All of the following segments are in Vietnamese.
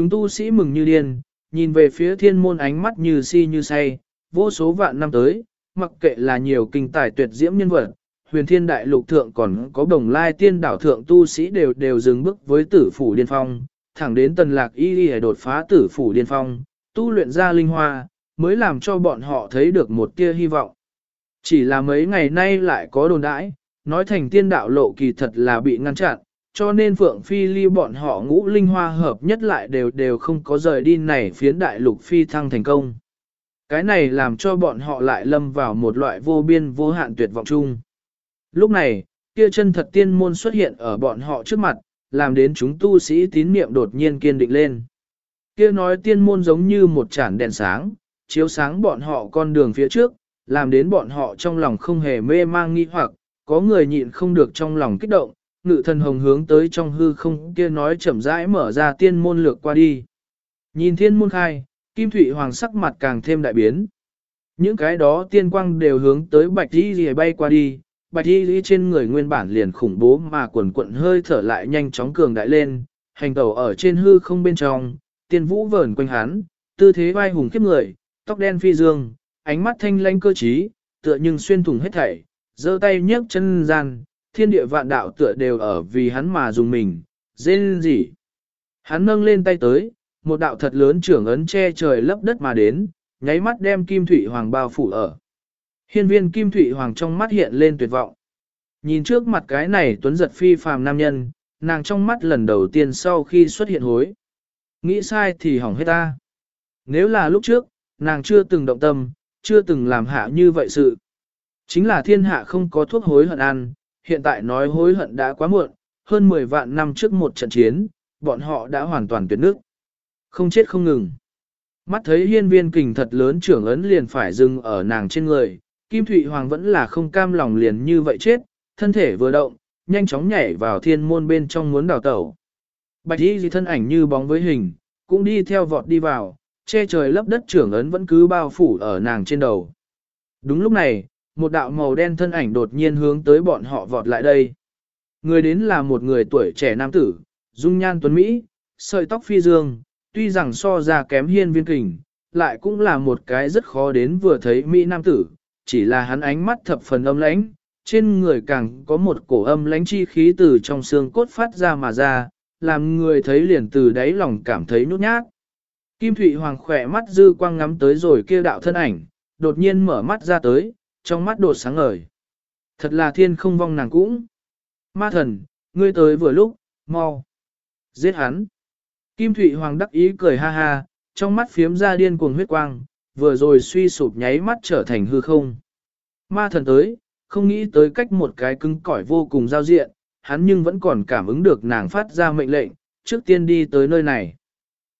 Chúng tu sĩ mừng như điên, nhìn về phía thiên môn ánh mắt như si như say, vô số vạn năm tới, mặc kệ là nhiều kinh tài tuyệt diễm nhân vật, huyền thiên đại lục thượng còn có đồng lai tiên đảo thượng tu sĩ đều đều dừng bước với tử phủ điên phong, thẳng đến tần lạc y đi đột phá tử phủ điên phong, tu luyện ra linh hoa, mới làm cho bọn họ thấy được một tia hy vọng. Chỉ là mấy ngày nay lại có đồn đãi, nói thành tiên đạo lộ kỳ thật là bị ngăn chặn, cho nên Phượng Phi ly bọn họ ngũ linh hoa hợp nhất lại đều đều không có rời đi này phiến đại lục phi thăng thành công. Cái này làm cho bọn họ lại lâm vào một loại vô biên vô hạn tuyệt vọng chung. Lúc này, kia chân thật tiên môn xuất hiện ở bọn họ trước mặt, làm đến chúng tu sĩ tín niệm đột nhiên kiên định lên. Kia nói tiên môn giống như một chản đèn sáng, chiếu sáng bọn họ con đường phía trước, làm đến bọn họ trong lòng không hề mê mang nghi hoặc, có người nhịn không được trong lòng kích động, ngự thần hồng hướng tới trong hư không kia nói chậm rãi mở ra tiên môn lược qua đi. Nhìn thiên môn khai, kim thủy hoàng sắc mặt càng thêm đại biến. Những cái đó tiên quang đều hướng tới bạch đi rìa bay qua đi, bạch đi trên người nguyên bản liền khủng bố mà quần quận hơi thở lại nhanh chóng cường đại lên, hành tẩu ở trên hư không bên trong, tiên vũ vờn quanh hắn, tư thế vai hùng kiếp người, tóc đen phi dương, ánh mắt thanh lanh cơ trí, tựa nhưng xuyên thủng hết thảy, giơ tay nhấc chân gian, thiên địa vạn đạo tựa đều ở vì hắn mà dùng mình, dên gì. Hắn nâng lên tay tới, một đạo thật lớn trưởng ấn che trời lấp đất mà đến, nháy mắt đem kim thủy hoàng bao phủ ở. Hiên viên kim thủy hoàng trong mắt hiện lên tuyệt vọng. Nhìn trước mặt cái này tuấn giật phi phàm nam nhân, nàng trong mắt lần đầu tiên sau khi xuất hiện hối. Nghĩ sai thì hỏng hết ta. Nếu là lúc trước, nàng chưa từng động tâm, chưa từng làm hạ như vậy sự. Chính là thiên hạ không có thuốc hối hận ăn, hiện tại nói hối hận đã quá muộn, hơn 10 vạn năm trước một trận chiến, bọn họ đã hoàn toàn tuyệt nước. Không chết không ngừng. Mắt thấy hiên viên kình thật lớn trưởng ấn liền phải dừng ở nàng trên người, Kim Thụy Hoàng vẫn là không cam lòng liền như vậy chết, thân thể vừa động, nhanh chóng nhảy vào thiên môn bên trong muốn đào tẩu. Bạch y gì thân ảnh như bóng với hình, cũng đi theo vọt đi vào, che trời lấp đất trưởng ấn vẫn cứ bao phủ ở nàng trên đầu. Đúng lúc này, một đạo màu đen thân ảnh đột nhiên hướng tới bọn họ vọt lại đây. Người đến là một người tuổi trẻ nam tử, dung nhan tuấn Mỹ, sợi tóc phi dương, tuy rằng so ra kém hiên viên kình, lại cũng là một cái rất khó đến vừa thấy Mỹ nam tử, chỉ là hắn ánh mắt thập phần âm lãnh, trên người càng có một cổ âm lãnh chi khí từ trong xương cốt phát ra mà ra, làm người thấy liền từ đáy lòng cảm thấy nhút nhát. Kim Thụy Hoàng khỏe mắt dư quang ngắm tới rồi kia đạo thân ảnh, đột nhiên mở mắt ra tới, trong mắt đột sáng ngời. Thật là thiên không vong nàng cũng. Ma thần, ngươi tới vừa lúc, mau. Giết hắn. Kim Thụy Hoàng đắc ý cười ha ha, trong mắt phiếm ra điên cuồng huyết quang, vừa rồi suy sụp nháy mắt trở thành hư không. Ma thần tới, không nghĩ tới cách một cái cứng cỏi vô cùng giao diện, hắn nhưng vẫn còn cảm ứng được nàng phát ra mệnh lệnh, trước tiên đi tới nơi này.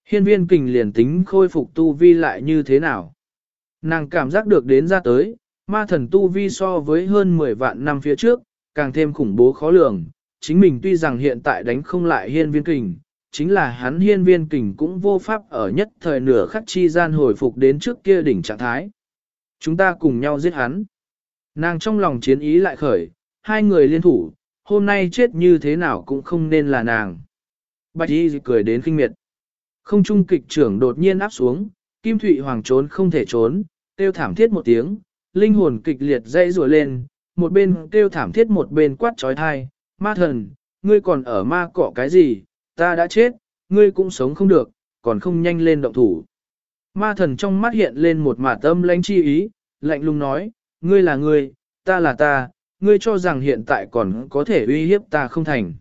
Hiên viên kình liền tính khôi phục tu vi lại như thế nào. Nàng cảm giác được đến ra tới, ma thần tu vi so với hơn 10 vạn năm phía trước, càng thêm khủng bố khó lường. Chính mình tuy rằng hiện tại đánh không lại hiên viên kình, chính là hắn hiên viên kình cũng vô pháp ở nhất thời nửa khắc chi gian hồi phục đến trước kia đỉnh trạng thái. Chúng ta cùng nhau giết hắn. Nàng trong lòng chiến ý lại khởi, hai người liên thủ, hôm nay chết như thế nào cũng không nên là nàng. Bạch y cười đến kinh miệt. Không trung kịch trưởng đột nhiên áp xuống, Kim Thụy Hoàng trốn không thể trốn, tiêu thảm thiết một tiếng, linh hồn kịch liệt dây rùa lên, một bên kêu thảm thiết một bên quát trói thai, ma thần, ngươi còn ở ma cỏ cái gì, ta đã chết, ngươi cũng sống không được, còn không nhanh lên động thủ. Ma thần trong mắt hiện lên một mả tâm lãnh chi ý, lạnh lùng nói, ngươi là ngươi, ta là ta, ngươi cho rằng hiện tại còn có thể uy hiếp ta không thành.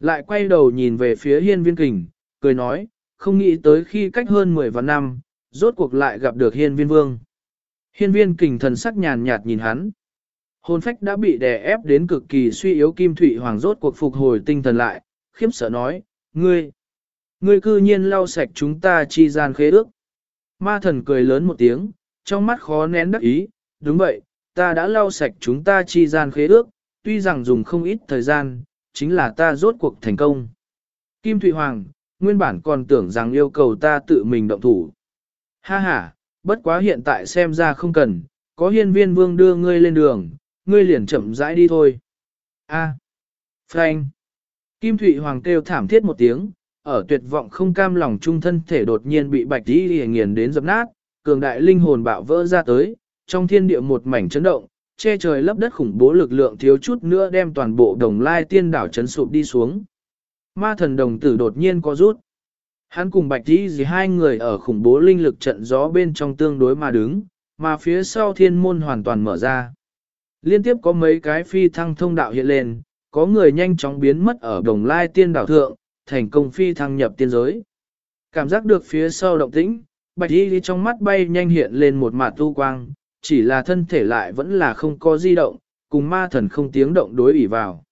Lại quay đầu nhìn về phía hiên viên kình, cười nói, không nghĩ tới khi cách hơn 10 vạn năm, rốt cuộc lại gặp được hiên viên vương. Hiên viên kình thần sắc nhàn nhạt nhìn hắn. Hồn phách đã bị đè ép đến cực kỳ suy yếu kim thủy hoàng rốt cuộc phục hồi tinh thần lại, khiếp sợ nói, ngươi, ngươi cư nhiên lau sạch chúng ta chi gian khế ước. Ma thần cười lớn một tiếng, trong mắt khó nén đắc ý, đúng vậy, ta đã lau sạch chúng ta chi gian khế ước, tuy rằng dùng không ít thời gian, chính là ta rốt cuộc thành công. Kim Thụy Hoàng, nguyên bản còn tưởng rằng yêu cầu ta tự mình động thủ. Ha ha, bất quá hiện tại xem ra không cần, có hiên viên vương đưa ngươi lên đường, ngươi liền chậm rãi đi thôi. A. À. Frank. Kim Thụy Hoàng kêu thảm thiết một tiếng, ở tuyệt vọng không cam lòng trung thân thể đột nhiên bị bạch đi nghiền đến dập nát, cường đại linh hồn bạo vỡ ra tới, trong thiên địa một mảnh chấn động, che trời lấp đất khủng bố lực lượng thiếu chút nữa đem toàn bộ đồng lai tiên đảo chấn sụp đi xuống. Ma thần đồng tử đột nhiên có rút. Hắn cùng bạch đi gì hai người ở khủng bố linh lực trận gió bên trong tương đối mà đứng, mà phía sau thiên môn hoàn toàn mở ra. Liên tiếp có mấy cái phi thăng thông đạo hiện lên, có người nhanh chóng biến mất ở đồng lai tiên đảo thượng, thành công phi thăng nhập tiên giới. Cảm giác được phía sau động tĩnh, bạch y trong mắt bay nhanh hiện lên một mạt tu quang, chỉ là thân thể lại vẫn là không có di động, cùng ma thần không tiếng động đối ủy vào.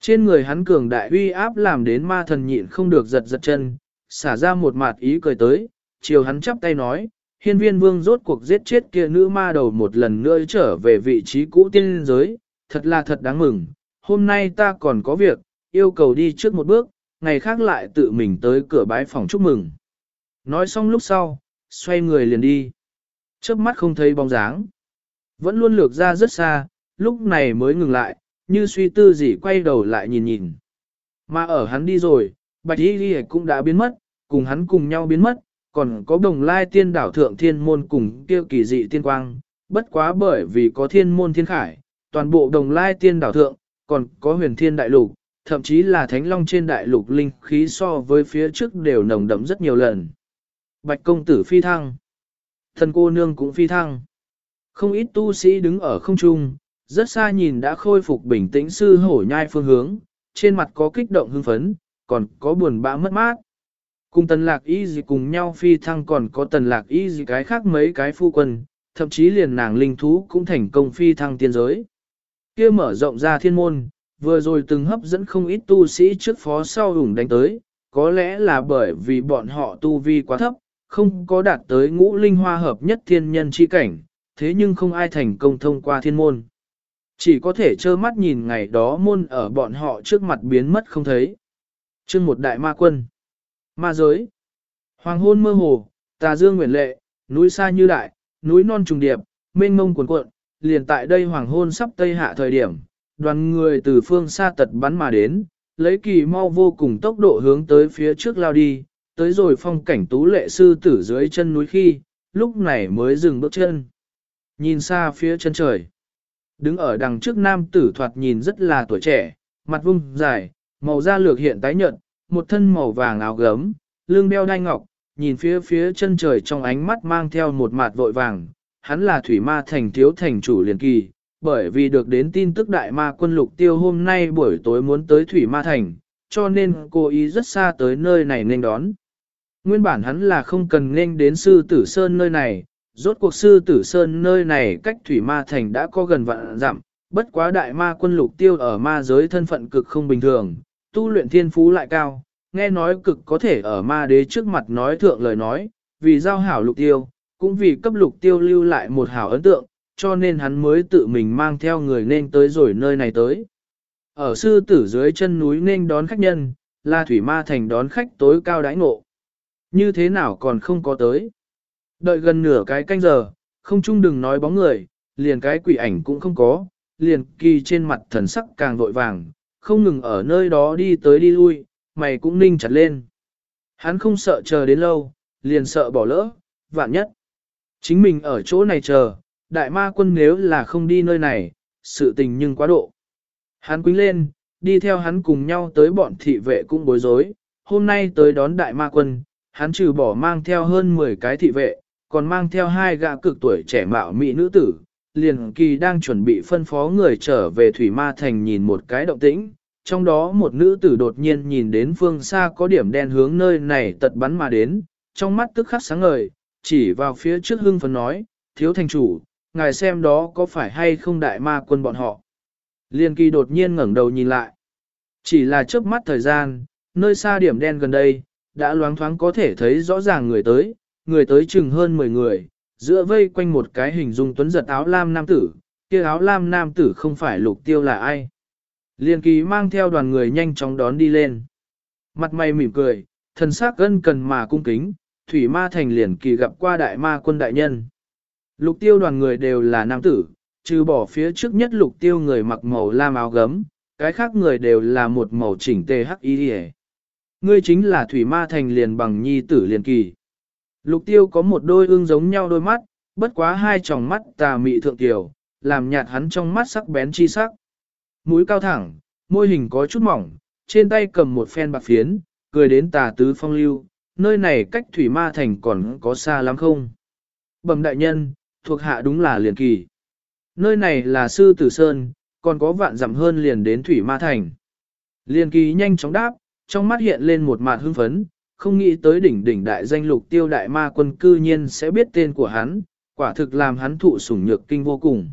Trên người hắn cường đại uy áp làm đến ma thần nhịn không được giật giật chân, xả ra một mạt ý cười tới, chiều hắn chắp tay nói, hiên viên vương rốt cuộc giết chết kia nữ ma đầu một lần nữa trở về vị trí cũ tiên giới, thật là thật đáng mừng, hôm nay ta còn có việc, yêu cầu đi trước một bước, ngày khác lại tự mình tới cửa bái phòng chúc mừng. Nói xong lúc sau, xoay người liền đi. Chớp mắt không thấy bóng dáng. Vẫn luôn lược ra rất xa, lúc này mới ngừng lại, như suy tư gì quay đầu lại nhìn nhìn. Mà ở hắn đi rồi, bạch y ghi cũng đã biến mất, cùng hắn cùng nhau biến mất, còn có đồng lai tiên đảo thượng thiên môn cùng kia kỳ dị tiên quang, bất quá bởi vì có thiên môn thiên khải, toàn bộ đồng lai tiên đảo thượng, còn có huyền thiên đại lục, thậm chí là thánh long trên đại lục linh khí so với phía trước đều nồng đậm rất nhiều lần. Bạch công tử phi thăng, thần cô nương cũng phi thăng. Không ít tu sĩ đứng ở không trung, rất xa nhìn đã khôi phục bình tĩnh sư hổ nhai phương hướng, trên mặt có kích động hưng phấn, còn có buồn bã mất mát. Cùng tần lạc y gì cùng nhau phi thăng còn có tần lạc y gì cái khác mấy cái phu quân, thậm chí liền nàng linh thú cũng thành công phi thăng tiên giới. kia mở rộng ra thiên môn, vừa rồi từng hấp dẫn không ít tu sĩ trước phó sau hùng đánh tới, có lẽ là bởi vì bọn họ tu vi quá thấp, không có đạt tới ngũ linh hoa hợp nhất thiên nhân chi cảnh, thế nhưng không ai thành công thông qua thiên môn. Chỉ có thể trơ mắt nhìn ngày đó môn ở bọn họ trước mặt biến mất không thấy chương một đại ma quân. Ma giới. Hoàng hôn mơ hồ, tà dương nguyện lệ, núi xa như đại, núi non trùng điệp, mênh mông cuồn cuộn, liền tại đây hoàng hôn sắp tây hạ thời điểm, đoàn người từ phương xa tật bắn mà đến, lấy kỳ mau vô cùng tốc độ hướng tới phía trước lao đi, tới rồi phong cảnh tú lệ sư tử dưới chân núi khi, lúc này mới dừng bước chân. Nhìn xa phía chân trời. Đứng ở đằng trước nam tử thoạt nhìn rất là tuổi trẻ, mặt vung dài, màu da lược hiện tái nhợt, một thân màu vàng áo gấm, lưng đeo đai ngọc, nhìn phía phía chân trời trong ánh mắt mang theo một mạt vội vàng. Hắn là thủy ma thành thiếu thành chủ liền kỳ, bởi vì được đến tin tức đại ma quân lục tiêu hôm nay buổi tối muốn tới thủy ma thành, cho nên cô ý rất xa tới nơi này nên đón. Nguyên bản hắn là không cần nên đến sư tử sơn nơi này, rốt cuộc sư tử sơn nơi này cách thủy ma thành đã có gần vạn dặm, bất quá đại ma quân lục tiêu ở ma giới thân phận cực không bình thường, tu luyện thiên phú lại cao, nghe nói cực có thể ở ma đế trước mặt nói thượng lời nói, vì giao hảo lục tiêu, cũng vì cấp lục tiêu lưu lại một hảo ấn tượng, cho nên hắn mới tự mình mang theo người nên tới rồi nơi này tới. Ở sư tử dưới chân núi nên đón khách nhân, là thủy ma thành đón khách tối cao đãi ngộ. Như thế nào còn không có tới. Đợi gần nửa cái canh giờ, không chung đừng nói bóng người, liền cái quỷ ảnh cũng không có, liền kỳ trên mặt thần sắc càng vội vàng, không ngừng ở nơi đó đi tới đi lui, mày cũng ninh chặt lên. Hắn không sợ chờ đến lâu, liền sợ bỏ lỡ, vạn nhất. Chính mình ở chỗ này chờ, đại ma quân nếu là không đi nơi này, sự tình nhưng quá độ. Hắn quính lên, đi theo hắn cùng nhau tới bọn thị vệ cũng bối rối, hôm nay tới đón đại ma quân, hắn trừ bỏ mang theo hơn 10 cái thị vệ, còn mang theo hai gã cực tuổi trẻ mạo mỹ nữ tử, liền kỳ đang chuẩn bị phân phó người trở về Thủy Ma Thành nhìn một cái động tĩnh, trong đó một nữ tử đột nhiên nhìn đến phương xa có điểm đen hướng nơi này tật bắn mà đến, trong mắt tức khắc sáng ngời, chỉ vào phía trước hưng phấn nói, thiếu thành chủ, ngài xem đó có phải hay không đại ma quân bọn họ. Liên kỳ đột nhiên ngẩng đầu nhìn lại. Chỉ là chớp mắt thời gian, nơi xa điểm đen gần đây, đã loáng thoáng có thể thấy rõ ràng người tới, người tới chừng hơn 10 người, giữa vây quanh một cái hình dung tuấn giật áo lam nam tử, kia áo lam nam tử không phải lục tiêu là ai. Liên kỳ mang theo đoàn người nhanh chóng đón đi lên. Mặt mày mỉm cười, thần sắc gân cần mà cung kính, thủy ma thành liền kỳ gặp qua đại ma quân đại nhân. Lục tiêu đoàn người đều là nam tử, trừ bỏ phía trước nhất lục tiêu người mặc màu lam áo gấm, cái khác người đều là một màu chỉnh tề hắc y Ngươi chính là thủy ma thành liền bằng nhi tử liền kỳ. Lục tiêu có một đôi ương giống nhau đôi mắt, bất quá hai tròng mắt tà mị thượng tiểu, làm nhạt hắn trong mắt sắc bén chi sắc. Mũi cao thẳng, môi hình có chút mỏng, trên tay cầm một phen bạc phiến, cười đến tà tứ phong lưu, nơi này cách thủy ma thành còn có xa lắm không? Bẩm đại nhân, thuộc hạ đúng là liền kỳ. Nơi này là sư tử sơn, còn có vạn dặm hơn liền đến thủy ma thành. Liền kỳ nhanh chóng đáp, trong mắt hiện lên một mạt hưng phấn, không nghĩ tới đỉnh đỉnh đại danh lục tiêu đại ma quân cư nhiên sẽ biết tên của hắn, quả thực làm hắn thụ sủng nhược kinh vô cùng.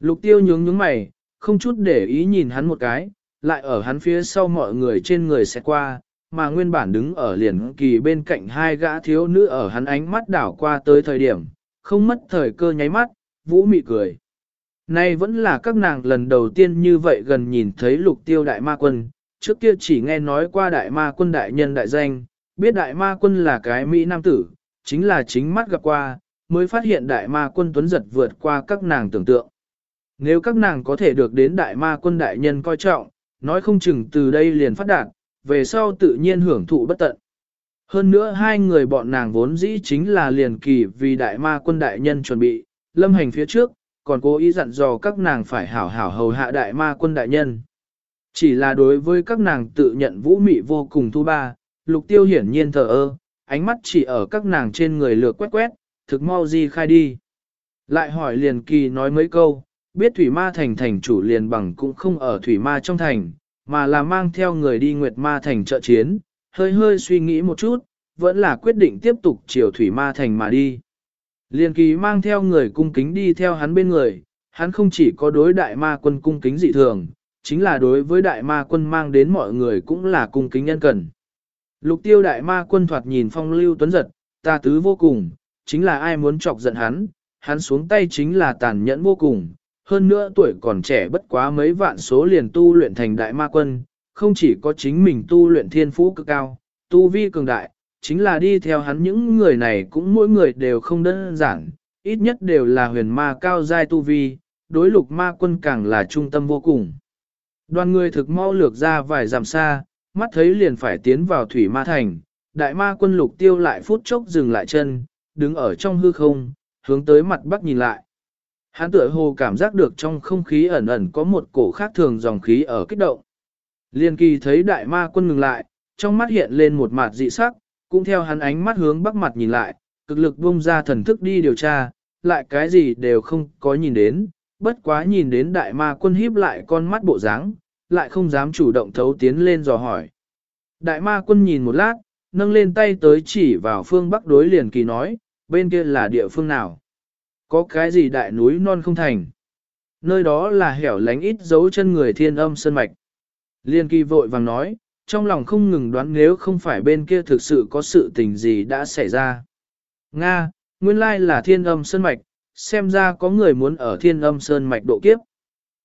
Lục tiêu nhướng nhướng mày, không chút để ý nhìn hắn một cái, lại ở hắn phía sau mọi người trên người sẽ qua, mà nguyên bản đứng ở liền kỳ bên cạnh hai gã thiếu nữ ở hắn ánh mắt đảo qua tới thời điểm, không mất thời cơ nháy mắt, vũ mị cười. Nay vẫn là các nàng lần đầu tiên như vậy gần nhìn thấy lục tiêu đại ma quân, trước kia chỉ nghe nói qua đại ma quân đại nhân đại danh, biết đại ma quân là cái Mỹ nam tử, chính là chính mắt gặp qua, mới phát hiện đại ma quân tuấn giật vượt qua các nàng tưởng tượng. Nếu các nàng có thể được đến đại ma quân đại nhân coi trọng, nói không chừng từ đây liền phát đạt, về sau tự nhiên hưởng thụ bất tận. Hơn nữa hai người bọn nàng vốn dĩ chính là liền kỳ vì đại ma quân đại nhân chuẩn bị, lâm hành phía trước, còn cố ý dặn dò các nàng phải hảo hảo hầu hạ đại ma quân đại nhân. Chỉ là đối với các nàng tự nhận vũ mị vô cùng thu ba, lục tiêu hiển nhiên thờ ơ, ánh mắt chỉ ở các nàng trên người lừa quét quét, thực mau di khai đi. Lại hỏi liền kỳ nói mấy câu, biết thủy ma thành thành chủ liền bằng cũng không ở thủy ma trong thành, mà là mang theo người đi nguyệt ma thành trợ chiến, hơi hơi suy nghĩ một chút, vẫn là quyết định tiếp tục chiều thủy ma thành mà đi. Liên kỳ mang theo người cung kính đi theo hắn bên người, hắn không chỉ có đối đại ma quân cung kính dị thường, chính là đối với đại ma quân mang đến mọi người cũng là cung kính nhân cần. Lục tiêu đại ma quân thoạt nhìn phong lưu tuấn giật, ta tứ vô cùng, chính là ai muốn chọc giận hắn, hắn xuống tay chính là tàn nhẫn vô cùng, hơn nữa tuổi còn trẻ bất quá mấy vạn số liền tu luyện thành đại ma quân, không chỉ có chính mình tu luyện thiên phú cực cao, tu vi cường đại, chính là đi theo hắn những người này cũng mỗi người đều không đơn giản, ít nhất đều là huyền ma cao giai tu vi, đối lục ma quân càng là trung tâm vô cùng. Đoàn người thực mau lược ra vài dặm xa, mắt thấy liền phải tiến vào thủy ma thành, đại ma quân lục tiêu lại phút chốc dừng lại chân, đứng ở trong hư không, hướng tới mặt bắc nhìn lại. Hắn tựa hồ cảm giác được trong không khí ẩn ẩn có một cổ khác thường dòng khí ở kích động. Liên kỳ thấy đại ma quân ngừng lại, trong mắt hiện lên một mặt dị sắc, cũng theo hắn ánh mắt hướng bắc mặt nhìn lại, cực lực bung ra thần thức đi điều tra, lại cái gì đều không có nhìn đến, bất quá nhìn đến đại ma quân híp lại con mắt bộ dáng, lại không dám chủ động thấu tiến lên dò hỏi. Đại ma quân nhìn một lát, nâng lên tay tới chỉ vào phương bắc đối liền kỳ nói, bên kia là địa phương nào? Có cái gì đại núi non không thành? Nơi đó là hẻo lánh ít dấu chân người thiên âm sơn mạch. Liên kỳ vội vàng nói, trong lòng không ngừng đoán nếu không phải bên kia thực sự có sự tình gì đã xảy ra. Nga, nguyên lai là thiên âm sơn mạch, xem ra có người muốn ở thiên âm sơn mạch độ kiếp.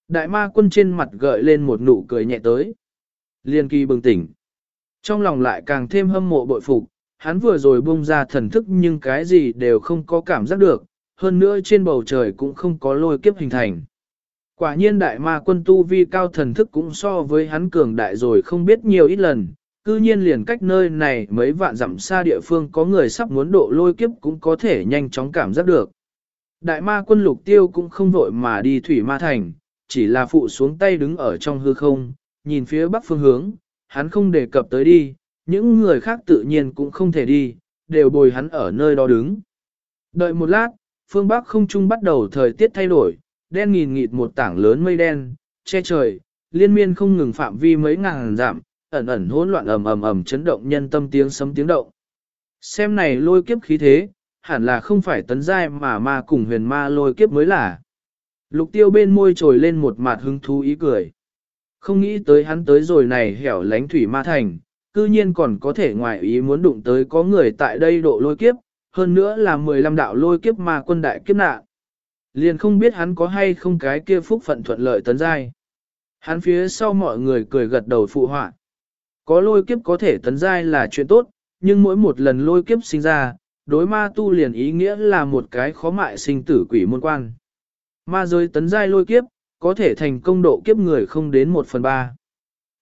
Đại ma quân trên mặt gợi lên một nụ cười nhẹ tới. Liên kỳ bừng tỉnh. Trong lòng lại càng thêm hâm mộ bội phục, hắn vừa rồi bung ra thần thức nhưng cái gì đều không có cảm giác được, hơn nữa trên bầu trời cũng không có lôi kiếp hình thành. Quả nhiên đại ma quân tu vi cao thần thức cũng so với hắn cường đại rồi không biết nhiều ít lần, cư nhiên liền cách nơi này mấy vạn dặm xa địa phương có người sắp muốn độ lôi kiếp cũng có thể nhanh chóng cảm giác được. Đại ma quân lục tiêu cũng không vội mà đi thủy ma thành, chỉ là phụ xuống tay đứng ở trong hư không, nhìn phía bắc phương hướng, hắn không đề cập tới đi, những người khác tự nhiên cũng không thể đi, đều bồi hắn ở nơi đó đứng. Đợi một lát, phương bắc không trung bắt đầu thời tiết thay đổi, đen nghìn nghịt một tảng lớn mây đen, che trời, liên miên không ngừng phạm vi mấy ngàn giảm, ẩn ẩn hỗn loạn ầm ầm ầm chấn động nhân tâm tiếng sấm tiếng động. Xem này lôi kiếp khí thế, hẳn là không phải tấn giai mà ma cùng huyền ma lôi kiếp mới là. Lục tiêu bên môi trồi lên một mặt hứng thú ý cười. Không nghĩ tới hắn tới rồi này hẻo lánh thủy ma thành, cư nhiên còn có thể ngoài ý muốn đụng tới có người tại đây độ lôi kiếp, hơn nữa là 15 đạo lôi kiếp ma quân đại kiếp nạn. Liền không biết hắn có hay không cái kia phúc phận thuận lợi tấn giai. Hắn phía sau mọi người cười gật đầu phụ họa. Có lôi kiếp có thể tấn giai là chuyện tốt, nhưng mỗi một lần lôi kiếp sinh ra, đối ma tu liền ý nghĩa là một cái khó mại sinh tử quỷ môn quan. Ma giới tấn giai lôi kiếp, có thể thành công độ kiếp người không đến một phần ba.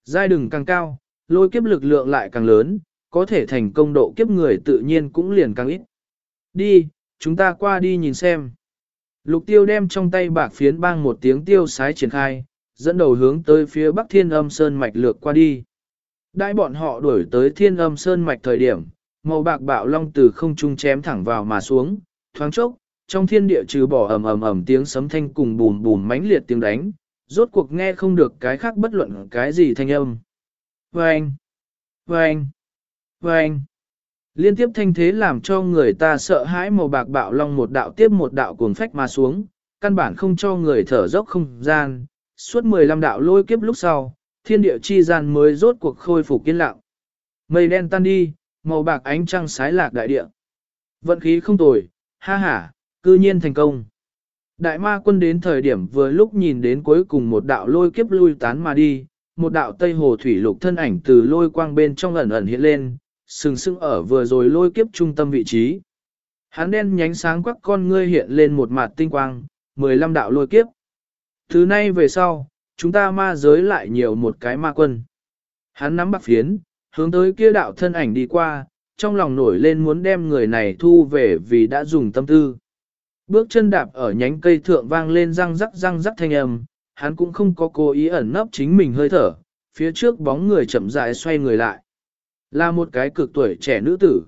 Giai đừng càng cao, lôi kiếp lực lượng lại càng lớn, có thể thành công độ kiếp người tự nhiên cũng liền càng ít. Đi, chúng ta qua đi nhìn xem. Lục tiêu đem trong tay bạc phiến bang một tiếng tiêu sái triển khai, dẫn đầu hướng tới phía bắc thiên âm sơn mạch lược qua đi. Đại bọn họ đuổi tới thiên âm sơn mạch thời điểm, màu bạc bạo long từ không trung chém thẳng vào mà xuống, thoáng chốc, trong thiên địa trừ bỏ ầm ầm ầm tiếng sấm thanh cùng bùm bùm mãnh liệt tiếng đánh, rốt cuộc nghe không được cái khác bất luận cái gì thanh âm. Vâng! Vâng! Vâng! Liên tiếp thanh thế làm cho người ta sợ hãi màu bạc bạo long một đạo tiếp một đạo cuồng phách mà xuống, căn bản không cho người thở dốc không gian, suốt 15 đạo lôi kiếp lúc sau, thiên địa chi gian mới rốt cuộc khôi phục yên lặng. Mây đen tan đi, màu bạc ánh trăng sái lạc đại địa. Vận khí không tồi, ha ha, cư nhiên thành công. Đại ma quân đến thời điểm vừa lúc nhìn đến cuối cùng một đạo lôi kiếp lui tán mà đi, một đạo tây hồ thủy lục thân ảnh từ lôi quang bên trong ẩn ẩn hiện lên, sừng sững ở vừa rồi lôi kiếp trung tâm vị trí. Hắn đen nhánh sáng quắc con ngươi hiện lên một mặt tinh quang, 15 đạo lôi kiếp. Thứ nay về sau, chúng ta ma giới lại nhiều một cái ma quân. Hắn nắm bạc phiến, hướng tới kia đạo thân ảnh đi qua, trong lòng nổi lên muốn đem người này thu về vì đã dùng tâm tư. Bước chân đạp ở nhánh cây thượng vang lên răng rắc răng rắc thanh âm, hắn cũng không có cố ý ẩn nấp chính mình hơi thở, phía trước bóng người chậm rãi xoay người lại. Là một cái cực tuổi trẻ nữ tử.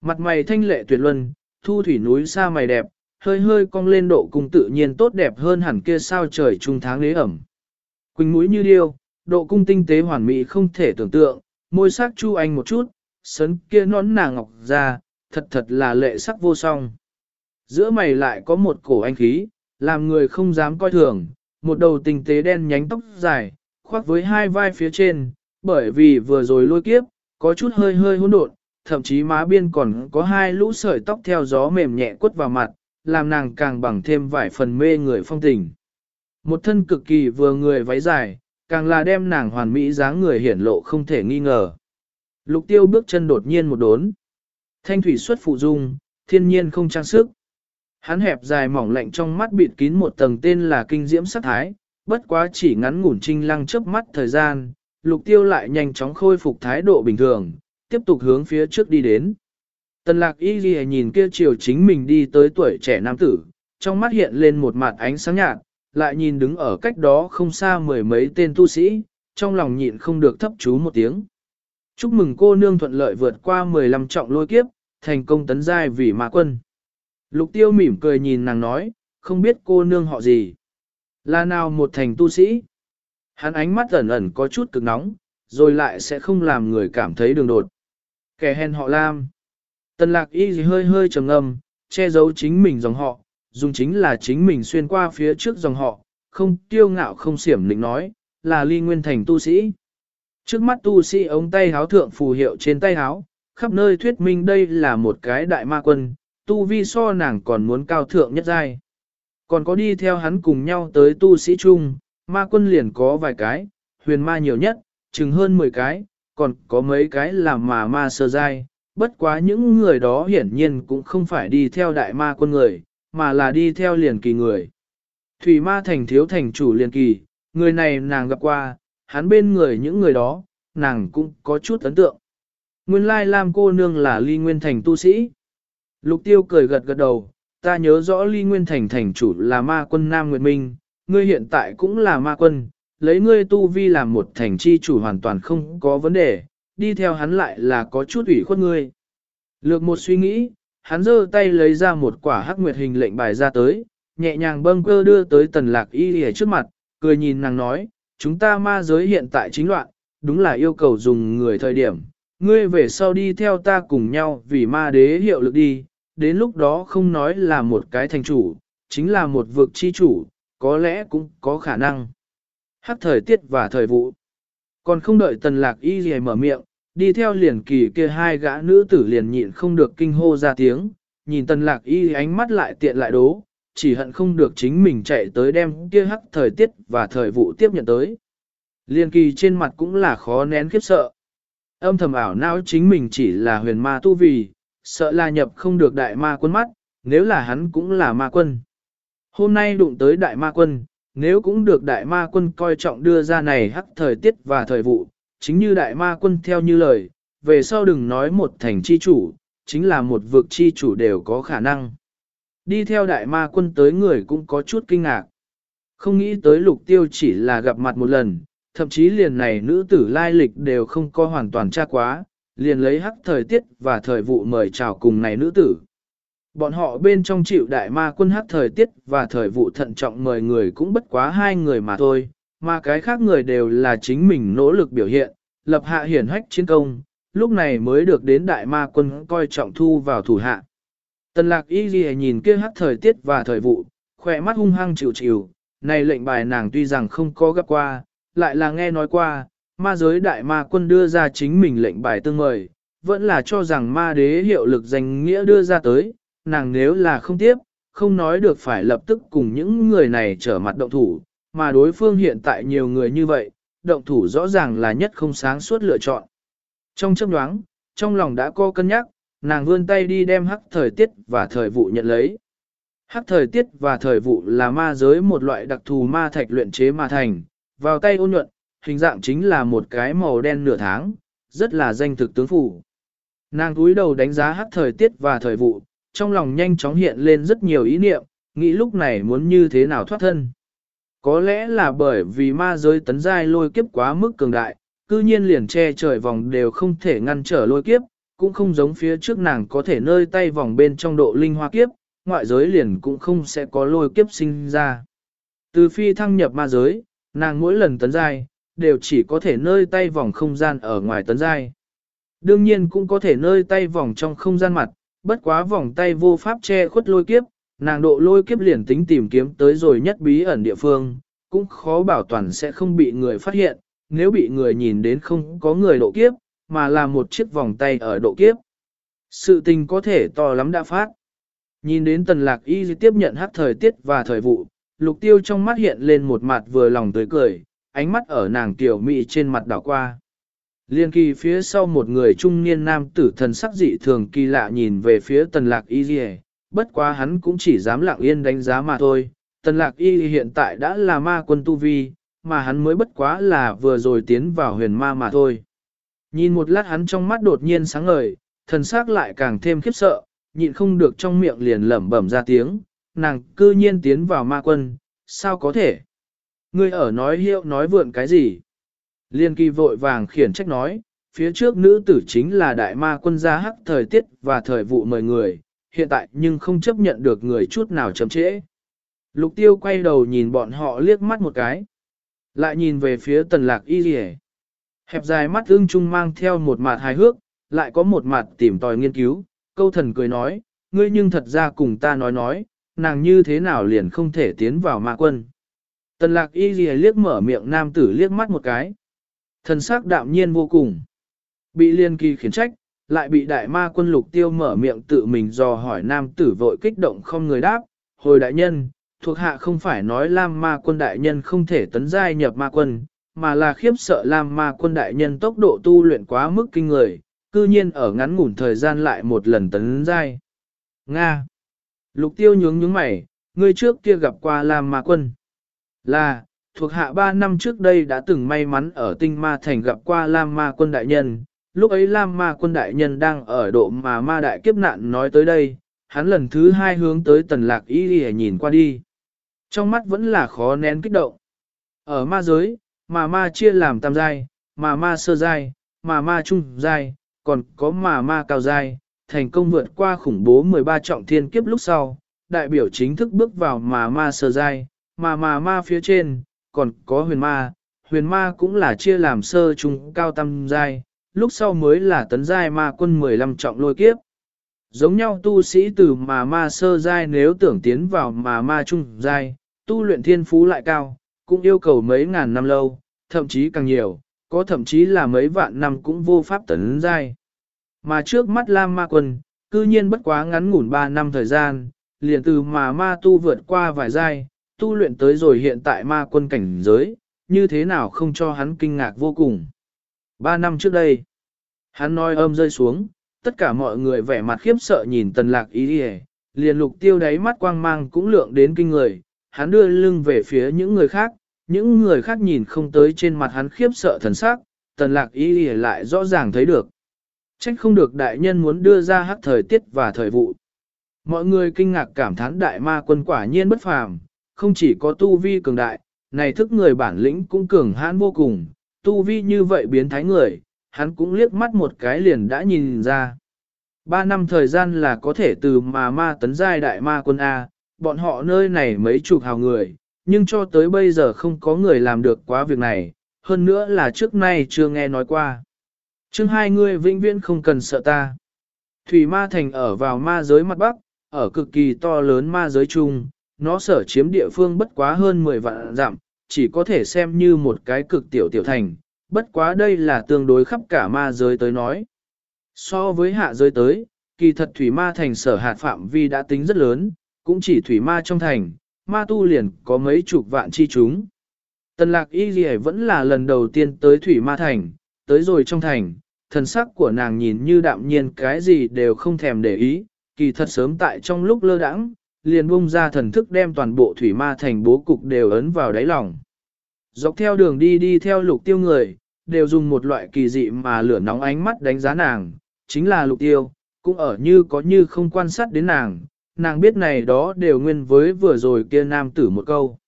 Mặt mày thanh lệ tuyệt luân, thu thủy núi xa mày đẹp, hơi hơi cong lên độ cùng tự nhiên tốt đẹp hơn hẳn kia sao trời trung tháng lế ẩm. Quỳnh mũi như điêu, độ cung tinh tế hoàn mỹ không thể tưởng tượng, môi sắc chu anh một chút, sấn kia nón nàng ngọc ra, thật thật là lệ sắc vô song. Giữa mày lại có một cổ anh khí, làm người không dám coi thường, một đầu tinh tế đen nhánh tóc dài, khoác với hai vai phía trên, bởi vì vừa rồi lôi kiếp, có chút hơi hơi hỗn độn, thậm chí má biên còn có hai lũ sợi tóc theo gió mềm nhẹ quất vào mặt, làm nàng càng bằng thêm vài phần mê người phong tình. Một thân cực kỳ vừa người váy dài, càng là đem nàng hoàn mỹ dáng người hiển lộ không thể nghi ngờ. Lục tiêu bước chân đột nhiên một đốn. Thanh thủy xuất phụ dung, thiên nhiên không trang sức. Hắn hẹp dài mỏng lạnh trong mắt bịt kín một tầng tên là kinh diễm sát thái, bất quá chỉ ngắn ngủn trinh lăng chớp mắt thời gian, lục tiêu lại nhanh chóng khôi phục thái độ bình thường, tiếp tục hướng phía trước đi đến. Tần lạc y ghi nhìn kia chiều chính mình đi tới tuổi trẻ nam tử, trong mắt hiện lên một mặt ánh sáng nhạt, lại nhìn đứng ở cách đó không xa mười mấy tên tu sĩ, trong lòng nhịn không được thấp chú một tiếng. Chúc mừng cô nương thuận lợi vượt qua 15 trọng lôi kiếp, thành công tấn giai vì ma quân. Lục tiêu mỉm cười nhìn nàng nói, không biết cô nương họ gì. Là nào một thành tu sĩ? Hắn ánh mắt ẩn ẩn có chút cực nóng, rồi lại sẽ không làm người cảm thấy đường đột. Kẻ hèn họ Lam. Tần lạc y gì hơi hơi trầm ngâm, che giấu chính mình dòng họ, dùng chính là chính mình xuyên qua phía trước dòng họ, không tiêu ngạo không xiểm nịnh nói, là ly nguyên thành tu sĩ. Trước mắt tu sĩ ống tay háo thượng phù hiệu trên tay háo, khắp nơi thuyết minh đây là một cái đại ma quân, tu vi so nàng còn muốn cao thượng nhất giai. Còn có đi theo hắn cùng nhau tới tu sĩ chung, ma quân liền có vài cái, huyền ma nhiều nhất, chừng hơn 10 cái, còn có mấy cái là mà ma sơ giai. Bất quá những người đó hiển nhiên cũng không phải đi theo đại ma quân người, mà là đi theo liền kỳ người. Thủy ma thành thiếu thành chủ liền kỳ, người này nàng gặp qua, hắn bên người những người đó, nàng cũng có chút ấn tượng. Nguyên lai Lam cô nương là ly nguyên thành tu sĩ. Lục tiêu cười gật gật đầu, ta nhớ rõ ly nguyên thành thành chủ là ma quân Nam Nguyệt Minh, ngươi hiện tại cũng là ma quân, lấy ngươi tu vi làm một thành chi chủ hoàn toàn không có vấn đề, đi theo hắn lại là có chút ủy khuất ngươi. Lược một suy nghĩ, hắn giơ tay lấy ra một quả hắc nguyệt hình lệnh bài ra tới, nhẹ nhàng bâng cơ đưa tới tần lạc y ở trước mặt, cười nhìn nàng nói, chúng ta ma giới hiện tại chính loạn, đúng là yêu cầu dùng người thời điểm. Ngươi về sau đi theo ta cùng nhau vì ma đế hiệu lực đi, đến lúc đó không nói là một cái thành chủ, chính là một vực chi chủ, có lẽ cũng có khả năng. Hắc thời tiết và thời vụ. Còn không đợi tần lạc y gì mở miệng, đi theo liền kỳ kia hai gã nữ tử liền nhịn không được kinh hô ra tiếng, nhìn tần lạc y ánh mắt lại tiện lại đố, chỉ hận không được chính mình chạy tới đem kia hắc thời tiết và thời vụ tiếp nhận tới. Liên kỳ trên mặt cũng là khó nén khiếp sợ. Âm thầm ảo não chính mình chỉ là huyền ma tu vì, sợ là nhập không được đại ma quân mắt, nếu là hắn cũng là ma quân. Hôm nay đụng tới đại ma quân, nếu cũng được đại ma quân coi trọng đưa ra này hắc thời tiết và thời vụ, chính như đại ma quân theo như lời, về sau đừng nói một thành chi chủ, chính là một vực chi chủ đều có khả năng. Đi theo đại ma quân tới người cũng có chút kinh ngạc. Không nghĩ tới lục tiêu chỉ là gặp mặt một lần, thậm chí liền này nữ tử lai lịch đều không có hoàn toàn tra quá, liền lấy hắc thời tiết và thời vụ mời chào cùng này nữ tử. Bọn họ bên trong chịu đại ma quân hắc thời tiết và thời vụ thận trọng mời người cũng bất quá hai người mà thôi, mà cái khác người đều là chính mình nỗ lực biểu hiện, lập hạ hiển hách chiến công, lúc này mới được đến đại ma quân coi trọng thu vào thủ hạ. Tần lạc y ghi nhìn kia hắc thời tiết và thời vụ, khỏe mắt hung hăng chịu chịu, này lệnh bài nàng tuy rằng không có gặp qua, lại là nghe nói qua, ma giới đại ma quân đưa ra chính mình lệnh bài tương mời, vẫn là cho rằng ma đế hiệu lực danh nghĩa đưa ra tới, nàng nếu là không tiếp, không nói được phải lập tức cùng những người này trở mặt động thủ, mà đối phương hiện tại nhiều người như vậy, động thủ rõ ràng là nhất không sáng suốt lựa chọn. Trong chấp đoáng, trong lòng đã có cân nhắc, nàng vươn tay đi đem hắc thời tiết và thời vụ nhận lấy. Hắc thời tiết và thời vụ là ma giới một loại đặc thù ma thạch luyện chế ma thành, vào tay ôn nhuận, hình dạng chính là một cái màu đen nửa tháng, rất là danh thực tướng phủ. Nàng cúi đầu đánh giá hát thời tiết và thời vụ, trong lòng nhanh chóng hiện lên rất nhiều ý niệm, nghĩ lúc này muốn như thế nào thoát thân. Có lẽ là bởi vì ma giới tấn giai lôi kiếp quá mức cường đại, cư nhiên liền che trời vòng đều không thể ngăn trở lôi kiếp, cũng không giống phía trước nàng có thể nơi tay vòng bên trong độ linh hoa kiếp, ngoại giới liền cũng không sẽ có lôi kiếp sinh ra. Từ phi thăng nhập ma giới, nàng mỗi lần tấn giai, đều chỉ có thể nơi tay vòng không gian ở ngoài tấn giai. Đương nhiên cũng có thể nơi tay vòng trong không gian mặt, bất quá vòng tay vô pháp che khuất lôi kiếp, nàng độ lôi kiếp liền tính tìm kiếm tới rồi nhất bí ẩn địa phương, cũng khó bảo toàn sẽ không bị người phát hiện, nếu bị người nhìn đến không có người độ kiếp, mà là một chiếc vòng tay ở độ kiếp. Sự tình có thể to lắm đã phát. Nhìn đến tần lạc y tiếp nhận hát thời tiết và thời vụ, lục tiêu trong mắt hiện lên một mặt vừa lòng tươi cười, ánh mắt ở nàng tiểu mị trên mặt đảo qua. Liên kỳ phía sau một người trung niên nam tử thần sắc dị thường kỳ lạ nhìn về phía tần lạc y dì bất quá hắn cũng chỉ dám lặng yên đánh giá mà thôi. Tần lạc y hiện tại đã là ma quân tu vi, mà hắn mới bất quá là vừa rồi tiến vào huyền ma mà thôi. Nhìn một lát hắn trong mắt đột nhiên sáng ngời, thần sắc lại càng thêm khiếp sợ, nhịn không được trong miệng liền lẩm bẩm ra tiếng, nàng cư nhiên tiến vào ma quân, sao có thể? Ngươi ở nói hiệu nói vượn cái gì? Liên kỳ vội vàng khiển trách nói, phía trước nữ tử chính là đại ma quân gia hắc thời tiết và thời vụ mời người, hiện tại nhưng không chấp nhận được người chút nào chậm trễ. Lục tiêu quay đầu nhìn bọn họ liếc mắt một cái. Lại nhìn về phía tần lạc y rỉ. Hẹp dài mắt ưng trung mang theo một mặt hài hước, lại có một mặt tìm tòi nghiên cứu, câu thần cười nói, ngươi nhưng thật ra cùng ta nói nói, nàng như thế nào liền không thể tiến vào ma quân. Tần lạc y rỉ liếc mở miệng nam tử liếc mắt một cái. Thần sắc đạm nhiên vô cùng. Bị liên kỳ khiển trách, lại bị đại ma quân lục tiêu mở miệng tự mình dò hỏi nam tử vội kích động không người đáp. Hồi đại nhân, thuộc hạ không phải nói Lam ma quân đại nhân không thể tấn giai nhập ma quân, mà là khiếp sợ Lam ma quân đại nhân tốc độ tu luyện quá mức kinh người, cư nhiên ở ngắn ngủn thời gian lại một lần tấn giai. Nga. Lục tiêu nhướng nhướng mày, ngươi trước kia gặp qua Lam ma quân. Là, thuộc hạ ba năm trước đây đã từng may mắn ở tinh ma thành gặp qua Lam ma quân đại nhân, lúc ấy Lam ma quân đại nhân đang ở độ mà ma đại kiếp nạn nói tới đây, hắn lần thứ hai hướng tới tần lạc y đi nhìn qua đi. Trong mắt vẫn là khó nén kích động. Ở ma giới, mà ma chia làm tam giai, mà ma sơ giai, mà ma trung giai, còn có mà ma cao giai, thành công vượt qua khủng bố 13 trọng thiên kiếp lúc sau, đại biểu chính thức bước vào mà ma sơ giai, mà mà ma phía trên, còn có huyền ma, huyền ma cũng là chia làm sơ trung cao tam giai, lúc sau mới là tấn giai ma quân 15 trọng lôi kiếp. Giống nhau tu sĩ từ mà ma sơ giai nếu tưởng tiến vào mà ma trung giai, tu luyện thiên phú lại cao, cũng yêu cầu mấy ngàn năm lâu, thậm chí càng nhiều, có thậm chí là mấy vạn năm cũng vô pháp tấn giai. Mà trước mắt Lam Ma Quân, cư nhiên bất quá ngắn ngủn 3 năm thời gian, liền từ mà ma tu vượt qua vài giai, tu luyện tới rồi hiện tại ma quân cảnh giới, như thế nào không cho hắn kinh ngạc vô cùng. Ba năm trước đây, hắn nói âm rơi xuống, tất cả mọi người vẻ mặt khiếp sợ nhìn tần lạc ý đi liền lục tiêu đáy mắt quang mang cũng lượng đến kinh người, hắn đưa lưng về phía những người khác, những người khác nhìn không tới trên mặt hắn khiếp sợ thần sắc, tần lạc y lại rõ ràng thấy được. Trách không được đại nhân muốn đưa ra hắc thời tiết và thời vụ. Mọi người kinh ngạc cảm thán đại ma quân quả nhiên bất phàm, không chỉ có tu vi cường đại, này thức người bản lĩnh cũng cường hãn vô cùng, tu vi như vậy biến thái người, hắn cũng liếc mắt một cái liền đã nhìn ra. Ba năm thời gian là có thể từ mà ma tấn giai đại ma quân A, bọn họ nơi này mấy chục hào người, nhưng cho tới bây giờ không có người làm được quá việc này, hơn nữa là trước nay chưa nghe nói qua. chương hai người vĩnh viễn không cần sợ ta. Thủy ma thành ở vào ma giới mặt bắc, ở cực kỳ to lớn ma giới chung, nó sở chiếm địa phương bất quá hơn 10 vạn dặm, chỉ có thể xem như một cái cực tiểu tiểu thành, bất quá đây là tương đối khắp cả ma giới tới nói. So với hạ giới tới, kỳ thật thủy ma thành sở hạt phạm vi đã tính rất lớn, cũng chỉ thủy ma trong thành, ma tu liền có mấy chục vạn chi chúng. Tần lạc y gì vẫn là lần đầu tiên tới thủy ma thành, tới rồi trong thành, thần sắc của nàng nhìn như đạm nhiên cái gì đều không thèm để ý, kỳ thật sớm tại trong lúc lơ đãng, liền bung ra thần thức đem toàn bộ thủy ma thành bố cục đều ấn vào đáy lòng. Dọc theo đường đi đi theo lục tiêu người, đều dùng một loại kỳ dị mà lửa nóng ánh mắt đánh giá nàng, chính là lục tiêu, cũng ở như có như không quan sát đến nàng, nàng biết này đó đều nguyên với vừa rồi kia nam tử một câu.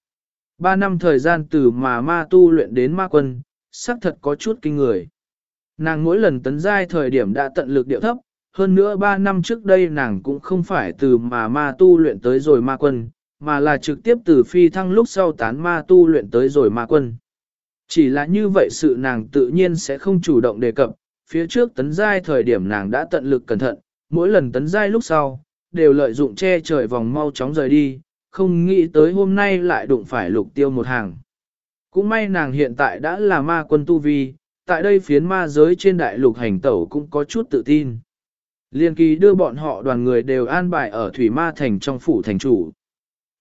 Ba năm thời gian từ mà ma tu luyện đến ma quân, xác thật có chút kinh người. Nàng mỗi lần tấn giai thời điểm đã tận lực điệu thấp, hơn nữa ba năm trước đây nàng cũng không phải từ mà ma tu luyện tới rồi ma quân, mà là trực tiếp từ phi thăng lúc sau tán ma tu luyện tới rồi ma quân. Chỉ là như vậy sự nàng tự nhiên sẽ không chủ động đề cập, phía trước tấn giai thời điểm nàng đã tận lực cẩn thận, mỗi lần tấn giai lúc sau, đều lợi dụng che trời vòng mau chóng rời đi, không nghĩ tới hôm nay lại đụng phải lục tiêu một hàng. Cũng may nàng hiện tại đã là ma quân tu vi, tại đây phiến ma giới trên đại lục hành tẩu cũng có chút tự tin. Liên kỳ đưa bọn họ đoàn người đều an bài ở Thủy Ma Thành trong phủ thành chủ.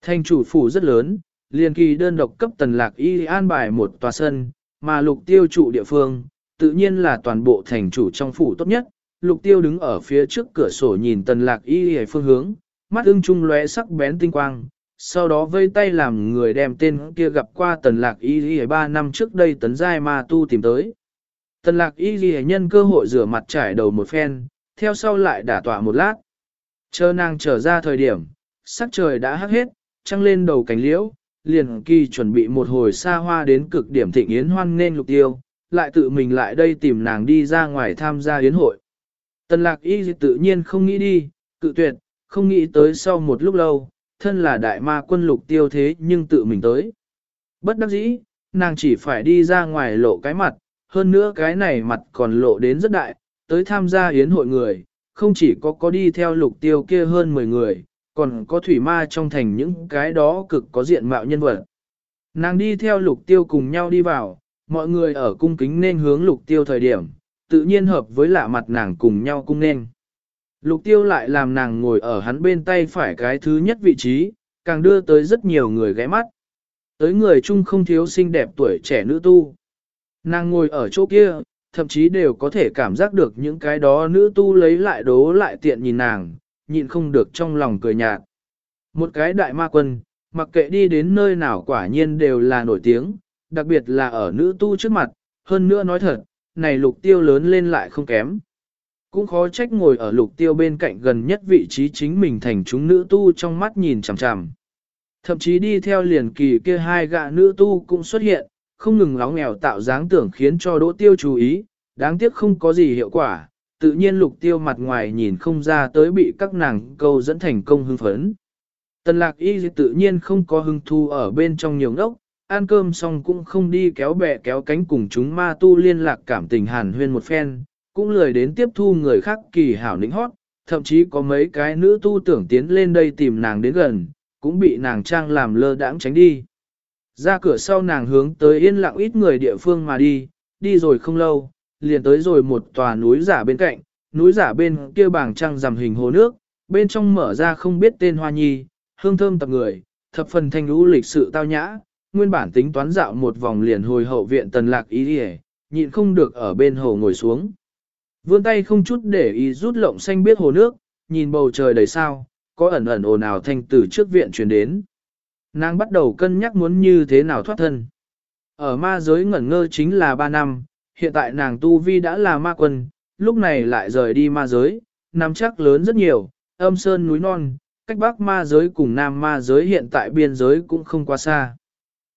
Thành chủ phủ rất lớn, liên kỳ đơn độc cấp tần lạc y an bài một tòa sân, mà lục tiêu trụ địa phương, tự nhiên là toàn bộ thành chủ trong phủ tốt nhất. Lục tiêu đứng ở phía trước cửa sổ nhìn tần lạc y hề phương hướng, mắt ưng trung lóe sắc bén tinh quang, sau đó vây tay làm người đem tên kia gặp qua tần lạc y hề ba năm trước đây tấn giai ma tu tìm tới. Tần lạc y hề nhân cơ hội rửa mặt trải đầu một phen, theo sau lại đả tọa một lát. Chờ nàng trở ra thời điểm, sắc trời đã hắc hết, trăng lên đầu cánh liễu, liền kỳ chuẩn bị một hồi xa hoa đến cực điểm thịnh yến hoan nên lục tiêu, lại tự mình lại đây tìm nàng đi ra ngoài tham gia yến hội. Tần lạc y tự nhiên không nghĩ đi, cự tuyệt, không nghĩ tới sau một lúc lâu, thân là đại ma quân lục tiêu thế nhưng tự mình tới. Bất đắc dĩ, nàng chỉ phải đi ra ngoài lộ cái mặt, hơn nữa cái này mặt còn lộ đến rất đại, tới tham gia yến hội người, không chỉ có có đi theo lục tiêu kia hơn 10 người, còn có thủy ma trong thành những cái đó cực có diện mạo nhân vật. Nàng đi theo lục tiêu cùng nhau đi vào, mọi người ở cung kính nên hướng lục tiêu thời điểm, tự nhiên hợp với lạ mặt nàng cùng nhau cung nên. Lục tiêu lại làm nàng ngồi ở hắn bên tay phải cái thứ nhất vị trí, càng đưa tới rất nhiều người ghé mắt. Tới người chung không thiếu xinh đẹp tuổi trẻ nữ tu. Nàng ngồi ở chỗ kia, thậm chí đều có thể cảm giác được những cái đó nữ tu lấy lại đố lại tiện nhìn nàng, nhịn không được trong lòng cười nhạt. Một cái đại ma quân, mặc kệ đi đến nơi nào quả nhiên đều là nổi tiếng, đặc biệt là ở nữ tu trước mặt, hơn nữa nói thật, này lục tiêu lớn lên lại không kém. Cũng khó trách ngồi ở lục tiêu bên cạnh gần nhất vị trí chính mình thành chúng nữ tu trong mắt nhìn chằm chằm. Thậm chí đi theo liền kỳ kia hai gạ nữ tu cũng xuất hiện, không ngừng lóng nghèo tạo dáng tưởng khiến cho đỗ tiêu chú ý, đáng tiếc không có gì hiệu quả, tự nhiên lục tiêu mặt ngoài nhìn không ra tới bị các nàng câu dẫn thành công hưng phấn. Tần lạc y tự nhiên không có hưng thu ở bên trong nhiều ngốc, ăn cơm xong cũng không đi kéo bè kéo cánh cùng chúng ma tu liên lạc cảm tình hàn huyên một phen, cũng lười đến tiếp thu người khác kỳ hảo nĩnh hót, thậm chí có mấy cái nữ tu tưởng tiến lên đây tìm nàng đến gần, cũng bị nàng trang làm lơ đãng tránh đi. Ra cửa sau nàng hướng tới yên lặng ít người địa phương mà đi, đi rồi không lâu, liền tới rồi một tòa núi giả bên cạnh, núi giả bên kia bảng trăng rằm hình hồ nước, bên trong mở ra không biết tên hoa nhi, hương thơm tập người, thập phần thanh lũ lịch sự tao nhã, nguyên bản tính toán dạo một vòng liền hồi hậu viện tần lạc ý đi nhịn không được ở bên hồ ngồi xuống. Vươn tay không chút để ý rút lộng xanh biết hồ nước, nhìn bầu trời đầy sao, có ẩn ẩn ồn ào thanh từ trước viện truyền đến. Nàng bắt đầu cân nhắc muốn như thế nào thoát thân. Ở ma giới ngẩn ngơ chính là 3 năm, hiện tại nàng tu vi đã là ma quân, lúc này lại rời đi ma giới, nắm chắc lớn rất nhiều, âm sơn núi non, cách bắc ma giới cùng nam ma giới hiện tại biên giới cũng không quá xa.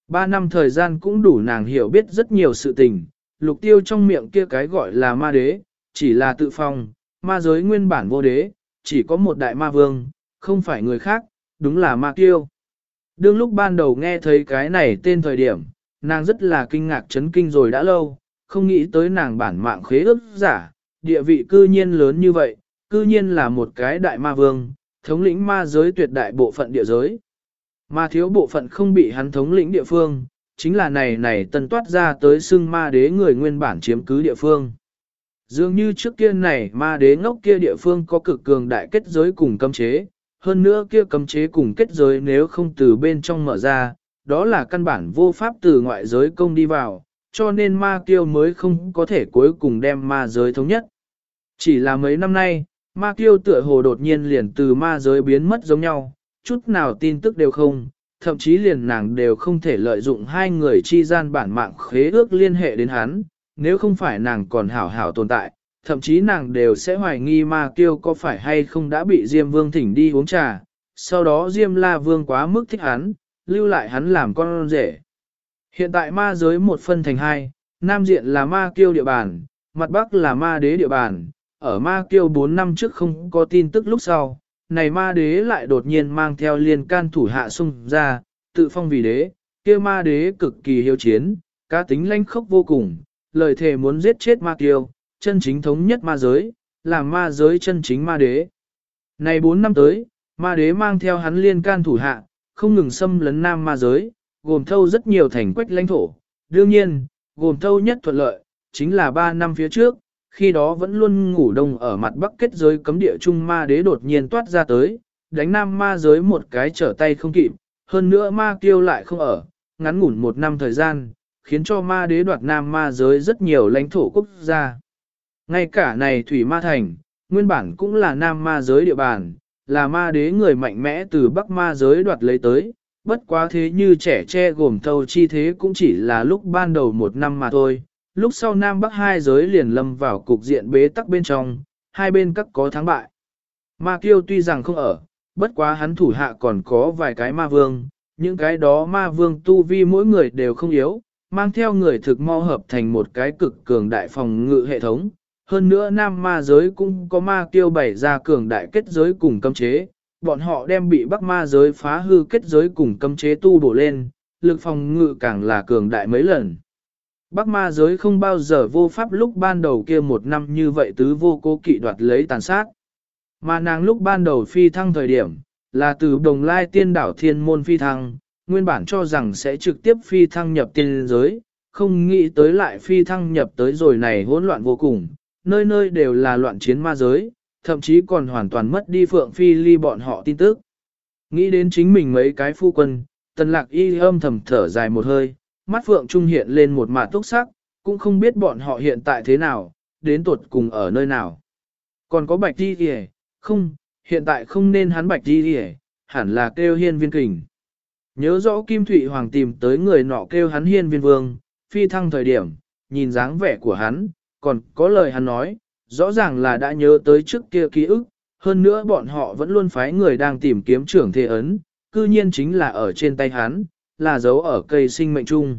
Ba năm thời gian cũng đủ nàng hiểu biết rất nhiều sự tình, lục tiêu trong miệng kia cái gọi là ma đế, chỉ là tự phong, ma giới nguyên bản vô đế, chỉ có một đại ma vương, không phải người khác, đúng là ma tiêu. Đương lúc ban đầu nghe thấy cái này tên thời điểm, nàng rất là kinh ngạc chấn kinh rồi đã lâu, không nghĩ tới nàng bản mạng khế ước giả, địa vị cư nhiên lớn như vậy, cư nhiên là một cái đại ma vương, thống lĩnh ma giới tuyệt đại bộ phận địa giới. Ma thiếu bộ phận không bị hắn thống lĩnh địa phương, chính là này này tân toát ra tới xưng ma đế người nguyên bản chiếm cứ địa phương. Dường như trước kia này ma đế ngốc kia địa phương có cực cường đại kết giới cùng cấm chế, hơn nữa kia cấm chế cùng kết giới nếu không từ bên trong mở ra, đó là căn bản vô pháp từ ngoại giới công đi vào, cho nên ma kiêu mới không có thể cuối cùng đem ma giới thống nhất. Chỉ là mấy năm nay, ma kiêu tựa hồ đột nhiên liền từ ma giới biến mất giống nhau, chút nào tin tức đều không, thậm chí liền nàng đều không thể lợi dụng hai người chi gian bản mạng khế ước liên hệ đến hắn, nếu không phải nàng còn hảo hảo tồn tại, thậm chí nàng đều sẽ hoài nghi ma kiêu có phải hay không đã bị Diêm Vương thỉnh đi uống trà, sau đó Diêm La Vương quá mức thích hắn, lưu lại hắn làm con rể. Hiện tại ma giới một phân thành hai, nam diện là ma kiêu địa bàn, mặt bắc là ma đế địa bàn, ở ma kiêu 4 năm trước không có tin tức lúc sau, này ma đế lại đột nhiên mang theo liên can thủ hạ xung ra, tự phong vì đế, kia ma đế cực kỳ hiếu chiến, cá tính lanh khốc vô cùng, lời thề muốn giết chết ma kiêu, chân chính thống nhất ma giới, làm ma giới chân chính ma đế. Này 4 năm tới, ma đế mang theo hắn liên can thủ hạ, không ngừng xâm lấn nam ma giới, gồm thâu rất nhiều thành quách lãnh thổ. Đương nhiên, gồm thâu nhất thuận lợi, chính là 3 năm phía trước, khi đó vẫn luôn ngủ đông ở mặt bắc kết giới cấm địa trung ma đế đột nhiên toát ra tới, đánh nam ma giới một cái trở tay không kịp, hơn nữa ma kiêu lại không ở, ngắn ngủn một năm thời gian, khiến cho ma đế đoạt nam ma giới rất nhiều lãnh thổ quốc gia. Ngay cả này thủy ma thành, nguyên bản cũng là nam ma giới địa bàn, là ma đế người mạnh mẽ từ bắc ma giới đoạt lấy tới, bất quá thế như trẻ tre gồm thâu chi thế cũng chỉ là lúc ban đầu một năm mà thôi, lúc sau nam bắc hai giới liền lâm vào cục diện bế tắc bên trong, hai bên các có thắng bại. Ma kiêu tuy rằng không ở, bất quá hắn thủ hạ còn có vài cái ma vương, những cái đó ma vương tu vi mỗi người đều không yếu, mang theo người thực mau hợp thành một cái cực cường đại phòng ngự hệ thống, hơn nữa nam ma giới cũng có ma tiêu bảy ra cường đại kết giới cùng cấm chế, bọn họ đem bị bắc ma giới phá hư kết giới cùng cấm chế tu bổ lên, lực phòng ngự càng là cường đại mấy lần. Bắc ma giới không bao giờ vô pháp lúc ban đầu kia một năm như vậy tứ vô cố kỵ đoạt lấy tàn sát. Mà nàng lúc ban đầu phi thăng thời điểm, là từ đồng lai tiên đảo thiên môn phi thăng, nguyên bản cho rằng sẽ trực tiếp phi thăng nhập tiên giới, không nghĩ tới lại phi thăng nhập tới rồi này hỗn loạn vô cùng, nơi nơi đều là loạn chiến ma giới, thậm chí còn hoàn toàn mất đi Phượng Phi ly bọn họ tin tức. Nghĩ đến chính mình mấy cái phu quân, tần lạc y âm thầm thở dài một hơi, mắt Phượng Trung hiện lên một mạt túc sắc, cũng không biết bọn họ hiện tại thế nào, đến tuột cùng ở nơi nào. Còn có bạch đi kìa, không, hiện tại không nên hắn bạch đi kìa, hẳn là kêu hiên viên kình. Nhớ rõ Kim Thụy Hoàng tìm tới người nọ kêu hắn hiên viên vương, phi thăng thời điểm, nhìn dáng vẻ của hắn, còn có lời hắn nói, rõ ràng là đã nhớ tới trước kia ký ức, hơn nữa bọn họ vẫn luôn phái người đang tìm kiếm trưởng thế ấn, cư nhiên chính là ở trên tay hắn, là dấu ở cây sinh mệnh chung.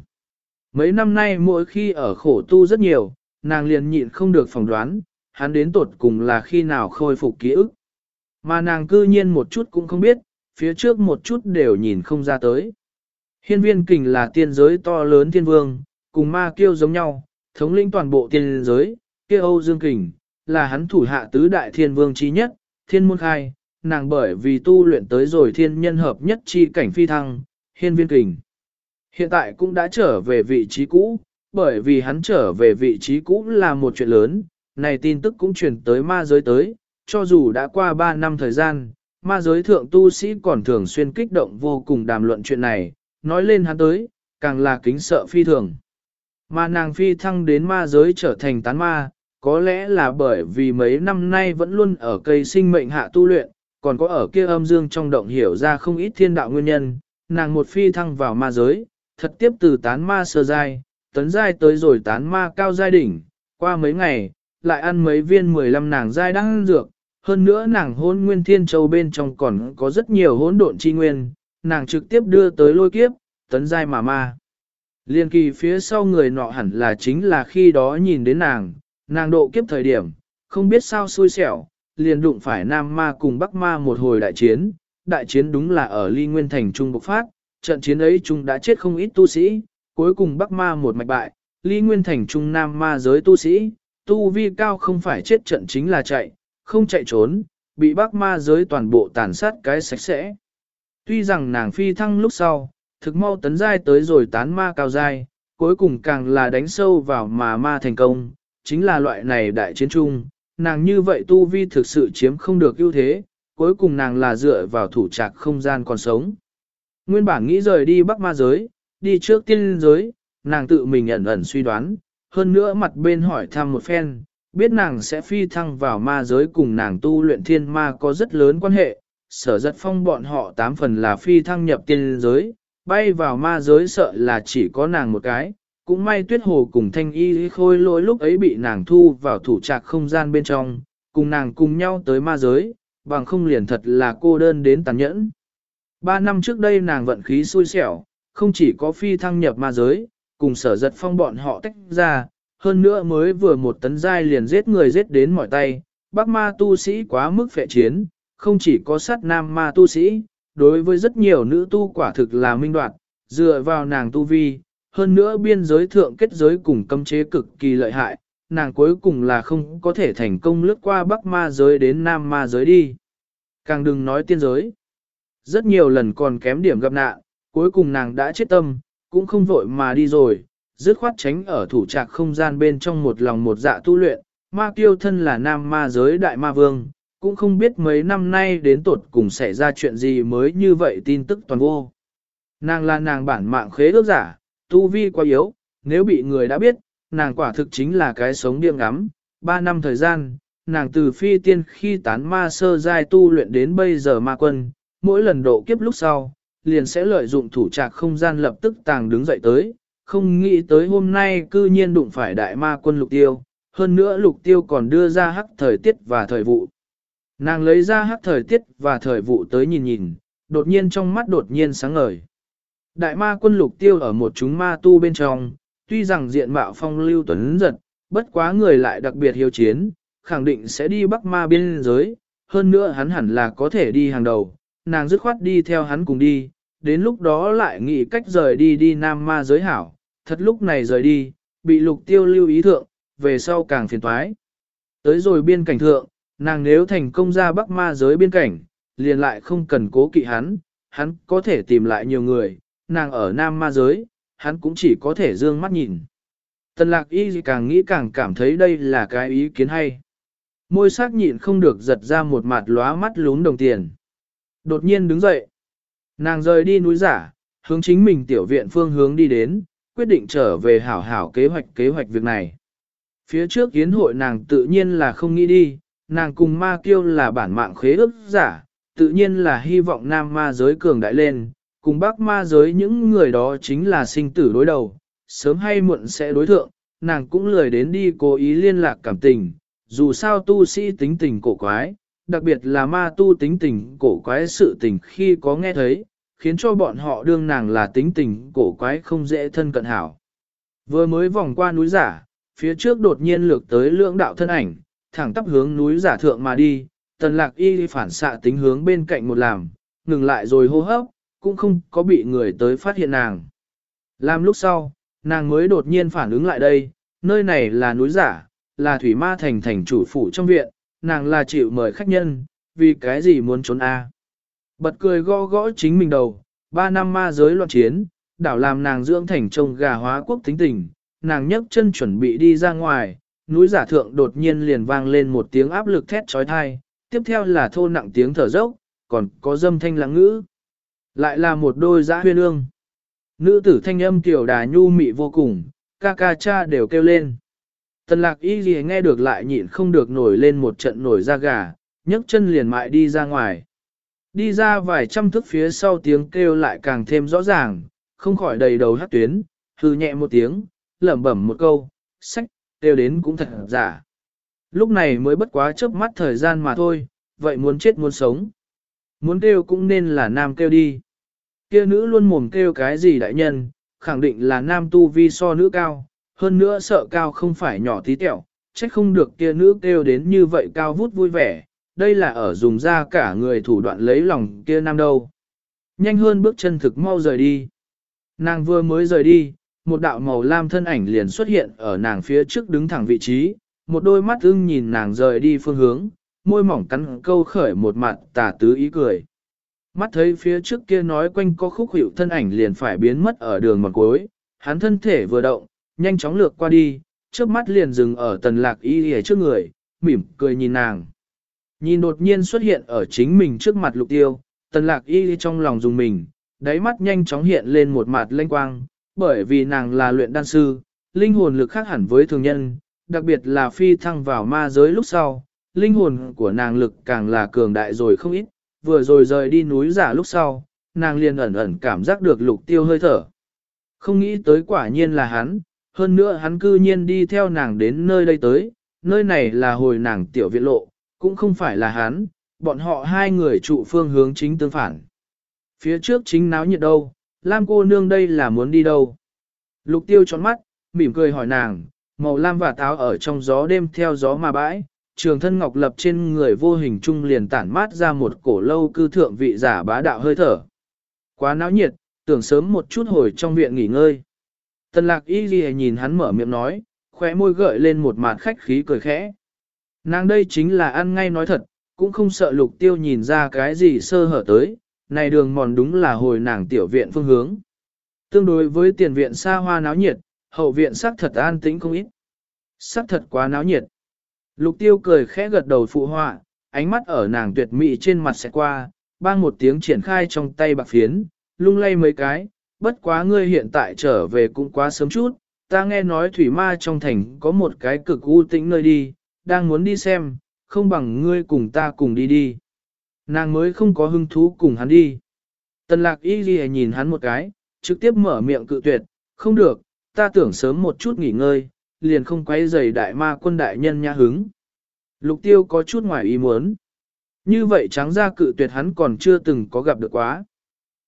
Mấy năm nay mỗi khi ở khổ tu rất nhiều, nàng liền nhịn không được phỏng đoán, hắn đến tột cùng là khi nào khôi phục ký ức. Mà nàng cư nhiên một chút cũng không biết, phía trước một chút đều nhìn không ra tới. Hiên viên kình là tiên giới to lớn thiên vương, cùng ma kiêu giống nhau, thống lĩnh toàn bộ tiên giới, kia Âu Dương Kình, là hắn thủ hạ tứ đại thiên vương trí nhất, thiên môn khai, nàng bởi vì tu luyện tới rồi thiên nhân hợp nhất chi cảnh phi thăng, hiên viên kình. Hiện tại cũng đã trở về vị trí cũ, bởi vì hắn trở về vị trí cũ là một chuyện lớn, này tin tức cũng truyền tới ma giới tới, cho dù đã qua 3 năm thời gian, ma giới thượng tu sĩ còn thường xuyên kích động vô cùng đàm luận chuyện này, nói lên hắn tới, càng là kính sợ phi thường. Mà nàng phi thăng đến ma giới trở thành tán ma, có lẽ là bởi vì mấy năm nay vẫn luôn ở cây sinh mệnh hạ tu luyện, còn có ở kia âm dương trong động hiểu ra không ít thiên đạo nguyên nhân, nàng một phi thăng vào ma giới, thật tiếp từ tán ma sơ giai, tấn giai tới rồi tán ma cao giai đỉnh, qua mấy ngày, lại ăn mấy viên 15 nàng giai đang dược, hơn nữa nàng hôn nguyên thiên châu bên trong còn có rất nhiều hỗn độn chi nguyên, nàng trực tiếp đưa tới lôi kiếp, tấn giai mà ma. Liên kỳ phía sau người nọ hẳn là chính là khi đó nhìn đến nàng, nàng độ kiếp thời điểm, không biết sao xui xẻo, liền đụng phải Nam Ma cùng Bắc Ma một hồi đại chiến, đại chiến đúng là ở Ly Nguyên Thành Trung bộc phát, trận chiến ấy chúng đã chết không ít tu sĩ, cuối cùng Bắc Ma một mạch bại, Ly Nguyên Thành Trung Nam Ma giới tu sĩ, tu vi cao không phải chết trận chính là chạy, không chạy trốn, bị Bắc Ma giới toàn bộ tàn sát cái sạch sẽ. Tuy rằng nàng phi thăng lúc sau, thực mau tấn giai tới rồi tán ma cao giai, cuối cùng càng là đánh sâu vào mà ma thành công, chính là loại này đại chiến trung, nàng như vậy tu vi thực sự chiếm không được ưu thế, cuối cùng nàng là dựa vào thủ trạc không gian còn sống. Nguyên bản nghĩ rời đi bắc ma giới, đi trước tiên giới, nàng tự mình ẩn ẩn suy đoán, hơn nữa mặt bên hỏi thăm một phen, biết nàng sẽ phi thăng vào ma giới cùng nàng tu luyện thiên ma có rất lớn quan hệ, sở giật phong bọn họ tám phần là phi thăng nhập tiên giới, bay vào ma giới sợ là chỉ có nàng một cái, cũng may tuyết hồ cùng thanh y khôi lỗi lúc ấy bị nàng thu vào thủ trạc không gian bên trong, cùng nàng cùng nhau tới ma giới, bằng không liền thật là cô đơn đến tàn nhẫn. Ba năm trước đây nàng vận khí xui xẻo, không chỉ có phi thăng nhập ma giới, cùng sở giật phong bọn họ tách ra, hơn nữa mới vừa một tấn giai liền giết người giết đến mỏi tay, bác ma tu sĩ quá mức phệ chiến, không chỉ có sát nam ma tu sĩ, đối với rất nhiều nữ tu quả thực là minh đoạt, dựa vào nàng tu vi, hơn nữa biên giới thượng kết giới cùng cấm chế cực kỳ lợi hại, nàng cuối cùng là không có thể thành công lướt qua bắc ma giới đến nam ma giới đi. Càng đừng nói tiên giới. Rất nhiều lần còn kém điểm gặp nạn, cuối cùng nàng đã chết tâm, cũng không vội mà đi rồi, dứt khoát tránh ở thủ trạc không gian bên trong một lòng một dạ tu luyện, ma kiêu thân là nam ma giới đại ma vương, cũng không biết mấy năm nay đến tột cùng xảy ra chuyện gì mới như vậy tin tức toàn vô. Nàng là nàng bản mạng khế ước giả, tu vi quá yếu, nếu bị người đã biết, nàng quả thực chính là cái sống điên ngắm. Ba năm thời gian, nàng từ phi tiên khi tán ma sơ giai tu luyện đến bây giờ ma quân, mỗi lần độ kiếp lúc sau, liền sẽ lợi dụng thủ trạc không gian lập tức tàng đứng dậy tới, không nghĩ tới hôm nay cư nhiên đụng phải đại ma quân lục tiêu, hơn nữa lục tiêu còn đưa ra hắc thời tiết và thời vụ. Nàng lấy ra hát thời tiết và thời vụ tới nhìn nhìn, đột nhiên trong mắt đột nhiên sáng ngời. Đại ma quân lục tiêu ở một chúng ma tu bên trong, tuy rằng diện mạo phong lưu tuấn giật, bất quá người lại đặc biệt hiếu chiến, khẳng định sẽ đi bắc ma biên giới, hơn nữa hắn hẳn là có thể đi hàng đầu, nàng dứt khoát đi theo hắn cùng đi, đến lúc đó lại nghĩ cách rời đi đi nam ma giới hảo, thật lúc này rời đi, bị lục tiêu lưu ý thượng, về sau càng phiền toái. Tới rồi biên cảnh thượng, nàng nếu thành công ra bắc ma giới biên cảnh, liền lại không cần cố kỵ hắn, hắn có thể tìm lại nhiều người, nàng ở nam ma giới, hắn cũng chỉ có thể dương mắt nhìn. Tần lạc y càng nghĩ càng cảm thấy đây là cái ý kiến hay. Môi sắc nhịn không được giật ra một mặt lóa mắt lún đồng tiền. Đột nhiên đứng dậy. Nàng rời đi núi giả, hướng chính mình tiểu viện phương hướng đi đến, quyết định trở về hảo hảo kế hoạch kế hoạch việc này. Phía trước yến hội nàng tự nhiên là không nghĩ đi, nàng cùng ma kiêu là bản mạng khế ước giả, tự nhiên là hy vọng nam ma giới cường đại lên, cùng bác ma giới những người đó chính là sinh tử đối đầu, sớm hay muộn sẽ đối thượng, nàng cũng lười đến đi cố ý liên lạc cảm tình, dù sao tu sĩ tính tình cổ quái, đặc biệt là ma tu tính tình cổ quái sự tình khi có nghe thấy, khiến cho bọn họ đương nàng là tính tình cổ quái không dễ thân cận hảo. Vừa mới vòng qua núi giả, phía trước đột nhiên lược tới lưỡng đạo thân ảnh, thẳng tắp hướng núi giả thượng mà đi, tần lạc y phản xạ tính hướng bên cạnh một làm, ngừng lại rồi hô hấp, cũng không có bị người tới phát hiện nàng. Làm lúc sau, nàng mới đột nhiên phản ứng lại đây, nơi này là núi giả, là thủy ma thành thành chủ phủ trong viện, nàng là chịu mời khách nhân, vì cái gì muốn trốn a? Bật cười gõ gõ chính mình đầu, ba năm ma giới loạn chiến, đảo làm nàng dưỡng thành trông gà hóa quốc tính tình, nàng nhấc chân chuẩn bị đi ra ngoài, núi giả thượng đột nhiên liền vang lên một tiếng áp lực thét trói thai, tiếp theo là thô nặng tiếng thở dốc, còn có dâm thanh lãng ngữ. Lại là một đôi giã huyên ương. Nữ tử thanh âm tiểu đà nhu mị vô cùng, ca ca cha đều kêu lên. Tần lạc y gì nghe được lại nhịn không được nổi lên một trận nổi da gà, nhấc chân liền mại đi ra ngoài. Đi ra vài trăm thước phía sau tiếng kêu lại càng thêm rõ ràng, không khỏi đầy đầu hát tuyến, hư nhẹ một tiếng, lẩm bẩm một câu, sách, kêu đến cũng thật giả. Lúc này mới bất quá chớp mắt thời gian mà thôi, vậy muốn chết muốn sống. Muốn kêu cũng nên là nam kêu đi. Kia nữ luôn mồm kêu cái gì đại nhân, khẳng định là nam tu vi so nữ cao, hơn nữa sợ cao không phải nhỏ tí tẹo, trách không được kia nữ kêu đến như vậy cao vút vui vẻ, đây là ở dùng ra cả người thủ đoạn lấy lòng kia nam đâu. Nhanh hơn bước chân thực mau rời đi. Nàng vừa mới rời đi, một đạo màu lam thân ảnh liền xuất hiện ở nàng phía trước đứng thẳng vị trí, một đôi mắt ưng nhìn nàng rời đi phương hướng, môi mỏng cắn câu khởi một mặt tà tứ ý cười. Mắt thấy phía trước kia nói quanh có khúc hiệu thân ảnh liền phải biến mất ở đường một cuối, hắn thân thể vừa động, nhanh chóng lược qua đi, trước mắt liền dừng ở tần lạc y hề trước người, mỉm cười nhìn nàng. Nhìn đột nhiên xuất hiện ở chính mình trước mặt lục tiêu, tần lạc y trong lòng dùng mình, đáy mắt nhanh chóng hiện lên một mặt lanh quang, bởi vì nàng là luyện đan sư, linh hồn lực khác hẳn với thường nhân, đặc biệt là phi thăng vào ma giới lúc sau, linh hồn của nàng lực càng là cường đại rồi không ít, vừa rồi rời đi núi giả lúc sau, nàng liền ẩn ẩn cảm giác được lục tiêu hơi thở. Không nghĩ tới quả nhiên là hắn, hơn nữa hắn cư nhiên đi theo nàng đến nơi đây tới, nơi này là hồi nàng tiểu viện lộ, cũng không phải là hắn, bọn họ hai người trụ phương hướng chính tương phản. Phía trước chính náo nhiệt đâu, Lam cô nương đây là muốn đi đâu. Lục tiêu tròn mắt, mỉm cười hỏi nàng, màu lam và táo ở trong gió đêm theo gió mà bãi, trường thân ngọc lập trên người vô hình trung liền tản mát ra một cổ lâu cư thượng vị giả bá đạo hơi thở. Quá náo nhiệt, tưởng sớm một chút hồi trong viện nghỉ ngơi. Tần lạc y ghi nhìn hắn mở miệng nói, khóe môi gợi lên một mặt khách khí cười khẽ. Nàng đây chính là ăn ngay nói thật, cũng không sợ lục tiêu nhìn ra cái gì sơ hở tới, này đường mòn đúng là hồi nàng tiểu viện phương hướng. Tương đối với tiền viện xa hoa náo nhiệt, hậu viện sắc thật an tĩnh không ít. Sắc thật quá náo nhiệt. Lục tiêu cười khẽ gật đầu phụ họa, ánh mắt ở nàng tuyệt mỹ trên mặt sẽ qua, bang một tiếng triển khai trong tay bạc phiến, lung lay mấy cái, bất quá ngươi hiện tại trở về cũng quá sớm chút, ta nghe nói thủy ma trong thành có một cái cực u tĩnh nơi đi, đang muốn đi xem, không bằng ngươi cùng ta cùng đi đi. Nàng mới không có hứng thú cùng hắn đi. Tần lạc y ghi nhìn hắn một cái, trực tiếp mở miệng cự tuyệt, không được, ta tưởng sớm một chút nghỉ ngơi, liền không quay giày đại ma quân đại nhân nha hứng. Lục tiêu có chút ngoài ý muốn. Như vậy trắng ra cự tuyệt hắn còn chưa từng có gặp được quá.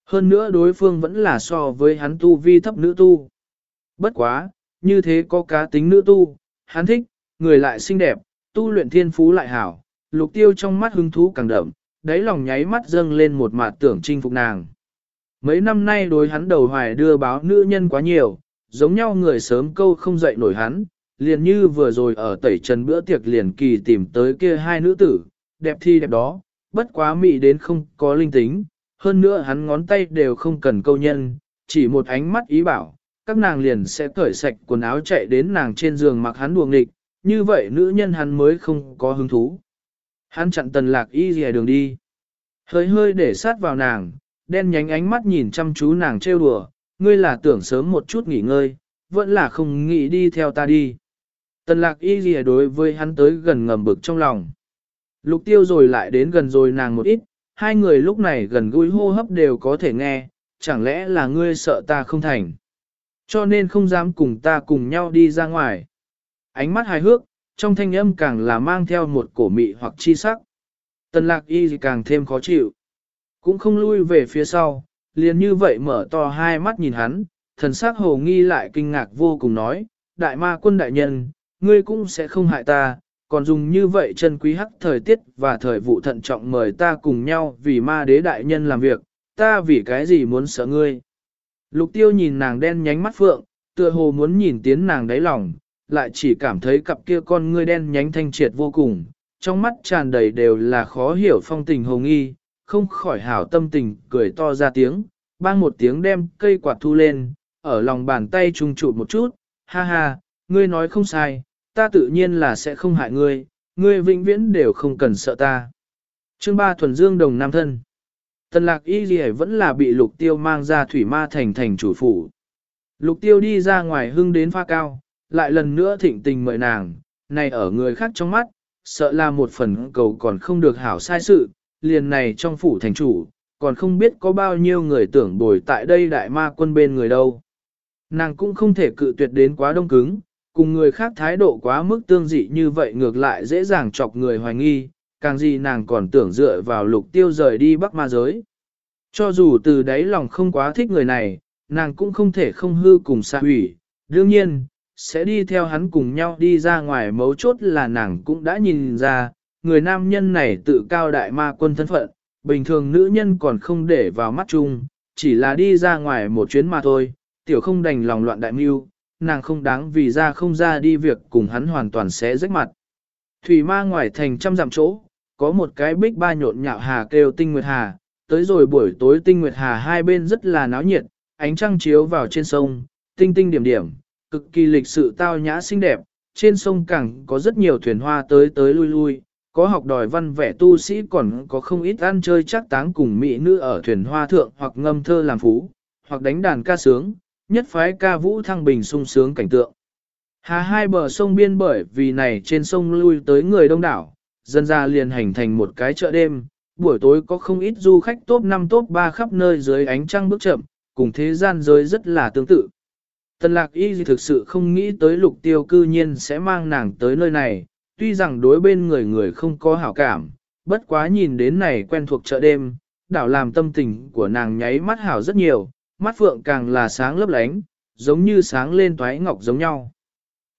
Hơn nữa đối phương vẫn là so với hắn tu vi thấp nữ tu. Bất quá, như thế có cá tính nữ tu, hắn thích, người lại xinh đẹp, tu luyện thiên phú lại hảo, lục tiêu trong mắt hứng thú càng đậm, đáy lòng nháy mắt dâng lên một mặt tưởng chinh phục nàng. Mấy năm nay đối hắn đầu hoài đưa báo nữ nhân quá nhiều, giống nhau người sớm câu không dậy nổi hắn, liền như vừa rồi ở tẩy trần bữa tiệc liền kỳ tìm tới kia hai nữ tử, đẹp thi đẹp đó, bất quá mị đến không có linh tính, hơn nữa hắn ngón tay đều không cần câu nhân, chỉ một ánh mắt ý bảo, các nàng liền sẽ cởi sạch quần áo chạy đến nàng trên giường mặc hắn đuồng nghịch, như vậy nữ nhân hắn mới không có hứng thú. Hắn chặn tần lạc y dìa đường đi, hơi hơi để sát vào nàng, đen nhánh ánh mắt nhìn chăm chú nàng trêu đùa, ngươi là tưởng sớm một chút nghỉ ngơi, vẫn là không nghĩ đi theo ta đi. Tần lạc y dìa đối với hắn tới gần ngầm bực trong lòng. Lục tiêu rồi lại đến gần rồi nàng một ít, hai người lúc này gần gũi hô hấp đều có thể nghe, chẳng lẽ là ngươi sợ ta không thành. Cho nên không dám cùng ta cùng nhau đi ra ngoài. Ánh mắt hài hước, trong thanh âm càng là mang theo một cổ mị hoặc chi sắc. Tần lạc y càng thêm khó chịu. Cũng không lui về phía sau, liền như vậy mở to hai mắt nhìn hắn, thần sắc hồ nghi lại kinh ngạc vô cùng nói, đại ma quân đại nhân, ngươi cũng sẽ không hại ta, còn dùng như vậy chân quý hắc thời tiết và thời vụ thận trọng mời ta cùng nhau vì ma đế đại nhân làm việc, ta vì cái gì muốn sợ ngươi. Lục tiêu nhìn nàng đen nhánh mắt phượng, tựa hồ muốn nhìn tiến nàng đáy lòng, lại chỉ cảm thấy cặp kia con ngươi đen nhánh thanh triệt vô cùng, trong mắt tràn đầy đều là khó hiểu phong tình hồng nghi, không khỏi hảo tâm tình cười to ra tiếng, bang một tiếng đem cây quạt thu lên, ở lòng bàn tay trùng trụ một chút, ha ha, ngươi nói không sai, ta tự nhiên là sẽ không hại ngươi, ngươi vĩnh viễn đều không cần sợ ta. Chương ba thuần dương đồng nam thân. Tần lạc y gì vẫn là bị lục tiêu mang ra thủy ma thành thành chủ phủ. Lục tiêu đi ra ngoài hưng đến pha cao, lại lần nữa thịnh tình mời nàng, này ở người khác trong mắt, sợ là một phần cầu còn không được hảo sai sự, liền này trong phủ thành chủ, còn không biết có bao nhiêu người tưởng bồi tại đây đại ma quân bên người đâu. Nàng cũng không thể cự tuyệt đến quá đông cứng, cùng người khác thái độ quá mức tương dị như vậy ngược lại dễ dàng chọc người hoài nghi, càng gì nàng còn tưởng dựa vào lục tiêu rời đi bắc ma giới. Cho dù từ đáy lòng không quá thích người này, nàng cũng không thể không hư cùng xa hủy, đương nhiên, sẽ đi theo hắn cùng nhau đi ra ngoài mấu chốt là nàng cũng đã nhìn ra, người nam nhân này tự cao đại ma quân thân phận, bình thường nữ nhân còn không để vào mắt chung, chỉ là đi ra ngoài một chuyến mà thôi, tiểu không đành lòng loạn đại mưu, nàng không đáng vì ra không ra đi việc cùng hắn hoàn toàn sẽ rách mặt. Thủy ma ngoài thành trăm dặm chỗ, có một cái bích ba nhộn nhạo hà kêu tinh nguyệt hà, tới rồi buổi tối tinh nguyệt hà hai bên rất là náo nhiệt, ánh trăng chiếu vào trên sông, tinh tinh điểm điểm, cực kỳ lịch sự tao nhã xinh đẹp, trên sông cảng có rất nhiều thuyền hoa tới tới lui lui, có học đòi văn vẻ tu sĩ còn có không ít ăn chơi chắc táng cùng mỹ nữ ở thuyền hoa thượng hoặc ngâm thơ làm phú, hoặc đánh đàn ca sướng, nhất phái ca vũ thăng bình sung sướng cảnh tượng. Hà hai bờ sông biên bởi vì này trên sông lui tới người đông đảo, dân ra liền hành thành một cái chợ đêm, buổi tối có không ít du khách top 5 top 3 khắp nơi dưới ánh trăng bước chậm, cùng thế gian giới rất là tương tự. Tần lạc y thực sự không nghĩ tới lục tiêu cư nhiên sẽ mang nàng tới nơi này, tuy rằng đối bên người người không có hảo cảm, bất quá nhìn đến này quen thuộc chợ đêm, đảo làm tâm tình của nàng nháy mắt hảo rất nhiều, mắt phượng càng là sáng lấp lánh, giống như sáng lên toái ngọc giống nhau.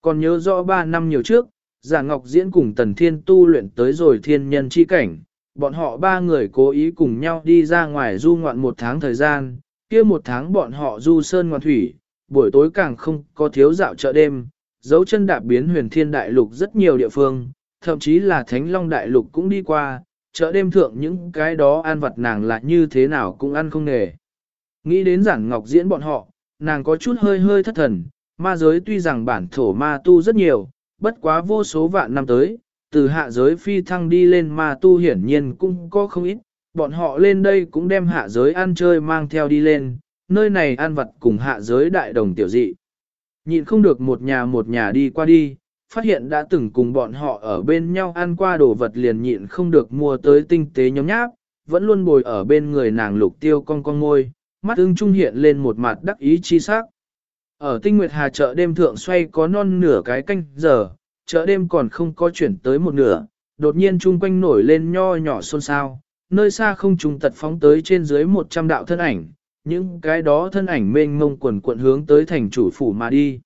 Còn nhớ rõ 3 năm nhiều trước, giả ngọc diễn cùng tần thiên tu luyện tới rồi thiên nhân chi cảnh, bọn họ ba người cố ý cùng nhau đi ra ngoài du ngoạn một tháng thời gian, kia một tháng bọn họ du sơn ngoạn thủy, buổi tối càng không có thiếu dạo chợ đêm, dấu chân đạp biến huyền thiên đại lục rất nhiều địa phương, thậm chí là thánh long đại lục cũng đi qua, chợ đêm thượng những cái đó ăn vặt nàng là như thế nào cũng ăn không nghề. Nghĩ đến giản ngọc diễn bọn họ, nàng có chút hơi hơi thất thần, ma giới tuy rằng bản thổ ma tu rất nhiều, bất quá vô số vạn năm tới, từ hạ giới phi thăng đi lên ma tu hiển nhiên cũng có không ít, bọn họ lên đây cũng đem hạ giới ăn chơi mang theo đi lên, nơi này an vật cùng hạ giới đại đồng tiểu dị. Nhịn không được một nhà một nhà đi qua đi, phát hiện đã từng cùng bọn họ ở bên nhau ăn qua đồ vật liền nhịn không được mua tới tinh tế nhóm nháp, vẫn luôn bồi ở bên người nàng lục tiêu con con môi, mắt ưng trung hiện lên một mặt đắc ý chi sắc. Ở tinh nguyệt hà chợ đêm thượng xoay có non nửa cái canh giờ, chợ đêm còn không có chuyển tới một nửa, đột nhiên chung quanh nổi lên nho nhỏ xôn xao, nơi xa không trùng tật phóng tới trên dưới 100 đạo thân ảnh, những cái đó thân ảnh mênh mông quần cuộn hướng tới thành chủ phủ mà đi.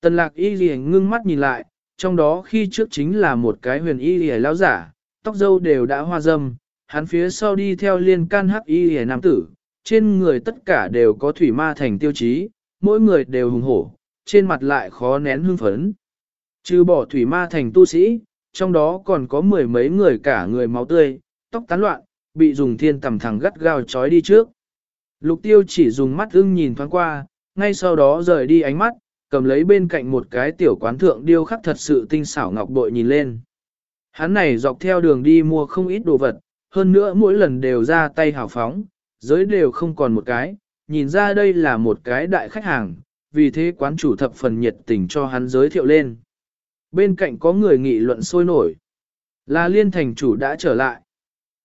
Tần lạc y lìa ngưng mắt nhìn lại, trong đó khi trước chính là một cái huyền y lìa lão giả, tóc dâu đều đã hoa dâm, hắn phía sau đi theo liên can hắc y lìa nam tử, trên người tất cả đều có thủy ma thành tiêu chí, mỗi người đều hùng hổ, trên mặt lại khó nén hưng phấn. Trừ bỏ thủy ma thành tu sĩ, trong đó còn có mười mấy người cả người máu tươi, tóc tán loạn, bị dùng thiên tầm thẳng gắt gao chói đi trước. Lục tiêu chỉ dùng mắt ưng nhìn thoáng qua, ngay sau đó rời đi ánh mắt, cầm lấy bên cạnh một cái tiểu quán thượng điêu khắc thật sự tinh xảo ngọc bội nhìn lên. Hắn này dọc theo đường đi mua không ít đồ vật, hơn nữa mỗi lần đều ra tay hào phóng, giới đều không còn một cái, nhìn ra đây là một cái đại khách hàng, vì thế quán chủ thập phần nhiệt tình cho hắn giới thiệu lên. Bên cạnh có người nghị luận sôi nổi, là liên thành chủ đã trở lại.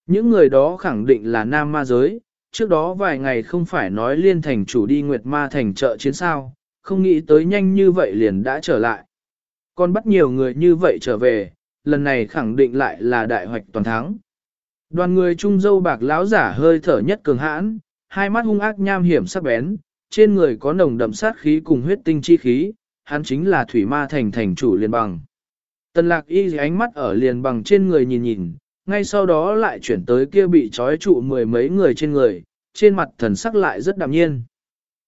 Những người đó khẳng định là nam ma giới, trước đó vài ngày không phải nói liên thành chủ đi nguyệt ma thành chợ chiến sao, không nghĩ tới nhanh như vậy liền đã trở lại. Còn bắt nhiều người như vậy trở về, lần này khẳng định lại là đại hoạch toàn thắng. Đoàn người trung dâu bạc lão giả hơi thở nhất cường hãn, hai mắt hung ác nham hiểm sắc bén, trên người có nồng đậm sát khí cùng huyết tinh chi khí, hắn chính là thủy ma thành thành chủ liền bằng. Tần lạc y ánh mắt ở liền bằng trên người nhìn nhìn, ngay sau đó lại chuyển tới kia bị trói trụ mười mấy người trên người, trên mặt thần sắc lại rất đạm nhiên.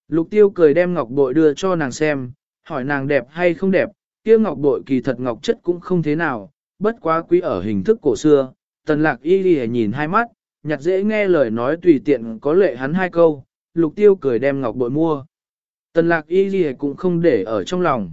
Lục tiêu cười đem ngọc bội đưa cho nàng xem, hỏi nàng đẹp hay không đẹp, kia ngọc bội kỳ thật ngọc chất cũng không thế nào, bất quá quý ở hình thức cổ xưa, tần lạc y đi nhìn hai mắt, nhặt dễ nghe lời nói tùy tiện có lệ hắn hai câu, lục tiêu cười đem ngọc bội mua. Tần lạc y đi cũng không để ở trong lòng.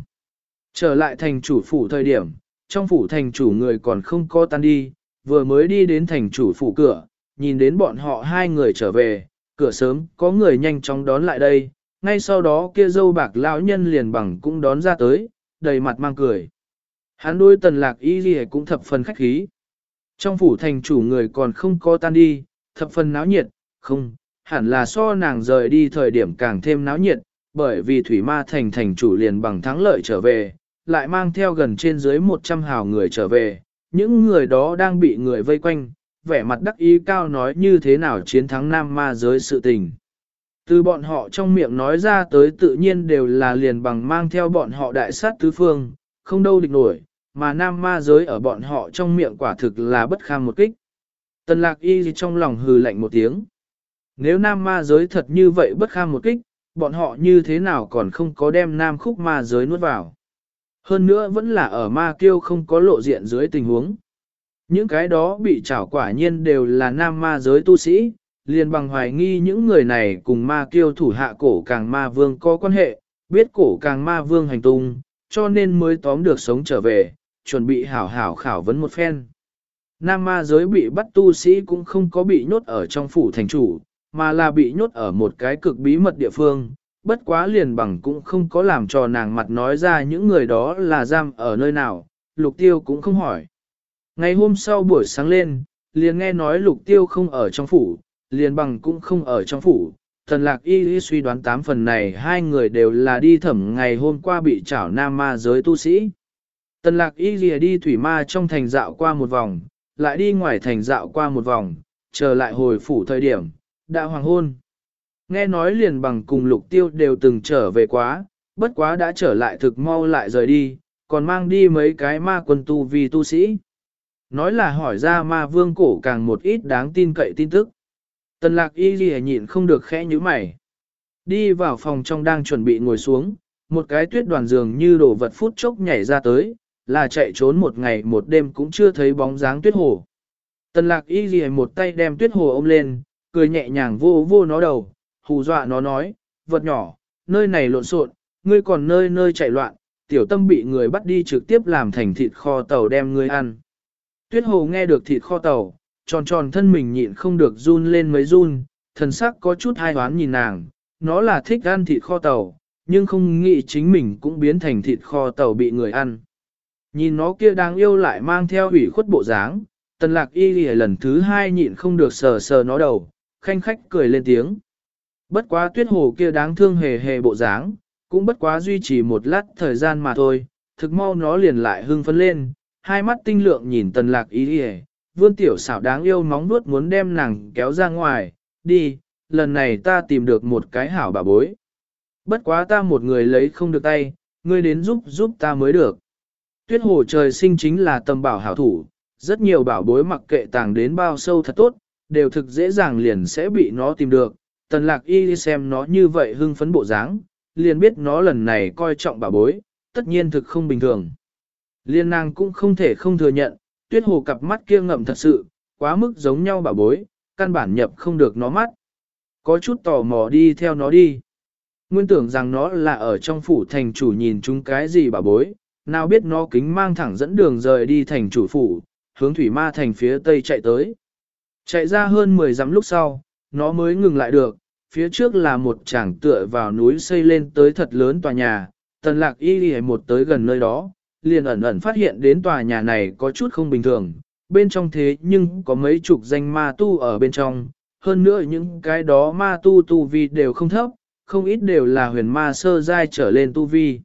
Trở lại thành chủ phủ thời điểm, trong phủ thành chủ người còn không có tan đi, vừa mới đi đến thành chủ phủ cửa, nhìn đến bọn họ hai người trở về, cửa sớm, có người nhanh chóng đón lại đây, ngay sau đó kia dâu bạc lão nhân liền bằng cũng đón ra tới, đầy mặt mang cười. Hắn đôi tần lạc y gì cũng thập phần khách khí. Trong phủ thành chủ người còn không có tan đi, thập phần náo nhiệt, không, hẳn là so nàng rời đi thời điểm càng thêm náo nhiệt, bởi vì thủy ma thành thành chủ liền bằng thắng lợi trở về, lại mang theo gần trên dưới 100 hào người trở về, những người đó đang bị người vây quanh, vẻ mặt đắc ý cao nói như thế nào chiến thắng nam ma giới sự tình. Từ bọn họ trong miệng nói ra tới tự nhiên đều là liền bằng mang theo bọn họ đại sát tứ phương, không đâu địch nổi, mà nam ma giới ở bọn họ trong miệng quả thực là bất kham một kích. Tần lạc y trong lòng hừ lạnh một tiếng. Nếu nam ma giới thật như vậy bất kham một kích, bọn họ như thế nào còn không có đem nam khúc ma giới nuốt vào. Hơn nữa vẫn là ở ma kiêu không có lộ diện dưới tình huống. Những cái đó bị trảo quả nhiên đều là nam ma giới tu sĩ, liền bằng hoài nghi những người này cùng ma kiêu thủ hạ cổ càng ma vương có quan hệ, biết cổ càng ma vương hành tung, cho nên mới tóm được sống trở về, chuẩn bị hảo hảo khảo vấn một phen. Nam ma giới bị bắt tu sĩ cũng không có bị nhốt ở trong phủ thành chủ, mà là bị nhốt ở một cái cực bí mật địa phương, bất quá liền bằng cũng không có làm cho nàng mặt nói ra những người đó là giam ở nơi nào, lục tiêu cũng không hỏi. Ngày hôm sau buổi sáng lên, liền nghe nói lục tiêu không ở trong phủ, liền bằng cũng không ở trong phủ. Thần lạc y y suy đoán tám phần này hai người đều là đi thẩm ngày hôm qua bị trảo nam ma giới tu sĩ. Tần lạc y lìa đi thủy ma trong thành dạo qua một vòng, lại đi ngoài thành dạo qua một vòng, trở lại hồi phủ thời điểm, đã hoàng hôn. Nghe nói liền bằng cùng lục tiêu đều từng trở về quá, bất quá đã trở lại thực mau lại rời đi, còn mang đi mấy cái ma quân tu vì tu sĩ. Nói là hỏi ra ma vương cổ càng một ít đáng tin cậy tin tức. Tần lạc y ghi nhịn không được khẽ như mày. Đi vào phòng trong đang chuẩn bị ngồi xuống, một cái tuyết đoàn dường như đổ vật phút chốc nhảy ra tới, là chạy trốn một ngày một đêm cũng chưa thấy bóng dáng tuyết hồ. Tần lạc y ghi một tay đem tuyết hồ ôm lên, cười nhẹ nhàng vô vô nó đầu, hù dọa nó nói, vật nhỏ, nơi này lộn xộn, ngươi còn nơi nơi chạy loạn, tiểu tâm bị người bắt đi trực tiếp làm thành thịt kho tàu đem ngươi ăn. Tuyết hồ nghe được thịt kho tàu, tròn tròn thân mình nhịn không được run lên mấy run, thần sắc có chút hai hoán nhìn nàng, nó là thích ăn thịt kho tàu, nhưng không nghĩ chính mình cũng biến thành thịt kho tàu bị người ăn. Nhìn nó kia đáng yêu lại mang theo ủy khuất bộ dáng, tần lạc y lì lần thứ hai nhịn không được sờ sờ nó đầu, khanh khách cười lên tiếng. Bất quá tuyết hồ kia đáng thương hề hề bộ dáng, cũng bất quá duy trì một lát thời gian mà thôi, thực mau nó liền lại hưng phấn lên, hai mắt tinh lượng nhìn tần lạc ý hề. vươn tiểu xảo đáng yêu móng nuốt muốn đem nàng kéo ra ngoài, đi, lần này ta tìm được một cái hảo bà bối. Bất quá ta một người lấy không được tay, ngươi đến giúp giúp ta mới được. Tuyết hồ trời sinh chính là tầm bảo hảo thủ, rất nhiều bảo bối mặc kệ tàng đến bao sâu thật tốt, đều thực dễ dàng liền sẽ bị nó tìm được. Tần lạc y xem nó như vậy hưng phấn bộ dáng, liền biết nó lần này coi trọng bà bối, tất nhiên thực không bình thường. Liên nàng cũng không thể không thừa nhận, tuyết hồ cặp mắt kia ngậm thật sự, quá mức giống nhau bà bối, căn bản nhập không được nó mắt. Có chút tò mò đi theo nó đi. Nguyên tưởng rằng nó là ở trong phủ thành chủ nhìn chúng cái gì bà bối, nào biết nó kính mang thẳng dẫn đường rời đi thành chủ phủ, hướng thủy ma thành phía tây chạy tới. Chạy ra hơn 10 dặm lúc sau, nó mới ngừng lại được, phía trước là một tràng tựa vào núi xây lên tới thật lớn tòa nhà, tần lạc y đi một tới gần nơi đó, liền ẩn ẩn phát hiện đến tòa nhà này có chút không bình thường, bên trong thế nhưng có mấy chục danh ma tu ở bên trong, hơn nữa những cái đó ma tu tu vi đều không thấp, không ít đều là huyền ma sơ giai trở lên tu vi.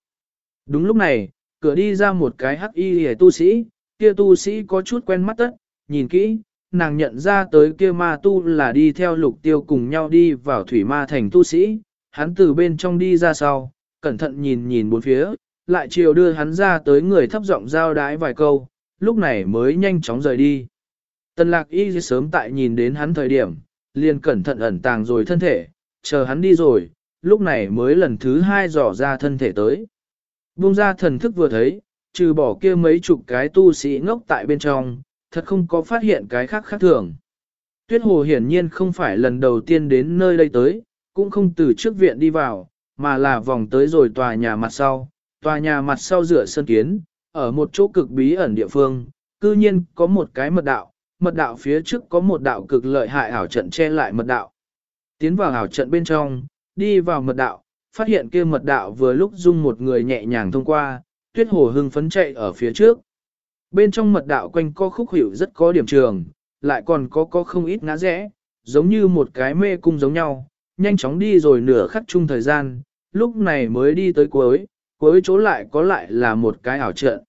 Đúng lúc này, cửa đi ra một cái hắc y hề tu sĩ, kia tu sĩ có chút quen mắt tất, nhìn kỹ, nàng nhận ra tới kia ma tu là đi theo lục tiêu cùng nhau đi vào thủy ma thành tu sĩ, hắn từ bên trong đi ra sau, cẩn thận nhìn nhìn bốn phía, lại chiều đưa hắn ra tới người thấp giọng giao đái vài câu, lúc này mới nhanh chóng rời đi. Tần lạc y sớm tại nhìn đến hắn thời điểm, liền cẩn thận ẩn tàng rồi thân thể, chờ hắn đi rồi, lúc này mới lần thứ hai dò ra thân thể tới. Bung ra thần thức vừa thấy, trừ bỏ kia mấy chục cái tu sĩ ngốc tại bên trong, thật không có phát hiện cái khác khác thường. Tuyết hồ hiển nhiên không phải lần đầu tiên đến nơi đây tới, cũng không từ trước viện đi vào, mà là vòng tới rồi tòa nhà mặt sau, tòa nhà mặt sau rửa sân kiến, ở một chỗ cực bí ẩn địa phương, cư nhiên có một cái mật đạo, mật đạo phía trước có một đạo cực lợi hại ảo trận che lại mật đạo. Tiến vào ảo trận bên trong, đi vào mật đạo, phát hiện kia mật đạo vừa lúc dung một người nhẹ nhàng thông qua, tuyết hồ hưng phấn chạy ở phía trước. Bên trong mật đạo quanh co khúc hiểu rất có điểm trường, lại còn có có không ít ngã rẽ, giống như một cái mê cung giống nhau, nhanh chóng đi rồi nửa khắc chung thời gian, lúc này mới đi tới cuối, cuối chỗ lại có lại là một cái ảo trận.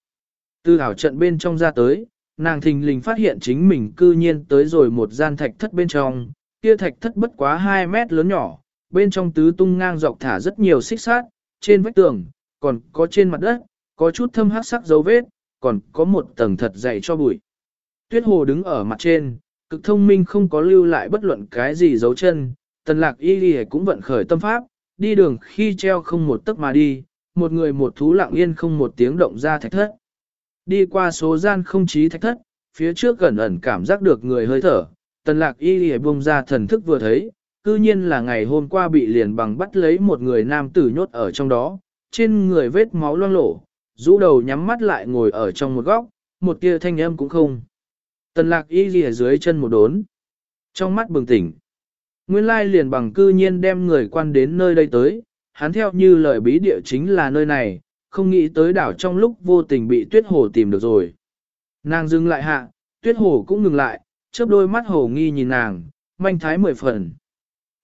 Từ ảo trận bên trong ra tới, nàng thình lình phát hiện chính mình cư nhiên tới rồi một gian thạch thất bên trong, kia thạch thất bất quá 2 mét lớn nhỏ, bên trong tứ tung ngang dọc thả rất nhiều xích sát, trên vách tường, còn có trên mặt đất, có chút thâm hắc sắc dấu vết, còn có một tầng thật dày cho bụi. Tuyết hồ đứng ở mặt trên, cực thông minh không có lưu lại bất luận cái gì dấu chân, tần lạc y đi cũng vận khởi tâm pháp, đi đường khi treo không một tấc mà đi, một người một thú lặng yên không một tiếng động ra thạch thất. Đi qua số gian không trí thạch thất, phía trước gần ẩn cảm giác được người hơi thở, tần lạc y đi bông ra thần thức vừa thấy, cư nhiên là ngày hôm qua bị liền bằng bắt lấy một người nam tử nhốt ở trong đó, trên người vết máu loang lổ, rũ đầu nhắm mắt lại ngồi ở trong một góc, một tia thanh âm cũng không. Tần lạc y ghi dưới chân một đốn. Trong mắt bừng tỉnh. Nguyên lai liền bằng cư nhiên đem người quan đến nơi đây tới, hắn theo như lời bí địa chính là nơi này, không nghĩ tới đảo trong lúc vô tình bị tuyết hồ tìm được rồi. Nàng dừng lại hạ, tuyết hồ cũng ngừng lại, chớp đôi mắt hồ nghi nhìn nàng, manh thái mười phần.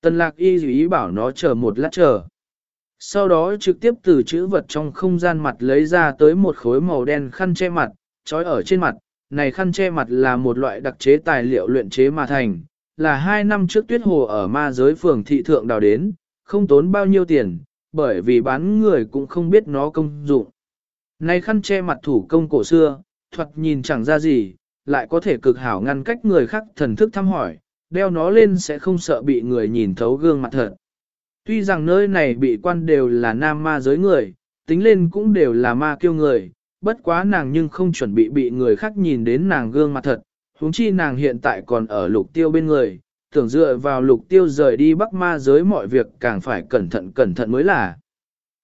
Tần lạc y ý bảo nó chờ một lát chờ. Sau đó trực tiếp từ chữ vật trong không gian mặt lấy ra tới một khối màu đen khăn che mặt, trói ở trên mặt. Này khăn che mặt là một loại đặc chế tài liệu luyện chế mà thành, là hai năm trước tuyết hồ ở ma giới phường thị thượng đào đến, không tốn bao nhiêu tiền, bởi vì bán người cũng không biết nó công dụng. Này khăn che mặt thủ công cổ xưa, thuật nhìn chẳng ra gì, lại có thể cực hảo ngăn cách người khác thần thức thăm hỏi, đeo nó lên sẽ không sợ bị người nhìn thấu gương mặt thật. Tuy rằng nơi này bị quan đều là nam ma giới người, tính lên cũng đều là ma kiêu người, bất quá nàng nhưng không chuẩn bị bị người khác nhìn đến nàng gương mặt thật, huống chi nàng hiện tại còn ở lục tiêu bên người, tưởng dựa vào lục tiêu rời đi bắc ma giới mọi việc càng phải cẩn thận cẩn thận mới là.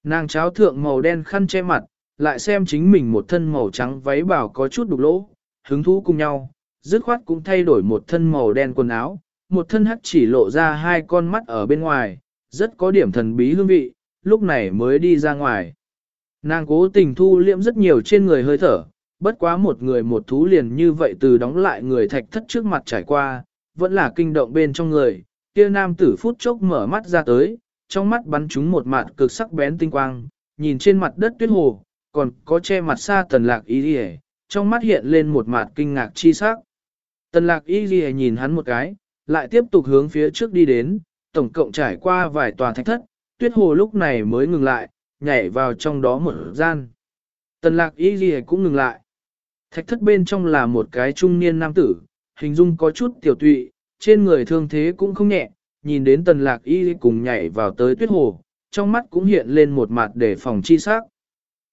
Nàng cháo thượng màu đen khăn che mặt, lại xem chính mình một thân màu trắng váy bảo có chút đục lỗ, hứng thú cùng nhau, dứt khoát cũng thay đổi một thân màu đen quần áo, một thân hắc chỉ lộ ra hai con mắt ở bên ngoài, rất có điểm thần bí hương vị, lúc này mới đi ra ngoài. Nàng cố tình thu liễm rất nhiều trên người hơi thở, bất quá một người một thú liền như vậy từ đóng lại người thạch thất trước mặt trải qua, vẫn là kinh động bên trong người, kia nam tử phút chốc mở mắt ra tới, trong mắt bắn chúng một mặt cực sắc bén tinh quang, nhìn trên mặt đất tuyết hồ, còn có che mặt xa tần lạc ý đi trong mắt hiện lên một mặt kinh ngạc chi sắc. Tần lạc y ghi nhìn hắn một cái, lại tiếp tục hướng phía trước đi đến, tổng cộng trải qua vài tòa thạch thất, tuyết hồ lúc này mới ngừng lại, nhảy vào trong đó một gian. Tần lạc y ghi cũng ngừng lại. Thạch thất bên trong là một cái trung niên nam tử, hình dung có chút tiểu tụy, trên người thương thế cũng không nhẹ, nhìn đến tần lạc y cùng nhảy vào tới tuyết hồ, trong mắt cũng hiện lên một mặt để phòng chi sắc.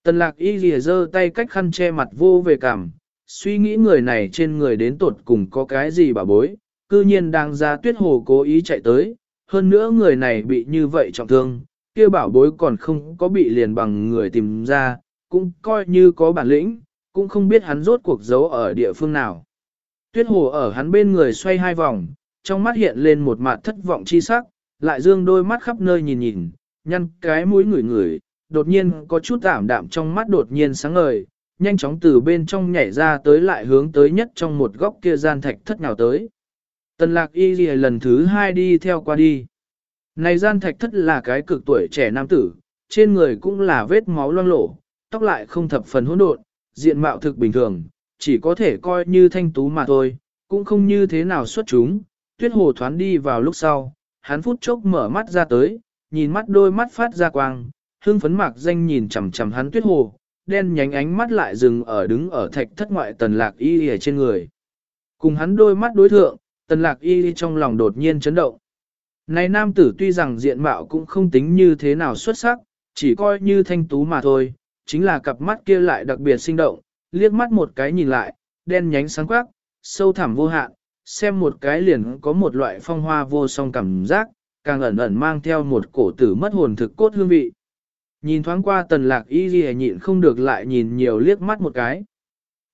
Tần lạc y ghi dơ tay cách khăn che mặt vô về cảm, suy nghĩ người này trên người đến tột cùng có cái gì bà bối, cư nhiên đang ra tuyết hồ cố ý chạy tới, hơn nữa người này bị như vậy trọng thương, kia bảo bối còn không có bị liền bằng người tìm ra, cũng coi như có bản lĩnh, cũng không biết hắn rốt cuộc giấu ở địa phương nào. Tuyết hồ ở hắn bên người xoay hai vòng, trong mắt hiện lên một mặt thất vọng chi sắc, lại dương đôi mắt khắp nơi nhìn nhìn, nhăn cái mũi ngửi ngửi, đột nhiên có chút ảm đạm trong mắt đột nhiên sáng ngời, nhanh chóng từ bên trong nhảy ra tới lại hướng tới nhất trong một góc kia gian thạch thất nào tới. Tần lạc y ghi lần thứ hai đi theo qua đi. Này gian thạch thất là cái cực tuổi trẻ nam tử, trên người cũng là vết máu loang lổ, tóc lại không thập phần hỗn độn, diện mạo thực bình thường, chỉ có thể coi như thanh tú mà thôi, cũng không như thế nào xuất chúng. Tuyết hồ thoán đi vào lúc sau, hắn phút chốc mở mắt ra tới, nhìn mắt đôi mắt phát ra quang, hương phấn mạc danh nhìn chằm chằm hắn tuyết hồ, đen nhánh ánh mắt lại dừng ở đứng ở thạch thất ngoại tần lạc y ở trên người. Cùng hắn đôi mắt đối thượng, tần lạc y trong lòng đột nhiên chấn động. Này nam tử tuy rằng diện mạo cũng không tính như thế nào xuất sắc, chỉ coi như thanh tú mà thôi, chính là cặp mắt kia lại đặc biệt sinh động, liếc mắt một cái nhìn lại, đen nhánh sáng quắc, sâu thẳm vô hạn, xem một cái liền có một loại phong hoa vô song cảm giác, càng ẩn ẩn mang theo một cổ tử mất hồn thực cốt hương vị. Nhìn thoáng qua tần lạc y ghi nhịn không được lại nhìn nhiều liếc mắt một cái.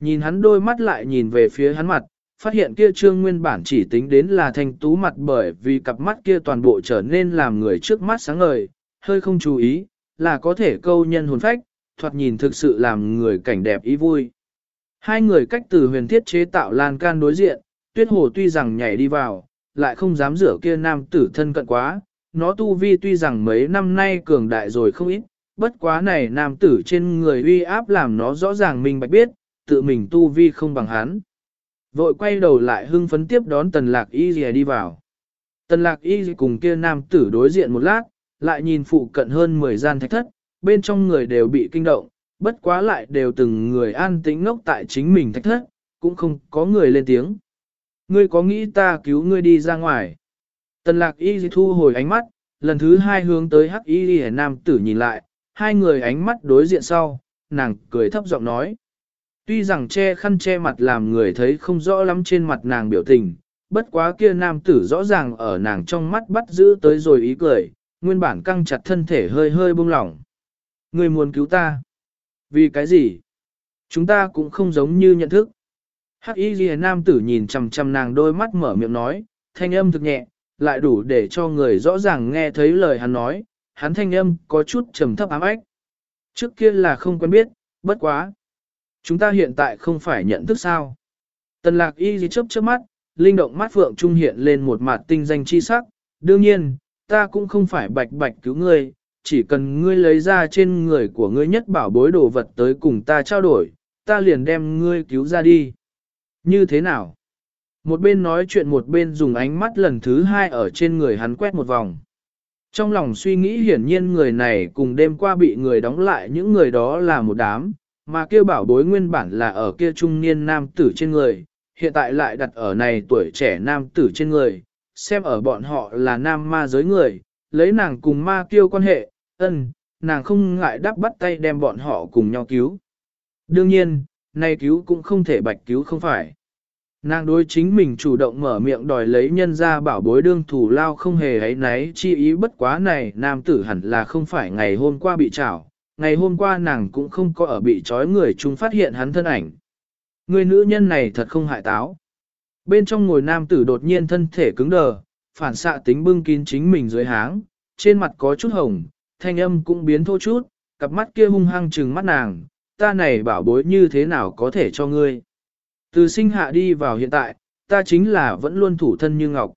Nhìn hắn đôi mắt lại nhìn về phía hắn mặt, phát hiện kia trương nguyên bản chỉ tính đến là thanh tú mặt bởi vì cặp mắt kia toàn bộ trở nên làm người trước mắt sáng ngời, hơi không chú ý, là có thể câu nhân hồn phách, thoạt nhìn thực sự làm người cảnh đẹp ý vui. Hai người cách từ huyền thiết chế tạo lan can đối diện, tuyết hồ tuy rằng nhảy đi vào, lại không dám rửa kia nam tử thân cận quá, nó tu vi tuy rằng mấy năm nay cường đại rồi không ít, bất quá này nam tử trên người uy áp làm nó rõ ràng mình bạch biết, tự mình tu vi không bằng hắn. Vội quay đầu lại hưng phấn tiếp đón tần lạc y gì đi vào. Tần lạc y cùng kia nam tử đối diện một lát, lại nhìn phụ cận hơn 10 gian thạch thất, bên trong người đều bị kinh động, bất quá lại đều từng người an tĩnh ngốc tại chính mình thạch thất, cũng không có người lên tiếng. Ngươi có nghĩ ta cứu ngươi đi ra ngoài? Tần lạc y thu hồi ánh mắt, lần thứ hai hướng tới hắc y nam tử nhìn lại, hai người ánh mắt đối diện sau, nàng cười thấp giọng nói. Tuy rằng che khăn che mặt làm người thấy không rõ lắm trên mặt nàng biểu tình, bất quá kia nam tử rõ ràng ở nàng trong mắt bắt giữ tới rồi ý cười, nguyên bản căng chặt thân thể hơi hơi buông lỏng. Người muốn cứu ta. Vì cái gì? Chúng ta cũng không giống như nhận thức. Hắc y ghi nam tử nhìn chằm chằm nàng đôi mắt mở miệng nói, thanh âm thực nhẹ, lại đủ để cho người rõ ràng nghe thấy lời hắn nói, hắn thanh âm có chút trầm thấp ám ách. Trước kia là không quen biết, bất quá. Chúng ta hiện tại không phải nhận thức sao. Tần lạc y gì chớp chớp mắt, linh động mắt phượng trung hiện lên một mặt tinh danh chi sắc. Đương nhiên, ta cũng không phải bạch bạch cứu ngươi, chỉ cần ngươi lấy ra trên người của ngươi nhất bảo bối đồ vật tới cùng ta trao đổi, ta liền đem ngươi cứu ra đi. Như thế nào? Một bên nói chuyện một bên dùng ánh mắt lần thứ hai ở trên người hắn quét một vòng. Trong lòng suy nghĩ hiển nhiên người này cùng đêm qua bị người đóng lại những người đó là một đám, mà kia bảo bối nguyên bản là ở kia trung niên nam tử trên người, hiện tại lại đặt ở này tuổi trẻ nam tử trên người, xem ở bọn họ là nam ma giới người, lấy nàng cùng ma kiêu quan hệ, ân, nàng không ngại đắp bắt tay đem bọn họ cùng nhau cứu. Đương nhiên, nay cứu cũng không thể bạch cứu không phải. Nàng đối chính mình chủ động mở miệng đòi lấy nhân ra bảo bối đương thủ lao không hề ấy náy chi ý bất quá này nam tử hẳn là không phải ngày hôm qua bị trảo, ngày hôm qua nàng cũng không có ở bị trói người chúng phát hiện hắn thân ảnh. Người nữ nhân này thật không hại táo. Bên trong ngồi nam tử đột nhiên thân thể cứng đờ, phản xạ tính bưng kín chính mình dưới háng, trên mặt có chút hồng, thanh âm cũng biến thô chút, cặp mắt kia hung hăng trừng mắt nàng, ta này bảo bối như thế nào có thể cho ngươi. Từ sinh hạ đi vào hiện tại, ta chính là vẫn luôn thủ thân như ngọc.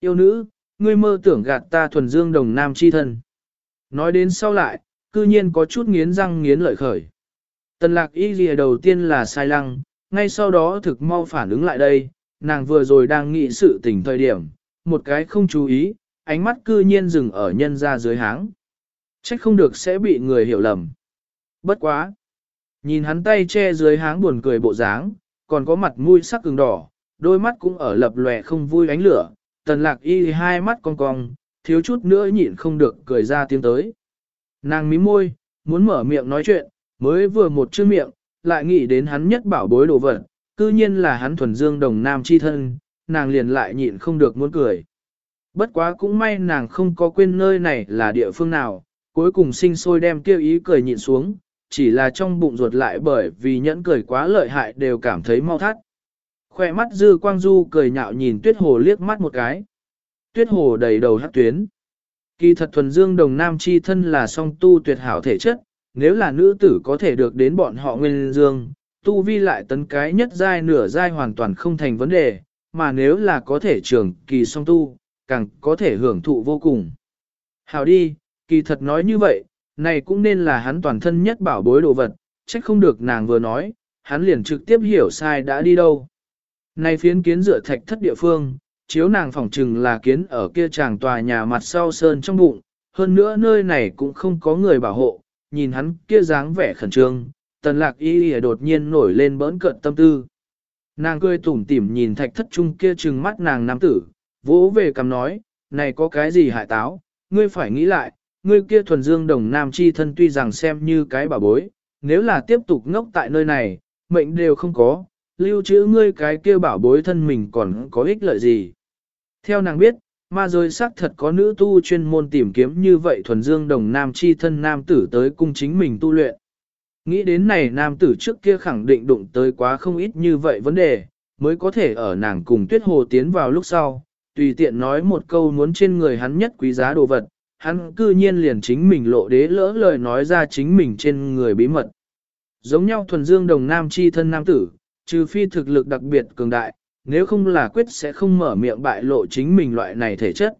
Yêu nữ, ngươi mơ tưởng gạt ta thuần dương đồng nam chi thân. Nói đến sau lại, cư nhiên có chút nghiến răng nghiến lợi khởi. Tần lạc y lìa đầu tiên là sai lăng, ngay sau đó thực mau phản ứng lại đây, nàng vừa rồi đang nghĩ sự tình thời điểm, một cái không chú ý, ánh mắt cư nhiên dừng ở nhân ra dưới háng. Trách không được sẽ bị người hiểu lầm. Bất quá. Nhìn hắn tay che dưới háng buồn cười bộ dáng, còn có mặt mũi sắc cứng đỏ, đôi mắt cũng ở lập lòe không vui ánh lửa, tần lạc y hai mắt cong cong, thiếu chút nữa nhịn không được cười ra tiếng tới. Nàng mím môi, muốn mở miệng nói chuyện, mới vừa một chữ miệng, lại nghĩ đến hắn nhất bảo bối đồ vật, cư nhiên là hắn thuần dương đồng nam chi thân, nàng liền lại nhịn không được muốn cười. Bất quá cũng may nàng không có quên nơi này là địa phương nào, cuối cùng sinh sôi đem kêu ý cười nhịn xuống, chỉ là trong bụng ruột lại bởi vì nhẫn cười quá lợi hại đều cảm thấy mau thắt. Khoe mắt dư quang du cười nhạo nhìn tuyết hồ liếc mắt một cái. Tuyết hồ đầy đầu hát tuyến. Kỳ thật thuần dương đồng nam chi thân là song tu tuyệt hảo thể chất, nếu là nữ tử có thể được đến bọn họ nguyên dương, tu vi lại tấn cái nhất giai nửa giai hoàn toàn không thành vấn đề, mà nếu là có thể trường kỳ song tu, càng có thể hưởng thụ vô cùng. Hảo đi, kỳ thật nói như vậy, này cũng nên là hắn toàn thân nhất bảo bối đồ vật, trách không được nàng vừa nói, hắn liền trực tiếp hiểu sai đã đi đâu. Này phiến kiến dựa thạch thất địa phương, chiếu nàng phỏng trừng là kiến ở kia chàng tòa nhà mặt sau sơn trong bụng, hơn nữa nơi này cũng không có người bảo hộ, nhìn hắn kia dáng vẻ khẩn trương, tần lạc y y đột nhiên nổi lên bỡn cận tâm tư. Nàng cười tủm tỉm nhìn thạch thất trung kia trừng mắt nàng nam tử, vỗ về cầm nói, này có cái gì hại táo, ngươi phải nghĩ lại, ngươi kia thuần dương đồng nam chi thân tuy rằng xem như cái bảo bối, nếu là tiếp tục ngốc tại nơi này, mệnh đều không có, lưu trữ ngươi cái kia bảo bối thân mình còn có ích lợi gì. Theo nàng biết, ma rồi xác thật có nữ tu chuyên môn tìm kiếm như vậy thuần dương đồng nam chi thân nam tử tới cung chính mình tu luyện. Nghĩ đến này nam tử trước kia khẳng định đụng tới quá không ít như vậy vấn đề, mới có thể ở nàng cùng tuyết hồ tiến vào lúc sau, tùy tiện nói một câu muốn trên người hắn nhất quý giá đồ vật, hắn cư nhiên liền chính mình lộ đế lỡ lời nói ra chính mình trên người bí mật. Giống nhau thuần dương đồng nam chi thân nam tử, trừ phi thực lực đặc biệt cường đại, nếu không là quyết sẽ không mở miệng bại lộ chính mình loại này thể chất.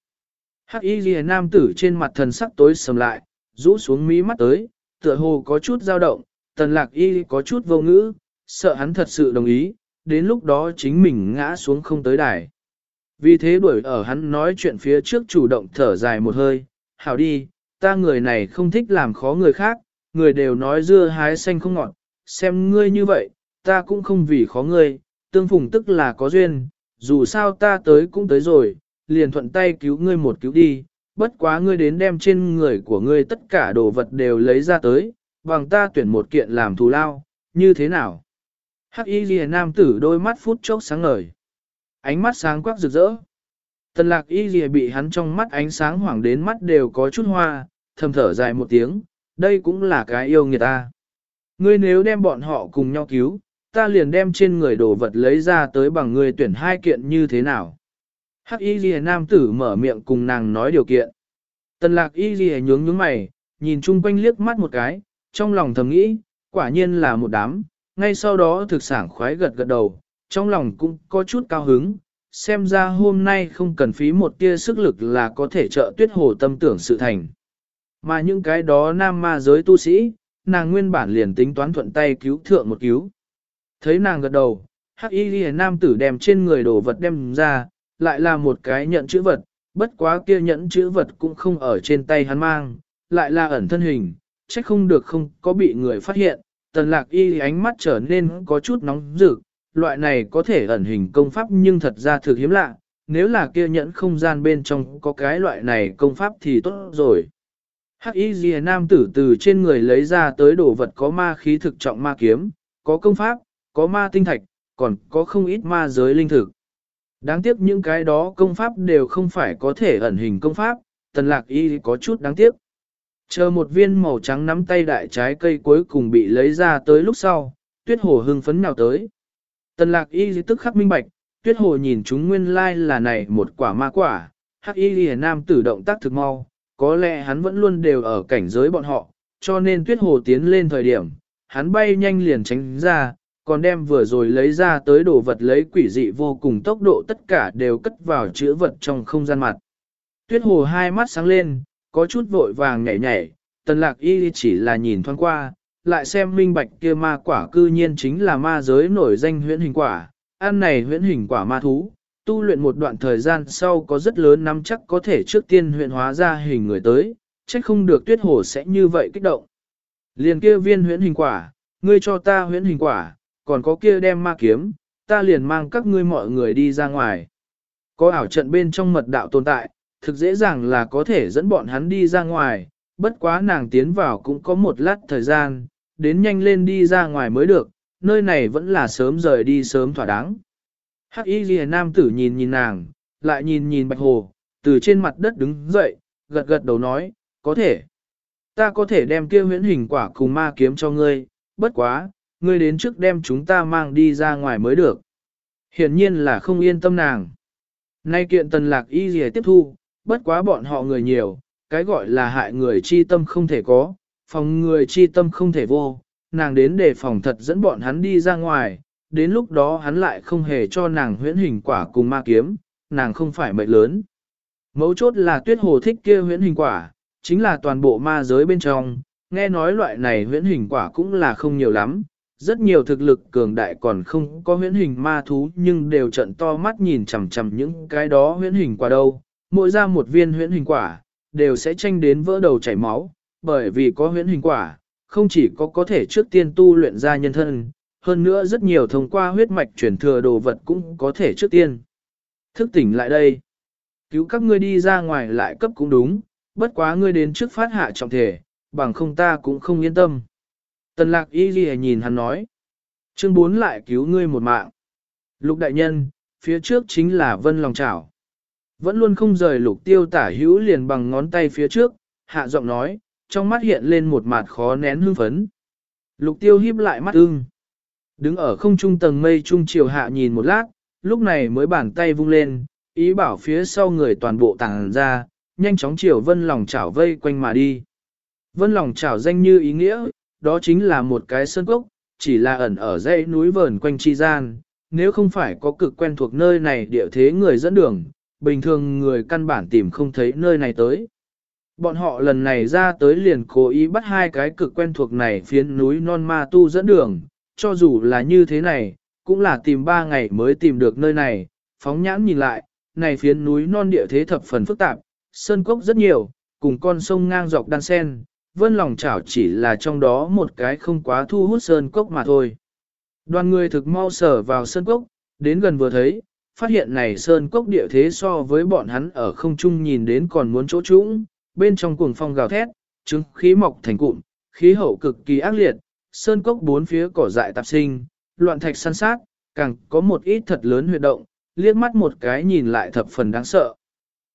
Hắc y ghi nam tử trên mặt thần sắc tối sầm lại, rũ xuống mí mắt tới, tựa hồ có chút dao động, tần lạc y có chút vô ngữ, sợ hắn thật sự đồng ý, đến lúc đó chính mình ngã xuống không tới đài. Vì thế đuổi ở hắn nói chuyện phía trước chủ động thở dài một hơi, hảo đi, ta người này không thích làm khó người khác, người đều nói dưa hái xanh không ngọt, xem ngươi như vậy, ta cũng không vì khó ngươi, tương phùng tức là có duyên, dù sao ta tới cũng tới rồi, liền thuận tay cứu ngươi một cứu đi, bất quá ngươi đến đem trên người của ngươi tất cả đồ vật đều lấy ra tới, bằng ta tuyển một kiện làm thù lao, như thế nào? Hắc y ghi nam tử đôi mắt phút chốc sáng ngời. Ánh mắt sáng quắc rực rỡ. Tần lạc y ghi bị hắn trong mắt ánh sáng hoảng đến mắt đều có chút hoa, thầm thở dài một tiếng, đây cũng là cái yêu người ta. Ngươi nếu đem bọn họ cùng nhau cứu, ta liền đem trên người đồ vật lấy ra tới bằng ngươi tuyển hai kiện như thế nào. Hắc y ghi nam tử mở miệng cùng nàng nói điều kiện. Tần lạc y ghi nhướng nhướng mày, nhìn chung quanh liếc mắt một cái, trong lòng thầm nghĩ, quả nhiên là một đám, ngay sau đó thực sản khoái gật gật đầu, trong lòng cũng có chút cao hứng, xem ra hôm nay không cần phí một tia sức lực là có thể trợ tuyết hồ tâm tưởng sự thành. Mà những cái đó nam ma giới tu sĩ, nàng nguyên bản liền tính toán thuận tay cứu thượng một cứu. Thấy nàng gật đầu, hắc y ghi nam tử đem trên người đồ vật đem ra, lại là một cái nhận chữ vật, bất quá kia nhận chữ vật cũng không ở trên tay hắn mang, lại là ẩn thân hình, chắc không được không có bị người phát hiện, tần lạc y ánh mắt trở nên có chút nóng rực, loại này có thể ẩn hình công pháp nhưng thật ra thực hiếm lạ, nếu là kia nhẫn không gian bên trong có cái loại này công pháp thì tốt rồi. Hắc y ghi nam tử từ trên người lấy ra tới đồ vật có ma khí thực trọng ma kiếm, có công pháp, có ma tinh thạch, còn có không ít ma giới linh thực. Đáng tiếc những cái đó công pháp đều không phải có thể ẩn hình công pháp, tần lạc y có chút đáng tiếc. Chờ một viên màu trắng nắm tay đại trái cây cuối cùng bị lấy ra tới lúc sau, tuyết hồ hưng phấn nào tới. Tần lạc y tức khắc minh bạch, tuyết hồ nhìn chúng nguyên lai là này một quả ma quả, hắc y lìa nam tử động tác thực mau, có lẽ hắn vẫn luôn đều ở cảnh giới bọn họ, cho nên tuyết hồ tiến lên thời điểm, hắn bay nhanh liền tránh ra, còn đem vừa rồi lấy ra tới đồ vật lấy quỷ dị vô cùng tốc độ tất cả đều cất vào chữ vật trong không gian mặt. Tuyết hồ hai mắt sáng lên, có chút vội vàng nhảy nhảy, tần lạc y chỉ là nhìn thoáng qua, lại xem minh bạch kia ma quả cư nhiên chính là ma giới nổi danh huyễn hình quả, ăn này huyễn hình quả ma thú, tu luyện một đoạn thời gian sau có rất lớn nắm chắc có thể trước tiên huyện hóa ra hình người tới, chắc không được tuyết hồ sẽ như vậy kích động. Liền kia viên huyễn hình quả, ngươi cho ta huyễn hình quả, còn có kia đem ma kiếm, ta liền mang các ngươi mọi người đi ra ngoài. Có ảo trận bên trong mật đạo tồn tại, thực dễ dàng là có thể dẫn bọn hắn đi ra ngoài, bất quá nàng tiến vào cũng có một lát thời gian, đến nhanh lên đi ra ngoài mới được, nơi này vẫn là sớm rời đi sớm thỏa đáng. Hắc y Liễu nam tử nhìn nhìn nàng, lại nhìn nhìn bạch hồ, từ trên mặt đất đứng dậy, gật gật đầu nói, có thể. Ta có thể đem kia huyễn hình quả cùng ma kiếm cho ngươi, bất quá, ngươi đến trước đem chúng ta mang đi ra ngoài mới được. Hiển nhiên là không yên tâm nàng. Nay kiện tần lạc y gì tiếp thu, bất quá bọn họ người nhiều, cái gọi là hại người chi tâm không thể có, phòng người chi tâm không thể vô, nàng đến để phòng thật dẫn bọn hắn đi ra ngoài, đến lúc đó hắn lại không hề cho nàng huyễn hình quả cùng ma kiếm, nàng không phải mệnh lớn. Mấu chốt là tuyết hồ thích kia huyễn hình quả, chính là toàn bộ ma giới bên trong, nghe nói loại này huyễn hình quả cũng là không nhiều lắm, rất nhiều thực lực cường đại còn không có huyễn hình ma thú nhưng đều trận to mắt nhìn chằm chằm những cái đó huyễn hình quả đâu, mỗi ra một viên huyễn hình quả, đều sẽ tranh đến vỡ đầu chảy máu, bởi vì có huyễn hình quả, không chỉ có có thể trước tiên tu luyện ra nhân thân, hơn nữa rất nhiều thông qua huyết mạch chuyển thừa đồ vật cũng có thể trước tiên. Thức tỉnh lại đây. Cứu các ngươi đi ra ngoài lại cấp cũng đúng, bất quá ngươi đến trước phát hạ trọng thể, bằng không ta cũng không yên tâm. Tần lạc y ghi nhìn hắn nói. Chương 4 lại cứu ngươi một mạng. Lục đại nhân, phía trước chính là vân lòng chảo. Vẫn luôn không rời lục tiêu tả hữu liền bằng ngón tay phía trước, hạ giọng nói, trong mắt hiện lên một mặt khó nén hương phấn. Lục tiêu híp lại mắt ưng. Đứng ở không trung tầng mây trung chiều hạ nhìn một lát, lúc này mới bàn tay vung lên, ý bảo phía sau người toàn bộ tàng ra, nhanh chóng chiều vân lòng chảo vây quanh mà đi. Vân lòng chảo danh như ý nghĩa, đó chính là một cái sơn cốc, chỉ là ẩn ở dãy núi vờn quanh chi gian, nếu không phải có cực quen thuộc nơi này địa thế người dẫn đường, bình thường người căn bản tìm không thấy nơi này tới. Bọn họ lần này ra tới liền cố ý bắt hai cái cực quen thuộc này phiến núi non ma tu dẫn đường, cho dù là như thế này, cũng là tìm ba ngày mới tìm được nơi này, phóng nhãn nhìn lại, này phiến núi non địa thế thập phần phức tạp, sơn cốc rất nhiều, cùng con sông ngang dọc đan sen, vân lòng chảo chỉ là trong đó một cái không quá thu hút sơn cốc mà thôi. Đoàn người thực mau sở vào sơn cốc, đến gần vừa thấy, phát hiện này sơn cốc địa thế so với bọn hắn ở không trung nhìn đến còn muốn chỗ trũng, bên trong cuồng phong gào thét, trứng khí mọc thành cụm, khí hậu cực kỳ ác liệt, sơn cốc bốn phía cỏ dại tạp sinh, loạn thạch săn sát, càng có một ít thật lớn huyệt động, liếc mắt một cái nhìn lại thập phần đáng sợ.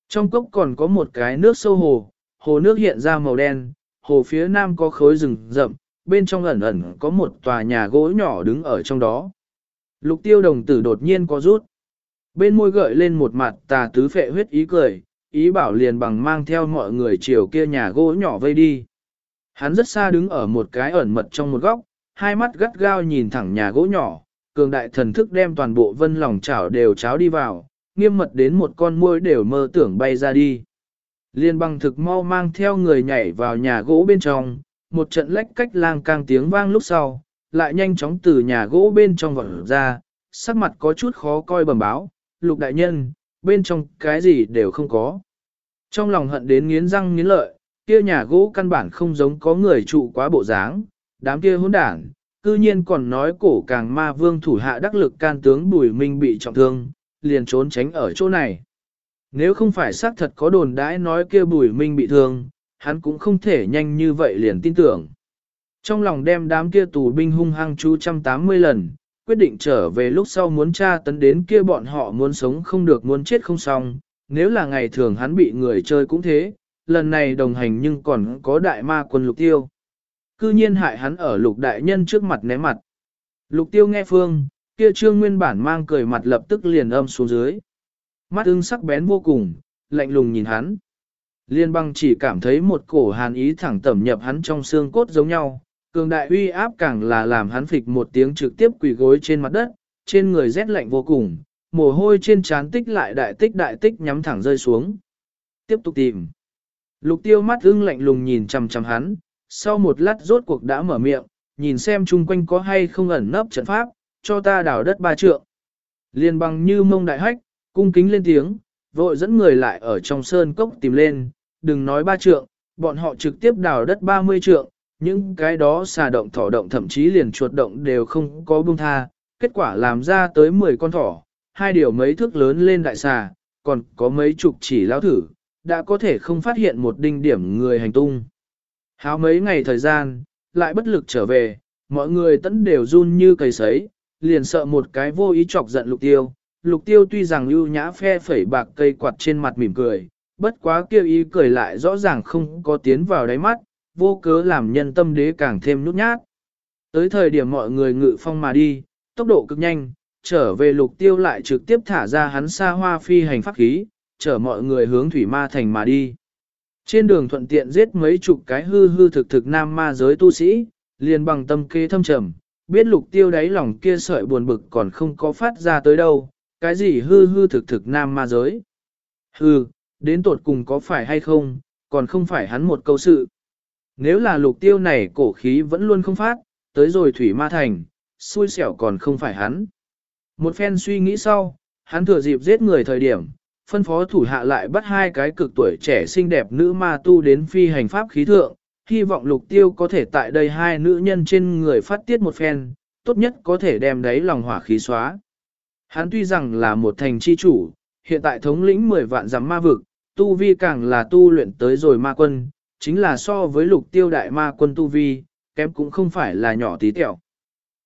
Trong cốc còn có một cái nước sâu hồ, hồ nước hiện ra màu đen, hồ phía nam có khối rừng rậm, bên trong ẩn ẩn có một tòa nhà gỗ nhỏ đứng ở trong đó. Lục tiêu đồng tử đột nhiên có rút. Bên môi gợi lên một mặt tà tứ phệ huyết ý cười, ý bảo liền bằng mang theo mọi người chiều kia nhà gỗ nhỏ vây đi. Hắn rất xa đứng ở một cái ẩn mật trong một góc, hai mắt gắt gao nhìn thẳng nhà gỗ nhỏ, cường đại thần thức đem toàn bộ vân lòng chảo đều cháo đi vào, nghiêm mật đến một con môi đều mơ tưởng bay ra đi. Liên băng thực mau mang theo người nhảy vào nhà gỗ bên trong, một trận lách cách lang càng tiếng vang lúc sau, lại nhanh chóng từ nhà gỗ bên trong vọt ra, sắc mặt có chút khó coi bẩm báo, lục đại nhân, bên trong cái gì đều không có. Trong lòng hận đến nghiến răng nghiến lợi, kia nhà gỗ căn bản không giống có người trụ quá bộ dáng, đám kia hỗn đảng, cư nhiên còn nói cổ càng ma vương thủ hạ đắc lực can tướng Bùi Minh bị trọng thương, liền trốn tránh ở chỗ này. Nếu không phải xác thật có đồn đãi nói kia Bùi Minh bị thương, hắn cũng không thể nhanh như vậy liền tin tưởng. Trong lòng đem đám kia tù binh hung hăng chú 180 lần, quyết định trở về lúc sau muốn tra tấn đến kia bọn họ muốn sống không được muốn chết không xong, nếu là ngày thường hắn bị người chơi cũng thế, lần này đồng hành nhưng còn có đại ma quân lục tiêu. Cư nhiên hại hắn ở lục đại nhân trước mặt né mặt. Lục tiêu nghe phương, kia trương nguyên bản mang cười mặt lập tức liền âm xuống dưới. Mắt ưng sắc bén vô cùng, lạnh lùng nhìn hắn. Liên băng chỉ cảm thấy một cổ hàn ý thẳng tẩm nhập hắn trong xương cốt giống nhau, cường đại uy áp càng là làm hắn phịch một tiếng trực tiếp quỳ gối trên mặt đất, trên người rét lạnh vô cùng, mồ hôi trên trán tích lại đại tích đại tích nhắm thẳng rơi xuống. Tiếp tục tìm. Lục tiêu mắt ưng lạnh lùng nhìn chằm chằm hắn, sau một lát rốt cuộc đã mở miệng, nhìn xem chung quanh có hay không ẩn nấp trận pháp, cho ta đào đất ba trượng. Liên băng như mông đại hách, cung kính lên tiếng, vội dẫn người lại ở trong sơn cốc tìm lên, đừng nói ba trượng, bọn họ trực tiếp đào đất 30 trượng, những cái đó xà động thỏ động thậm chí liền chuột động đều không có buông tha, kết quả làm ra tới 10 con thỏ, hai điều mấy thước lớn lên đại xà, còn có mấy chục chỉ lao thử, đã có thể không phát hiện một đinh điểm người hành tung. Háo mấy ngày thời gian, lại bất lực trở về, mọi người tẫn đều run như cầy sấy, liền sợ một cái vô ý chọc giận lục tiêu. Lục tiêu tuy rằng ưu nhã phe phẩy bạc cây quạt trên mặt mỉm cười, bất quá kêu ý cười lại rõ ràng không có tiến vào đáy mắt, vô cớ làm nhân tâm đế càng thêm nút nhát. Tới thời điểm mọi người ngự phong mà đi, tốc độ cực nhanh, trở về lục tiêu lại trực tiếp thả ra hắn xa hoa phi hành pháp khí, chở mọi người hướng thủy ma thành mà đi. Trên đường thuận tiện giết mấy chục cái hư hư thực thực nam ma giới tu sĩ, liền bằng tâm kế thâm trầm, biết lục tiêu đáy lòng kia sợi buồn bực còn không có phát ra tới đâu, cái gì hư hư thực thực nam ma giới. Hư, đến tột cùng có phải hay không, còn không phải hắn một câu sự. Nếu là lục tiêu này cổ khí vẫn luôn không phát, tới rồi thủy ma thành, xui xẻo còn không phải hắn. Một phen suy nghĩ sau, hắn thừa dịp giết người thời điểm, phân phó thủ hạ lại bắt hai cái cực tuổi trẻ xinh đẹp nữ ma tu đến phi hành pháp khí thượng, hy vọng lục tiêu có thể tại đây hai nữ nhân trên người phát tiết một phen, tốt nhất có thể đem đấy lòng hỏa khí xóa. Hắn tuy rằng là một thành chi chủ, hiện tại thống lĩnh 10 vạn giám ma vực, tu vi càng là tu luyện tới rồi ma quân, chính là so với lục tiêu đại ma quân tu vi, kém cũng không phải là nhỏ tí tẹo.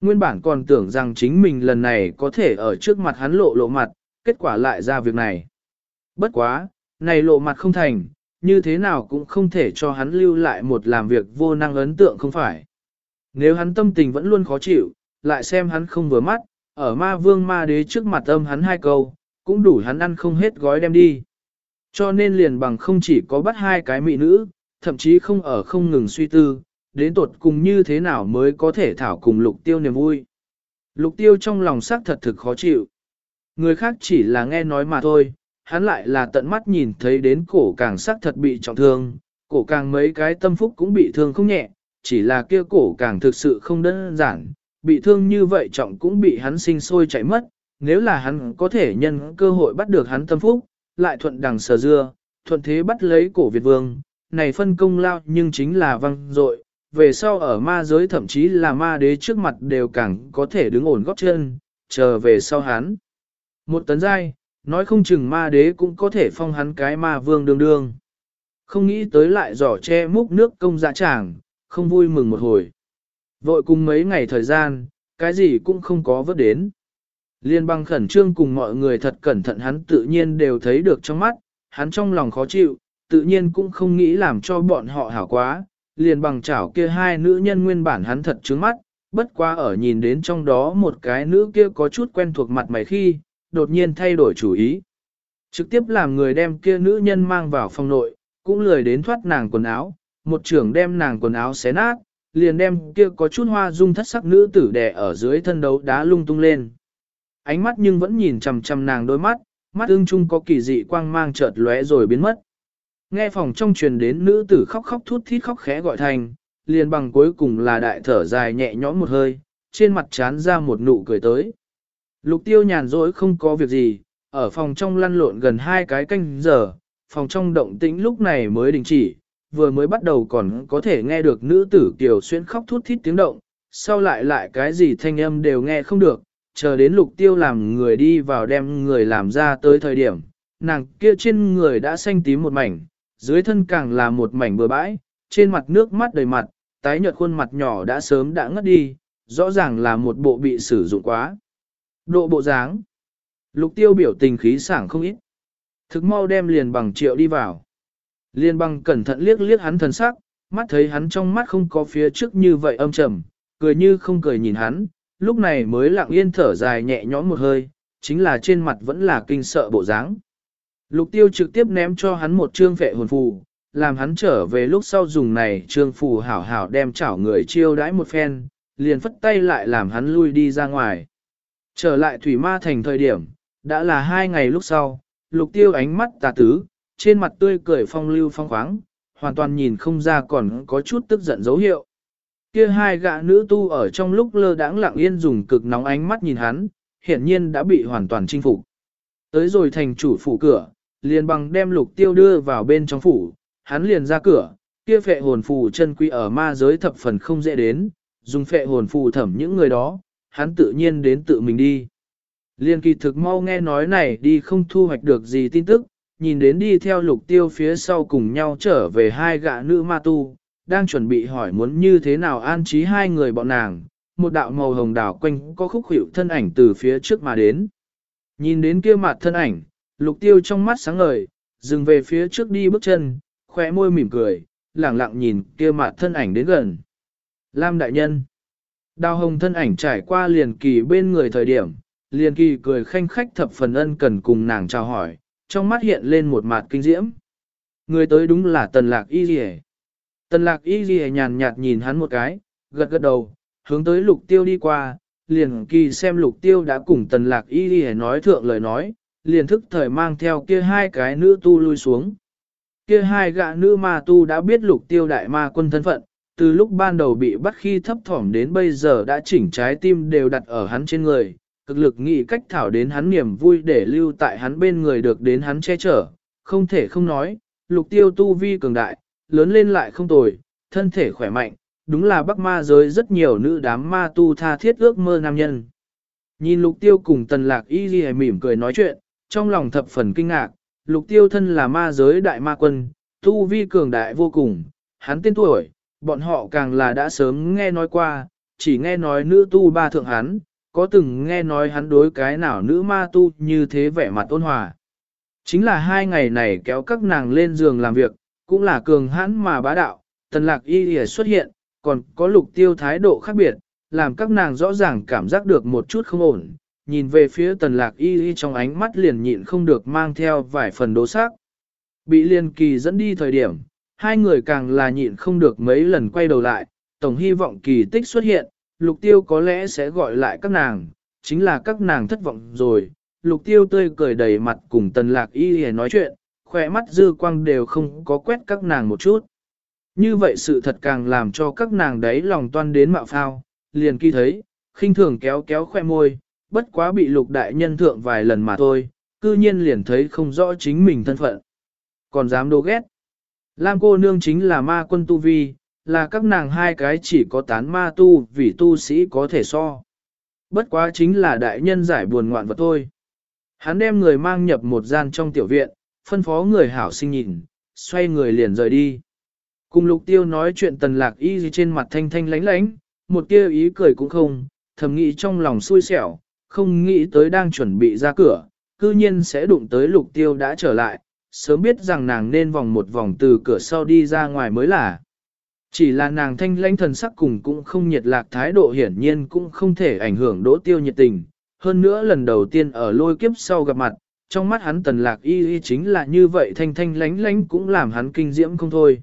Nguyên bản còn tưởng rằng chính mình lần này có thể ở trước mặt hắn lộ lộ mặt, kết quả lại ra việc này. Bất quá, này lộ mặt không thành, như thế nào cũng không thể cho hắn lưu lại một làm việc vô năng ấn tượng không phải. Nếu hắn tâm tình vẫn luôn khó chịu, lại xem hắn không vừa mắt, ở ma vương ma đế trước mặt âm hắn hai câu, cũng đủ hắn ăn không hết gói đem đi. Cho nên liền bằng không chỉ có bắt hai cái mỹ nữ, thậm chí không ở không ngừng suy tư, đến tột cùng như thế nào mới có thể thảo cùng lục tiêu niềm vui. Lục tiêu trong lòng xác thật thực khó chịu. Người khác chỉ là nghe nói mà thôi, hắn lại là tận mắt nhìn thấy đến cổ càng sắc thật bị trọng thương, cổ càng mấy cái tâm phúc cũng bị thương không nhẹ, chỉ là kia cổ càng thực sự không đơn giản, bị thương như vậy trọng cũng bị hắn sinh sôi chạy mất, nếu là hắn có thể nhân cơ hội bắt được hắn tâm phúc, lại thuận đằng sờ dưa, thuận thế bắt lấy cổ Việt Vương, này phân công lao nhưng chính là văng dội về sau ở ma giới thậm chí là ma đế trước mặt đều càng có thể đứng ổn góp chân, chờ về sau hắn. Một tấn giai, nói không chừng ma đế cũng có thể phong hắn cái ma vương đương đương. Không nghĩ tới lại giỏ che múc nước công dạ tràng, không vui mừng một hồi. Vội cùng mấy ngày thời gian, cái gì cũng không có vớt đến. Liên băng khẩn trương cùng mọi người thật cẩn thận hắn tự nhiên đều thấy được trong mắt, hắn trong lòng khó chịu, tự nhiên cũng không nghĩ làm cho bọn họ hảo quá, liền bằng chảo kia hai nữ nhân nguyên bản hắn thật trướng mắt, bất quá ở nhìn đến trong đó một cái nữ kia có chút quen thuộc mặt mày khi, đột nhiên thay đổi chủ ý. Trực tiếp làm người đem kia nữ nhân mang vào phòng nội, cũng lười đến thoát nàng quần áo, một trưởng đem nàng quần áo xé nát, liền đem kia có chút hoa dung thất sắc nữ tử đè ở dưới thân đấu đá lung tung lên. Ánh mắt nhưng vẫn nhìn chằm chằm nàng đôi mắt, mắt ưng chung có kỳ dị quang mang chợt lóe rồi biến mất. Nghe phòng trong truyền đến nữ tử khóc khóc thút thít khóc khẽ gọi thành, liền bằng cuối cùng là đại thở dài nhẹ nhõm một hơi, trên mặt chán ra một nụ cười tới. Lục tiêu nhàn rỗi không có việc gì, ở phòng trong lăn lộn gần hai cái canh giờ, phòng trong động tĩnh lúc này mới đình chỉ, vừa mới bắt đầu còn có thể nghe được nữ tử kiều xuyên khóc thút thít tiếng động, sau lại lại cái gì thanh âm đều nghe không được, chờ đến lục tiêu làm người đi vào đem người làm ra tới thời điểm, nàng kia trên người đã xanh tím một mảnh, dưới thân càng là một mảnh bừa bãi, trên mặt nước mắt đầy mặt, tái nhợt khuôn mặt nhỏ đã sớm đã ngất đi, rõ ràng là một bộ bị sử dụng quá. Độ bộ dáng. Lục tiêu biểu tình khí sảng không ít. Thực mau đem liền bằng triệu đi vào. Liên băng cẩn thận liếc liếc hắn thần sắc, mắt thấy hắn trong mắt không có phía trước như vậy âm trầm, cười như không cười nhìn hắn, lúc này mới lặng yên thở dài nhẹ nhõm một hơi, chính là trên mặt vẫn là kinh sợ bộ dáng. Lục tiêu trực tiếp ném cho hắn một trương vệ hồn phù, làm hắn trở về lúc sau dùng này trương phù hảo hảo đem chảo người chiêu đãi một phen, liền phất tay lại làm hắn lui đi ra ngoài. Trở lại thủy ma thành thời điểm, đã là hai ngày lúc sau, lục tiêu ánh mắt tà tứ, trên mặt tươi cười phong lưu phong khoáng, hoàn toàn nhìn không ra còn có chút tức giận dấu hiệu. Kia hai gã nữ tu ở trong lúc lơ đãng lặng yên dùng cực nóng ánh mắt nhìn hắn, hiển nhiên đã bị hoàn toàn chinh phục. Tới rồi thành chủ phủ cửa, liền bằng đem lục tiêu đưa vào bên trong phủ, hắn liền ra cửa, kia phệ hồn phù chân quý ở ma giới thập phần không dễ đến, dùng phệ hồn phù thẩm những người đó, hắn tự nhiên đến tự mình đi. Liên kỳ thực mau nghe nói này đi không thu hoạch được gì tin tức, nhìn đến đi theo lục tiêu phía sau cùng nhau trở về hai gã nữ ma tu, đang chuẩn bị hỏi muốn như thế nào an trí hai người bọn nàng, một đạo màu hồng đảo quanh có khúc hiệu thân ảnh từ phía trước mà đến. Nhìn đến kia mặt thân ảnh, lục tiêu trong mắt sáng ngời, dừng về phía trước đi bước chân, khóe môi mỉm cười, lẳng lặng nhìn kia mặt thân ảnh đến gần. Lam đại nhân. Đào hồng thân ảnh trải qua liền kỳ bên người thời điểm, liền kỳ cười khanh khách thập phần ân cần cùng nàng chào hỏi, trong mắt hiện lên một mặt kinh diễm. Người tới đúng là tần lạc y dì Tần lạc y dì nhàn nhạt nhìn hắn một cái, gật gật đầu, hướng tới lục tiêu đi qua, liền kỳ xem lục tiêu đã cùng tần lạc y dì nói thượng lời nói, liền thức thời mang theo kia hai cái nữ tu lui xuống. Kia hai gã nữ ma tu đã biết lục tiêu đại ma quân thân phận, từ lúc ban đầu bị bắt khi thấp thỏm đến bây giờ đã chỉnh trái tim đều đặt ở hắn trên người, cực lực nghĩ cách thảo đến hắn niềm vui để lưu tại hắn bên người được đến hắn che chở, không thể không nói, lục tiêu tu vi cường đại, lớn lên lại không tồi, thân thể khỏe mạnh, đúng là bắc ma giới rất nhiều nữ đám ma tu tha thiết ước mơ nam nhân. Nhìn lục tiêu cùng tần lạc y ghi mỉm cười nói chuyện, trong lòng thập phần kinh ngạc, lục tiêu thân là ma giới đại ma quân, tu vi cường đại vô cùng, hắn tên tuổi, bọn họ càng là đã sớm nghe nói qua, chỉ nghe nói nữ tu ba thượng hắn, có từng nghe nói hắn đối cái nào nữ ma tu như thế vẻ mặt ôn hòa. Chính là hai ngày này kéo các nàng lên giường làm việc, cũng là cường hãn mà bá đạo, tần lạc y lìa xuất hiện, còn có lục tiêu thái độ khác biệt, làm các nàng rõ ràng cảm giác được một chút không ổn, nhìn về phía tần lạc y y trong ánh mắt liền nhịn không được mang theo vài phần đố sắc. Bị liên kỳ dẫn đi thời điểm, hai người càng là nhịn không được mấy lần quay đầu lại, tổng hy vọng kỳ tích xuất hiện, lục tiêu có lẽ sẽ gọi lại các nàng, chính là các nàng thất vọng rồi, lục tiêu tươi cười đầy mặt cùng tần lạc y hề nói chuyện, khỏe mắt dư quang đều không có quét các nàng một chút. Như vậy sự thật càng làm cho các nàng đấy lòng toan đến mạo phao, liền kỳ thấy, khinh thường kéo kéo khoe môi, bất quá bị lục đại nhân thượng vài lần mà thôi, cư nhiên liền thấy không rõ chính mình thân phận. Còn dám đố ghét. Lam cô nương chính là ma quân tu vi, là các nàng hai cái chỉ có tán ma tu vì tu sĩ có thể so. Bất quá chính là đại nhân giải buồn ngoạn vật thôi. Hắn đem người mang nhập một gian trong tiểu viện, phân phó người hảo sinh nhìn, xoay người liền rời đi. Cùng lục tiêu nói chuyện tần lạc y gì trên mặt thanh thanh lánh lánh, một tia ý cười cũng không, thầm nghĩ trong lòng xui xẻo, không nghĩ tới đang chuẩn bị ra cửa, cư nhiên sẽ đụng tới lục tiêu đã trở lại, sớm biết rằng nàng nên vòng một vòng từ cửa sau đi ra ngoài mới là. Chỉ là nàng thanh lãnh thần sắc cùng cũng không nhiệt lạc thái độ hiển nhiên cũng không thể ảnh hưởng đỗ tiêu nhiệt tình. Hơn nữa lần đầu tiên ở lôi kiếp sau gặp mặt, trong mắt hắn tần lạc y y chính là như vậy thanh thanh lánh lánh cũng làm hắn kinh diễm không thôi.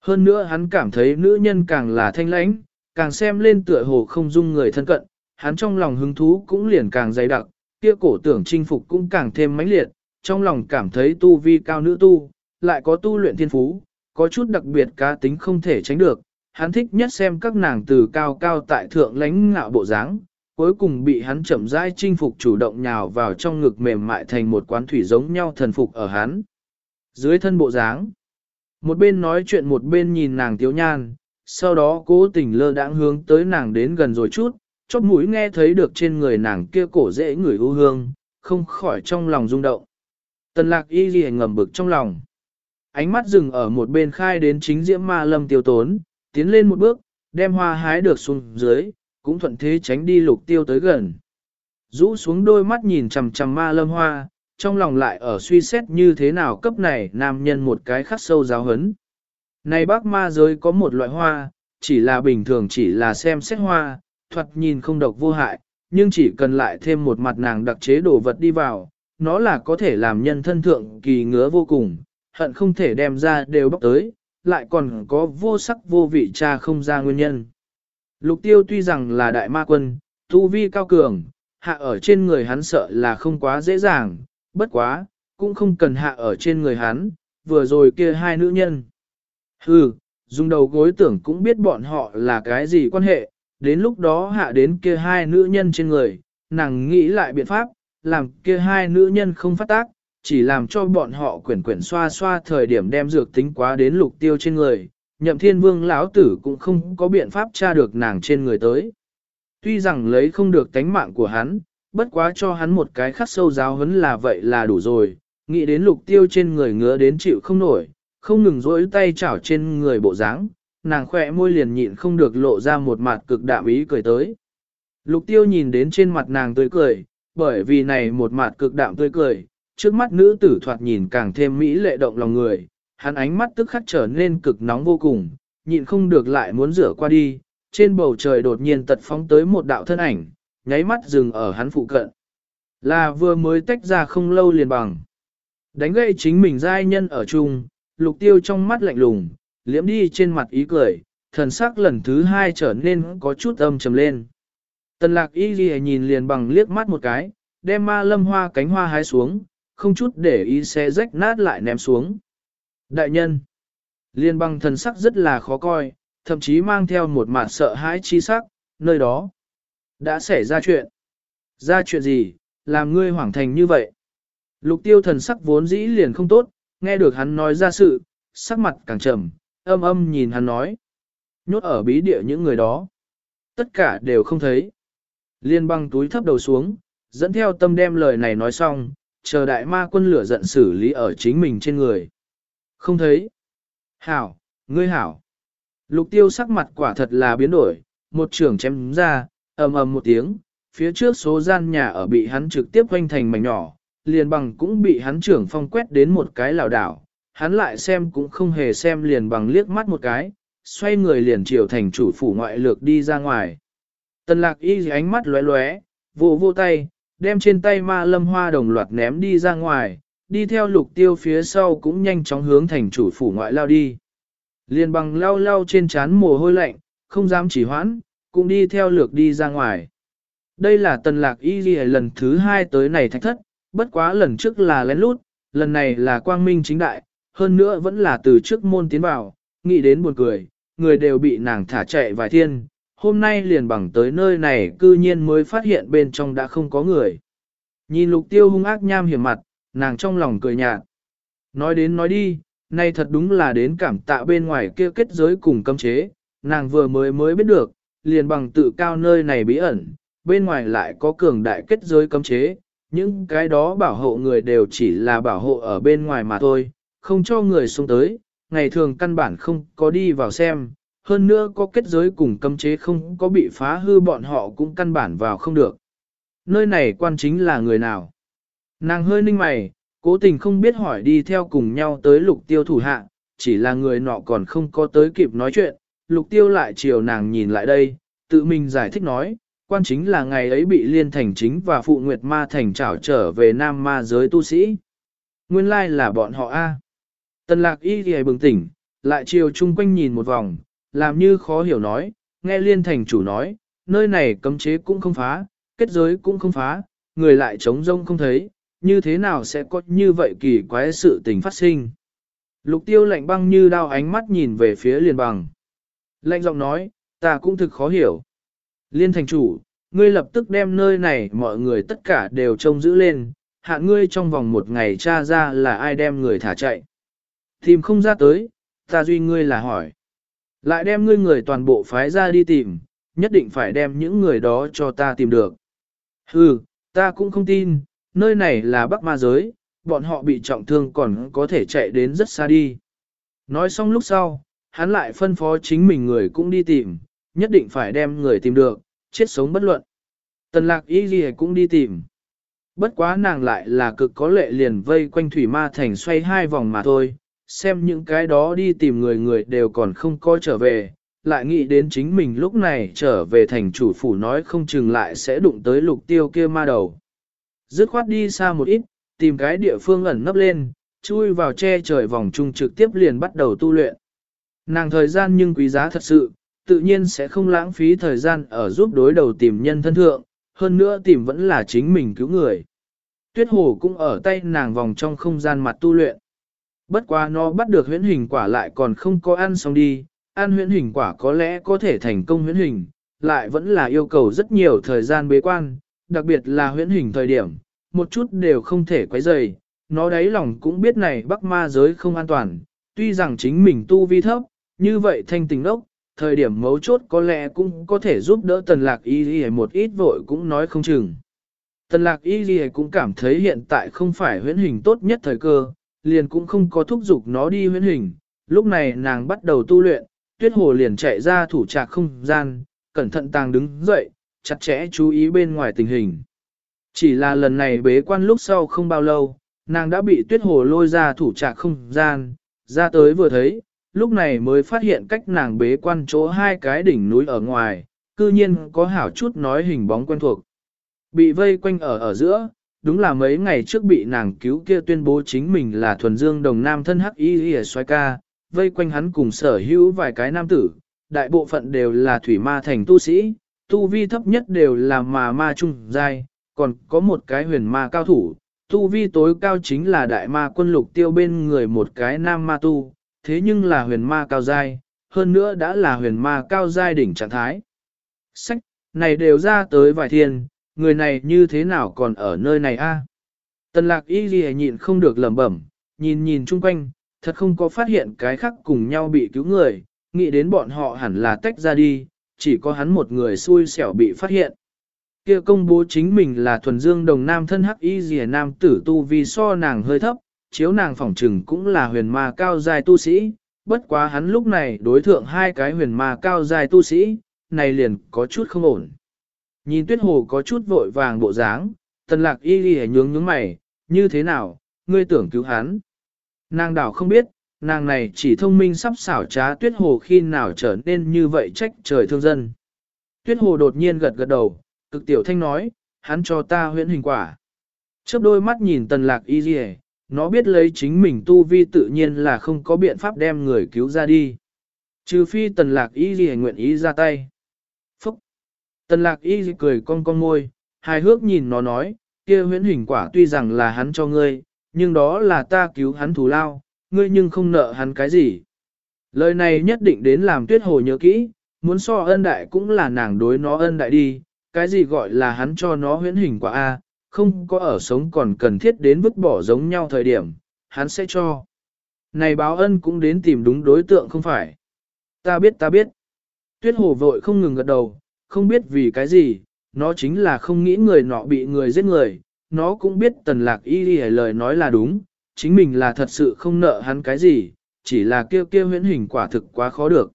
Hơn nữa hắn cảm thấy nữ nhân càng là thanh lãnh, càng xem lên tựa hồ không dung người thân cận, hắn trong lòng hứng thú cũng liền càng dày đặc, kia cổ tưởng chinh phục cũng càng thêm mãnh liệt, trong lòng cảm thấy tu vi cao nữ tu, lại có tu luyện thiên phú, có chút đặc biệt cá tính không thể tránh được, hắn thích nhất xem các nàng từ cao cao tại thượng lãnh ngạo bộ dáng, cuối cùng bị hắn chậm rãi chinh phục chủ động nhào vào trong ngực mềm mại thành một quán thủy giống nhau thần phục ở hắn. Dưới thân bộ dáng, một bên nói chuyện một bên nhìn nàng tiếu nhan, sau đó cố tình lơ đãng hướng tới nàng đến gần rồi chút, chóp mũi nghe thấy được trên người nàng kia cổ dễ người ưu hương, không khỏi trong lòng rung động. Tần lạc y ghi ngầm bực trong lòng. Ánh mắt dừng ở một bên khai đến chính diễm ma lâm tiêu tốn, tiến lên một bước, đem hoa hái được xuống dưới, cũng thuận thế tránh đi lục tiêu tới gần. Rũ xuống đôi mắt nhìn chằm chằm ma lâm hoa, trong lòng lại ở suy xét như thế nào cấp này nam nhân một cái khắc sâu giáo hấn. Này bác ma giới có một loại hoa, chỉ là bình thường chỉ là xem xét hoa, thuật nhìn không độc vô hại, nhưng chỉ cần lại thêm một mặt nàng đặc chế đồ vật đi vào, nó là có thể làm nhân thân thượng kỳ ngứa vô cùng, hận không thể đem ra đều bóc tới, lại còn có vô sắc vô vị cha không ra nguyên nhân. Lục tiêu tuy rằng là đại ma quân, tu vi cao cường, hạ ở trên người hắn sợ là không quá dễ dàng, bất quá, cũng không cần hạ ở trên người hắn, vừa rồi kia hai nữ nhân. Hừ, dùng đầu gối tưởng cũng biết bọn họ là cái gì quan hệ, đến lúc đó hạ đến kia hai nữ nhân trên người, nàng nghĩ lại biện pháp, làm kia hai nữ nhân không phát tác, chỉ làm cho bọn họ quyển quyển xoa xoa thời điểm đem dược tính quá đến lục tiêu trên người, nhậm thiên vương lão tử cũng không có biện pháp tra được nàng trên người tới. Tuy rằng lấy không được tánh mạng của hắn, bất quá cho hắn một cái khắc sâu giáo hấn là vậy là đủ rồi, nghĩ đến lục tiêu trên người ngứa đến chịu không nổi, không ngừng rỗi tay chảo trên người bộ dáng, nàng khỏe môi liền nhịn không được lộ ra một mặt cực đạm ý cười tới. Lục tiêu nhìn đến trên mặt nàng tươi cười, bởi vì này một mặt cực đạm tươi cười, trước mắt nữ tử thoạt nhìn càng thêm mỹ lệ động lòng người, hắn ánh mắt tức khắc trở nên cực nóng vô cùng, nhịn không được lại muốn rửa qua đi, trên bầu trời đột nhiên tật phóng tới một đạo thân ảnh, nháy mắt dừng ở hắn phụ cận. Là vừa mới tách ra không lâu liền bằng. Đánh gậy chính mình giai nhân ở chung, lục tiêu trong mắt lạnh lùng, liễm đi trên mặt ý cười, thần sắc lần thứ hai trở nên có chút âm trầm lên. Tần lạc y ghi nhìn liền bằng liếc mắt một cái, đem ma lâm hoa cánh hoa hái xuống, không chút để ý xe rách nát lại ném xuống. Đại nhân, liên băng thần sắc rất là khó coi, thậm chí mang theo một mặt sợ hãi chi sắc, nơi đó đã xảy ra chuyện. Ra chuyện gì, làm ngươi hoảng thành như vậy? Lục tiêu thần sắc vốn dĩ liền không tốt, nghe được hắn nói ra sự, sắc mặt càng trầm, âm âm nhìn hắn nói. Nhốt ở bí địa những người đó. Tất cả đều không thấy. Liên băng túi thấp đầu xuống, dẫn theo tâm đem lời này nói xong, chờ đại ma quân lửa giận xử lý ở chính mình trên người. Không thấy. Hảo, ngươi hảo. Lục tiêu sắc mặt quả thật là biến đổi, một trường chém ra, ầm ầm một tiếng, phía trước số gian nhà ở bị hắn trực tiếp hoanh thành mảnh nhỏ, liền bằng cũng bị hắn trưởng phong quét đến một cái lào đảo, hắn lại xem cũng không hề xem liền bằng liếc mắt một cái, xoay người liền chiều thành chủ phủ ngoại lược đi ra ngoài. Tần lạc y ánh mắt lóe lóe, vô vô tay, đem trên tay ma lâm hoa đồng loạt ném đi ra ngoài, đi theo lục tiêu phía sau cũng nhanh chóng hướng thành chủ phủ ngoại lao đi. Liên bằng lao lao trên chán mồ hôi lạnh, không dám chỉ hoãn, cũng đi theo lược đi ra ngoài. Đây là tần lạc y ghi lần thứ hai tới này thạch thất, bất quá lần trước là lén lút, lần này là quang minh chính đại, hơn nữa vẫn là từ trước môn tiến vào, nghĩ đến buồn cười, người đều bị nàng thả chạy vài thiên, hôm nay liền bằng tới nơi này cư nhiên mới phát hiện bên trong đã không có người. Nhìn lục tiêu hung ác nham hiểm mặt, nàng trong lòng cười nhạt. Nói đến nói đi, nay thật đúng là đến cảm tạ bên ngoài kia kết giới cùng cấm chế, nàng vừa mới mới biết được, liền bằng tự cao nơi này bí ẩn, bên ngoài lại có cường đại kết giới cấm chế, những cái đó bảo hộ người đều chỉ là bảo hộ ở bên ngoài mà thôi, không cho người xuống tới, ngày thường căn bản không có đi vào xem, hơn nữa có kết giới cùng cấm chế không có bị phá hư bọn họ cũng căn bản vào không được. Nơi này quan chính là người nào? Nàng hơi ninh mày, cố tình không biết hỏi đi theo cùng nhau tới lục tiêu thủ hạ, chỉ là người nọ còn không có tới kịp nói chuyện, lục tiêu lại chiều nàng nhìn lại đây, tự mình giải thích nói, quan chính là ngày ấy bị liên thành chính và phụ nguyệt ma thành trảo trở về nam ma giới tu sĩ. Nguyên lai là bọn họ A. Tần lạc y thì bừng tỉnh, lại chiều chung quanh nhìn một vòng, làm như khó hiểu nói, nghe liên thành chủ nói, nơi này cấm chế cũng không phá, kết giới cũng không phá, người lại trống rông không thấy, như thế nào sẽ có như vậy kỳ quái sự tình phát sinh. Lục tiêu lạnh băng như đao ánh mắt nhìn về phía liền bằng. Lạnh giọng nói, ta cũng thực khó hiểu. Liên thành chủ, ngươi lập tức đem nơi này mọi người tất cả đều trông giữ lên, hạ ngươi trong vòng một ngày tra ra là ai đem người thả chạy. Tìm không ra tới, ta duy ngươi là hỏi. Lại đem ngươi người toàn bộ phái ra đi tìm, nhất định phải đem những người đó cho ta tìm được. Hừ, ta cũng không tin, nơi này là Bắc Ma Giới, bọn họ bị trọng thương còn có thể chạy đến rất xa đi. Nói xong lúc sau, hắn lại phân phó chính mình người cũng đi tìm, nhất định phải đem người tìm được, chết sống bất luận. Tần lạc y gì cũng đi tìm. Bất quá nàng lại là cực có lệ liền vây quanh thủy ma thành xoay hai vòng mà thôi, xem những cái đó đi tìm người người đều còn không coi trở về, lại nghĩ đến chính mình lúc này trở về thành chủ phủ nói không chừng lại sẽ đụng tới lục tiêu kia ma đầu. Dứt khoát đi xa một ít, tìm cái địa phương ẩn nấp lên, chui vào che trời vòng trung trực tiếp liền bắt đầu tu luyện. Nàng thời gian nhưng quý giá thật sự, tự nhiên sẽ không lãng phí thời gian ở giúp đối đầu tìm nhân thân thượng, hơn nữa tìm vẫn là chính mình cứu người. Tuyết hồ cũng ở tay nàng vòng trong không gian mặt tu luyện. Bất quá nó bắt được huyễn hình quả lại còn không có ăn xong đi, ăn huyễn hình quả có lẽ có thể thành công huyễn hình, lại vẫn là yêu cầu rất nhiều thời gian bế quan, đặc biệt là huyễn hình thời điểm, một chút đều không thể quấy rầy. Nó đáy lòng cũng biết này bắc ma giới không an toàn, tuy rằng chính mình tu vi thấp, như vậy thanh tình đốc, thời điểm mấu chốt có lẽ cũng có thể giúp đỡ tần lạc y ghi một ít vội cũng nói không chừng. Tần lạc y ghi cũng cảm thấy hiện tại không phải huyễn hình tốt nhất thời cơ, liền cũng không có thúc giục nó đi huyễn hình. Lúc này nàng bắt đầu tu luyện, tuyết hồ liền chạy ra thủ trạc không gian, cẩn thận tàng đứng dậy, chặt chẽ chú ý bên ngoài tình hình. Chỉ là lần này bế quan lúc sau không bao lâu, nàng đã bị tuyết hồ lôi ra thủ trạc không gian, ra tới vừa thấy, lúc này mới phát hiện cách nàng bế quan chỗ hai cái đỉnh núi ở ngoài, cư nhiên có hảo chút nói hình bóng quen thuộc. Bị vây quanh ở ở giữa, đúng là mấy ngày trước bị nàng cứu kia tuyên bố chính mình là thuần dương đồng nam thân hắc y y xoay ca, vây quanh hắn cùng sở hữu vài cái nam tử, đại bộ phận đều là thủy ma thành tu sĩ, tu vi thấp nhất đều là mà ma trung giai, còn có một cái huyền ma cao thủ, tu vi tối cao chính là đại ma quân lục tiêu bên người một cái nam ma tu, thế nhưng là huyền ma cao giai, hơn nữa đã là huyền ma cao giai đỉnh trạng thái. Sách, này đều ra tới vài thiên, người này như thế nào còn ở nơi này a? Tần lạc y ghi nhịn không được lẩm bẩm, nhìn nhìn chung quanh, thật không có phát hiện cái khác cùng nhau bị cứu người, nghĩ đến bọn họ hẳn là tách ra đi, chỉ có hắn một người xui xẻo bị phát hiện. kia công bố chính mình là thuần dương đồng nam thân hắc y dìa nam tử tu vì so nàng hơi thấp, chiếu nàng phỏng trừng cũng là huyền ma cao dài tu sĩ, bất quá hắn lúc này đối thượng hai cái huyền ma cao dài tu sĩ, này liền có chút không ổn. Nhìn tuyết hồ có chút vội vàng bộ dáng, tần lạc y ghi nhướng nhướng mày, như thế nào, ngươi tưởng cứu hắn. Nàng đảo không biết, nàng này chỉ thông minh sắp xảo trá tuyết hồ khi nào trở nên như vậy trách trời thương dân. Tuyết hồ đột nhiên gật gật đầu, cực tiểu thanh nói, hắn cho ta huyễn hình quả. Chớp đôi mắt nhìn tần lạc y ghi nó biết lấy chính mình tu vi tự nhiên là không có biện pháp đem người cứu ra đi. Trừ phi tần lạc y ghi nguyện ý ra tay. Tần lạc y cười cong cong môi, hài hước nhìn nó nói, kia huyễn hình quả tuy rằng là hắn cho ngươi, nhưng đó là ta cứu hắn thù lao, ngươi nhưng không nợ hắn cái gì. Lời này nhất định đến làm tuyết hồ nhớ kỹ, muốn so ân đại cũng là nàng đối nó ân đại đi, cái gì gọi là hắn cho nó huyễn hình quả A, không có ở sống còn cần thiết đến vứt bỏ giống nhau thời điểm, hắn sẽ cho. Này báo ân cũng đến tìm đúng đối tượng không phải. Ta biết ta biết. Tuyết hồ vội không ngừng gật đầu, không biết vì cái gì, nó chính là không nghĩ người nọ bị người giết người, nó cũng biết tần lạc y đi lời nói là đúng, chính mình là thật sự không nợ hắn cái gì, chỉ là kêu kêu huyễn hình quả thực quá khó được.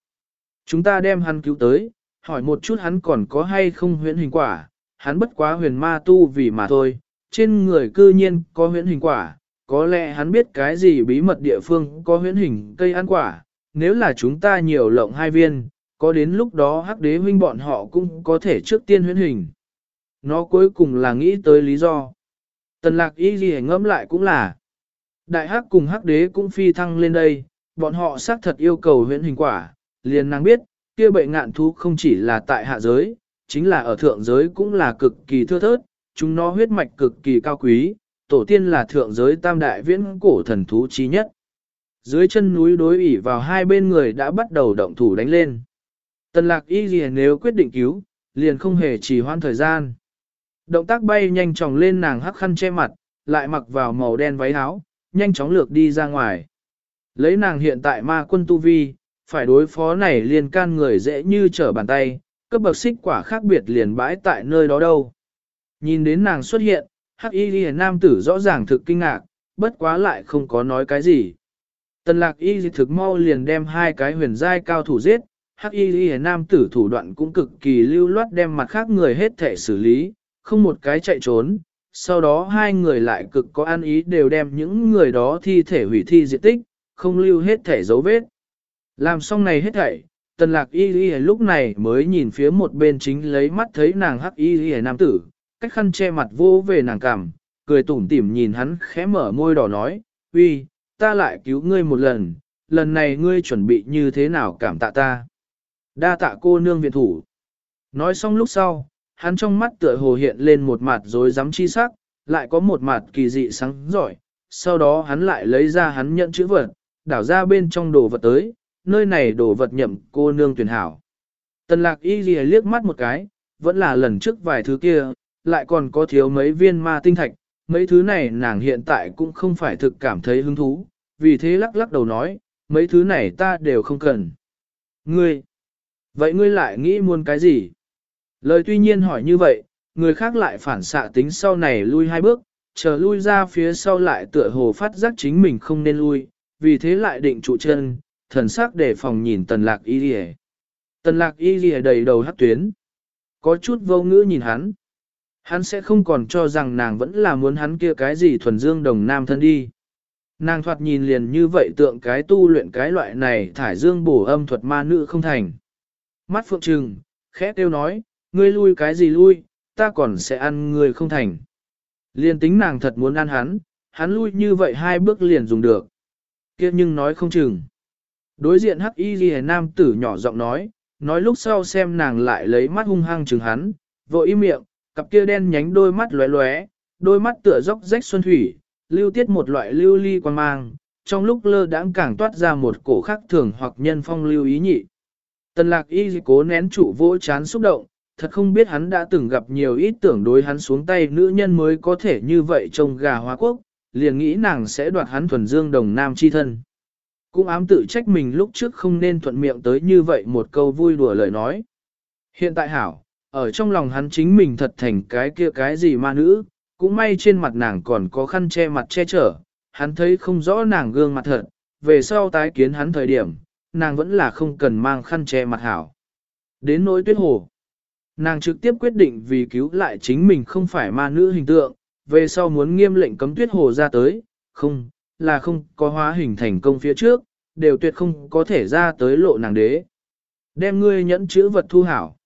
Chúng ta đem hắn cứu tới, hỏi một chút hắn còn có hay không huyễn hình quả, hắn bất quá huyền ma tu vì mà thôi, trên người cư nhiên có huyễn hình quả, có lẽ hắn biết cái gì bí mật địa phương có huyễn hình cây ăn quả, nếu là chúng ta nhiều lộng hai viên, có đến lúc đó hắc đế huynh bọn họ cũng có thể trước tiên huyễn hình. Nó cuối cùng là nghĩ tới lý do. Tần lạc ý gì ngẫm lại cũng là. Đại hắc cùng hắc đế cũng phi thăng lên đây, bọn họ xác thật yêu cầu huyễn hình quả, liền năng biết, kia bệnh ngạn thú không chỉ là tại hạ giới, chính là ở thượng giới cũng là cực kỳ thưa thớt, chúng nó huyết mạch cực kỳ cao quý, tổ tiên là thượng giới tam đại viễn cổ thần thú chí nhất. Dưới chân núi đối ủy vào hai bên người đã bắt đầu động thủ đánh lên. Tần lạc y gì nếu quyết định cứu, liền không hề trì hoãn thời gian. Động tác bay nhanh chóng lên nàng hắc khăn che mặt, lại mặc vào màu đen váy áo, nhanh chóng lược đi ra ngoài. Lấy nàng hiện tại ma quân tu vi, phải đối phó này liền can người dễ như trở bàn tay, cấp bậc xích quả khác biệt liền bãi tại nơi đó đâu. Nhìn đến nàng xuất hiện, hắc y ghi nam tử rõ ràng thực kinh ngạc, bất quá lại không có nói cái gì. Tần lạc y thực mau liền đem hai cái huyền giai cao thủ giết, hắc y ghi nam tử thủ đoạn cũng cực kỳ lưu loát đem mặt khác người hết thể xử lý, không một cái chạy trốn. Sau đó hai người lại cực có an ý đều đem những người đó thi thể hủy thi diệt tích, không lưu hết thể dấu vết. Làm xong này hết thảy, tần lạc y y lúc này mới nhìn phía một bên chính lấy mắt thấy nàng hắc y y nam tử, cách khăn che mặt vô về nàng cằm, cười tủm tỉm nhìn hắn khẽ mở môi đỏ nói, uy, ta lại cứu ngươi một lần, lần này ngươi chuẩn bị như thế nào cảm tạ ta. Đa tạ cô nương viện thủ. Nói xong lúc sau, hắn trong mắt tựa hồ hiện lên một mặt rồi dám chi sắc, lại có một mặt kỳ dị sáng giỏi, sau đó hắn lại lấy ra hắn nhận chữ vật, đảo ra bên trong đồ vật tới, nơi này đồ vật nhậm cô nương tuyển hảo. Tần lạc y ghi liếc mắt một cái, vẫn là lần trước vài thứ kia, lại còn có thiếu mấy viên ma tinh thạch, mấy thứ này nàng hiện tại cũng không phải thực cảm thấy hứng thú, vì thế lắc lắc đầu nói, mấy thứ này ta đều không cần. Ngươi, vậy ngươi lại nghĩ muốn cái gì? Lời tuy nhiên hỏi như vậy, người khác lại phản xạ tính sau này lui hai bước, chờ lui ra phía sau lại tựa hồ phát giác chính mình không nên lui, vì thế lại định trụ chân, thần sắc để phòng nhìn tần lạc y lìa. Tần lạc y lìa đầy đầu hát tuyến. Có chút vô ngữ nhìn hắn. Hắn sẽ không còn cho rằng nàng vẫn là muốn hắn kia cái gì thuần dương đồng nam thân đi. Nàng thoạt nhìn liền như vậy tượng cái tu luyện cái loại này thải dương bổ âm thuật ma nữ không thành. Mắt phượng trừng, khẽ kêu nói, ngươi lui cái gì lui, ta còn sẽ ăn ngươi không thành. liên tính nàng thật muốn ăn hắn, hắn lui như vậy hai bước liền dùng được. kia nhưng nói không chừng. Đối diện hắc y ghi nam tử nhỏ giọng nói, nói lúc sau xem nàng lại lấy mắt hung hăng chừng hắn, vội im miệng, cặp kia đen nhánh đôi mắt lóe lóe, đôi mắt tựa dốc rách xuân thủy, lưu tiết một loại lưu ly quan mang, trong lúc lơ đãng càng toát ra một cổ khắc thường hoặc nhân phong lưu ý nhị. Tần lạc y cố nén trụ vỗ chán xúc động, thật không biết hắn đã từng gặp nhiều ít tưởng đối hắn xuống tay nữ nhân mới có thể như vậy trông gà hóa quốc, liền nghĩ nàng sẽ đoạt hắn thuần dương đồng nam chi thân. Cũng ám tự trách mình lúc trước không nên thuận miệng tới như vậy một câu vui đùa lời nói. Hiện tại hảo, ở trong lòng hắn chính mình thật thành cái kia cái gì ma nữ, cũng may trên mặt nàng còn có khăn che mặt che chở, hắn thấy không rõ nàng gương mặt thật, về sau tái kiến hắn thời điểm, nàng vẫn là không cần mang khăn che mặt hảo. Đến nỗi tuyết hồ, nàng trực tiếp quyết định vì cứu lại chính mình không phải ma nữ hình tượng, về sau muốn nghiêm lệnh cấm tuyết hồ ra tới, không, là không có hóa hình thành công phía trước, đều tuyệt không có thể ra tới lộ nàng đế. Đem ngươi nhẫn chữ vật thu hảo.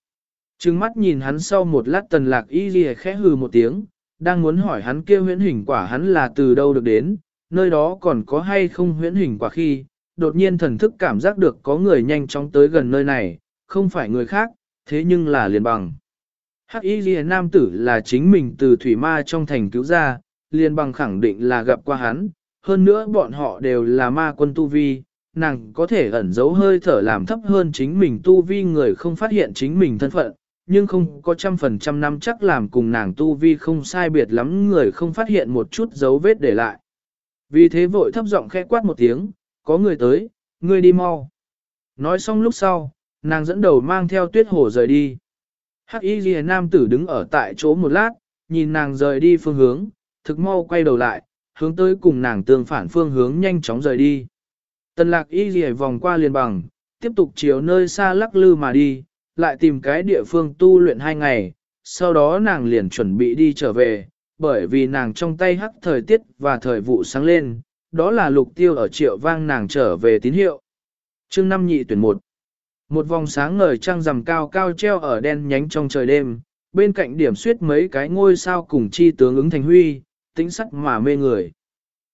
Trừng mắt nhìn hắn sau một lát tần lạc y ghi khẽ hừ một tiếng, đang muốn hỏi hắn kia huyễn hình quả hắn là từ đâu được đến, nơi đó còn có hay không huyễn hình quả khi, đột nhiên thần thức cảm giác được có người nhanh chóng tới gần nơi này, không phải người khác, thế nhưng là liền bằng. Hắc y ghi nam tử là chính mình từ thủy ma trong thành cứu ra, liền bằng khẳng định là gặp qua hắn, hơn nữa bọn họ đều là ma quân tu vi, nàng có thể ẩn giấu hơi thở làm thấp hơn chính mình tu vi người không phát hiện chính mình thân phận, nhưng không có trăm phần trăm năm chắc làm cùng nàng tu vi không sai biệt lắm người không phát hiện một chút dấu vết để lại. Vì thế vội thấp giọng khẽ quát một tiếng, có người tới, ngươi đi mau. Nói xong lúc sau, nàng dẫn đầu mang theo tuyết hồ rời đi. Hắc y ghi nam tử đứng ở tại chỗ một lát, nhìn nàng rời đi phương hướng, thực mau quay đầu lại, hướng tới cùng nàng tương phản phương hướng nhanh chóng rời đi. Tần lạc y ghi vòng qua liền bằng, tiếp tục chiều nơi xa lắc lư mà đi, lại tìm cái địa phương tu luyện hai ngày, sau đó nàng liền chuẩn bị đi trở về, bởi vì nàng trong tay hắc thời tiết và thời vụ sáng lên, đó là lục tiêu ở triệu vang nàng trở về tín hiệu. chương năm nhị tuyển một một vòng sáng ngời trăng rằm cao cao treo ở đen nhánh trong trời đêm, bên cạnh điểm suyết mấy cái ngôi sao cùng chi tướng ứng thành huy, tính sắc mà mê người.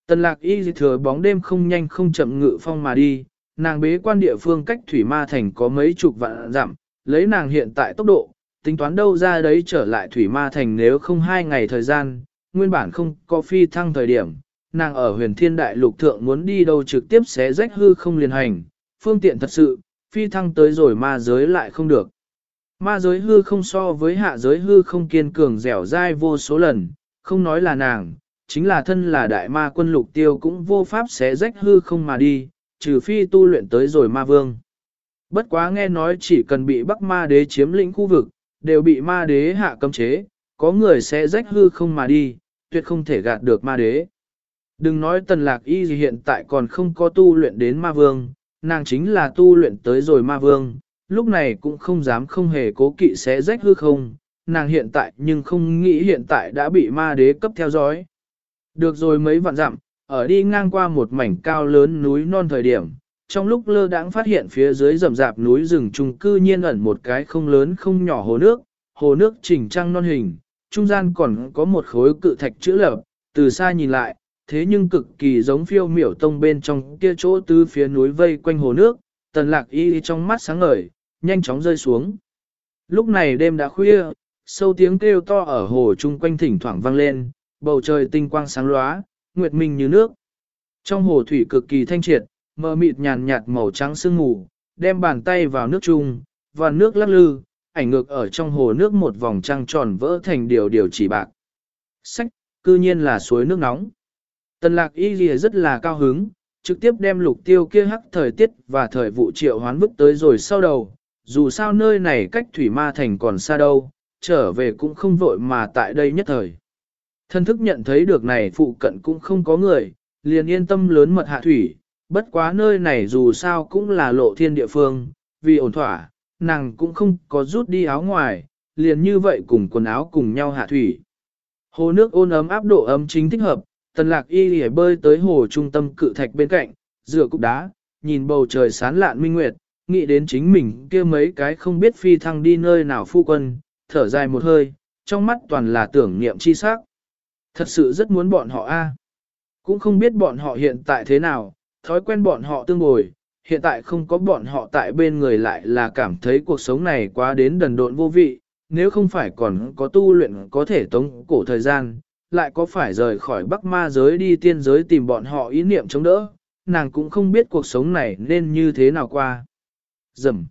Tần lạc y thừa bóng đêm không nhanh không chậm ngự phong mà đi, nàng bế quan địa phương cách thủy ma thành có mấy chục vạn dặm, lấy nàng hiện tại tốc độ, tính toán đâu ra đấy trở lại thủy ma thành nếu không hai ngày thời gian, nguyên bản không có phi thăng thời điểm, nàng ở huyền thiên đại lục thượng muốn đi đâu trực tiếp xé rách hư không liền hành, phương tiện thật sự, phi thăng tới rồi ma giới lại không được. Ma giới hư không so với hạ giới hư không kiên cường dẻo dai vô số lần, không nói là nàng, chính là thân là đại ma quân lục tiêu cũng vô pháp xé rách hư không mà đi, trừ phi tu luyện tới rồi ma vương. Bất quá nghe nói chỉ cần bị bắc ma đế chiếm lĩnh khu vực, đều bị ma đế hạ cấm chế, có người sẽ rách hư không mà đi, tuyệt không thể gạt được ma đế. Đừng nói tần lạc y gì hiện tại còn không có tu luyện đến ma vương, nàng chính là tu luyện tới rồi ma vương, lúc này cũng không dám không hề cố kỵ sẽ rách hư không, nàng hiện tại nhưng không nghĩ hiện tại đã bị ma đế cấp theo dõi. Được rồi mấy vạn dặm, ở đi ngang qua một mảnh cao lớn núi non thời điểm, trong lúc lơ đãng phát hiện phía dưới rậm rạp núi rừng trùng cư nhiên ẩn một cái không lớn không nhỏ hồ nước, hồ nước chỉnh trăng non hình, trung gian còn có một khối cự thạch chữ lập, từ xa nhìn lại, thế nhưng cực kỳ giống phiêu miểu tông bên trong kia chỗ tứ phía núi vây quanh hồ nước, tần lạc y trong mắt sáng ngời, nhanh chóng rơi xuống. Lúc này đêm đã khuya, sâu tiếng kêu to ở hồ chung quanh thỉnh thoảng vang lên, bầu trời tinh quang sáng lóa, nguyệt minh như nước. Trong hồ thủy cực kỳ thanh triệt, mờ mịt nhàn nhạt màu trắng sương mù, đem bàn tay vào nước chung, và nước lắc lư, ảnh ngược ở trong hồ nước một vòng trăng tròn vỡ thành điều điều chỉ bạc. Sách, cư nhiên là suối nước nóng. Tần lạc y ghi rất là cao hứng, trực tiếp đem lục tiêu kia hắc thời tiết và thời vụ triệu hoán bức tới rồi sau đầu. Dù sao nơi này cách thủy ma thành còn xa đâu, trở về cũng không vội mà tại đây nhất thời. Thân thức nhận thấy được này phụ cận cũng không có người, liền yên tâm lớn mật hạ thủy, bất quá nơi này dù sao cũng là lộ thiên địa phương, vì ổn thỏa, nàng cũng không có rút đi áo ngoài, liền như vậy cùng quần áo cùng nhau hạ thủy. Hồ nước ôn ấm áp độ ấm chính thích hợp, tần lạc y lì bơi tới hồ trung tâm cự thạch bên cạnh, rửa cục đá, nhìn bầu trời sán lạn minh nguyệt, nghĩ đến chính mình kia mấy cái không biết phi thăng đi nơi nào phu quân, thở dài một hơi, trong mắt toàn là tưởng niệm chi sắc. Thật sự rất muốn bọn họ a à. Cũng không biết bọn họ hiện tại thế nào, thói quen bọn họ tương bồi, hiện tại không có bọn họ tại bên người lại là cảm thấy cuộc sống này quá đến đần độn vô vị, nếu không phải còn có tu luyện có thể tống cổ thời gian, lại có phải rời khỏi bắc ma giới đi tiên giới tìm bọn họ ý niệm chống đỡ, nàng cũng không biết cuộc sống này nên như thế nào qua. Dầm.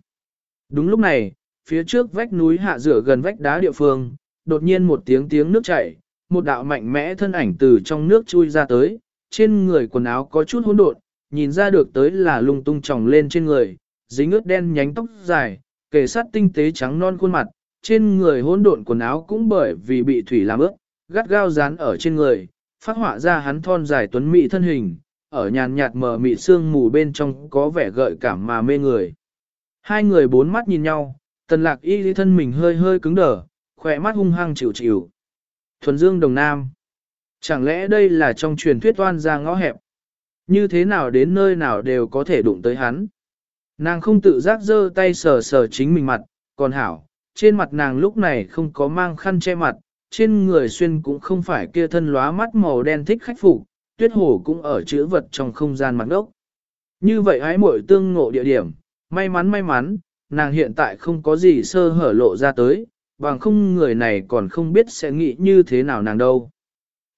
Đúng lúc này, phía trước vách núi hạ rửa gần vách đá địa phương, đột nhiên một tiếng tiếng nước chảy, một đạo mạnh mẽ thân ảnh từ trong nước chui ra tới, trên người quần áo có chút hỗn độn, nhìn ra được tới là lung tung tròng lên trên người, dính ướt đen nhánh tóc dài, kề sát tinh tế trắng non khuôn mặt, trên người hỗn độn quần áo cũng bởi vì bị thủy làm ướt, gắt gao dán ở trên người, phát họa ra hắn thon dài tuấn mỹ thân hình, ở nhàn nhạt mờ mị sương mù bên trong có vẻ gợi cảm mà mê người. Hai người bốn mắt nhìn nhau, tần lạc y lý thân mình hơi hơi cứng đờ, khỏe mắt hung hăng chịu chịu. Thuần Dương Đồng Nam. Chẳng lẽ đây là trong truyền thuyết toan ra ngõ hẹp? Như thế nào đến nơi nào đều có thể đụng tới hắn? Nàng không tự giác giơ tay sờ sờ chính mình mặt, còn hảo, trên mặt nàng lúc này không có mang khăn che mặt, trên người xuyên cũng không phải kia thân lóa mắt màu đen thích khách phục, tuyết hồ cũng ở chữ vật trong không gian mặt đốc. Như vậy ái muội tương ngộ địa điểm, may mắn may mắn, nàng hiện tại không có gì sơ hở lộ ra tới, bằng không người này còn không biết sẽ nghĩ như thế nào nàng đâu.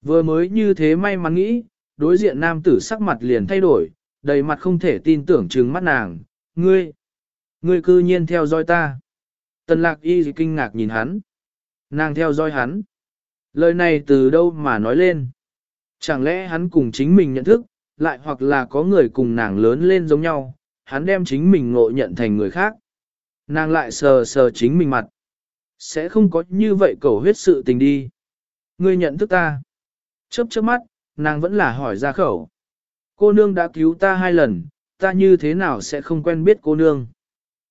Vừa mới như thế may mắn nghĩ, đối diện nam tử sắc mặt liền thay đổi, đầy mặt không thể tin tưởng trừng mắt nàng, ngươi, ngươi cư nhiên theo dõi ta. Tần lạc y kinh ngạc nhìn hắn, nàng theo dõi hắn. Lời này từ đâu mà nói lên? Chẳng lẽ hắn cùng chính mình nhận thức, lại hoặc là có người cùng nàng lớn lên giống nhau, hắn đem chính mình ngộ nhận thành người khác. Nàng lại sờ sờ chính mình mặt. Sẽ không có như vậy cầu huyết sự tình đi. Ngươi nhận thức ta. Chớp chớp mắt, nàng vẫn là hỏi ra khẩu. Cô nương đã cứu ta hai lần, ta như thế nào sẽ không quen biết cô nương.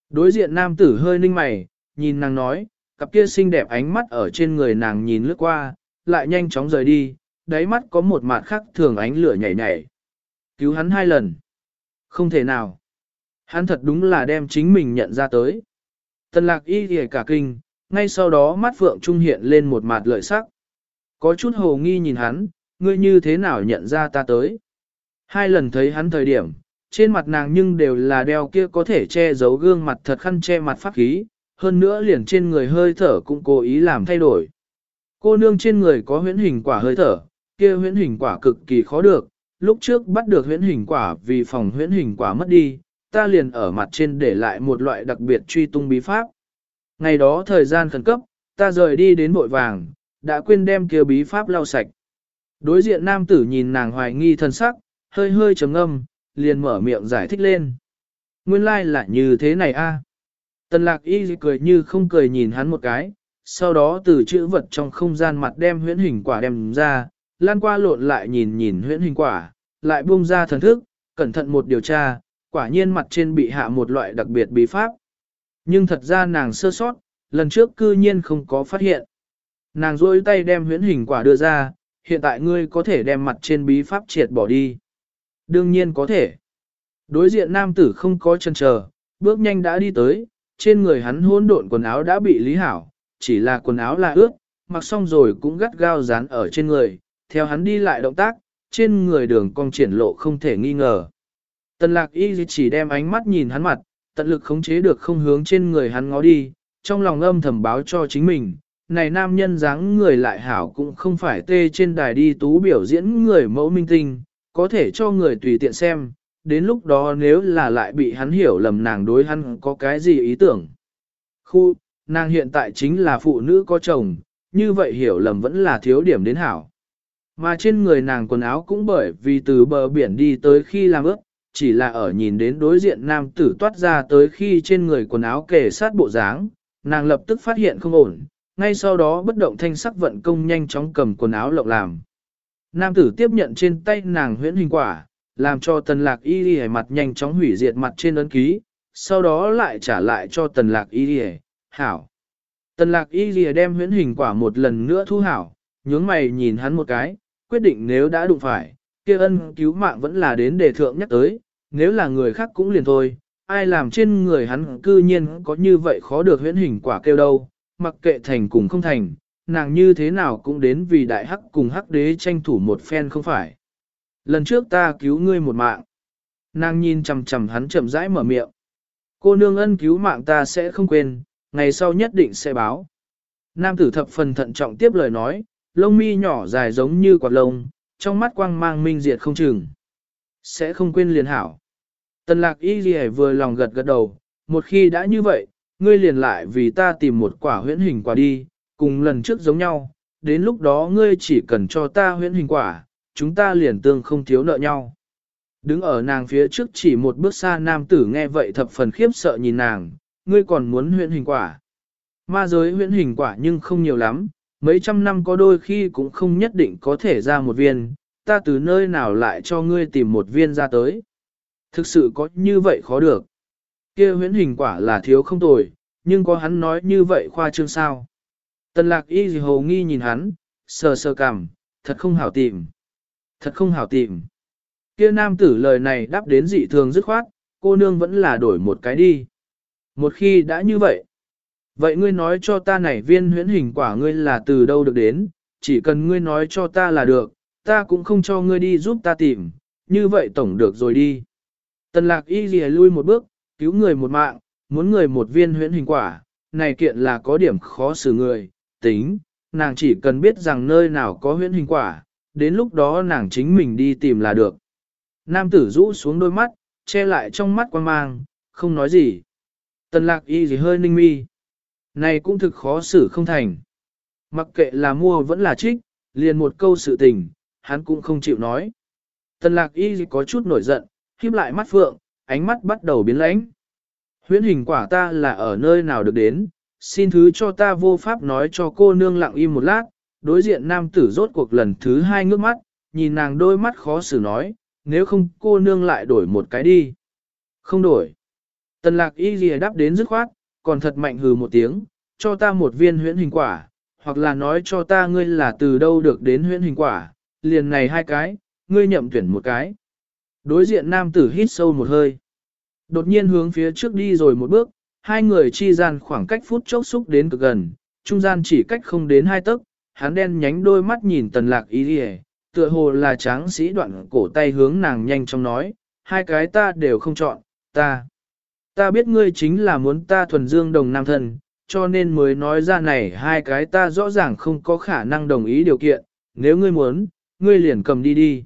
Đối diện nam tử hơi ninh mày, nhìn nàng nói, cặp kia xinh đẹp ánh mắt ở trên người nàng nhìn lướt qua, lại nhanh chóng rời đi, đáy mắt có một mặt khác thường ánh lửa nhảy nhảy. Cứu hắn hai lần. Không thể nào. Hắn thật đúng là đem chính mình nhận ra tới. Tần lạc y thì cả kinh, ngay sau đó mắt phượng trung hiện lên một mặt lợi sắc. Có chút hồ nghi nhìn hắn, ngươi như thế nào nhận ra ta tới. Hai lần thấy hắn thời điểm, trên mặt nàng nhưng đều là đeo kia có thể che giấu gương mặt thật khăn che mặt pháp khí, hơn nữa liền trên người hơi thở cũng cố ý làm thay đổi. Cô nương trên người có huyễn hình quả hơi thở, kia huyễn hình quả cực kỳ khó được, lúc trước bắt được huyễn hình quả vì phòng huyễn hình quả mất đi, ta liền ở mặt trên để lại một loại đặc biệt truy tung bí pháp. Ngày đó thời gian khẩn cấp, ta rời đi đến bội vàng, đã quên đem kia bí pháp lau sạch. Đối diện nam tử nhìn nàng hoài nghi thân sắc, hơi hơi trầm ngâm, liền mở miệng giải thích lên. Nguyên lai like là như thế này a. Tần lạc y cười như không cười nhìn hắn một cái, sau đó từ chữ vật trong không gian mặt đem huyễn hình quả đem ra, lan qua lộn lại nhìn nhìn huyễn hình quả, lại buông ra thần thức, cẩn thận một điều tra, quả nhiên mặt trên bị hạ một loại đặc biệt bí pháp. Nhưng thật ra nàng sơ sót, lần trước cư nhiên không có phát hiện. Nàng rôi tay đem huyễn hình quả đưa ra, hiện tại ngươi có thể đem mặt trên bí pháp triệt bỏ đi. Đương nhiên có thể. Đối diện nam tử không có chân chờ, bước nhanh đã đi tới, trên người hắn hỗn độn quần áo đã bị lý hảo, chỉ là quần áo là ướt, mặc xong rồi cũng gắt gao dán ở trên người, theo hắn đi lại động tác, trên người đường cong triển lộ không thể nghi ngờ. Tần lạc y chỉ đem ánh mắt nhìn hắn mặt, tận lực khống chế được không hướng trên người hắn ngó đi, trong lòng âm thầm báo cho chính mình, này nam nhân dáng người lại hảo cũng không phải tê trên đài đi tú biểu diễn người mẫu minh tinh, có thể cho người tùy tiện xem, đến lúc đó nếu là lại bị hắn hiểu lầm nàng đối hắn có cái gì ý tưởng. Khu, nàng hiện tại chính là phụ nữ có chồng, như vậy hiểu lầm vẫn là thiếu điểm đến hảo. Mà trên người nàng quần áo cũng bởi vì từ bờ biển đi tới khi làm ướt, chỉ là ở nhìn đến đối diện nam tử toát ra tới khi trên người quần áo kề sát bộ dáng, nàng lập tức phát hiện không ổn, ngay sau đó bất động thanh sắc vận công nhanh chóng cầm quần áo lộng làm. Nam tử tiếp nhận trên tay nàng huyễn hình quả, làm cho tần lạc y đi mặt nhanh chóng hủy diệt mặt trên ấn ký, sau đó lại trả lại cho tần lạc y đi hảo. Tần lạc y đi đem huyễn hình quả một lần nữa thu hảo, nhướng mày nhìn hắn một cái, quyết định nếu đã đụng phải, kia ân cứu mạng vẫn là đến đề thượng nhắc tới, nếu là người khác cũng liền thôi, ai làm trên người hắn cư nhiên có như vậy khó được huyễn hình quả kêu đâu, mặc kệ thành cùng không thành, nàng như thế nào cũng đến vì đại hắc cùng hắc đế tranh thủ một phen không phải. Lần trước ta cứu ngươi một mạng. Nàng nhìn chằm chằm hắn chậm rãi mở miệng. Cô nương ân cứu mạng ta sẽ không quên, ngày sau nhất định sẽ báo. Nam tử thập phần thận trọng tiếp lời nói, lông mi nhỏ dài giống như quạt lông, trong mắt quang mang minh diệt không chừng. Sẽ không quên liền hảo. Tần lạc y ghi vừa lòng gật gật đầu, một khi đã như vậy, ngươi liền lại vì ta tìm một quả huyễn hình quả đi, cùng lần trước giống nhau, đến lúc đó ngươi chỉ cần cho ta huyễn hình quả, chúng ta liền tương không thiếu nợ nhau. Đứng ở nàng phía trước chỉ một bước xa nam tử nghe vậy thập phần khiếp sợ nhìn nàng, ngươi còn muốn huyễn hình quả. Ma giới huyễn hình quả nhưng không nhiều lắm, mấy trăm năm có đôi khi cũng không nhất định có thể ra một viên, ta từ nơi nào lại cho ngươi tìm một viên ra tới. Thực sự có như vậy khó được. kia huyễn hình quả là thiếu không tồi, nhưng có hắn nói như vậy khoa trương sao. Tần lạc y gì hồ nghi nhìn hắn, sờ sờ cằm, thật không hảo tìm. Thật không hảo tìm. Kia nam tử lời này đáp đến dị thường dứt khoát, cô nương vẫn là đổi một cái đi. Một khi đã như vậy, vậy ngươi nói cho ta này viên huyễn hình quả ngươi là từ đâu được đến, chỉ cần ngươi nói cho ta là được, ta cũng không cho ngươi đi giúp ta tìm, như vậy tổng được rồi đi. Tần lạc y lìa lui một bước, cứu người một mạng, muốn người một viên huyễn hình quả, này kiện là có điểm khó xử người, tính, nàng chỉ cần biết rằng nơi nào có huyễn hình quả, đến lúc đó nàng chính mình đi tìm là được. Nam tử rũ xuống đôi mắt, che lại trong mắt quan mang, không nói gì. Tần lạc y gì hơi ninh mi. Này cũng thực khó xử không thành. Mặc kệ là mua vẫn là trích, liền một câu sự tình, hắn cũng không chịu nói. Tần lạc y gì có chút nổi giận, khiếp lại mắt phượng, ánh mắt bắt đầu biến lãnh. Huyễn hình quả ta là ở nơi nào được đến, xin thứ cho ta vô pháp nói cho cô nương lặng im một lát, đối diện nam tử rốt cuộc lần thứ hai ngước mắt, nhìn nàng đôi mắt khó xử nói, nếu không cô nương lại đổi một cái đi. Không đổi. Tần lạc y gì đáp đến dứt khoát, còn thật mạnh hừ một tiếng, cho ta một viên huyễn hình quả, hoặc là nói cho ta ngươi là từ đâu được đến huyễn hình quả, liền này hai cái, ngươi nhậm tuyển một cái. Đối diện nam tử hít sâu một hơi. Đột nhiên hướng phía trước đi rồi một bước, hai người chi gian khoảng cách phút chốc xúc đến cực gần, trung gian chỉ cách không đến hai tấc, hắn đen nhánh đôi mắt nhìn tần lạc ý đi tựa hồ là tráng sĩ đoạn cổ tay hướng nàng nhanh trong nói, hai cái ta đều không chọn, ta. Ta biết ngươi chính là muốn ta thuần dương đồng nam thân, cho nên mới nói ra này hai cái ta rõ ràng không có khả năng đồng ý điều kiện, nếu ngươi muốn, ngươi liền cầm đi đi.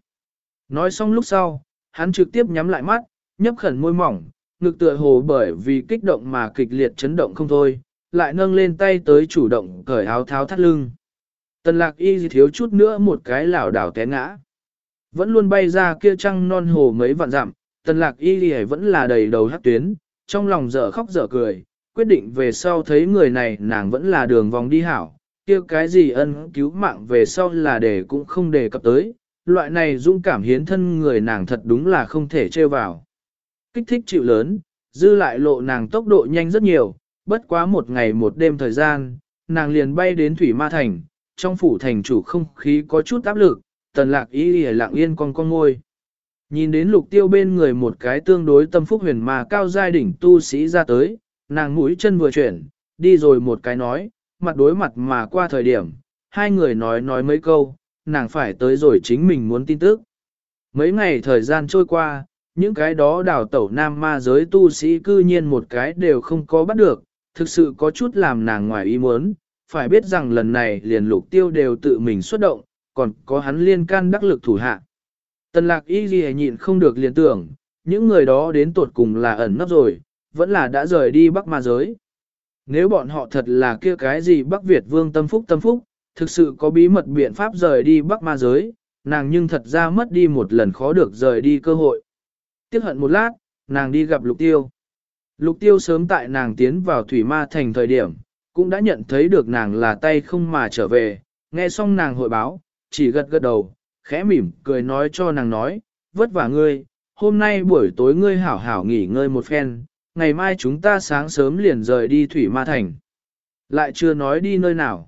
Nói xong lúc sau, hắn trực tiếp nhắm lại mắt, nhấp khẩn môi mỏng, ngực tựa hồ bởi vì kích động mà kịch liệt chấn động không thôi, lại nâng lên tay tới chủ động cởi áo tháo thắt lưng. Tần lạc y thiếu chút nữa một cái lảo đảo té ngã. Vẫn luôn bay ra kia trăng non hồ mấy vạn dặm, tần lạc y vẫn là đầy đầu hát tuyến, trong lòng dở khóc dở cười, quyết định về sau thấy người này nàng vẫn là đường vòng đi hảo, kia cái gì ân cứu mạng về sau là để cũng không đề cập tới, loại này dũng cảm hiến thân người nàng thật đúng là không thể trêu vào. Kích thích chịu lớn, dư lại lộ nàng tốc độ nhanh rất nhiều, bất quá một ngày một đêm thời gian, nàng liền bay đến Thủy Ma Thành, trong phủ thành chủ không khí có chút áp lực, tần lạc ý lìa lạng yên con con ngôi. Nhìn đến lục tiêu bên người một cái tương đối tâm phúc huyền mà cao giai đỉnh tu sĩ ra tới, nàng mũi chân vừa chuyển, đi rồi một cái nói, mặt đối mặt mà qua thời điểm, hai người nói nói mấy câu, nàng phải tới rồi chính mình muốn tin tức. Mấy ngày thời gian trôi qua, những cái đó đào tẩu nam ma giới tu sĩ cư nhiên một cái đều không có bắt được, thực sự có chút làm nàng ngoài ý muốn, phải biết rằng lần này liền lục tiêu đều tự mình xuất động, còn có hắn liên can đắc lực thủ hạ. Tần lạc y ghi nhịn không được liền tưởng, những người đó đến tột cùng là ẩn nấp rồi, vẫn là đã rời đi Bắc Ma giới. Nếu bọn họ thật là kia cái gì Bắc Việt vương tâm phúc tâm phúc, thực sự có bí mật biện pháp rời đi Bắc Ma giới, nàng nhưng thật ra mất đi một lần khó được rời đi cơ hội. tiếc hận một lát, nàng đi gặp lục tiêu. Lục tiêu sớm tại nàng tiến vào thủy ma thành thời điểm, cũng đã nhận thấy được nàng là tay không mà trở về, nghe xong nàng hội báo, chỉ gật gật đầu, khẽ mỉm cười nói cho nàng nói, vất vả ngươi, hôm nay buổi tối ngươi hảo hảo nghỉ ngơi một phen, ngày mai chúng ta sáng sớm liền rời đi thủy ma thành. Lại chưa nói đi nơi nào.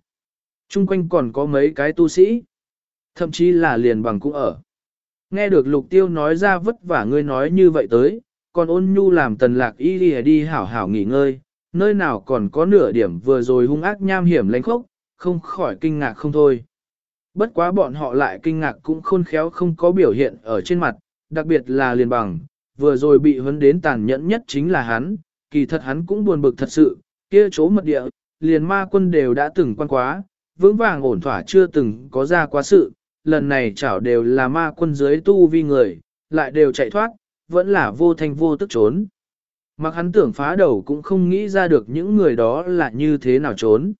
Trung quanh còn có mấy cái tu sĩ. Thậm chí là liền bằng cũng ở. Nghe được lục tiêu nói ra vất vả ngươi nói như vậy tới, còn ôn nhu làm tần lạc y đi, đi hảo hảo nghỉ ngơi, nơi nào còn có nửa điểm vừa rồi hung ác nham hiểm lánh khốc, không khỏi kinh ngạc không thôi. Bất quá bọn họ lại kinh ngạc cũng khôn khéo không có biểu hiện ở trên mặt, đặc biệt là liền bằng, vừa rồi bị huấn đến tàn nhẫn nhất chính là hắn, kỳ thật hắn cũng buồn bực thật sự, kia chỗ mật địa, liền ma quân đều đã từng quan quá, vững vàng ổn thỏa chưa từng có ra quá sự, lần này chảo đều là ma quân dưới tu vi người, lại đều chạy thoát, vẫn là vô thanh vô tức trốn. Mặc hắn tưởng phá đầu cũng không nghĩ ra được những người đó là như thế nào trốn.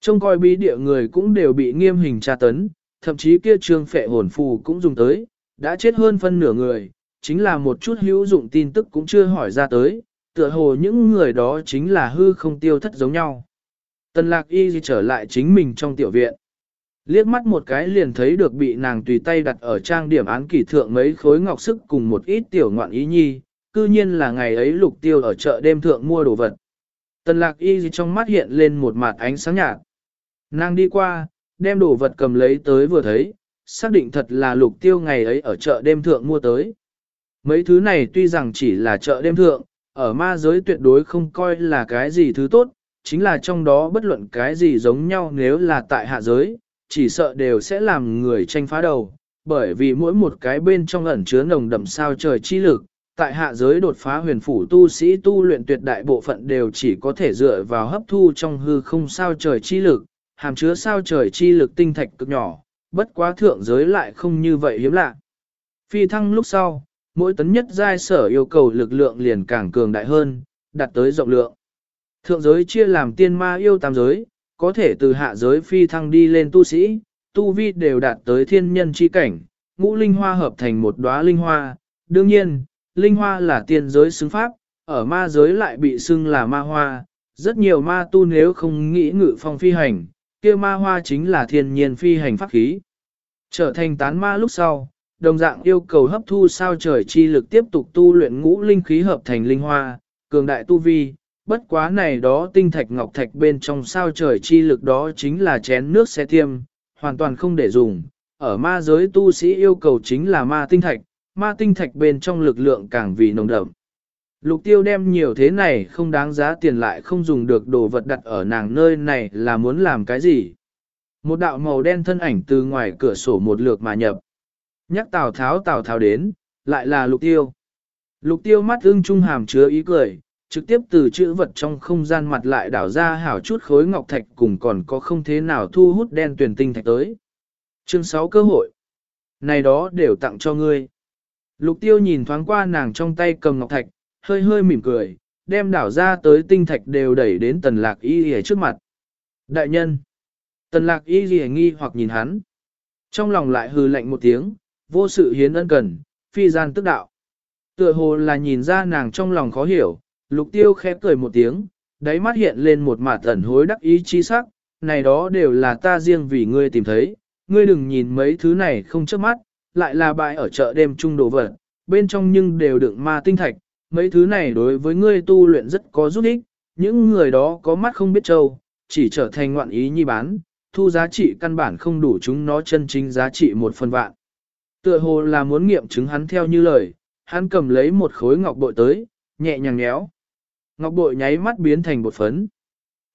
Trông coi bí địa người cũng đều bị nghiêm hình tra tấn, thậm chí kia trương phệ hồn phù cũng dùng tới, đã chết hơn phân nửa người, chính là một chút hữu dụng tin tức cũng chưa hỏi ra tới, tựa hồ những người đó chính là hư không tiêu thất giống nhau. Tần lạc y trở lại chính mình trong tiểu viện. Liếc mắt một cái liền thấy được bị nàng tùy tay đặt ở trang điểm án kỷ thượng mấy khối ngọc sức cùng một ít tiểu ngoạn ý nhi, cư nhiên là ngày ấy lục tiêu ở chợ đêm thượng mua đồ vật. Tần lạc y trong mắt hiện lên một mặt ánh sáng nhạt. Nàng đi qua, đem đồ vật cầm lấy tới vừa thấy, xác định thật là lục tiêu ngày ấy ở chợ đêm thượng mua tới. Mấy thứ này tuy rằng chỉ là chợ đêm thượng, ở ma giới tuyệt đối không coi là cái gì thứ tốt, chính là trong đó bất luận cái gì giống nhau nếu là tại hạ giới, chỉ sợ đều sẽ làm người tranh phá đầu, bởi vì mỗi một cái bên trong ẩn chứa nồng đậm sao trời chi lực, tại hạ giới đột phá huyền phủ tu sĩ tu luyện tuyệt đại bộ phận đều chỉ có thể dựa vào hấp thu trong hư không sao trời chi lực, hàm chứa sao trời chi lực tinh thạch cực nhỏ, bất quá thượng giới lại không như vậy hiếm lạ. Phi thăng lúc sau, mỗi tấn nhất giai sở yêu cầu lực lượng liền càng cường đại hơn, đạt tới rộng lượng. Thượng giới chia làm tiên ma yêu tam giới, có thể từ hạ giới phi thăng đi lên tu sĩ, tu vi đều đạt tới thiên nhân chi cảnh, ngũ linh hoa hợp thành một đóa linh hoa. Đương nhiên, linh hoa là tiên giới xứng pháp, ở ma giới lại bị xưng là ma hoa. Rất nhiều ma tu nếu không nghĩ ngự phong phi hành, kia ma hoa chính là thiên nhiên phi hành pháp khí. Trở thành tán ma lúc sau, đồng dạng yêu cầu hấp thu sao trời chi lực tiếp tục tu luyện ngũ linh khí hợp thành linh hoa, cường đại tu vi, bất quá này đó tinh thạch ngọc thạch bên trong sao trời chi lực đó chính là chén nước xe tiêm, hoàn toàn không để dùng. Ở ma giới tu sĩ yêu cầu chính là ma tinh thạch, ma tinh thạch bên trong lực lượng càng vì nồng đậm. Lục tiêu đem nhiều thế này không đáng giá tiền lại không dùng được đồ vật đặt ở nàng nơi này là muốn làm cái gì. Một đạo màu đen thân ảnh từ ngoài cửa sổ một lượt mà nhập. Nhắc Tào Tháo Tào Tháo đến, lại là lục tiêu. Lục tiêu mắt ưng trung hàm chứa ý cười, trực tiếp từ chữ vật trong không gian mặt lại đảo ra hảo chút khối ngọc thạch cùng còn có không thế nào thu hút đen tuyển tinh thạch tới. Chương 6 cơ hội. Này đó đều tặng cho ngươi. Lục tiêu nhìn thoáng qua nàng trong tay cầm ngọc thạch, hơi hơi mỉm cười, đem đảo ra tới tinh thạch đều đẩy đến tần lạc y rìa trước mặt. Đại nhân. Tần lạc y rìa nghi hoặc nhìn hắn. Trong lòng lại hư lạnh một tiếng, vô sự hiến ân cần, phi gian tức đạo. Tựa hồ là nhìn ra nàng trong lòng khó hiểu, lục tiêu khẽ cười một tiếng, đáy mắt hiện lên một mặt tẩn hối đắc ý chi sắc, này đó đều là ta riêng vì ngươi tìm thấy, ngươi đừng nhìn mấy thứ này không chớp mắt, lại là bại ở chợ đêm trung đồ vật, bên trong nhưng đều đựng ma tinh thạch, mấy thứ này đối với ngươi tu luyện rất có giúp ích, những người đó có mắt không biết trâu, chỉ trở thành ngoạn ý nhi bán, thu giá trị căn bản không đủ chúng nó chân chính giá trị một phần vạn. Tựa hồ là muốn nghiệm chứng hắn theo như lời, hắn cầm lấy một khối ngọc bội tới, nhẹ nhàng nhéo. Ngọc bội nháy mắt biến thành bột phấn.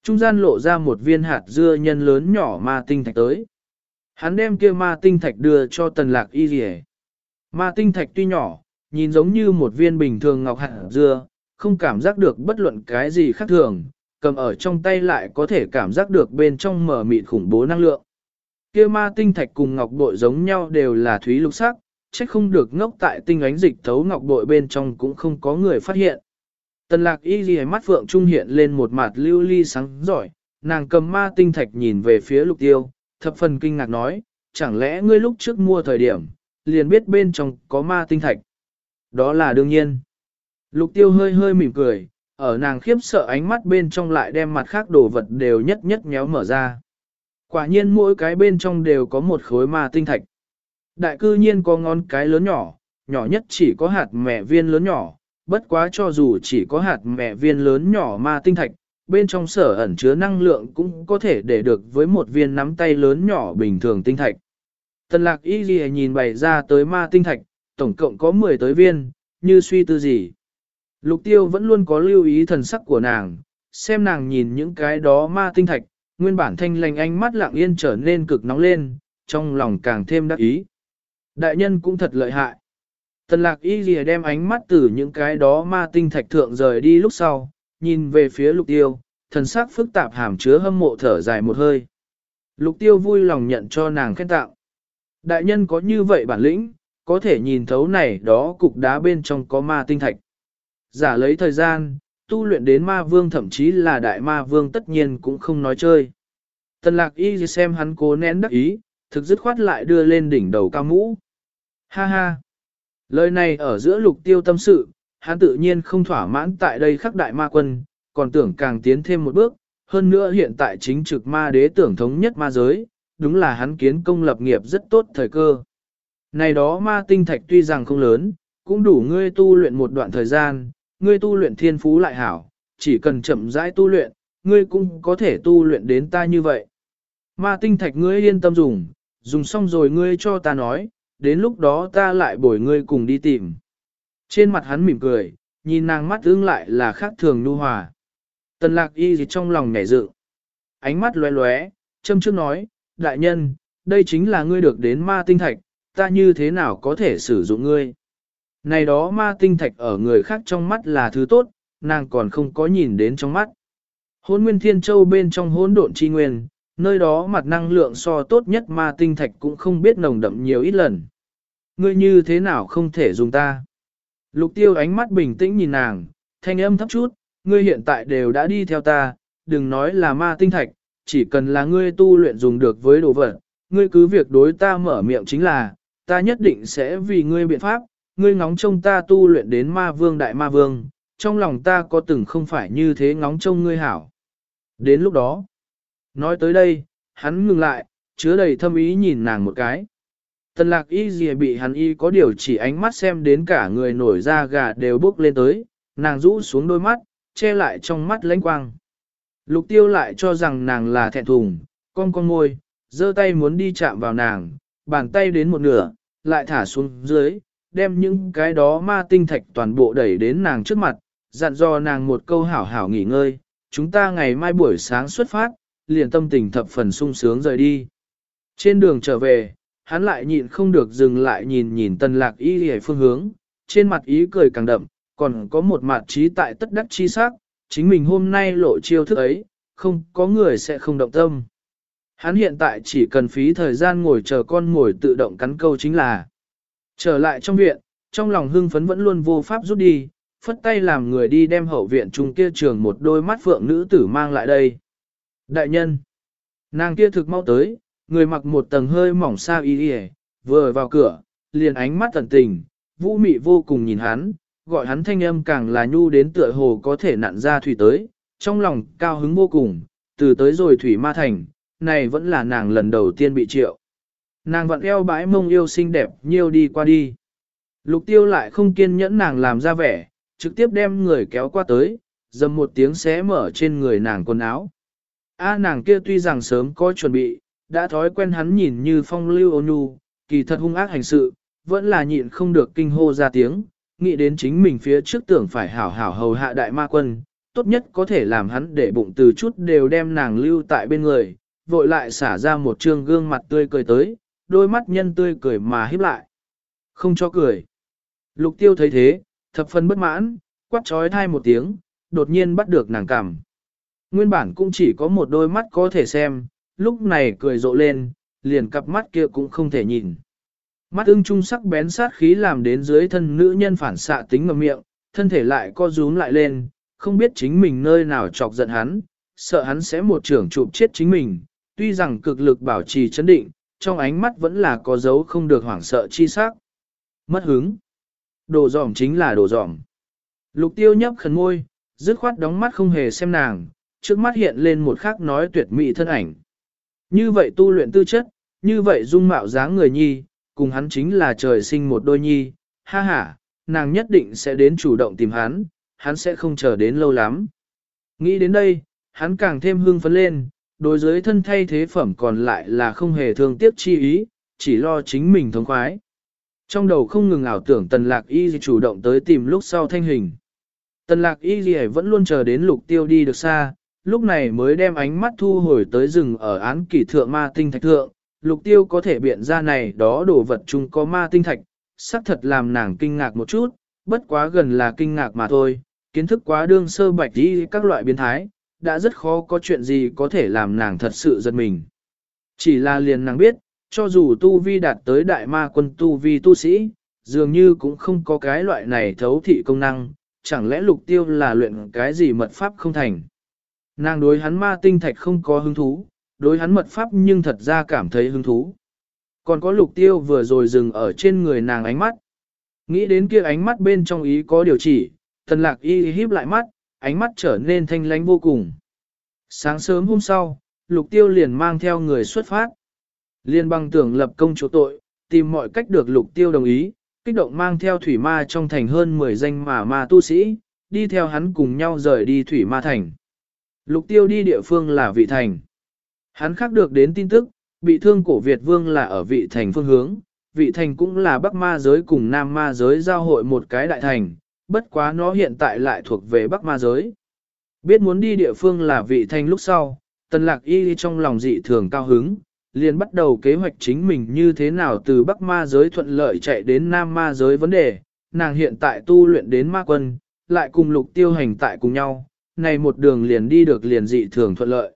Trung gian lộ ra một viên hạt dưa nhân lớn nhỏ ma tinh thạch tới. Hắn đem kia ma tinh thạch đưa cho tần lạc y rỉ. Ma tinh thạch tuy nhỏ, nhìn giống như một viên bình thường ngọc hạt dưa, không cảm giác được bất luận cái gì khác thường, cầm ở trong tay lại có thể cảm giác được bên trong mở mịt khủng bố năng lượng. Kia ma tinh thạch cùng ngọc bội giống nhau đều là thúy lục sắc, chắc không được ngốc tại tinh ánh dịch thấu ngọc bội bên trong cũng không có người phát hiện. Tần lạc y ghi mắt phượng trung hiện lên một mặt lưu ly sáng giỏi, nàng cầm ma tinh thạch nhìn về phía lục tiêu, thập phần kinh ngạc nói, chẳng lẽ ngươi lúc trước mua thời điểm, liền biết bên trong có ma tinh thạch. Đó là đương nhiên. Lục tiêu hơi hơi mỉm cười, ở nàng khiếp sợ ánh mắt bên trong lại đem mặt khác đồ vật đều nhất nhất nhéo mở ra. Quả nhiên mỗi cái bên trong đều có một khối ma tinh thạch. Đại cư nhiên có ngón cái lớn nhỏ, nhỏ nhất chỉ có hạt mẹ viên lớn nhỏ, bất quá cho dù chỉ có hạt mẹ viên lớn nhỏ ma tinh thạch, bên trong sở ẩn chứa năng lượng cũng có thể để được với một viên nắm tay lớn nhỏ bình thường tinh thạch. Tần lạc y ghi nhìn bày ra tới ma tinh thạch, tổng cộng có 10 tới viên, như suy tư gì. Lục tiêu vẫn luôn có lưu ý thần sắc của nàng, xem nàng nhìn những cái đó ma tinh thạch, nguyên bản thanh lành ánh mắt lặng yên trở nên cực nóng lên, trong lòng càng thêm đắc ý. Đại nhân cũng thật lợi hại. Tần lạc y lìa đem ánh mắt từ những cái đó ma tinh thạch thượng rời đi lúc sau, nhìn về phía lục tiêu, thần sắc phức tạp hàm chứa hâm mộ thở dài một hơi. Lục tiêu vui lòng nhận cho nàng khen tạo. Đại nhân có như vậy bản lĩnh, có thể nhìn thấu này đó cục đá bên trong có ma tinh thạch. Giả lấy thời gian, tu luyện đến ma vương thậm chí là đại ma vương tất nhiên cũng không nói chơi. Tần lạc y xem hắn cố nén đắc ý, thực dứt khoát lại đưa lên đỉnh đầu cao mũ. Ha ha! Lời này ở giữa lục tiêu tâm sự, hắn tự nhiên không thỏa mãn tại đây khắc đại ma quân, còn tưởng càng tiến thêm một bước, hơn nữa hiện tại chính trực ma đế tưởng thống nhất ma giới, đúng là hắn kiến công lập nghiệp rất tốt thời cơ. Này đó ma tinh thạch tuy rằng không lớn, cũng đủ ngươi tu luyện một đoạn thời gian, ngươi tu luyện thiên phú lại hảo, chỉ cần chậm rãi tu luyện, ngươi cũng có thể tu luyện đến ta như vậy. Ma tinh thạch ngươi yên tâm dùng, dùng xong rồi ngươi cho ta nói, đến lúc đó ta lại bồi ngươi cùng đi tìm. Trên mặt hắn mỉm cười, nhìn nàng mắt ương lại là khác thường nu hòa. Tần lạc y gì trong lòng nhảy dự. Ánh mắt lóe lóe, châm trước nói, đại nhân, đây chính là ngươi được đến ma tinh thạch, ta như thế nào có thể sử dụng ngươi. Này đó ma tinh thạch ở người khác trong mắt là thứ tốt, nàng còn không có nhìn đến trong mắt. Hôn nguyên thiên châu bên trong Hôn độn chi nguyên, nơi đó mặt năng lượng so tốt nhất ma tinh thạch cũng không biết nồng đậm nhiều ít lần. Ngươi như thế nào không thể dùng ta? Lục tiêu ánh mắt bình tĩnh nhìn nàng, thanh âm thấp chút, ngươi hiện tại đều đã đi theo ta, đừng nói là ma tinh thạch, chỉ cần là ngươi tu luyện dùng được với đồ vật, ngươi cứ việc đối ta mở miệng chính là, ta nhất định sẽ vì ngươi biện pháp, ngươi ngóng trông ta tu luyện đến ma vương đại ma vương, trong lòng ta có từng không phải như thế ngóng trông ngươi hảo. Đến lúc đó, nói tới đây, hắn ngừng lại, chứa đầy thâm ý nhìn nàng một cái. Tần lạc y gì bị hắn y có điều chỉ ánh mắt xem đến cả người nổi da gà đều bước lên tới, nàng rũ xuống đôi mắt, che lại trong mắt lãnh quang. Lục tiêu lại cho rằng nàng là thẹn thùng, con con môi, giơ tay muốn đi chạm vào nàng, bàn tay đến một nửa, lại thả xuống dưới, đem những cái đó ma tinh thạch toàn bộ đẩy đến nàng trước mặt, dặn dò nàng một câu hảo hảo nghỉ ngơi, chúng ta ngày mai buổi sáng xuất phát, liền tâm tình thập phần sung sướng rời đi. Trên đường trở về, hắn lại nhịn không được dừng lại nhìn nhìn tần lạc y hề phương hướng, trên mặt ý cười càng đậm, còn có một mặt trí tại tất đắc chi sắc, chính mình hôm nay lộ chiêu thức ấy, không có người sẽ không động tâm. Hắn hiện tại chỉ cần phí thời gian ngồi chờ con ngồi tự động cắn câu chính là trở lại trong viện, trong lòng hưng phấn vẫn luôn vô pháp rút đi, phất tay làm người đi đem hậu viện trung kia trường một đôi mắt phượng nữ tử mang lại đây. Đại nhân, nàng kia thực mau tới, người mặc một tầng hơi mỏng sao y y, vừa vào cửa, liền ánh mắt tận tình, vũ mị vô cùng nhìn hắn, gọi hắn thanh âm càng là nhu đến tựa hồ có thể nặn ra thủy tới, trong lòng cao hứng vô cùng, từ tới rồi thủy ma thành, này vẫn là nàng lần đầu tiên bị triệu. Nàng vẫn eo bãi mông yêu xinh đẹp nhiêu đi qua đi. Lục tiêu lại không kiên nhẫn nàng làm ra vẻ, trực tiếp đem người kéo qua tới, dầm một tiếng xé mở trên người nàng quần áo. A nàng kia tuy rằng sớm có chuẩn bị, đã thói quen hắn nhìn như phong lưu ô nhu, kỳ thật hung ác hành sự, vẫn là nhịn không được kinh hô ra tiếng, nghĩ đến chính mình phía trước tưởng phải hảo hảo hầu hạ đại ma quân, tốt nhất có thể làm hắn để bụng từ chút đều đem nàng lưu tại bên người, vội lại xả ra một trương gương mặt tươi cười tới, đôi mắt nhân tươi cười mà híp lại. Không cho cười. Lục tiêu thấy thế, thập phần bất mãn, quát trói thai một tiếng, đột nhiên bắt được nàng cằm. Nguyên bản cũng chỉ có một đôi mắt có thể xem, lúc này cười rộ lên, liền cặp mắt kia cũng không thể nhìn. Mắt ưng trung sắc bén sát khí làm đến dưới thân nữ nhân phản xạ tính ngầm miệng, thân thể lại co rúm lại lên, không biết chính mình nơi nào chọc giận hắn, sợ hắn sẽ một trưởng chụp chết chính mình, tuy rằng cực lực bảo trì chấn định, trong ánh mắt vẫn là có dấu không được hoảng sợ chi sắc. Mất hứng. Đồ dỏm chính là đồ dỏm. Lục tiêu nhấp khẩn môi, dứt khoát đóng mắt không hề xem nàng, trước mắt hiện lên một khắc nói tuyệt mỹ thân ảnh. Như vậy tu luyện tư chất, như vậy dung mạo dáng người nhi, cùng hắn chính là trời sinh một đôi nhi, ha ha, nàng nhất định sẽ đến chủ động tìm hắn, hắn sẽ không chờ đến lâu lắm. Nghĩ đến đây, hắn càng thêm hưng phấn lên, đối với thân thay thế phẩm còn lại là không hề thương tiếc chi ý, chỉ lo chính mình thống khoái. Trong đầu không ngừng ảo tưởng tần lạc y chủ động tới tìm lúc sau thanh hình. Tần lạc y vẫn luôn chờ đến lục tiêu đi được xa, lúc này mới đem ánh mắt thu hồi tới rừng ở án kỷ thượng ma tinh thạch thượng, lục tiêu có thể biện ra này đó đồ vật chung có ma tinh thạch, xác thật làm nàng kinh ngạc một chút, bất quá gần là kinh ngạc mà thôi, kiến thức quá đương sơ bạch đi các loại biến thái, đã rất khó có chuyện gì có thể làm nàng thật sự giật mình. Chỉ là liền nàng biết, cho dù tu vi đạt tới đại ma quân tu vi tu sĩ, dường như cũng không có cái loại này thấu thị công năng, chẳng lẽ lục tiêu là luyện cái gì mật pháp không thành. Nàng đối hắn ma tinh thạch không có hứng thú, đối hắn mật pháp nhưng thật ra cảm thấy hứng thú. Còn có lục tiêu vừa rồi dừng ở trên người nàng ánh mắt. Nghĩ đến kia ánh mắt bên trong ý có điều chỉ, thần lạc y híp lại mắt, ánh mắt trở nên thanh lánh vô cùng. Sáng sớm hôm sau, lục tiêu liền mang theo người xuất phát. Liên băng tưởng lập công chỗ tội, tìm mọi cách được lục tiêu đồng ý, kích động mang theo thủy ma trong thành hơn 10 danh mà ma tu sĩ, đi theo hắn cùng nhau rời đi thủy ma thành. Lục tiêu đi địa phương là vị thành. Hắn khác được đến tin tức, bị thương cổ Việt vương là ở vị thành phương hướng, vị thành cũng là bắc ma giới cùng nam ma giới giao hội một cái đại thành, bất quá nó hiện tại lại thuộc về bắc ma giới. Biết muốn đi địa phương là vị thành lúc sau, tần lạc y trong lòng dị thường cao hứng, liền bắt đầu kế hoạch chính mình như thế nào từ bắc ma giới thuận lợi chạy đến nam ma giới vấn đề, nàng hiện tại tu luyện đến ma quân, lại cùng lục tiêu hành tại cùng nhau, này một đường liền đi được liền dị thường thuận lợi.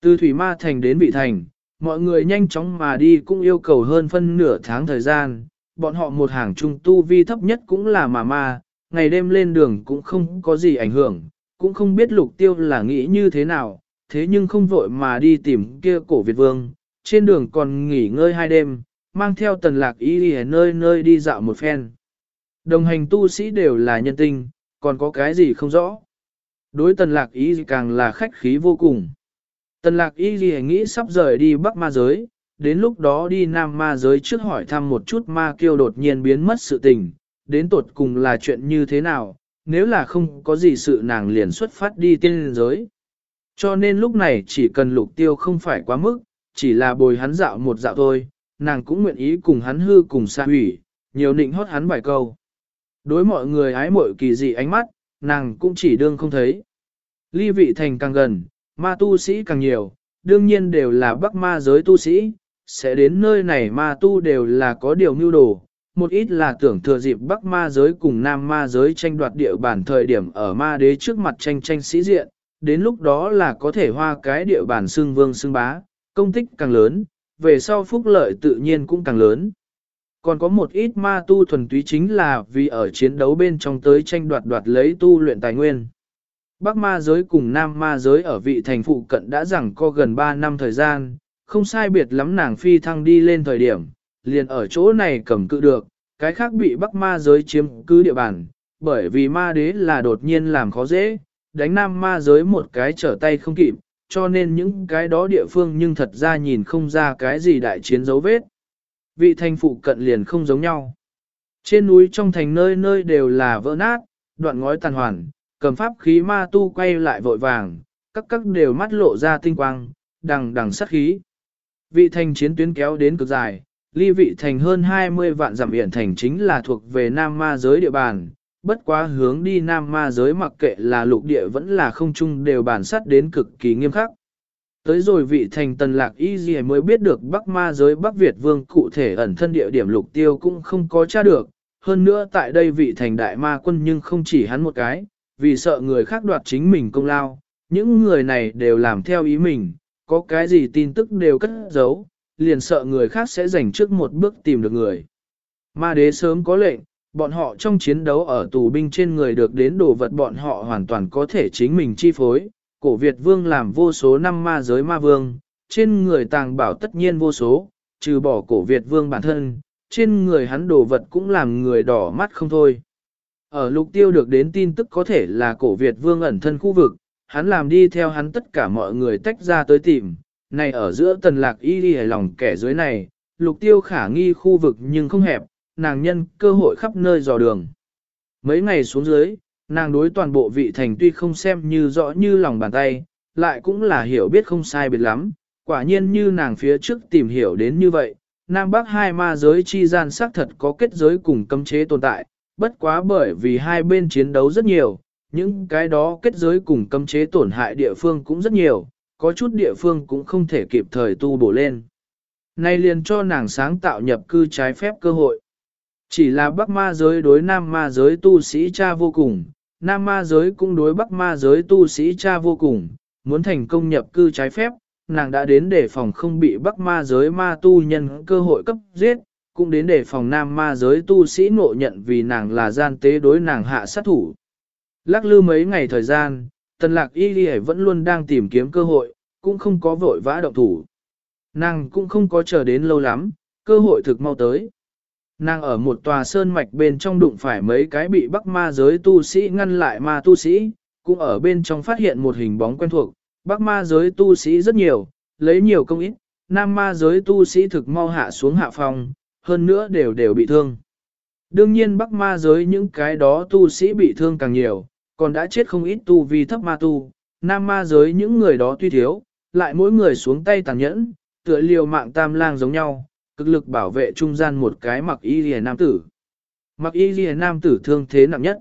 Từ thủy ma thành đến vị thành, mọi người nhanh chóng mà đi cũng yêu cầu hơn phân nửa tháng thời gian, bọn họ một hàng trung tu vi thấp nhất cũng là mà ma, ngày đêm lên đường cũng không có gì ảnh hưởng, cũng không biết lục tiêu là nghĩ như thế nào, thế nhưng không vội mà đi tìm kia cổ Việt Vương, trên đường còn nghỉ ngơi hai đêm, mang theo tần lạc ý đi nơi nơi đi dạo một phen. Đồng hành tu sĩ đều là nhân tinh, còn có cái gì không rõ. Đối tần lạc ý càng là khách khí vô cùng. Tần lạc ý gì nghĩ sắp rời đi bắc ma giới, đến lúc đó đi nam ma giới trước hỏi thăm một chút ma kiêu đột nhiên biến mất sự tình, đến tột cùng là chuyện như thế nào, nếu là không có gì sự nàng liền xuất phát đi tiên giới. Cho nên lúc này chỉ cần lục tiêu không phải quá mức, chỉ là bồi hắn dạo một dạo thôi, nàng cũng nguyện ý cùng hắn hư cùng xa hủy, nhiều nịnh hót hắn vài câu. Đối mọi người ái mội kỳ dị ánh mắt, nàng cũng chỉ đương không thấy. Ly vị thành càng gần, ma tu sĩ càng nhiều, đương nhiên đều là bắc ma giới tu sĩ, sẽ đến nơi này ma tu đều là có điều mưu đồ, một ít là tưởng thừa dịp bắc ma giới cùng nam ma giới tranh đoạt địa bản thời điểm ở ma đế trước mặt tranh tranh sĩ diện, đến lúc đó là có thể hoa cái địa bản xương vương xương bá, công tích càng lớn, về sau phúc lợi tự nhiên cũng càng lớn. Còn có một ít ma tu thuần túy chính là vì ở chiến đấu bên trong tới tranh đoạt đoạt lấy tu luyện tài nguyên. Bắc ma giới cùng nam ma giới ở vị thành phụ cận đã rằng có gần 3 năm thời gian, không sai biệt lắm nàng phi thăng đi lên thời điểm, liền ở chỗ này cầm cự được, cái khác bị Bắc ma giới chiếm cứ địa bàn, bởi vì ma đế là đột nhiên làm khó dễ, đánh nam ma giới một cái trở tay không kịp, cho nên những cái đó địa phương nhưng thật ra nhìn không ra cái gì đại chiến dấu vết. Vị thành phụ cận liền không giống nhau. Trên núi trong thành nơi nơi đều là vỡ nát, đoạn ngói tàn hoàn, cầm pháp khí ma tu quay lại vội vàng, các các đều mắt lộ ra tinh quang, đằng đằng sát khí. Vị thành chiến tuyến kéo đến cực dài, ly vị thành hơn 20 vạn dặm biển thành chính là thuộc về nam ma giới địa bàn, bất quá hướng đi nam ma giới mặc kệ là lục địa vẫn là không chung đều bản sát đến cực kỳ nghiêm khắc. Tới rồi vị thành tần lạc y gì mới biết được bắc ma giới bắc Việt vương cụ thể ẩn thân địa điểm lục tiêu cũng không có tra được, hơn nữa tại đây vị thành đại ma quân nhưng không chỉ hắn một cái, vì sợ người khác đoạt chính mình công lao, những người này đều làm theo ý mình, có cái gì tin tức đều cất giấu, liền sợ người khác sẽ giành trước một bước tìm được người. Ma đế sớm có lệnh, bọn họ trong chiến đấu ở tù binh trên người được đến đồ vật bọn họ hoàn toàn có thể chính mình chi phối. Cổ Việt vương làm vô số năm ma giới ma vương, trên người tàng bảo tất nhiên vô số, trừ bỏ cổ Việt vương bản thân, trên người hắn đồ vật cũng làm người đỏ mắt không thôi. Ở lục tiêu được đến tin tức có thể là cổ Việt vương ẩn thân khu vực, hắn làm đi theo hắn tất cả mọi người tách ra tới tìm, này ở giữa tần lạc y đi lòng kẻ dưới này, lục tiêu khả nghi khu vực nhưng không hẹp, nàng nhân cơ hội khắp nơi dò đường. Mấy ngày xuống dưới, nàng đối toàn bộ vị thành tuy không xem như rõ như lòng bàn tay, lại cũng là hiểu biết không sai biệt lắm, quả nhiên như nàng phía trước tìm hiểu đến như vậy, Nam Bắc hai ma giới chi gian xác thật có kết giới cùng cấm chế tồn tại, bất quá bởi vì hai bên chiến đấu rất nhiều, những cái đó kết giới cùng cấm chế tổn hại địa phương cũng rất nhiều, có chút địa phương cũng không thể kịp thời tu bổ lên. nay liền cho nàng sáng tạo nhập cư trái phép cơ hội. Chỉ là bắc ma giới đối nam ma giới tu sĩ cha vô cùng, nam ma giới cũng đối bắc ma giới tu sĩ cha vô cùng, muốn thành công nhập cư trái phép, nàng đã đến để phòng không bị bắc ma giới ma tu nhân cơ hội cấp giết, cũng đến để phòng nam ma giới tu sĩ ngộ nhận vì nàng là gian tế đối nàng hạ sát thủ. Lắc lư mấy ngày thời gian, tần lạc y đi vẫn luôn đang tìm kiếm cơ hội, cũng không có vội vã động thủ. Nàng cũng không có chờ đến lâu lắm, cơ hội thực mau tới. Nàng ở một tòa sơn mạch bên trong đụng phải mấy cái bị bắc ma giới tu sĩ ngăn lại ma tu sĩ, cũng ở bên trong phát hiện một hình bóng quen thuộc, bắc ma giới tu sĩ rất nhiều, lấy nhiều công ít, nam ma giới tu sĩ thực mau hạ xuống hạ phòng, hơn nữa đều đều bị thương. Đương nhiên bắc ma giới những cái đó tu sĩ bị thương càng nhiều, còn đã chết không ít tu vì thấp ma tu, nam ma giới những người đó tuy thiếu, lại mỗi người xuống tay tàn nhẫn, tựa liều mạng tam lang giống nhau, cực lực bảo vệ trung gian một cái mặc y lìa nam tử. Mặc y lìa nam tử thương thế nặng nhất.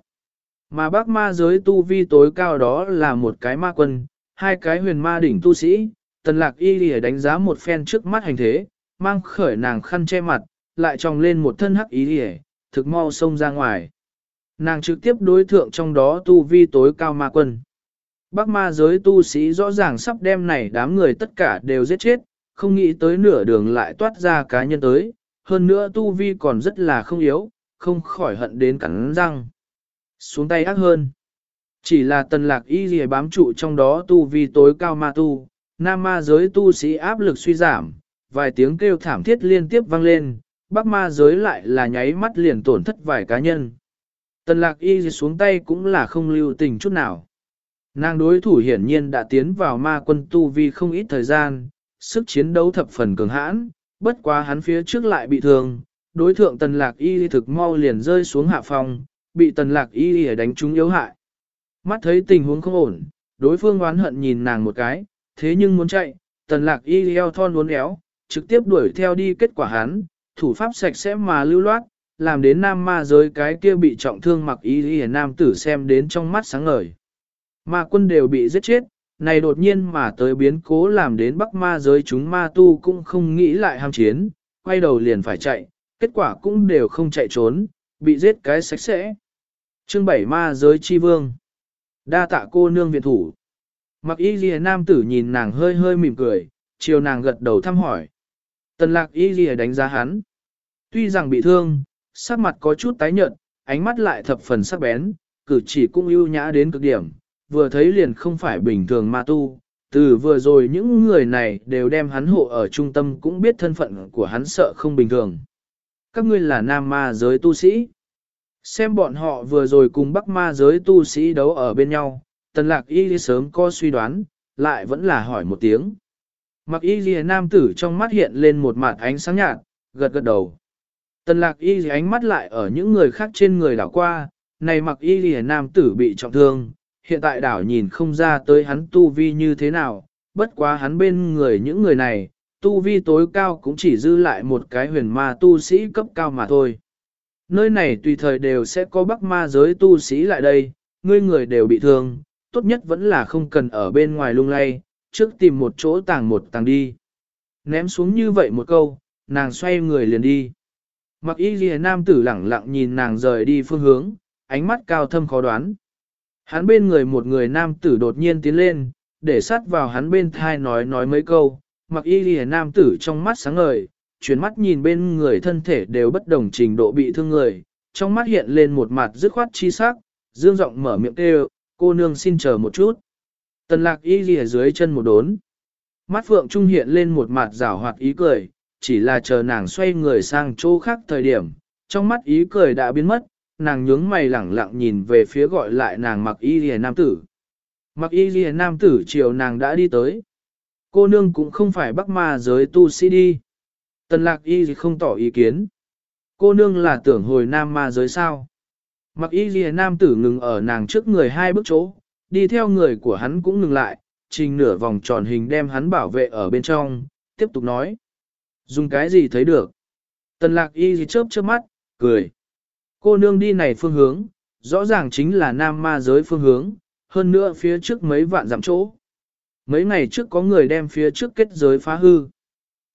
Mà bác ma giới tu vi tối cao đó là một cái ma quân, hai cái huyền ma đỉnh tu sĩ, tần lạc y lìa đánh giá một phen trước mắt hành thế, mang khởi nàng khăn che mặt, lại tròng lên một thân hắc y lìa, thực mau xông ra ngoài. Nàng trực tiếp đối thượng trong đó tu vi tối cao ma quân. Bắc ma giới tu sĩ rõ ràng sắp đem này đám người tất cả đều giết chết, không nghĩ tới nửa đường lại toát ra cá nhân tới, hơn nữa tu vi còn rất là không yếu, không khỏi hận đến cắn răng. Xuống tay ác hơn. Chỉ là tần lạc y gì bám trụ trong đó tu vi tối cao ma tu, nam ma giới tu sĩ áp lực suy giảm, vài tiếng kêu thảm thiết liên tiếp vang lên, bắc ma giới lại là nháy mắt liền tổn thất vài cá nhân. Tần lạc y gì xuống tay cũng là không lưu tình chút nào. Nàng đối thủ hiển nhiên đã tiến vào ma quân tu vi không ít thời gian, sức chiến đấu thập phần cường hãn, bất quá hắn phía trước lại bị thương, đối thượng tần lạc y thực mau liền rơi xuống hạ phòng, bị tần lạc y đánh trúng yếu hại. Mắt thấy tình huống không ổn, đối phương oán hận nhìn nàng một cái, thế nhưng muốn chạy, tần lạc y eo thon uốn éo, trực tiếp đuổi theo đi kết quả hắn, thủ pháp sạch sẽ mà lưu loát, làm đến nam ma giới cái kia bị trọng thương mặc y y nam tử xem đến trong mắt sáng ngời. Ma quân đều bị giết chết, này đột nhiên mà tới biến cố làm đến bắc ma giới chúng ma tu cũng không nghĩ lại ham chiến, quay đầu liền phải chạy, kết quả cũng đều không chạy trốn, bị giết cái sạch sẽ. Chương bảy ma giới chi vương. Đa tạ cô nương viện thủ. Mặc y ghi nam tử nhìn nàng hơi hơi mỉm cười, chiều nàng gật đầu thăm hỏi. Tần lạc y ghi đánh giá hắn. Tuy rằng bị thương, sắc mặt có chút tái nhợt, ánh mắt lại thập phần sắc bén, cử chỉ cũng ưu nhã đến cực điểm, vừa thấy liền không phải bình thường ma tu. Từ vừa rồi những người này đều đem hắn hộ ở trung tâm cũng biết thân phận của hắn sợ không bình thường. Các ngươi là nam ma giới tu sĩ. Xem bọn họ vừa rồi cùng bắc ma giới tu sĩ đấu ở bên nhau, tần lạc y sớm có suy đoán, lại vẫn là hỏi một tiếng. Mặc y ghi nam tử trong mắt hiện lên một mặt ánh sáng nhạt, gật gật đầu. Tần lạc y ánh mắt lại ở những người khác trên người đảo qua, này mặc y ghi nam tử bị trọng thương, hiện tại đảo nhìn không ra tới hắn tu vi như thế nào, bất quá hắn bên người những người này, tu vi tối cao cũng chỉ dư lại một cái huyền ma tu sĩ cấp cao mà thôi. Nơi này tùy thời đều sẽ có bắc ma giới tu sĩ lại đây, ngươi người đều bị thương, tốt nhất vẫn là không cần ở bên ngoài lung lay, trước tìm một chỗ tàng một tàng đi. Ném xuống như vậy một câu, nàng xoay người liền đi. Mặc y ghi nam tử lẳng lặng nhìn nàng rời đi phương hướng, ánh mắt cao thâm khó đoán. Hắn bên người một người nam tử đột nhiên tiến lên, để sát vào hắn bên thai nói nói mấy câu, mặc y lìa nam tử trong mắt sáng ngời, chuyển mắt nhìn bên người thân thể đều bất đồng trình độ bị thương người, trong mắt hiện lên một mặt dứt khoát chi sắc, dương giọng mở miệng kêu, cô nương xin chờ một chút. Tần lạc y lìa dưới chân một đốn. Mắt phượng trung hiện lên một mặt rảo hoạt ý cười, chỉ là chờ nàng xoay người sang chỗ khác thời điểm, trong mắt ý cười đã biến mất, nàng nhướng mày lẳng lặng nhìn về phía gọi lại nàng mặc y lìa nam tử. Mặc y lìa nam tử chiều nàng đã đi tới. Cô nương cũng không phải bắc ma giới tu sĩ đi. Tần lạc y không tỏ ý kiến. Cô nương là tưởng hồi nam ma giới sao. Mặc y lìa nam tử ngừng ở nàng trước người hai bước chỗ, đi theo người của hắn cũng ngừng lại, trình nửa vòng tròn hình đem hắn bảo vệ ở bên trong, tiếp tục nói. Dùng cái gì thấy được? Tần lạc y chớp chớp mắt, cười. Cô nương đi này phương hướng, rõ ràng chính là nam ma giới phương hướng, hơn nữa phía trước mấy vạn dặm chỗ. Mấy ngày trước có người đem phía trước kết giới phá hư.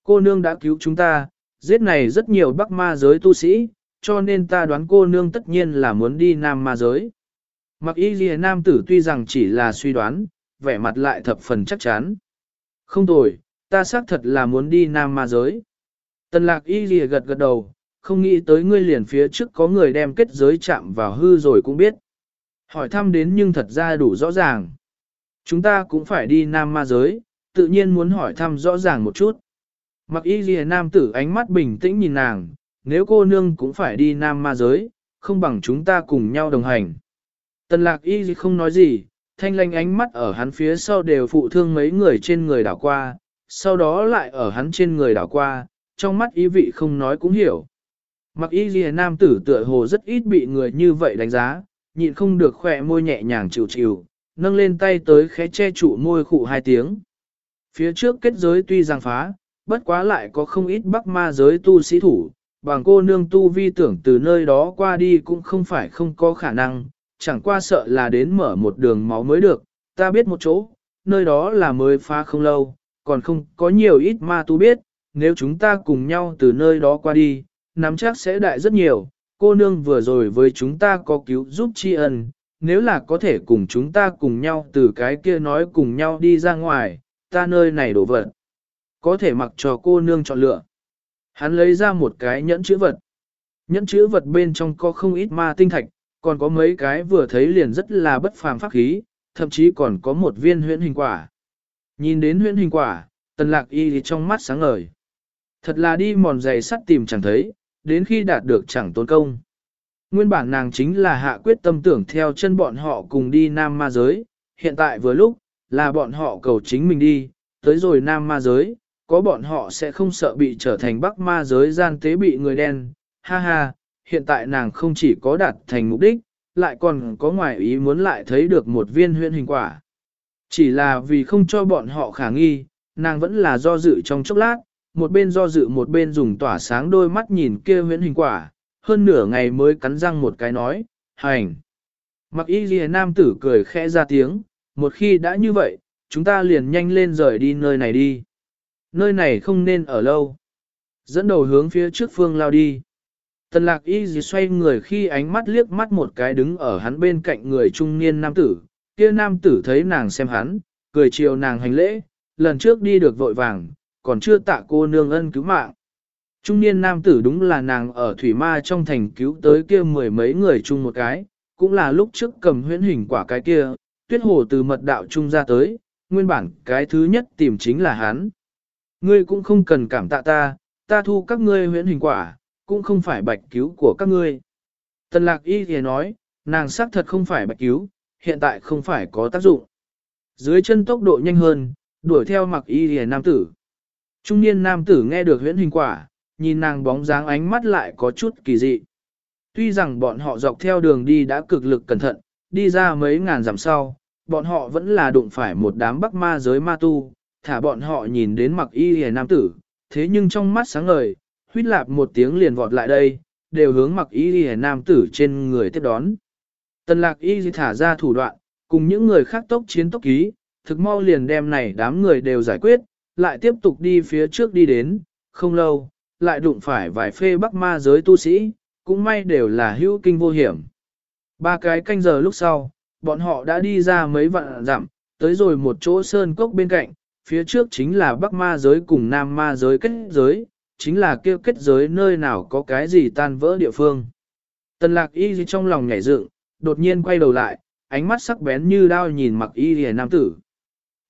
Cô nương đã cứu chúng ta, giết này rất nhiều bắc ma giới tu sĩ, cho nên ta đoán cô nương tất nhiên là muốn đi nam ma giới. Mặc y ghi nam tử tuy rằng chỉ là suy đoán, vẻ mặt lại thập phần chắc chắn. Không tồi, ta xác thật là muốn đi nam ma giới. Tần lạc y ghi gật gật đầu, không nghĩ tới ngươi liền phía trước có người đem kết giới chạm vào hư rồi cũng biết. Hỏi thăm đến nhưng thật ra đủ rõ ràng. Chúng ta cũng phải đi nam ma giới, tự nhiên muốn hỏi thăm rõ ràng một chút. Mặc y ghi nam tử ánh mắt bình tĩnh nhìn nàng, nếu cô nương cũng phải đi nam ma giới, không bằng chúng ta cùng nhau đồng hành. Tần lạc y không nói gì, thanh lanh ánh mắt ở hắn phía sau đều phụ thương mấy người trên người đảo qua, sau đó lại ở hắn trên người đảo qua, trong mắt ý vị không nói cũng hiểu. Mặc y ghi nam tử tựa hồ rất ít bị người như vậy đánh giá, nhịn không được khỏe môi nhẹ nhàng chịu chịu, nâng lên tay tới khẽ che trụ môi khụ hai tiếng. Phía trước kết giới tuy giang phá, bất quá lại có không ít bắc ma giới tu sĩ thủ, bằng cô nương tu vi tưởng từ nơi đó qua đi cũng không phải không có khả năng, chẳng qua sợ là đến mở một đường máu mới được, ta biết một chỗ, nơi đó là mới phá không lâu, còn không có nhiều ít ma tu biết, nếu chúng ta cùng nhau từ nơi đó qua đi, nắm chắc sẽ đại rất nhiều, cô nương vừa rồi với chúng ta có cứu giúp tri ân, nếu là có thể cùng chúng ta cùng nhau từ cái kia nói cùng nhau đi ra ngoài, ta nơi này đổ vật. Có thể mặc cho cô nương chọn lựa. Hắn lấy ra một cái nhẫn chữ vật. Nhẫn chữ vật bên trong có không ít ma tinh thạch, còn có mấy cái vừa thấy liền rất là bất phàm pháp khí, thậm chí còn có một viên huyễn hình quả. Nhìn đến huyễn hình quả, tần lạc y thì trong mắt sáng ngời. Thật là đi mòn giày sắt tìm chẳng thấy, đến khi đạt được chẳng tốn công. Nguyên bản nàng chính là hạ quyết tâm tưởng theo chân bọn họ cùng đi Nam Ma Giới, hiện tại vừa lúc, là bọn họ cầu chính mình đi, tới rồi Nam Ma Giới, có bọn họ sẽ không sợ bị trở thành Bắc Ma Giới gian tế bị người đen, ha ha, hiện tại nàng không chỉ có đạt thành mục đích, lại còn có ngoài ý muốn lại thấy được một viên huyễn hình quả. Chỉ là vì không cho bọn họ khả nghi, nàng vẫn là do dự trong chốc lát, một bên do dự một bên dùng tỏa sáng đôi mắt nhìn kia huyễn hình quả, hơn nửa ngày mới cắn răng một cái nói, hành. Mặc y ghi nam tử cười khẽ ra tiếng, một khi đã như vậy, chúng ta liền nhanh lên rời đi nơi này đi. Nơi này không nên ở lâu. Dẫn đầu hướng phía trước phương lao đi. Tần lạc y gì xoay người khi ánh mắt liếc mắt một cái đứng ở hắn bên cạnh người trung niên nam tử, kia nam tử thấy nàng xem hắn, cười chiều nàng hành lễ, lần trước đi được vội vàng, còn chưa tạ cô nương ân cứu mạng. Trung niên nam tử đúng là nàng ở thủy ma trong thành cứu tới kia mười mấy người chung một cái, cũng là lúc trước cầm huyễn hình quả cái kia, tuyết hồ từ mật đạo trung ra tới, nguyên bản cái thứ nhất tìm chính là hắn. Ngươi cũng không cần cảm tạ ta, ta thu các ngươi huyễn hình quả, cũng không phải bạch cứu của các ngươi. Tần lạc y thì nói, nàng xác thật không phải bạch cứu, hiện tại không phải có tác dụng. Dưới chân tốc độ nhanh hơn, đuổi theo mặc y thì nam tử. Trung niên nam tử nghe được huyễn hình quả, nhìn nàng bóng dáng ánh mắt lại có chút kỳ dị. Tuy rằng bọn họ dọc theo đường đi đã cực lực cẩn thận, đi ra mấy ngàn dặm sau, bọn họ vẫn là đụng phải một đám bắc ma giới ma tu, thả bọn họ nhìn đến mặc y hề nam tử, thế nhưng trong mắt sáng ngời, huyết lạp một tiếng liền vọt lại đây, đều hướng mặc y hề nam tử trên người tiếp đón. Tần lạc y thả ra thủ đoạn, cùng những người khác tốc chiến tốc ký, thực mau liền đem này đám người đều giải quyết, lại tiếp tục đi phía trước đi đến, không lâu, lại đụng phải vài phê bắc ma giới tu sĩ, cũng may đều là hữu kinh vô hiểm. Ba cái canh giờ lúc sau, bọn họ đã đi ra mấy vạn dặm, tới rồi một chỗ sơn cốc bên cạnh, phía trước chính là bắc ma giới cùng nam ma giới kết giới, chính là kêu kết giới nơi nào có cái gì tan vỡ địa phương. Tần lạc y trong lòng nhảy dựng, đột nhiên quay đầu lại, ánh mắt sắc bén như đao nhìn mặc y lìa nam tử.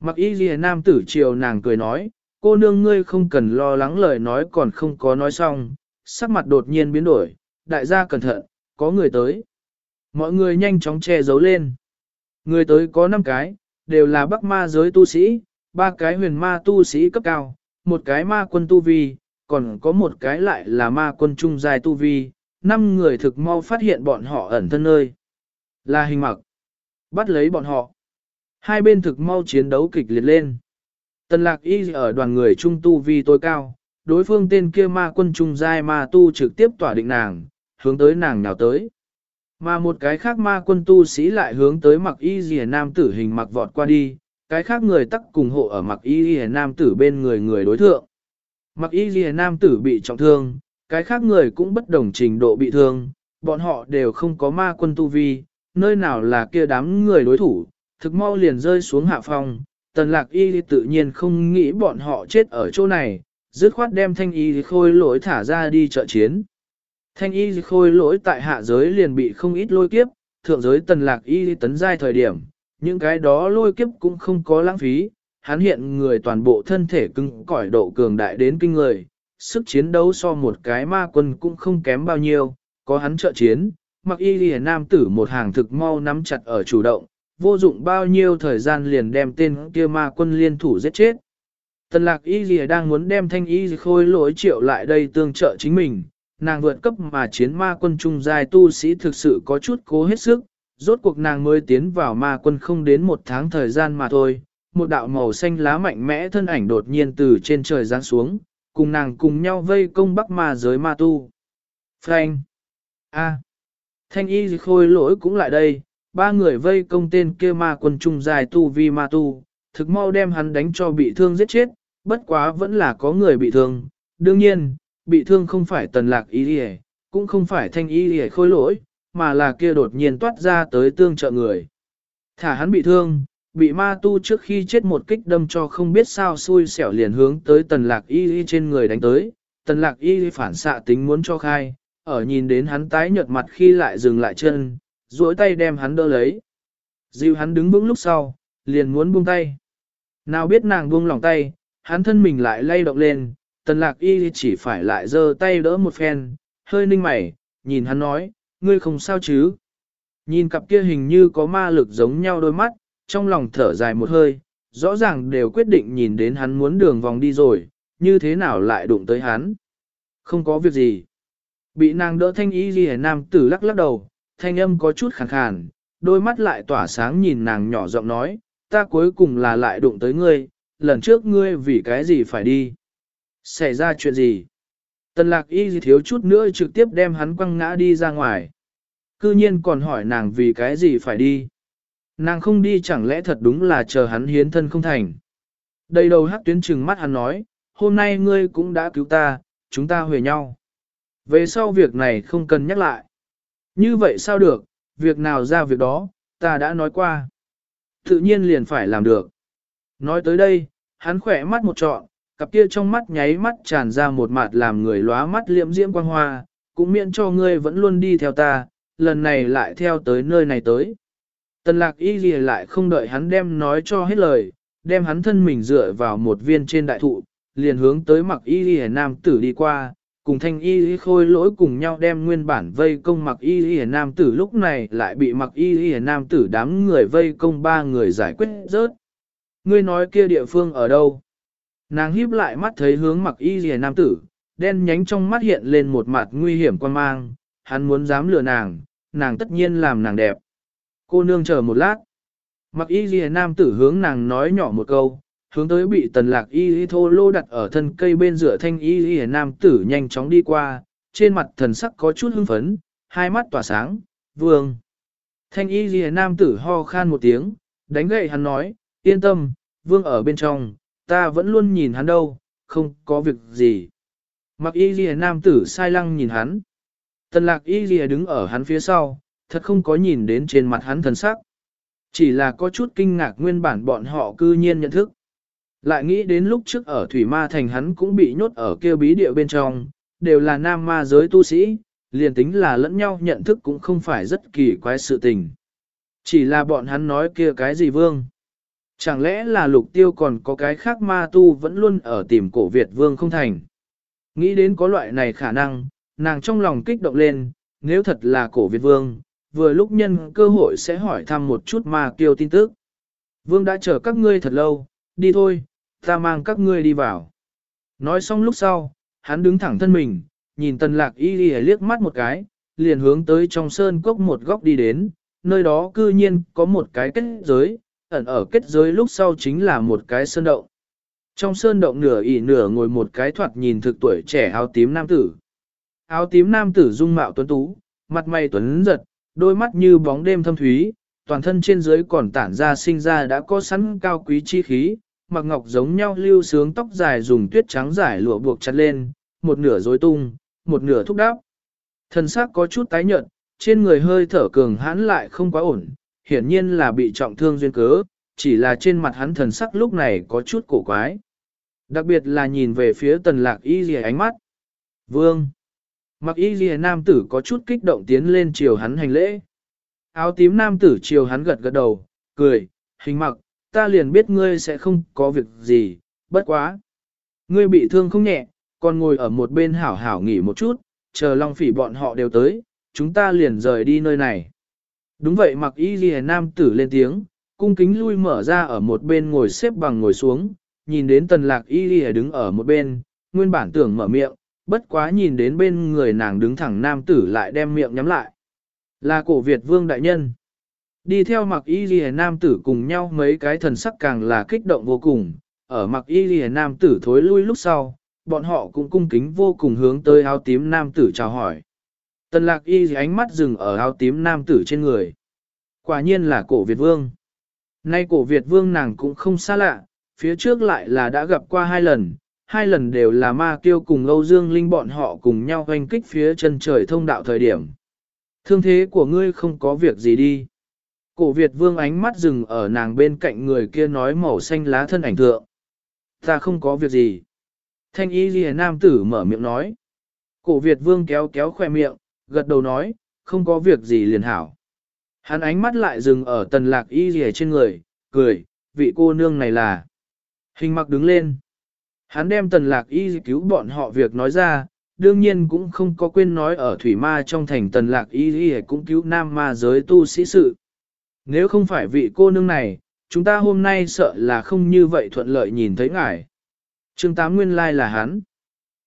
Mặc y ghi nam tử chiều nàng cười nói, cô nương ngươi không cần lo lắng lời nói còn không có nói xong, sắc mặt đột nhiên biến đổi, đại gia cẩn thận, có người tới. Mọi người nhanh chóng che giấu lên. Người tới có 5 cái, đều là bắc ma giới tu sĩ, ba cái huyền ma tu sĩ cấp cao, một cái ma quân tu vi, còn có một cái lại là ma quân trung dài tu vi, năm người thực mau phát hiện bọn họ ẩn thân nơi. Là hình mặc. Bắt lấy bọn họ. Hai bên thực mau chiến đấu kịch liệt lên. Tần lạc y ở đoàn người trung tu vi tối cao, đối phương tên kia ma quân trung giai ma tu trực tiếp tỏa định nàng, hướng tới nàng nào tới. Mà một cái khác ma quân tu sĩ lại hướng tới mặc y rìa nam tử hình mặc vọt qua đi, cái khác người tắc cùng hộ ở mặc y rìa nam tử bên người người đối thượng. Mặc y rìa nam tử bị trọng thương, cái khác người cũng bất đồng trình độ bị thương, bọn họ đều không có ma quân tu vi, nơi nào là kia đám người đối thủ, thực mau liền rơi xuống hạ phòng. tần lạc y tự nhiên không nghĩ bọn họ chết ở chỗ này, dứt khoát đem thanh y khôi lỗi thả ra đi trợ chiến. Thanh y khôi lỗi tại hạ giới liền bị không ít lôi kiếp, thượng giới tần lạc y tấn giai thời điểm, những cái đó lôi kiếp cũng không có lãng phí, hắn hiện người toàn bộ thân thể cứng cỏi độ cường đại đến kinh người, sức chiến đấu so một cái ma quân cũng không kém bao nhiêu, có hắn trợ chiến, mặc y lìa nam tử một hàng thực mau nắm chặt ở chủ động, vô dụng bao nhiêu thời gian liền đem tên kia ma quân liên thủ giết chết. Tần lạc y gì đang muốn đem thanh y khôi lỗi triệu lại đây tương trợ chính mình, nàng vượt cấp mà chiến ma quân trung giai tu sĩ thực sự có chút cố hết sức, rốt cuộc nàng mới tiến vào ma quân không đến một tháng thời gian mà thôi. Một đạo màu xanh lá mạnh mẽ thân ảnh đột nhiên từ trên trời giáng xuống, cùng nàng cùng nhau vây công bắc ma giới ma tu. Frank! A! Thanh y khôi lỗi cũng lại đây, ba người vây công tên kia ma quân trung dài tu vi ma tu, thực mau đem hắn đánh cho bị thương giết chết, bất quá vẫn là có người bị thương. Đương nhiên, bị thương không phải tần lạc ý đi cũng không phải thanh y hề khôi lỗi, mà là kia đột nhiên toát ra tới tương trợ người. Thả hắn bị thương, bị ma tu trước khi chết một kích đâm cho không biết sao xui xẻo liền hướng tới tần lạc y y trên người đánh tới, tần lạc y y phản xạ tính muốn cho khai, ở nhìn đến hắn tái nhợt mặt khi lại dừng lại chân, duỗi tay đem hắn đỡ lấy. dìu hắn đứng vững lúc sau, liền muốn buông tay. Nào biết nàng buông lòng tay, hắn thân mình lại lay động lên, tần lạc y chỉ phải lại giơ tay đỡ một phen, hơi ninh mày, nhìn hắn nói, ngươi không sao chứ. Nhìn cặp kia hình như có ma lực giống nhau đôi mắt, trong lòng thở dài một hơi, rõ ràng đều quyết định nhìn đến hắn muốn đường vòng đi rồi, như thế nào lại đụng tới hắn. Không có việc gì. Bị nàng đỡ thanh y ghi nam tử lắc lắc đầu, thanh âm có chút khàn khàn, đôi mắt lại tỏa sáng nhìn nàng nhỏ giọng nói, ta cuối cùng là lại đụng tới ngươi, lần trước ngươi vì cái gì phải đi. Xảy ra chuyện gì? Tần lạc y gì thiếu chút nữa trực tiếp đem hắn quăng ngã đi ra ngoài. Cư nhiên còn hỏi nàng vì cái gì phải đi. Nàng không đi chẳng lẽ thật đúng là chờ hắn hiến thân không thành. Đầy đầu hắc tuyến trừng mắt hắn nói, hôm nay ngươi cũng đã cứu ta, chúng ta huề nhau. Về sau việc này không cần nhắc lại. Như vậy sao được, việc nào ra việc đó, ta đã nói qua. Tự nhiên liền phải làm được. Nói tới đây, hắn khỏe mắt một trọn, cặp kia trong mắt nháy mắt tràn ra một mặt làm người lóa mắt liệm diễm quang hoa, cũng miễn cho ngươi vẫn luôn đi theo ta, lần này lại theo tới nơi này tới. Tần lạc y gì lại không đợi hắn đem nói cho hết lời, đem hắn thân mình dựa vào một viên trên đại thụ, liền hướng tới mặc y gì nam tử đi qua, cùng thanh y y khôi lỗi cùng nhau đem nguyên bản vây công mặc y y nam tử lúc này lại bị mặc y y nam tử đám người vây công ba người giải quyết rớt. Ngươi nói kia địa phương ở đâu? Nàng híp lại mắt thấy hướng mặc y y nam tử, đen nhánh trong mắt hiện lên một mặt nguy hiểm quan mang, hắn muốn dám lừa nàng, nàng tất nhiên làm nàng đẹp. Cô nương chờ một lát. Mặc y ghi nam tử hướng nàng nói nhỏ một câu, hướng tới bị tần lạc y y thô lô đặt ở thân cây bên rửa thanh y y nam tử nhanh chóng đi qua, trên mặt thần sắc có chút hưng phấn, hai mắt tỏa sáng, vương. Thanh y y nam tử ho khan một tiếng, đánh gậy hắn nói, yên tâm, vương ở bên trong, ta vẫn luôn nhìn hắn đâu, không có việc gì. Mặc y y nam tử sai lăng nhìn hắn. Tần lạc y y đứng ở hắn phía sau, thật không có nhìn đến trên mặt hắn thần sắc. Chỉ là có chút kinh ngạc nguyên bản bọn họ cư nhiên nhận thức. Lại nghĩ đến lúc trước ở Thủy Ma Thành hắn cũng bị nhốt ở kêu bí địa bên trong, đều là nam ma giới tu sĩ, liền tính là lẫn nhau nhận thức cũng không phải rất kỳ quái sự tình. Chỉ là bọn hắn nói kia cái gì vương. Chẳng lẽ là lục tiêu còn có cái khác ma tu vẫn luôn ở tìm cổ Việt vương không thành. Nghĩ đến có loại này khả năng, nàng trong lòng kích động lên, nếu thật là cổ Việt vương, vừa lúc nhân cơ hội sẽ hỏi thăm một chút ma kiêu tin tức. Vương đã chờ các ngươi thật lâu, đi thôi, ta mang các ngươi đi vào. Nói xong lúc sau, hắn đứng thẳng thân mình, nhìn tần lạc y đi liếc mắt một cái, liền hướng tới trong sơn cốc một góc đi đến, nơi đó cư nhiên có một cái kết giới, ẩn ở kết giới lúc sau chính là một cái sơn động. Trong sơn động nửa ỉ nửa ngồi một cái thoạt nhìn thực tuổi trẻ áo tím nam tử. Áo tím nam tử dung mạo tuấn tú, mặt mày tuấn giật, đôi mắt như bóng đêm thâm thúy, toàn thân trên dưới còn tản ra sinh ra đã có sẵn cao quý chi khí, mặc ngọc giống nhau lưu sướng tóc dài dùng tuyết trắng giải lụa buộc chặt lên, một nửa rối tung, một nửa thúc đáp. Thần sắc có chút tái nhợt, trên người hơi thở cường hãn lại không quá ổn, hiển nhiên là bị trọng thương duyên cớ, chỉ là trên mặt hắn thần sắc lúc này có chút cổ quái. Đặc biệt là nhìn về phía tần lạc y Dì ánh mắt. Vương! Mặc y Dì nam tử có chút kích động tiến lên chiều hắn hành lễ. Áo tím nam tử chiều hắn gật gật đầu, cười, hình mặc, ta liền biết ngươi sẽ không có việc gì, bất quá. Ngươi bị thương không nhẹ, còn ngồi ở một bên hảo hảo nghỉ một chút, chờ long phỉ bọn họ đều tới, chúng ta liền rời đi nơi này. Đúng vậy mặc y ghi nam tử lên tiếng, cung kính lui mở ra ở một bên ngồi xếp bằng ngồi xuống, nhìn đến tần lạc y ghi đứng ở một bên, nguyên bản tưởng mở miệng, bất quá nhìn đến bên người nàng đứng thẳng nam tử lại đem miệng nhắm lại. Là cổ Việt vương đại nhân. Đi theo mặc y ghi nam tử cùng nhau mấy cái thần sắc càng là kích động vô cùng, ở mặc y ghi nam tử thối lui lúc sau, bọn họ cũng cung kính vô cùng hướng tới áo tím nam tử chào hỏi. Tần lạc y ánh mắt dừng ở áo tím nam tử trên người. Quả nhiên là cổ Việt vương. Nay cổ Việt vương nàng cũng không xa lạ, phía trước lại là đã gặp qua hai lần, hai lần đều là ma kiêu cùng Âu Dương Linh bọn họ cùng nhau hoành kích phía chân trời thông đạo thời điểm. Thương thế của ngươi không có việc gì đi. Cổ Việt vương ánh mắt dừng ở nàng bên cạnh người kia nói màu xanh lá thân ảnh thượng. Ta không có việc gì. Thanh y ghi nam tử mở miệng nói. Cổ Việt vương kéo kéo khoe miệng, gật đầu nói, không có việc gì liền hảo. Hắn ánh mắt lại dừng ở tần lạc y ghi trên người, cười, vị cô nương này là. Hình mặc đứng lên. Hắn đem tần lạc y cứu bọn họ việc nói ra, đương nhiên cũng không có quên nói ở thủy ma trong thành tần lạc y y cũng cứu nam ma giới tu sĩ sự. Nếu không phải vị cô nương này, chúng ta hôm nay sợ là không như vậy thuận lợi nhìn thấy ngài. Trương Tám nguyên lai là hắn.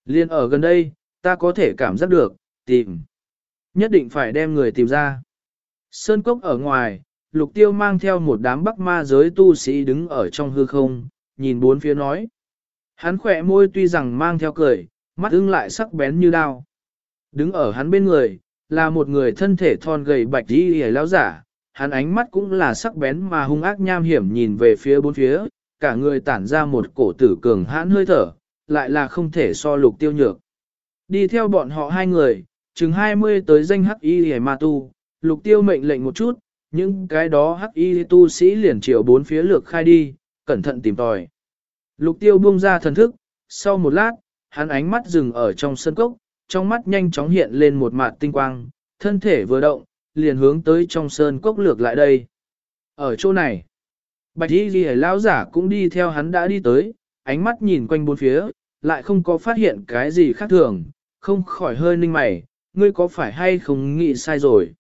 Liên ở gần đây, ta có thể cảm giác được, tìm. Nhất định phải đem người tìm ra. Sơn cốc ở ngoài, lục tiêu mang theo một đám bắc ma giới tu sĩ đứng ở trong hư không, nhìn bốn phía nói. Hắn khỏe môi tuy rằng mang theo cười, mắt ưng lại sắc bén như đao. Đứng ở hắn bên người, là một người thân thể thon gầy bạch đi hề lão giả, hắn ánh mắt cũng là sắc bén mà hung ác nham hiểm nhìn về phía bốn phía, cả người tản ra một cổ tử cường hãn hơi thở, lại là không thể so lục tiêu nhược. Đi theo bọn họ hai người, chừng 20 tới danh hắc y hề ma tu, lục tiêu mệnh lệnh một chút, những cái đó hắc y tu sĩ liền chiều bốn phía lược khai đi, cẩn thận tìm tòi. Lục tiêu buông ra thần thức, sau một lát, hắn ánh mắt dừng ở trong sân cốc, trong mắt nhanh chóng hiện lên một mạt tinh quang, thân thể vừa động, liền hướng tới trong sơn cốc lược lại đây. Ở chỗ này, bạch y ghi lão giả cũng đi theo hắn đã đi tới, ánh mắt nhìn quanh bốn phía, lại không có phát hiện cái gì khác thường, không khỏi hơi ninh mày, ngươi có phải hay không nghĩ sai rồi.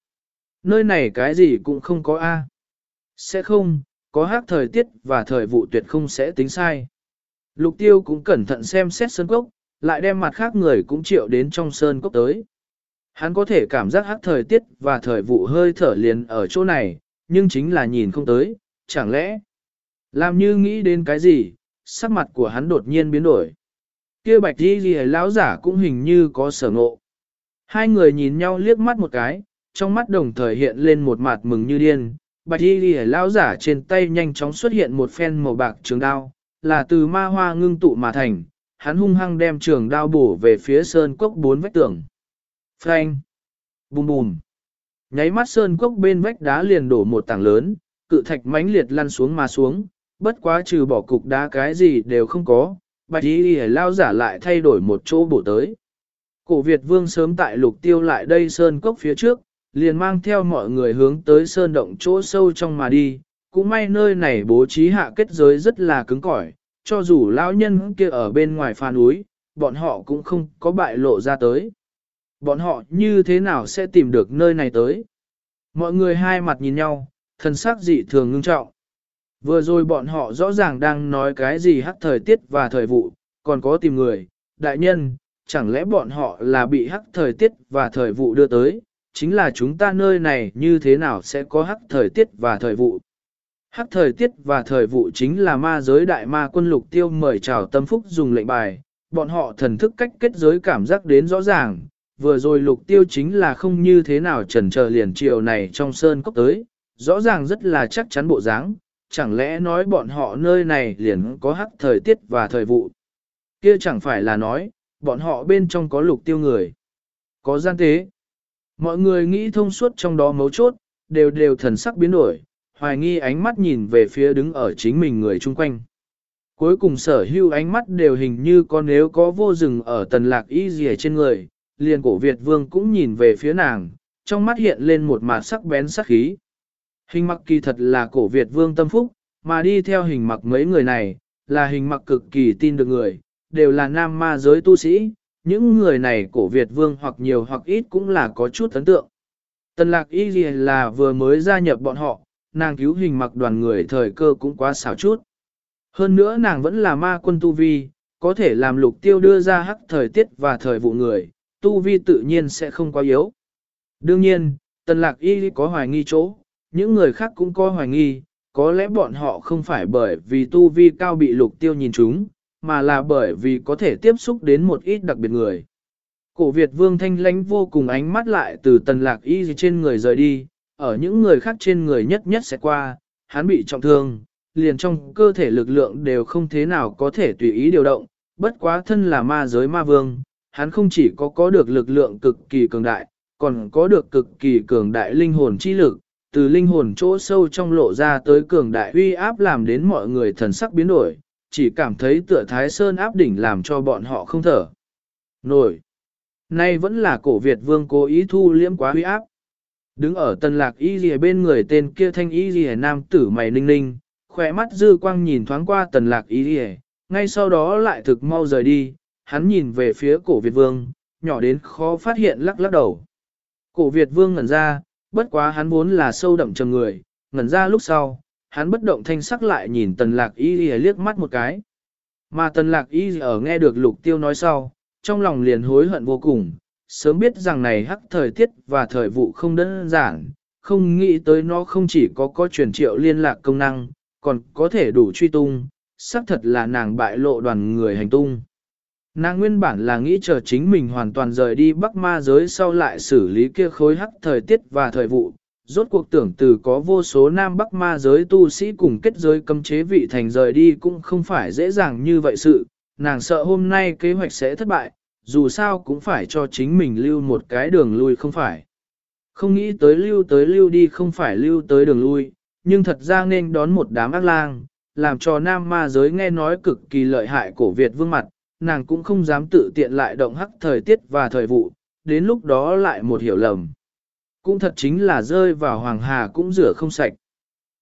Nơi này cái gì cũng không có A. Sẽ không, có hát thời tiết và thời vụ tuyệt không sẽ tính sai. Lục tiêu cũng cẩn thận xem xét sơn cốc, lại đem mặt khác người cũng triệu đến trong sơn cốc tới. Hắn có thể cảm giác hắc thời tiết và thời vụ hơi thở liền ở chỗ này, nhưng chính là nhìn không tới, chẳng lẽ làm như nghĩ đến cái gì, sắc mặt của hắn đột nhiên biến đổi. Kia bạch đi gì lão giả cũng hình như có sở ngộ. Hai người nhìn nhau liếc mắt một cái, trong mắt đồng thời hiện lên một mặt mừng như điên. Bạch y ghi lão giả trên tay nhanh chóng xuất hiện một phen màu bạc trường đao, là từ ma hoa ngưng tụ mà thành, hắn hung hăng đem trường đao bổ về phía sơn cốc bốn vách tường. Phanh! Bùm bùm! Nháy mắt sơn cốc bên vách đá liền đổ một tảng lớn, cự thạch mãnh liệt lăn xuống mà xuống, bất quá trừ bỏ cục đá cái gì đều không có, bạch y lao giả lại thay đổi một chỗ bổ tới. Cổ Việt vương sớm tại lục tiêu lại đây sơn cốc phía trước, liền mang theo mọi người hướng tới sơn động chỗ sâu trong mà đi, cũng may nơi này bố trí hạ kết giới rất là cứng cỏi, cho dù lão nhân kia ở bên ngoài pha núi, bọn họ cũng không có bại lộ ra tới. Bọn họ như thế nào sẽ tìm được nơi này tới? Mọi người hai mặt nhìn nhau, thần sắc dị thường ngưng trọng. Vừa rồi bọn họ rõ ràng đang nói cái gì hắc thời tiết và thời vụ, còn có tìm người, đại nhân, chẳng lẽ bọn họ là bị hắc thời tiết và thời vụ đưa tới, chính là chúng ta nơi này như thế nào sẽ có hắc thời tiết và thời vụ. Hắc thời tiết và thời vụ chính là ma giới đại ma quân lục tiêu mời chào tâm phúc dùng lệnh bài, bọn họ thần thức cách kết giới cảm giác đến rõ ràng, vừa rồi lục tiêu chính là không như thế nào trần chờ liền chiều này trong sơn cốc tới, rõ ràng rất là chắc chắn bộ dáng, chẳng lẽ nói bọn họ nơi này liền có hắc thời tiết và thời vụ. Kia chẳng phải là nói, bọn họ bên trong có lục tiêu người, có gian tế. Mọi người nghĩ thông suốt trong đó mấu chốt, đều đều thần sắc biến đổi, hoài nghi ánh mắt nhìn về phía đứng ở chính mình người chung quanh. Cuối cùng sở hưu ánh mắt đều hình như có nếu có vô rừng ở tần lạc y dì trên người, liền cổ Việt vương cũng nhìn về phía nàng, trong mắt hiện lên một mặt sắc bén sắc khí. Hình mặc kỳ thật là cổ Việt vương tâm phúc, mà đi theo hình mặc mấy người này, là hình mặc cực kỳ tin được người, đều là nam ma giới tu sĩ, những người này cổ Việt vương hoặc nhiều hoặc ít cũng là có chút ấn tượng. Tần lạc y là vừa mới gia nhập bọn họ, nàng cứu hình mặc đoàn người thời cơ cũng quá xảo chút. Hơn nữa nàng vẫn là ma quân tu vi, có thể làm lục tiêu đưa ra hắc thời tiết và thời vụ người, tu vi tự nhiên sẽ không quá yếu. Đương nhiên, tần lạc y có hoài nghi chỗ, những người khác cũng có hoài nghi, có lẽ bọn họ không phải bởi vì tu vi cao bị lục tiêu nhìn chúng, mà là bởi vì có thể tiếp xúc đến một ít đặc biệt người. Cổ Việt vương thanh lánh vô cùng ánh mắt lại từ tần lạc y trên người rời đi, ở những người khác trên người nhất nhất sẽ qua, hắn bị trọng thương, liền trong cơ thể lực lượng đều không thế nào có thể tùy ý điều động, bất quá thân là ma giới ma vương, hắn không chỉ có có được lực lượng cực kỳ cường đại, còn có được cực kỳ cường đại linh hồn chi lực, từ linh hồn chỗ sâu trong lộ ra tới cường đại uy áp làm đến mọi người thần sắc biến đổi, chỉ cảm thấy tựa thái sơn áp đỉnh làm cho bọn họ không thở. Nổi. Nay vẫn là cổ Việt vương cố ý thu liễm quá uy áp. Đứng ở tần lạc y gì bên người tên kia thanh y gì nam tử mày ninh ninh, khỏe mắt dư quang nhìn thoáng qua tần lạc y gì, ngay sau đó lại thực mau rời đi, hắn nhìn về phía cổ Việt vương, nhỏ đến khó phát hiện lắc lắc đầu. Cổ Việt vương ngẩn ra, bất quá hắn vốn là sâu đậm trầm người, ngẩn ra lúc sau, hắn bất động thanh sắc lại nhìn tần lạc y y liếc mắt một cái. Mà tần lạc y ở nghe được lục tiêu nói sau, trong lòng liền hối hận vô cùng, sớm biết rằng này hắc thời tiết và thời vụ không đơn giản, không nghĩ tới nó không chỉ có có truyền triệu liên lạc công năng, còn có thể đủ truy tung, xác thật là nàng bại lộ đoàn người hành tung. Nàng nguyên bản là nghĩ chờ chính mình hoàn toàn rời đi Bắc Ma giới sau lại xử lý kia khối hắc thời tiết và thời vụ. Rốt cuộc tưởng từ có vô số Nam Bắc Ma giới tu sĩ cùng kết giới cấm chế vị thành rời đi cũng không phải dễ dàng như vậy sự. Nàng sợ hôm nay kế hoạch sẽ thất bại, dù sao cũng phải cho chính mình lưu một cái đường lui không phải. Không nghĩ tới lưu tới lưu đi không phải lưu tới đường lui, nhưng thật ra nên đón một đám ác lang, làm cho Nam Ma giới nghe nói cực kỳ lợi hại cổ Việt vương mặt, nàng cũng không dám tự tiện lại động hắc thời tiết và thời vụ, đến lúc đó lại một hiểu lầm. Cũng thật chính là rơi vào hoàng hà cũng rửa không sạch.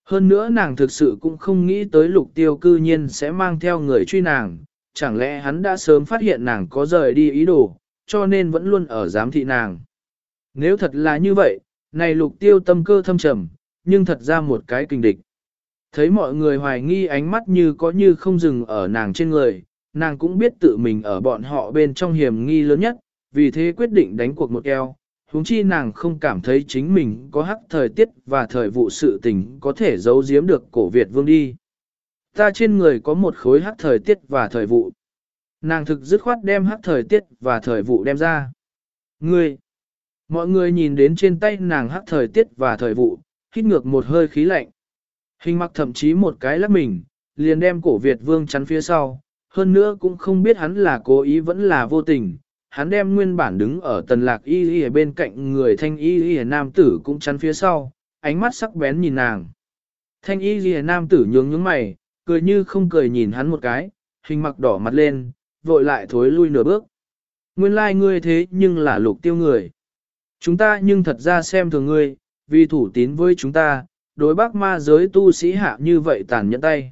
Hơn nữa nàng thực sự cũng không nghĩ tới lục tiêu cư nhiên sẽ mang theo người truy nàng, chẳng lẽ hắn đã sớm phát hiện nàng có rời đi ý đồ, cho nên vẫn luôn ở giám thị nàng. Nếu thật là như vậy, này lục tiêu tâm cơ thâm trầm, nhưng thật ra một cái kinh địch. Thấy mọi người hoài nghi ánh mắt như có như không dừng ở nàng trên người, nàng cũng biết tự mình ở bọn họ bên trong hiểm nghi lớn nhất, vì thế quyết định đánh cuộc một eo. Húng chi nàng không cảm thấy chính mình có hắc thời tiết và thời vụ sự tình có thể giấu giếm được cổ Việt vương đi. Ta trên người có một khối hắc thời tiết và thời vụ. Nàng thực dứt khoát đem hắc thời tiết và thời vụ đem ra. Ngươi! Mọi người nhìn đến trên tay nàng hắc thời tiết và thời vụ, hít ngược một hơi khí lạnh. Hình mặc thậm chí một cái lắc mình, liền đem cổ Việt vương chắn phía sau, hơn nữa cũng không biết hắn là cố ý vẫn là vô tình. Hắn đem nguyên bản đứng ở tần lạc y y bên cạnh người thanh y y nam tử cũng chắn phía sau, ánh mắt sắc bén nhìn nàng. Thanh y y nam tử nhướng nhướng mày, cười như không cười nhìn hắn một cái, hình mặc đỏ mặt lên, vội lại thối lui nửa bước. Nguyên lai like ngươi thế nhưng là lục tiêu người. Chúng ta nhưng thật ra xem thường ngươi, vì thủ tín với chúng ta, đối bác ma giới tu sĩ hạ như vậy tàn nhẫn tay.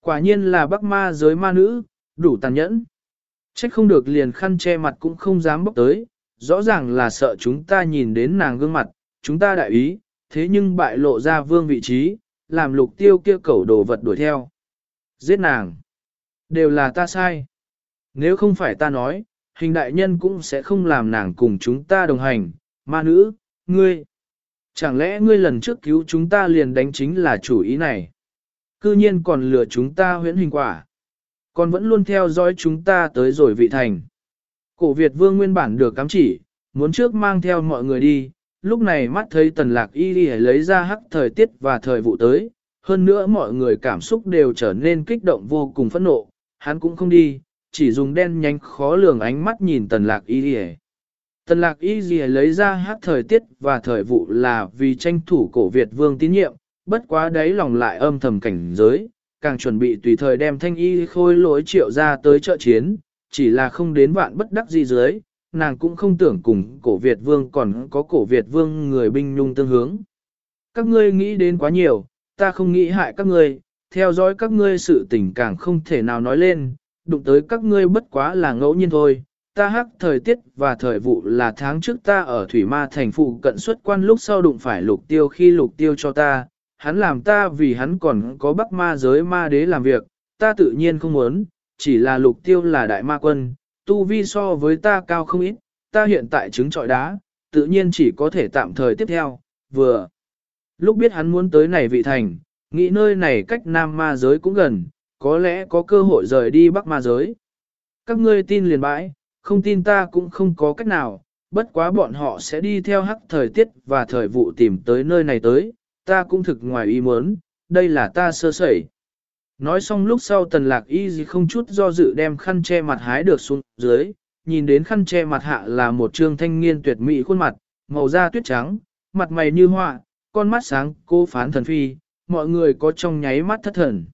Quả nhiên là bác ma giới ma nữ, đủ tàn nhẫn. Trách không được liền khăn che mặt cũng không dám bốc tới, rõ ràng là sợ chúng ta nhìn đến nàng gương mặt, chúng ta đại ý, thế nhưng bại lộ ra vương vị trí, làm lục tiêu kia cẩu đồ vật đuổi theo. Giết nàng. Đều là ta sai. Nếu không phải ta nói, hình đại nhân cũng sẽ không làm nàng cùng chúng ta đồng hành, ma nữ, ngươi. Chẳng lẽ ngươi lần trước cứu chúng ta liền đánh chính là chủ ý này? Cư nhiên còn lừa chúng ta huyễn hình quả. Còn vẫn luôn theo dõi chúng ta tới rồi vị thành. Cổ Việt vương nguyên bản được cắm chỉ, muốn trước mang theo mọi người đi, lúc này mắt thấy tần lạc y đi lấy ra hắc thời tiết và thời vụ tới, hơn nữa mọi người cảm xúc đều trở nên kích động vô cùng phẫn nộ, hắn cũng không đi, chỉ dùng đen nhánh khó lường ánh mắt nhìn tần lạc y đi Tần lạc y gì lấy ra hát thời tiết và thời vụ là vì tranh thủ cổ Việt vương tín nhiệm, bất quá đấy lòng lại âm thầm cảnh giới, càng chuẩn bị tùy thời đem thanh y khôi lỗi triệu ra tới trợ chiến, chỉ là không đến vạn bất đắc gì dưới, nàng cũng không tưởng cùng cổ Việt vương còn có cổ Việt vương người binh nhung tương hướng. Các ngươi nghĩ đến quá nhiều, ta không nghĩ hại các ngươi, theo dõi các ngươi sự tình càng không thể nào nói lên, đụng tới các ngươi bất quá là ngẫu nhiên thôi. Ta hắc thời tiết và thời vụ là tháng trước ta ở Thủy Ma thành phụ cận xuất quan lúc sau đụng phải lục tiêu khi lục tiêu cho ta, hắn làm ta vì hắn còn có bắc ma giới ma đế làm việc, ta tự nhiên không muốn, chỉ là lục tiêu là đại ma quân, tu vi so với ta cao không ít, ta hiện tại chứng trọi đá, tự nhiên chỉ có thể tạm thời tiếp theo, vừa. Lúc biết hắn muốn tới này vị thành, nghĩ nơi này cách nam ma giới cũng gần, có lẽ có cơ hội rời đi bắc ma giới. Các ngươi tin liền bãi, không tin ta cũng không có cách nào, bất quá bọn họ sẽ đi theo hắc thời tiết và thời vụ tìm tới nơi này tới, ta cũng thực ngoài ý muốn, đây là ta sơ sẩy. Nói xong lúc sau tần lạc y gì không chút do dự đem khăn che mặt hái được xuống dưới, nhìn đến khăn che mặt hạ là một trương thanh niên tuyệt mỹ khuôn mặt, màu da tuyết trắng, mặt mày như họa, con mắt sáng, cô phán thần phi, mọi người có trong nháy mắt thất thần.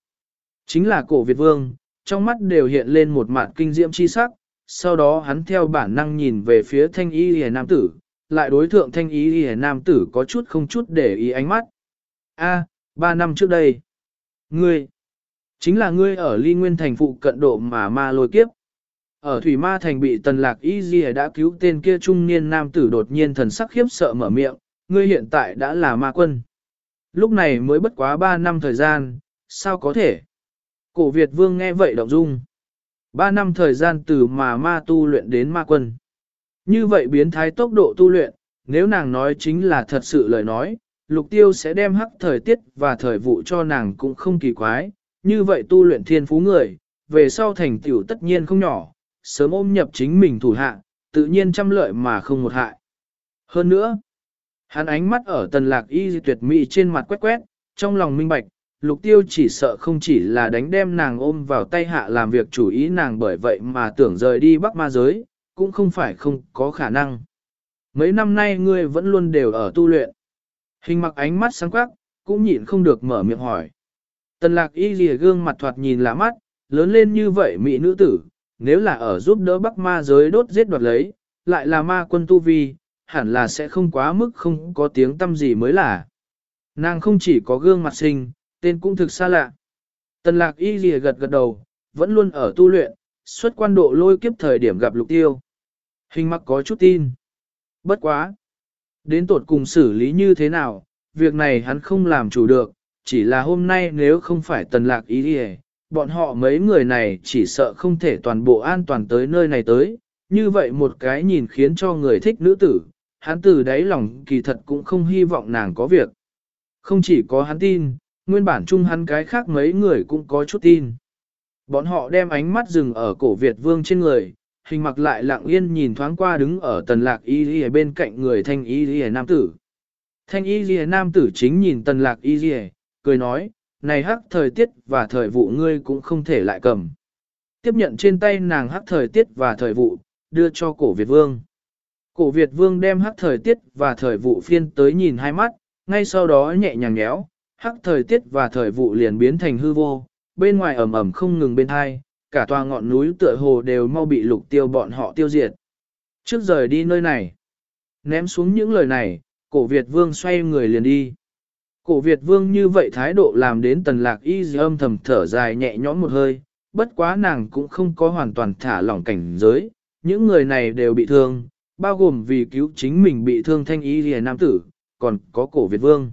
Chính là cổ Việt Vương, trong mắt đều hiện lên một mạn kinh diễm chi sắc, sau đó hắn theo bản năng nhìn về phía thanh y hề nam tử, lại đối thượng thanh y hề nam tử có chút không chút để ý ánh mắt. A, ba năm trước đây, ngươi, chính là ngươi ở ly nguyên thành phụ cận độ mà ma lôi kiếp. Ở Thủy Ma Thành bị tần lạc y gì đã cứu tên kia trung niên nam tử đột nhiên thần sắc khiếp sợ mở miệng, ngươi hiện tại đã là ma quân. Lúc này mới bất quá 3 năm thời gian, sao có thể? Cổ Việt vương nghe vậy động dung. 3 năm thời gian từ mà ma tu luyện đến ma quân. Như vậy biến thái tốc độ tu luyện, nếu nàng nói chính là thật sự lời nói, lục tiêu sẽ đem hắc thời tiết và thời vụ cho nàng cũng không kỳ quái. Như vậy tu luyện thiên phú người, về sau thành tiểu tất nhiên không nhỏ, sớm ôm nhập chính mình thủ hạ, tự nhiên trăm lợi mà không một hại. Hơn nữa, hắn ánh mắt ở tần lạc y tuyệt mỹ trên mặt quét quét, trong lòng minh bạch, lục tiêu chỉ sợ không chỉ là đánh đem nàng ôm vào tay hạ làm việc chủ ý nàng bởi vậy mà tưởng rời đi bắc ma giới, cũng không phải không có khả năng. Mấy năm nay ngươi vẫn luôn đều ở tu luyện. Hình mặc ánh mắt sáng quắc, cũng nhịn không được mở miệng hỏi. Tần lạc y lìa gương mặt thoạt nhìn lạ mắt, lớn lên như vậy mỹ nữ tử, nếu là ở giúp đỡ bắc ma giới đốt giết đoạt lấy, lại là ma quân tu vi, hẳn là sẽ không quá mức không có tiếng tâm gì mới là. Nàng không chỉ có gương mặt xinh, tên cũng thực xa lạ. Tần lạc y lìa gật gật đầu, vẫn luôn ở tu luyện, xuất quan độ lôi kiếp thời điểm gặp lục tiêu. Hình mặc có chút tin. Bất quá. Đến tột cùng xử lý như thế nào, việc này hắn không làm chủ được, chỉ là hôm nay nếu không phải tần lạc ý lìa, bọn họ mấy người này chỉ sợ không thể toàn bộ an toàn tới nơi này tới, như vậy một cái nhìn khiến cho người thích nữ tử, hắn từ đáy lòng kỳ thật cũng không hy vọng nàng có việc. Không chỉ có hắn tin, nguyên bản chung hắn cái khác mấy người cũng có chút tin. Bọn họ đem ánh mắt dừng ở cổ Việt vương trên người, hình mặc lại lặng yên nhìn thoáng qua đứng ở tần lạc y y bên cạnh người thanh y y nam tử. Thanh y y nam tử chính nhìn tần lạc y y, cười nói, này hắc thời tiết và thời vụ ngươi cũng không thể lại cầm. Tiếp nhận trên tay nàng hắc thời tiết và thời vụ, đưa cho cổ Việt Vương. Cổ Việt Vương đem hắc thời tiết và thời vụ phiên tới nhìn hai mắt, ngay sau đó nhẹ nhàng nhéo, hắc thời tiết và thời vụ liền biến thành hư vô, bên ngoài ẩm ẩm không ngừng bên hai, cả tòa ngọn núi tựa hồ đều mau bị lục tiêu bọn họ tiêu diệt. Trước rời đi nơi này, ném xuống những lời này, cổ Việt Vương xoay người liền đi. Cổ Việt Vương như vậy thái độ làm đến tần lạc y âm thầm thở dài nhẹ nhõm một hơi, bất quá nàng cũng không có hoàn toàn thả lỏng cảnh giới, những người này đều bị thương, bao gồm vì cứu chính mình bị thương thanh y lìa nam tử, còn có cổ Việt Vương.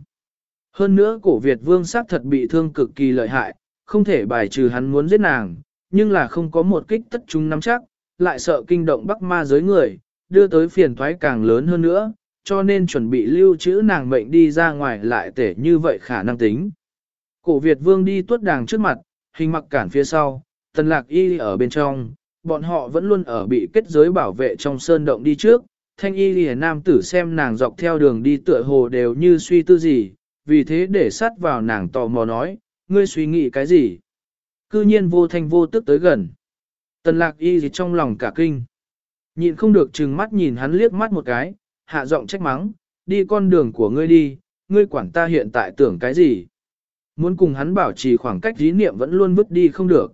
Hơn nữa cổ Việt Vương xác thật bị thương cực kỳ lợi hại, không thể bài trừ hắn muốn giết nàng, nhưng là không có một kích tất chúng nắm chắc, lại sợ kinh động bắc ma giới người, đưa tới phiền thoái càng lớn hơn nữa, cho nên chuẩn bị lưu trữ nàng mệnh đi ra ngoài lại tể như vậy khả năng tính. Cổ Việt Vương đi tuốt đàng trước mặt, hình mặc cản phía sau, tần lạc y ở bên trong, bọn họ vẫn luôn ở bị kết giới bảo vệ trong sơn động đi trước, thanh y lìa nam tử xem nàng dọc theo đường đi tựa hồ đều như suy tư gì, vì thế để sát vào nàng tò mò nói, ngươi suy nghĩ cái gì? Cư nhiên vô thanh vô tức tới gần. Tần lạc y gì trong lòng cả kinh. Nhịn không được trừng mắt nhìn hắn liếc mắt một cái, hạ giọng trách mắng, đi con đường của ngươi đi, ngươi quản ta hiện tại tưởng cái gì. Muốn cùng hắn bảo trì khoảng cách dí niệm vẫn luôn vứt đi không được.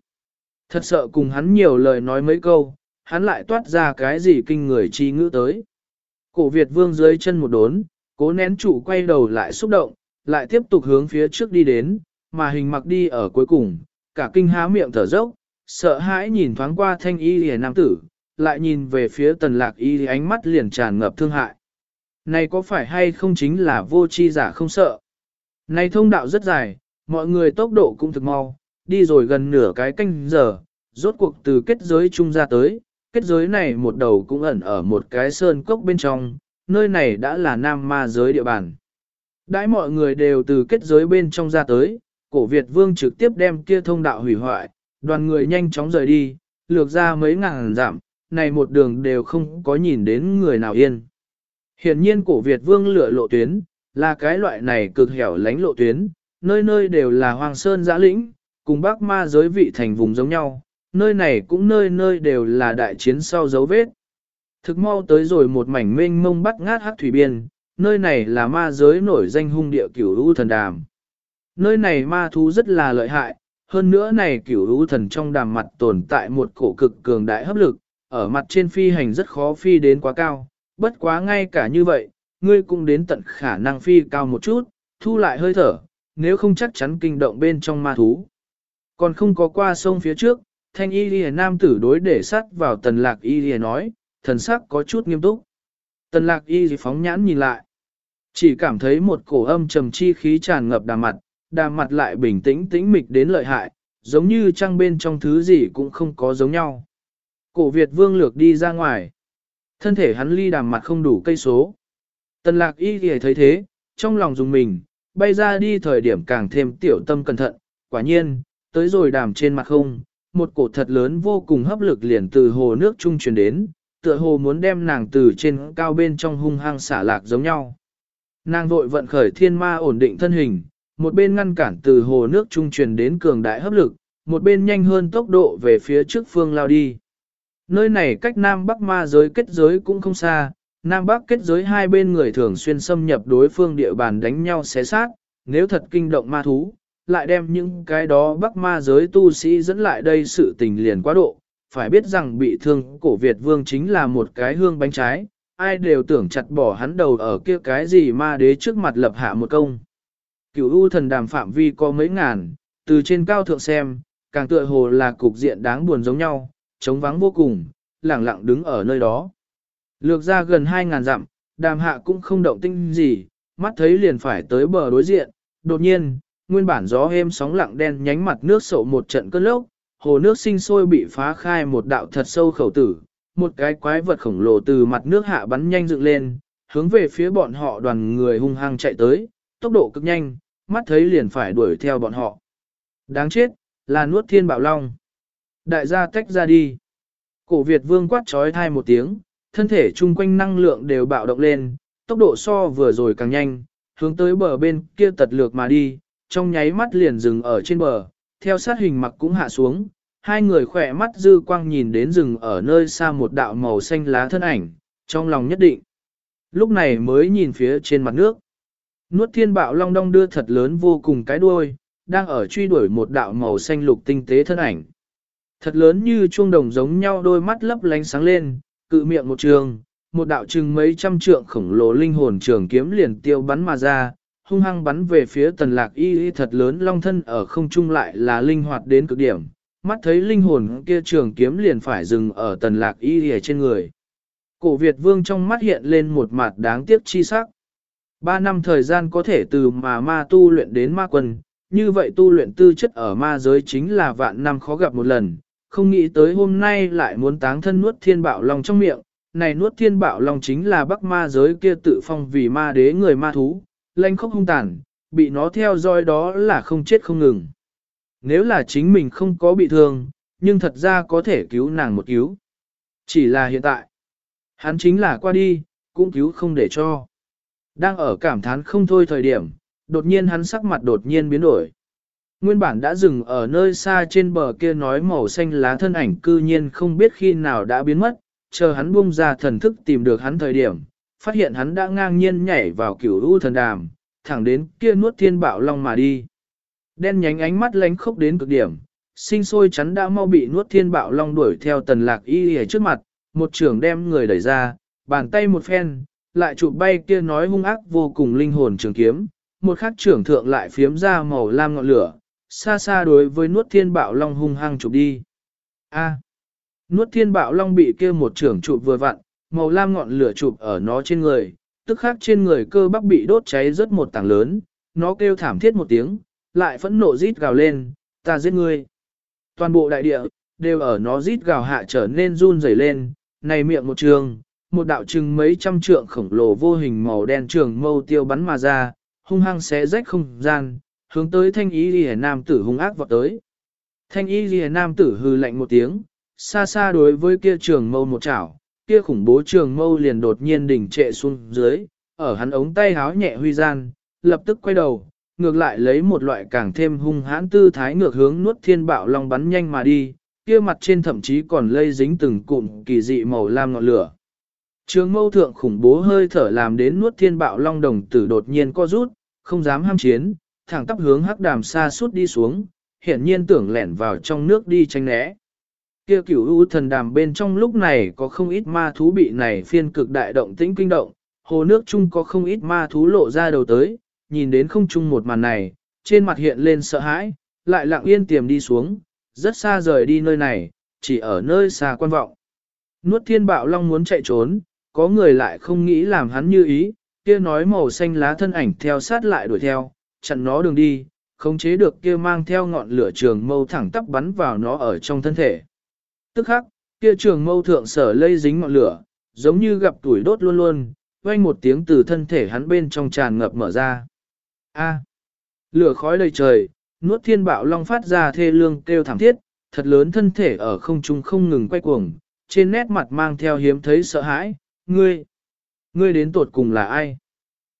Thật sợ cùng hắn nhiều lời nói mấy câu, hắn lại toát ra cái gì kinh người chi ngữ tới. Cổ Việt vương dưới chân một đốn, cố nén trụ quay đầu lại xúc động, lại tiếp tục hướng phía trước đi đến, mà hình mặc đi ở cuối cùng, cả kinh há miệng thở dốc, sợ hãi nhìn thoáng qua thanh y lìa nam tử, lại nhìn về phía tần lạc y ánh mắt liền tràn ngập thương hại. Này có phải hay không chính là vô chi giả không sợ? Này thông đạo rất dài, mọi người tốc độ cũng thực mau, đi rồi gần nửa cái canh giờ, rốt cuộc từ kết giới trung ra tới, kết giới này một đầu cũng ẩn ở một cái sơn cốc bên trong, nơi này đã là nam ma giới địa bàn. Đãi mọi người đều từ kết giới bên trong ra tới, cổ Việt vương trực tiếp đem kia thông đạo hủy hoại, đoàn người nhanh chóng rời đi, lược ra mấy ngàn giảm, này một đường đều không có nhìn đến người nào yên. Hiện nhiên cổ Việt vương lựa lộ tuyến, là cái loại này cực hẻo lánh lộ tuyến, nơi nơi đều là hoàng sơn giã lĩnh, cùng bắc ma giới vị thành vùng giống nhau, nơi này cũng nơi nơi đều là đại chiến sau dấu vết. Thực mau tới rồi một mảnh mênh mông bắt ngát hắc thủy biên, nơi này là ma giới nổi danh hung địa cửu u thần đàm. Nơi này ma thú rất là lợi hại, hơn nữa này cửu u thần trong đàm mặt tồn tại một cổ cực cường đại hấp lực, ở mặt trên phi hành rất khó phi đến quá cao, bất quá ngay cả như vậy, ngươi cũng đến tận khả năng phi cao một chút, thu lại hơi thở, nếu không chắc chắn kinh động bên trong ma thú. Còn không có qua sông phía trước, thanh y lìa nam tử đối để sắt vào tần lạc y lìa nói, thần sắc có chút nghiêm túc. Tần lạc y phóng nhãn nhìn lại. Chỉ cảm thấy một cổ âm trầm chi khí tràn ngập đàm mặt, đà mặt lại bình tĩnh tĩnh mịch đến lợi hại, giống như trăng bên trong thứ gì cũng không có giống nhau. Cổ Việt vương lược đi ra ngoài. Thân thể hắn ly đàm mặt không đủ cây số. Tần lạc y thì thấy thế, trong lòng dùng mình, bay ra đi thời điểm càng thêm tiểu tâm cẩn thận. Quả nhiên, tới rồi đàm trên mặt không, một cổ thật lớn vô cùng hấp lực liền từ hồ nước trung truyền đến, tựa hồ muốn đem nàng từ trên cao bên trong hung hăng xả lạc giống nhau. Nàng vội vận khởi thiên ma ổn định thân hình, một bên ngăn cản từ hồ nước trung truyền đến cường đại hấp lực, một bên nhanh hơn tốc độ về phía trước phương lao đi. Nơi này cách Nam Bắc ma giới kết giới cũng không xa, Nam Bắc kết giới hai bên người thường xuyên xâm nhập đối phương địa bàn đánh nhau xé xác. nếu thật kinh động ma thú, lại đem những cái đó Bắc ma giới tu sĩ dẫn lại đây sự tình liền quá độ. Phải biết rằng bị thương cổ Việt vương chính là một cái hương bánh trái, ai đều tưởng chặt bỏ hắn đầu ở kia cái gì ma đế trước mặt lập hạ một công. Cửu U thần đàm phạm vi có mấy ngàn, từ trên cao thượng xem, càng tựa hồ là cục diện đáng buồn giống nhau, trống vắng vô cùng, lẳng lặng đứng ở nơi đó. Lược ra gần 2.000 dặm, đàm hạ cũng không động tinh gì, mắt thấy liền phải tới bờ đối diện, đột nhiên, nguyên bản gió êm sóng lặng đen nhánh mặt nước sậu một trận cơn lốc, hồ nước sinh sôi bị phá khai một đạo thật sâu khẩu tử, một cái quái vật khổng lồ từ mặt nước hạ bắn nhanh dựng lên, hướng về phía bọn họ đoàn người hung hăng chạy tới, tốc độ cực nhanh, mắt thấy liền phải đuổi theo bọn họ. Đáng chết, là nuốt thiên bảo long. Đại gia tách ra đi. Cổ Việt vương quát trói thai một tiếng, thân thể chung quanh năng lượng đều bạo động lên, tốc độ so vừa rồi càng nhanh, hướng tới bờ bên kia tật lược mà đi, trong nháy mắt liền dừng ở trên bờ, theo sát hình mặc cũng hạ xuống, hai người khỏe mắt dư quang nhìn đến rừng ở nơi xa một đạo màu xanh lá thân ảnh, trong lòng nhất định. Lúc này mới nhìn phía trên mặt nước. Nuốt thiên bạo long đong đưa thật lớn vô cùng cái đuôi, đang ở truy đuổi một đạo màu xanh lục tinh tế thân ảnh. Thật lớn như chuông đồng giống nhau đôi mắt lấp lánh sáng lên, cự miệng một trường, một đạo trừng mấy trăm trượng khổng lồ linh hồn trường kiếm liền tiêu bắn mà ra, hung hăng bắn về phía tần lạc y y thật lớn long thân ở không trung lại là linh hoạt đến cực điểm, mắt thấy linh hồn kia trường kiếm liền phải dừng ở tần lạc y y trên người. Cổ Việt vương trong mắt hiện lên một mặt đáng tiếc chi sắc. Ba năm thời gian có thể từ mà ma tu luyện đến ma quân, như vậy tu luyện tư chất ở ma giới chính là vạn năm khó gặp một lần, không nghĩ tới hôm nay lại muốn táng thân nuốt thiên bạo long trong miệng, này nuốt thiên bạo long chính là bắc ma giới kia tự phong vì ma đế người ma thú, lanh khóc hung tàn, bị nó theo dõi đó là không chết không ngừng. Nếu là chính mình không có bị thương, nhưng thật ra có thể cứu nàng một cứu. Chỉ là hiện tại, hắn chính là qua đi, cũng cứu không để cho. Đang ở cảm thán không thôi thời điểm, đột nhiên hắn sắc mặt đột nhiên biến đổi. Nguyên bản đã dừng ở nơi xa trên bờ kia nói màu xanh lá thân ảnh cư nhiên không biết khi nào đã biến mất, chờ hắn buông ra thần thức tìm được hắn thời điểm, phát hiện hắn đã ngang nhiên nhảy vào cửu u thần đàm, thẳng đến kia nuốt thiên bạo long mà đi. Đen nhánh ánh mắt lánh khốc đến cực điểm, sinh sôi chắn đã mau bị nuốt thiên bạo long đuổi theo tần lạc y ở trước mặt, một trưởng đem người đẩy ra, bàn tay một phen, lại chụp bay kia nói hung ác vô cùng linh hồn trường kiếm, một khắc trưởng thượng lại phiếm ra màu lam ngọn lửa, xa xa đối với nuốt thiên bạo long hung hăng chụp đi. A. nuốt thiên bạo long bị kia một trưởng chụp vừa vặn, màu lam ngọn lửa chụp ở nó trên người, tức khắc trên người cơ bắp bị đốt cháy rất một tảng lớn, nó kêu thảm thiết một tiếng, lại phẫn nộ rít gào lên, ta giết ngươi. Toàn bộ đại địa, đều ở nó rít gào hạ trở nên run rẩy lên, này miệng một trường, một đạo trừng mấy trăm trượng khổng lồ vô hình màu đen trường mâu tiêu bắn mà ra, hung hăng xé rách không gian, hướng tới thanh y ghi nam tử hung ác vọt tới. Thanh y ghi nam tử hư lạnh một tiếng, xa xa đối với kia trường mâu một chảo, kia khủng bố trường mâu liền đột nhiên đỉnh trệ xuống dưới, ở hắn ống tay háo nhẹ huy gian, lập tức quay đầu, ngược lại lấy một loại càng thêm hung hãn tư thái ngược hướng nuốt thiên bạo long bắn nhanh mà đi, kia mặt trên thậm chí còn lây dính từng cụm kỳ dị màu lam ngọn lửa. Trường mâu thượng khủng bố hơi thở làm đến nuốt thiên bạo long đồng tử đột nhiên co rút, không dám ham chiến, thẳng tắp hướng hắc đàm xa suốt đi xuống, hiện nhiên tưởng lẻn vào trong nước đi tranh né. Kia cửu u thần đàm bên trong lúc này có không ít ma thú bị này phiên cực đại động tĩnh kinh động, hồ nước chung có không ít ma thú lộ ra đầu tới, nhìn đến không chung một màn này, trên mặt hiện lên sợ hãi, lại lặng yên tiềm đi xuống, rất xa rời đi nơi này, chỉ ở nơi xa quan vọng. Nuốt thiên bạo long muốn chạy trốn, có người lại không nghĩ làm hắn như ý, kia nói màu xanh lá thân ảnh theo sát lại đuổi theo, chặn nó đường đi, khống chế được kia mang theo ngọn lửa trường mâu thẳng tắp bắn vào nó ở trong thân thể. Tức khắc, kia trường mâu thượng sở lây dính ngọn lửa, giống như gặp tuổi đốt luôn luôn, vang một tiếng từ thân thể hắn bên trong tràn ngập mở ra. A. lửa khói đầy trời, nuốt thiên bạo long phát ra thê lương kêu thảm thiết, thật lớn thân thể ở không trung không ngừng quay cuồng, trên nét mặt mang theo hiếm thấy sợ hãi, ngươi, ngươi đến tột cùng là ai?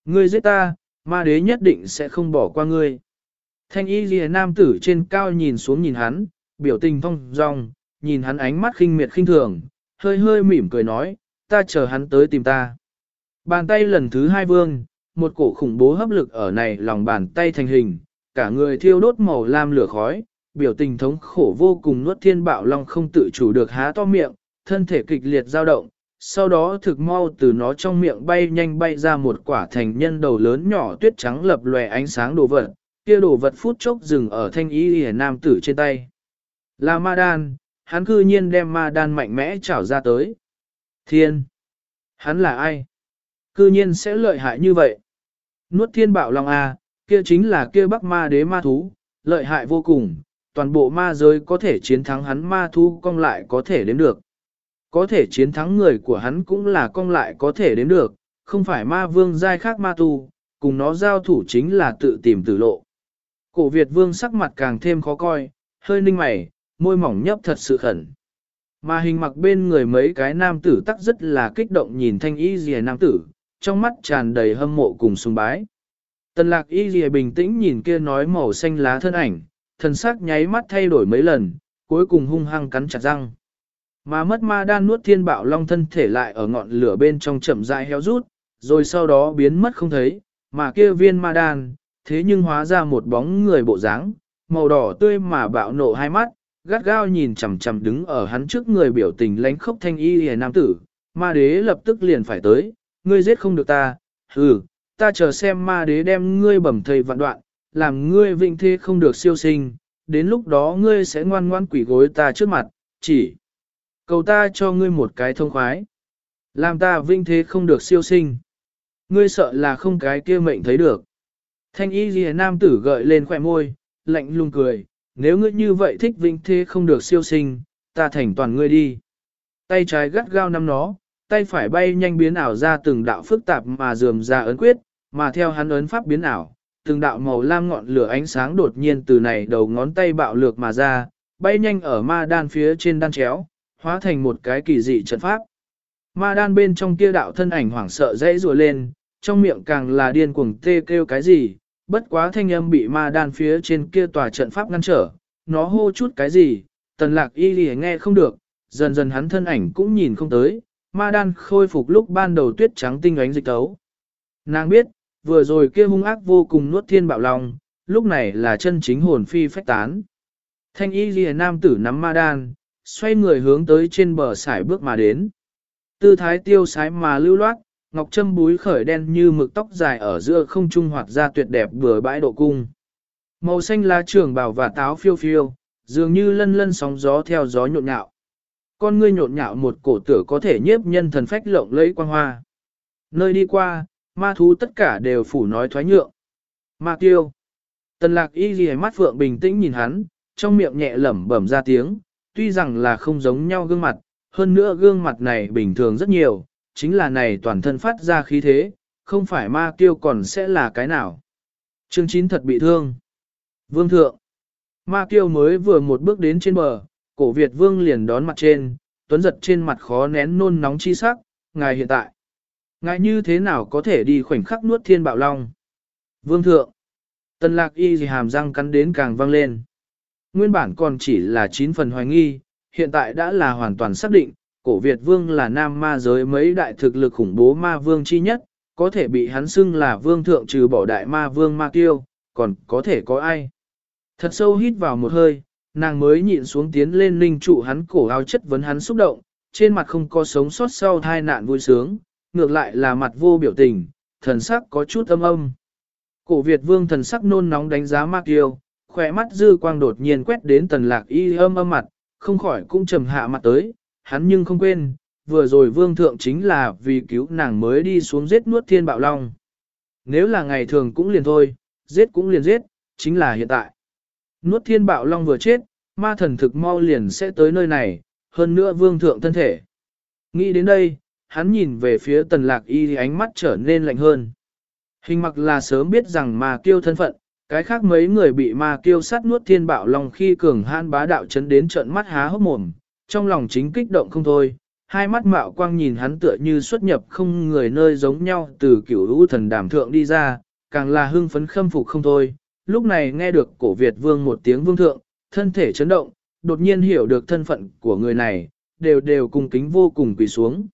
Ngươi giết ta, ma đế nhất định sẽ không bỏ qua ngươi. Thanh y lìa nam tử trên cao nhìn xuống nhìn hắn, biểu tình phong rong, nhìn hắn ánh mắt khinh miệt khinh thường, hơi hơi mỉm cười nói, ta chờ hắn tới tìm ta. Bàn tay lần thứ hai vương, một cổ khủng bố hấp lực ở này lòng bàn tay thành hình, cả người thiêu đốt màu lam lửa khói, biểu tình thống khổ vô cùng nuốt thiên bạo long không tự chủ được há to miệng, thân thể kịch liệt dao động, sau đó thực mau từ nó trong miệng bay nhanh bay ra một quả thành nhân đầu lớn nhỏ tuyết trắng lập lòe ánh sáng đồ vật, kia đồ vật phút chốc dừng ở thanh ý hề nam tử trên tay. Là ma đan, hắn cư nhiên đem ma đan mạnh mẽ trảo ra tới. Thiên! Hắn là ai? Cư nhiên sẽ lợi hại như vậy. Nuốt thiên bạo long A, à, kia chính là kia bắc ma đế ma thú, lợi hại vô cùng, toàn bộ ma giới có thể chiến thắng hắn ma thú cong lại có thể đến được. Có thể chiến thắng người của hắn cũng là cong lại có thể đến được, không phải ma vương giai khác ma tu, cùng nó giao thủ chính là tự tìm tử lộ. Cổ Việt vương sắc mặt càng thêm khó coi, hơi ninh mày, môi mỏng nhấp thật sự khẩn. Mà hình mặc bên người mấy cái nam tử tắc rất là kích động nhìn thanh y dìa nam tử, trong mắt tràn đầy hâm mộ cùng sùng bái. Tần lạc y dìa bình tĩnh nhìn kia nói màu xanh lá thân ảnh, thần sắc nháy mắt thay đổi mấy lần, cuối cùng hung hăng cắn chặt răng. Mà mất ma đan nuốt thiên bạo long thân thể lại ở ngọn lửa bên trong chậm rãi héo rút, rồi sau đó biến mất không thấy, mà kia viên ma đan, thế nhưng hóa ra một bóng người bộ dáng, màu đỏ tươi mà bạo nộ hai mắt, gắt gao nhìn chằm chằm đứng ở hắn trước người biểu tình lánh khốc thanh y hề nam tử, ma đế lập tức liền phải tới, ngươi giết không được ta, hừ, ta chờ xem ma đế đem ngươi bẩm thầy vạn đoạn, làm ngươi vinh thế không được siêu sinh, đến lúc đó ngươi sẽ ngoan ngoan quỷ gối ta trước mặt, chỉ cầu ta cho ngươi một cái thông khoái, làm ta vinh thế không được siêu sinh. Ngươi sợ là không cái kia mệnh thấy được. Thanh y ghi nam tử gợi lên khỏe môi, lạnh lùng cười, nếu ngươi như vậy thích vinh thế không được siêu sinh, ta thành toàn ngươi đi. Tay trái gắt gao nắm nó, tay phải bay nhanh biến ảo ra từng đạo phức tạp mà dườm ra ấn quyết, mà theo hắn ấn pháp biến ảo, từng đạo màu lam ngọn lửa ánh sáng đột nhiên từ này đầu ngón tay bạo lược mà ra, bay nhanh ở ma đan phía trên đan chéo, hóa thành một cái kỳ dị trận pháp. Ma đan bên trong kia đạo thân ảnh hoảng sợ dãy rùa lên, trong miệng càng là điên cuồng tê kêu cái gì, bất quá thanh âm bị ma đan phía trên kia tòa trận pháp ngăn trở, nó hô chút cái gì, tần lạc y lì nghe không được, dần dần hắn thân ảnh cũng nhìn không tới, ma đan khôi phục lúc ban đầu tuyết trắng tinh ánh dịch tấu. Nàng biết, vừa rồi kia hung ác vô cùng nuốt thiên bạo lòng, lúc này là chân chính hồn phi phách tán. Thanh y lì nam tử nắm ma đan, xoay người hướng tới trên bờ sải bước mà đến. Tư thái tiêu sái mà lưu loát, ngọc châm búi khởi đen như mực tóc dài ở giữa không trung hoạt ra tuyệt đẹp bừa bãi độ cung. Màu xanh lá trường bào và táo phiêu phiêu, dường như lân lân sóng gió theo gió nhộn nhạo. Con ngươi nhộn nhạo một cổ tử có thể nhiếp nhân thần phách lộng lẫy quang hoa. Nơi đi qua, ma thú tất cả đều phủ nói thoái nhượng. Ma tiêu. Tần lạc y ghi mắt phượng bình tĩnh nhìn hắn, trong miệng nhẹ lẩm bẩm ra tiếng, tuy rằng là không giống nhau gương mặt, hơn nữa gương mặt này bình thường rất nhiều, chính là này toàn thân phát ra khí thế, không phải ma tiêu còn sẽ là cái nào. Chương 9 thật bị thương. Vương thượng. Ma tiêu mới vừa một bước đến trên bờ, cổ Việt vương liền đón mặt trên, tuấn giật trên mặt khó nén nôn nóng chi sắc, ngài hiện tại. Ngài như thế nào có thể đi khoảnh khắc nuốt thiên bạo long? Vương thượng. Tần lạc y gì hàm răng cắn đến càng vang lên. Nguyên bản còn chỉ là 9 phần hoài nghi, hiện tại đã là hoàn toàn xác định, cổ Việt vương là nam ma giới mấy đại thực lực khủng bố ma vương chi nhất, có thể bị hắn xưng là vương thượng trừ bỏ đại ma vương ma Tiêu, còn có thể có ai. Thật sâu hít vào một hơi, nàng mới nhịn xuống tiến lên ninh trụ hắn cổ áo chất vấn hắn xúc động, trên mặt không có sống sót sau thai nạn vui sướng, ngược lại là mặt vô biểu tình, thần sắc có chút âm âm. Cổ Việt vương thần sắc nôn nóng đánh giá ma kiêu, khỏe mắt dư quang đột nhiên quét đến tần lạc y âm âm mặt, không khỏi cũng trầm hạ mặt tới, hắn nhưng không quên, vừa rồi vương thượng chính là vì cứu nàng mới đi xuống giết nuốt thiên bạo long. Nếu là ngày thường cũng liền thôi, giết cũng liền giết, chính là hiện tại. Nuốt thiên bạo long vừa chết, ma thần thực mau liền sẽ tới nơi này, hơn nữa vương thượng thân thể. Nghĩ đến đây, hắn nhìn về phía tần lạc y thì ánh mắt trở nên lạnh hơn. Hình mặc là sớm biết rằng ma kiêu thân phận, cái khác mấy người bị ma kiêu sát nuốt thiên bạo lòng khi cường han bá đạo chấn đến trận mắt há hốc mồm, trong lòng chính kích động không thôi, hai mắt mạo quang nhìn hắn tựa như xuất nhập không người nơi giống nhau từ kiểu lũ thần đàm thượng đi ra, càng là hưng phấn khâm phục không thôi. Lúc này nghe được cổ Việt vương một tiếng vương thượng, thân thể chấn động, đột nhiên hiểu được thân phận của người này, đều đều cùng kính vô cùng quỳ xuống.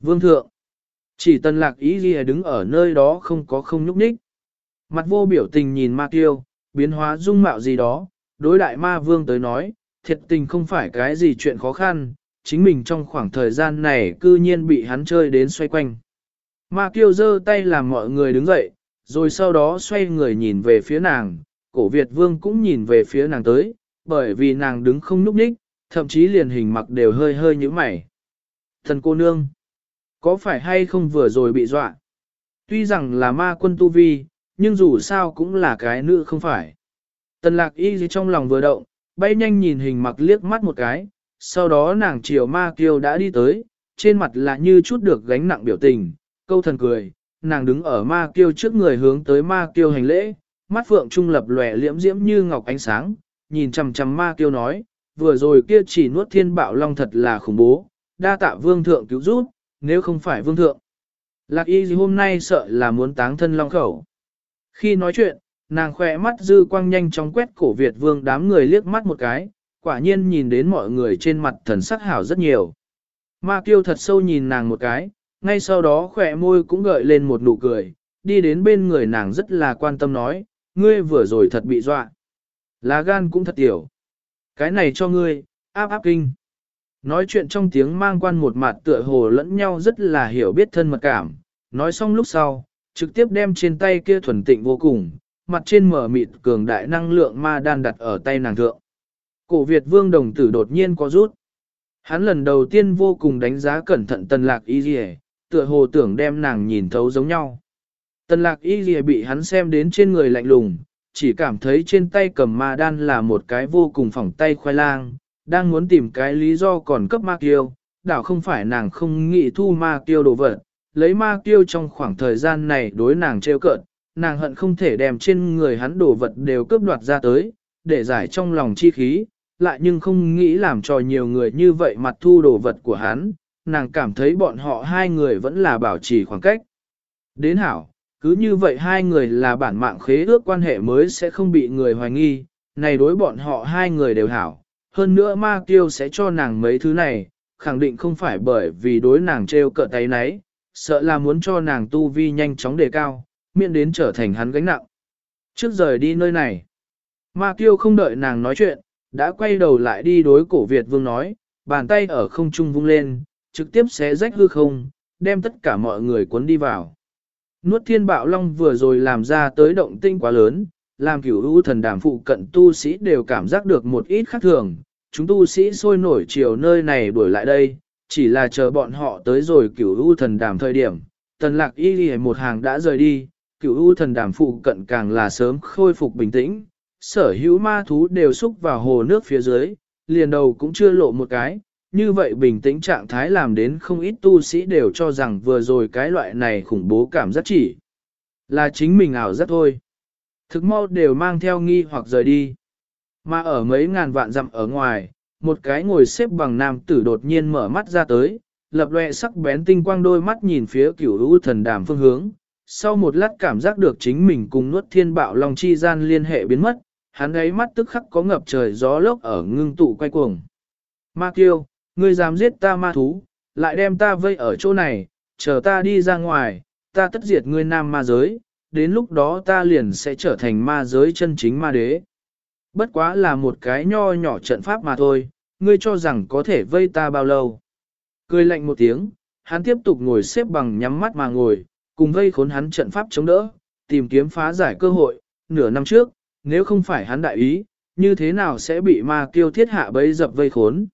Vương thượng, chỉ tần lạc ý ghi đứng ở nơi đó không có không nhúc nhích. Mặt vô biểu tình nhìn ma tiêu, biến hóa dung mạo gì đó, đối đại ma vương tới nói, thiệt tình không phải cái gì chuyện khó khăn, chính mình trong khoảng thời gian này cư nhiên bị hắn chơi đến xoay quanh. Ma kiêu giơ tay làm mọi người đứng dậy, rồi sau đó xoay người nhìn về phía nàng, cổ Việt vương cũng nhìn về phía nàng tới, bởi vì nàng đứng không núp ních, thậm chí liền hình mặc đều hơi hơi như mày. Thần cô nương, có phải hay không vừa rồi bị dọa? Tuy rằng là ma quân tu vi, nhưng dù sao cũng là cái nữ không phải. Tần lạc y gì trong lòng vừa động, bay nhanh nhìn hình mặc liếc mắt một cái, sau đó nàng chiều ma kiêu đã đi tới, trên mặt là như chút được gánh nặng biểu tình, câu thần cười, nàng đứng ở ma kiêu trước người hướng tới ma kiêu hành lễ, mắt phượng trung lập lòe liễm diễm như ngọc ánh sáng, nhìn chằm chằm ma kiêu nói, vừa rồi kia chỉ nuốt thiên bạo long thật là khủng bố, đa tạ vương thượng cứu giúp, nếu không phải vương thượng. Lạc y gì hôm nay sợ là muốn táng thân long khẩu. Khi nói chuyện, nàng khỏe mắt dư quang nhanh chóng quét cổ Việt vương đám người liếc mắt một cái, quả nhiên nhìn đến mọi người trên mặt thần sắc hảo rất nhiều. Ma kiêu thật sâu nhìn nàng một cái, ngay sau đó khỏe môi cũng gợi lên một nụ cười, đi đến bên người nàng rất là quan tâm nói, ngươi vừa rồi thật bị dọa. Lá gan cũng thật tiểu. Cái này cho ngươi, áp áp kinh. Nói chuyện trong tiếng mang quan một mặt tựa hồ lẫn nhau rất là hiểu biết thân mật cảm. Nói xong lúc sau, trực tiếp đem trên tay kia thuần tịnh vô cùng, mặt trên mở mịt cường đại năng lượng ma đan đặt ở tay nàng thượng. Cổ Việt vương đồng tử đột nhiên có rút. Hắn lần đầu tiên vô cùng đánh giá cẩn thận tần lạc y dì tựa hồ tưởng đem nàng nhìn thấu giống nhau. Tần lạc y dì bị hắn xem đến trên người lạnh lùng, chỉ cảm thấy trên tay cầm ma đan là một cái vô cùng phỏng tay khoai lang, đang muốn tìm cái lý do còn cấp ma kiêu, đảo không phải nàng không nghĩ thu ma kiêu đồ vật, lấy ma kiêu trong khoảng thời gian này đối nàng trêu cợt, nàng hận không thể đem trên người hắn đồ vật đều cướp đoạt ra tới, để giải trong lòng chi khí, lại nhưng không nghĩ làm cho nhiều người như vậy mặt thu đồ vật của hắn, nàng cảm thấy bọn họ hai người vẫn là bảo trì khoảng cách. Đến hảo, cứ như vậy hai người là bản mạng khế ước quan hệ mới sẽ không bị người hoài nghi, này đối bọn họ hai người đều hảo. Hơn nữa ma tiêu sẽ cho nàng mấy thứ này, khẳng định không phải bởi vì đối nàng trêu cợt tay nấy, sợ là muốn cho nàng tu vi nhanh chóng đề cao, miễn đến trở thành hắn gánh nặng. Trước rời đi nơi này, ma tiêu không đợi nàng nói chuyện, đã quay đầu lại đi đối cổ Việt vương nói, bàn tay ở không trung vung lên, trực tiếp xé rách hư không, đem tất cả mọi người cuốn đi vào. Nuốt thiên bạo long vừa rồi làm ra tới động tinh quá lớn, làm cửu u thần đàm phụ cận tu sĩ đều cảm giác được một ít khác thường. Chúng tu sĩ sôi nổi chiều nơi này đuổi lại đây, chỉ là chờ bọn họ tới rồi cửu u thần đàm thời điểm. Tần lạc y ghi một hàng đã rời đi, cửu u thần đàm phụ cận càng là sớm khôi phục bình tĩnh. Sở hữu ma thú đều xúc vào hồ nước phía dưới, liền đầu cũng chưa lộ một cái, như vậy bình tĩnh trạng thái làm đến không ít tu sĩ đều cho rằng vừa rồi cái loại này khủng bố cảm giác chỉ là chính mình ảo giác thôi. Thực mau đều mang theo nghi hoặc rời đi. Mà ở mấy ngàn vạn dặm ở ngoài, một cái ngồi xếp bằng nam tử đột nhiên mở mắt ra tới, lập loè sắc bén tinh quang đôi mắt nhìn phía cửu u thần đàm phương hướng, sau một lát cảm giác được chính mình cùng nuốt thiên bạo long chi gian liên hệ biến mất, hắn ấy mắt tức khắc có ngập trời gió lốc ở ngưng tụ quay cuồng. Ma kiêu, ngươi dám giết ta ma thú, lại đem ta vây ở chỗ này, chờ ta đi ra ngoài, ta tất diệt ngươi nam ma giới, đến lúc đó ta liền sẽ trở thành ma giới chân chính ma đế. Bất quá là một cái nho nhỏ trận pháp mà thôi, ngươi cho rằng có thể vây ta bao lâu. Cười lạnh một tiếng, hắn tiếp tục ngồi xếp bằng nhắm mắt mà ngồi, cùng vây khốn hắn trận pháp chống đỡ, tìm kiếm phá giải cơ hội, nửa năm trước, nếu không phải hắn đại ý, như thế nào sẽ bị ma kiêu thiết hạ bấy dập vây khốn.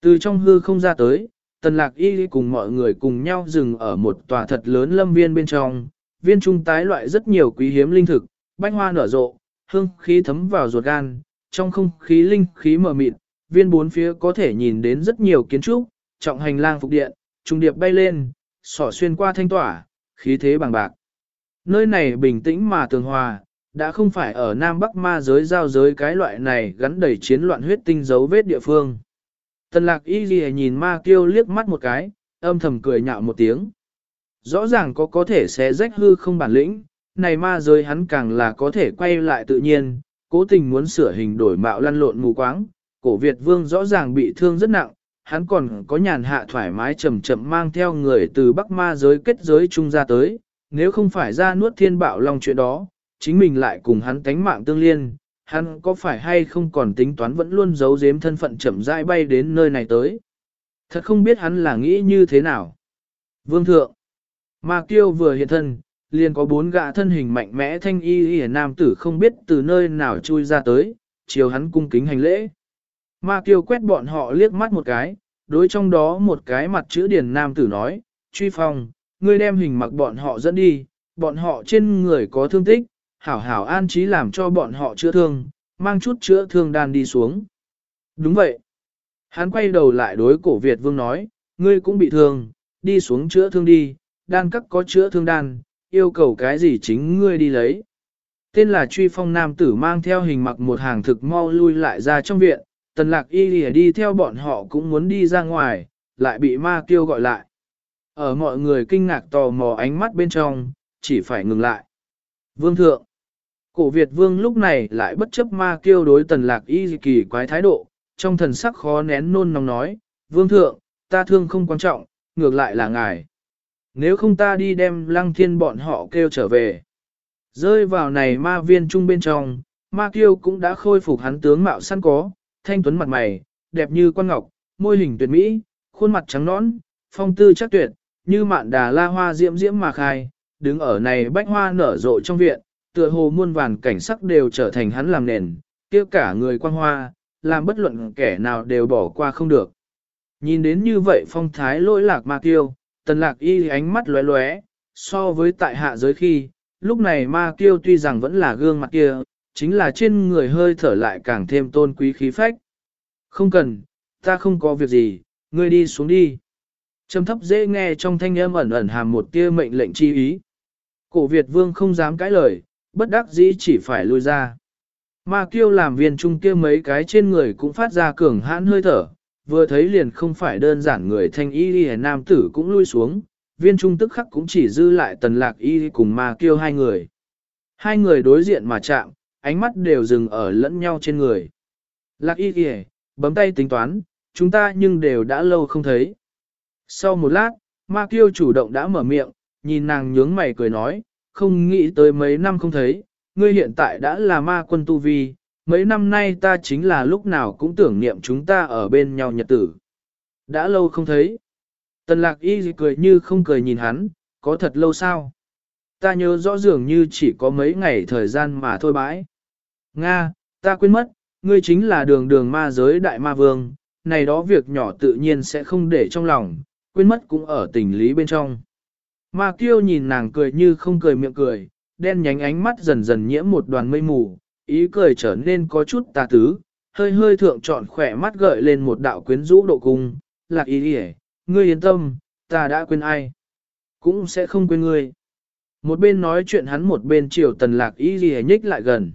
Từ trong hư không ra tới, tần lạc y cùng mọi người cùng nhau dừng ở một tòa thật lớn lâm viên bên trong, viên trung tái loại rất nhiều quý hiếm linh thực, bách hoa nở rộ, hương khí thấm vào ruột gan, trong không khí linh khí mờ mịt, viên bốn phía có thể nhìn đến rất nhiều kiến trúc, trọng hành lang phục điện, trung điệp bay lên, sỏ xuyên qua thanh tỏa, khí thế bằng bạc. Nơi này bình tĩnh mà tường hòa, đã không phải ở Nam Bắc ma giới giao giới cái loại này gắn đầy chiến loạn huyết tinh dấu vết địa phương. Tần lạc y ghi nhìn ma kiêu liếc mắt một cái, âm thầm cười nhạo một tiếng. Rõ ràng có có thể sẽ rách hư không bản lĩnh, này ma giới hắn càng là có thể quay lại tự nhiên, cố tình muốn sửa hình đổi mạo lăn lộn mù quáng. Cổ Việt vương rõ ràng bị thương rất nặng, hắn còn có nhàn hạ thoải mái chậm chậm mang theo người từ Bắc ma giới kết giới trung ra tới, nếu không phải ra nuốt thiên bạo lòng chuyện đó, chính mình lại cùng hắn tánh mạng tương liên, hắn có phải hay không còn tính toán vẫn luôn giấu giếm thân phận chậm rãi bay đến nơi này tới. Thật không biết hắn là nghĩ như thế nào. Vương thượng, Ma Kiêu vừa hiện thân, liền có bốn gã thân hình mạnh mẽ thanh y y nam tử không biết từ nơi nào chui ra tới, chiều hắn cung kính hành lễ. Ma Kiều quét bọn họ liếc mắt một cái, đối trong đó một cái mặt chữ điển nam tử nói, truy phong, ngươi đem hình mặc bọn họ dẫn đi, bọn họ trên người có thương tích, hảo hảo an trí làm cho bọn họ chữa thương, mang chút chữa thương đan đi xuống. Đúng vậy. Hắn quay đầu lại đối cổ Việt vương nói, ngươi cũng bị thương, đi xuống chữa thương đi, đan các có chữa thương đan, yêu cầu cái gì chính ngươi đi lấy. Tên là truy phong nam tử mang theo hình mặc một hàng thực mau lui lại ra trong viện, tần lạc y lìa đi theo bọn họ cũng muốn đi ra ngoài, lại bị ma kêu gọi lại. Ở mọi người kinh ngạc tò mò ánh mắt bên trong, chỉ phải ngừng lại. Vương thượng, cổ Việt vương lúc này lại bất chấp ma kêu đối tần lạc y kỳ quái thái độ, trong thần sắc khó nén nôn nóng nói, Vương thượng, ta thương không quan trọng, ngược lại là ngài. Nếu không ta đi đem lăng thiên bọn họ kêu trở về. Rơi vào này ma viên trung bên trong, ma kiêu cũng đã khôi phục hắn tướng mạo săn có, thanh tuấn mặt mày, đẹp như quan ngọc, môi hình tuyệt mỹ, khuôn mặt trắng nõn, phong tư chắc tuyệt, như mạn đà la hoa diễm diễm mà khai, đứng ở này bách hoa nở rộ trong viện, tựa hồ muôn vàn cảnh sắc đều trở thành hắn làm nền, kia cả người quan hoa, làm bất luận kẻ nào đều bỏ qua không được. Nhìn đến như vậy phong thái lỗi lạc ma kiêu, tần lạc y ánh mắt lóe lóe, so với tại hạ giới khi, lúc này ma kiêu tuy rằng vẫn là gương mặt kia, chính là trên người hơi thở lại càng thêm tôn quý khí phách. Không cần, ta không có việc gì, ngươi đi xuống đi. Trầm thấp dễ nghe trong thanh âm ẩn ẩn hàm một tia mệnh lệnh chi ý. Cổ Việt vương không dám cãi lời, bất đắc dĩ chỉ phải lui ra. Ma kiêu làm viên trung kia mấy cái trên người cũng phát ra cường hãn hơi thở, vừa thấy liền không phải đơn giản người thanh y đi nam tử cũng lui xuống, viên trung tức khắc cũng chỉ dư lại tần lạc y cùng ma kêu hai người. Hai người đối diện mà chạm, ánh mắt đều dừng ở lẫn nhau trên người. Lạc y kìa, bấm tay tính toán, chúng ta nhưng đều đã lâu không thấy. Sau một lát, ma kêu chủ động đã mở miệng, nhìn nàng nhướng mày cười nói, không nghĩ tới mấy năm không thấy, ngươi hiện tại đã là ma quân tu vi, mấy năm nay ta chính là lúc nào cũng tưởng niệm chúng ta ở bên nhau nhật tử. Đã lâu không thấy. Tần lạc y cười như không cười nhìn hắn, có thật lâu sao? Ta nhớ rõ dường như chỉ có mấy ngày thời gian mà thôi bãi. Nga, ta quên mất, ngươi chính là đường đường ma giới đại ma vương, này đó việc nhỏ tự nhiên sẽ không để trong lòng, quên mất cũng ở tình lý bên trong. Ma kiêu nhìn nàng cười như không cười miệng cười, đen nhánh ánh mắt dần dần nhiễm một đoàn mây mù, ý cười trở nên có chút tà tứ, hơi hơi thượng trọn khỏe mắt gợi lên một đạo quyến rũ độ cung, lạc ý đi ngươi yên tâm, ta đã quên ai, cũng sẽ không quên ngươi. Một bên nói chuyện hắn một bên chiều tần lạc ý hề nhích lại gần.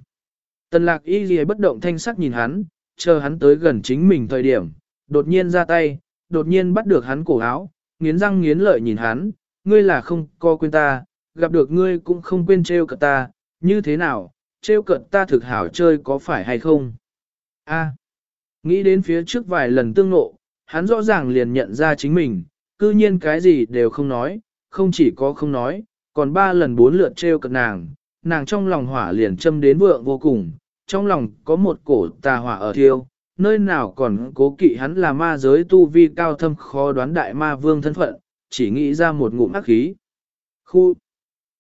Tần lạc ý hề bất động thanh sắc nhìn hắn, chờ hắn tới gần chính mình thời điểm, đột nhiên ra tay, đột nhiên bắt được hắn cổ áo, nghiến răng nghiến lợi nhìn hắn, ngươi là không co quên ta, gặp được ngươi cũng không quên trêu cả ta, như thế nào, trêu cợt ta thực hảo chơi có phải hay không? A. nghĩ đến phía trước vài lần tương nộ, hắn rõ ràng liền nhận ra chính mình, cư nhiên cái gì đều không nói, không chỉ có không nói, còn ba lần bốn lượt trêu cợt nàng, nàng trong lòng hỏa liền châm đến vượng vô cùng, trong lòng có một cổ tà hỏa ở thiêu, nơi nào còn cố kỵ hắn là ma giới tu vi cao thâm khó đoán đại ma vương thân phận, chỉ nghĩ ra một ngụm ác khí. Khu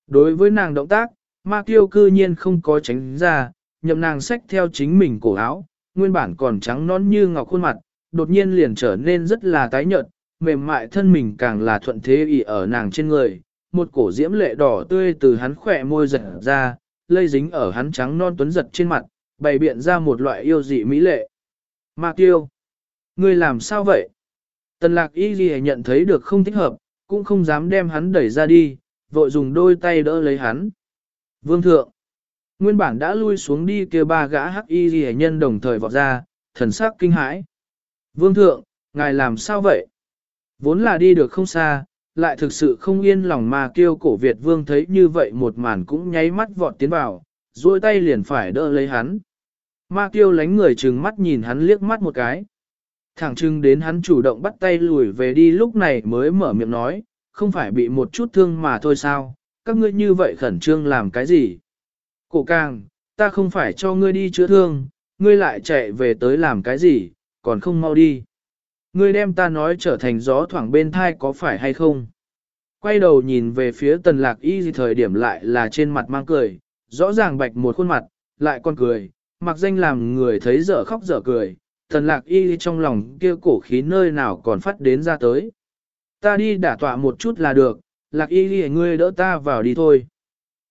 Đối với nàng động tác, ma kiêu cư nhiên không có tránh ra, nhậm nàng xách theo chính mình cổ áo, nguyên bản còn trắng non như ngọc khuôn mặt, đột nhiên liền trở nên rất là tái nhợt, mềm mại thân mình càng là thuận thế ỉ ở nàng trên người, một cổ diễm lệ đỏ tươi từ hắn khỏe môi giật ra, lây dính ở hắn trắng non tuấn giật trên mặt, bày biện ra một loại yêu dị mỹ lệ. Ma Kiêu, ngươi làm sao vậy? Tần lạc y ghi nhận thấy được không thích hợp, cũng không dám đem hắn đẩy ra đi, vội dùng đôi tay đỡ lấy hắn. Vương thượng, nguyên bản đã lui xuống đi kia ba gã hắc y ghi nhân đồng thời vọt ra, thần sắc kinh hãi. Vương thượng, ngài làm sao vậy? Vốn là đi được không xa, lại thực sự không yên lòng mà kêu cổ Việt vương thấy như vậy một màn cũng nháy mắt vọt tiến vào, duỗi tay liền phải đỡ lấy hắn. Ma kiêu lánh người trừng mắt nhìn hắn liếc mắt một cái. Thẳng trưng đến hắn chủ động bắt tay lùi về đi lúc này mới mở miệng nói, không phải bị một chút thương mà thôi sao, các ngươi như vậy khẩn trương làm cái gì? Cổ càng, ta không phải cho ngươi đi chữa thương, ngươi lại chạy về tới làm cái gì, còn không mau đi. Ngươi đem ta nói trở thành gió thoảng bên thai có phải hay không? Quay đầu nhìn về phía tần lạc y gì thời điểm lại là trên mặt mang cười, rõ ràng bạch một khuôn mặt, lại còn cười, mặc danh làm người thấy dở khóc dở cười, tần lạc y trong lòng kia cổ khí nơi nào còn phát đến ra tới. Ta đi đả tọa một chút là được, lạc y ghi ngươi đỡ ta vào đi thôi.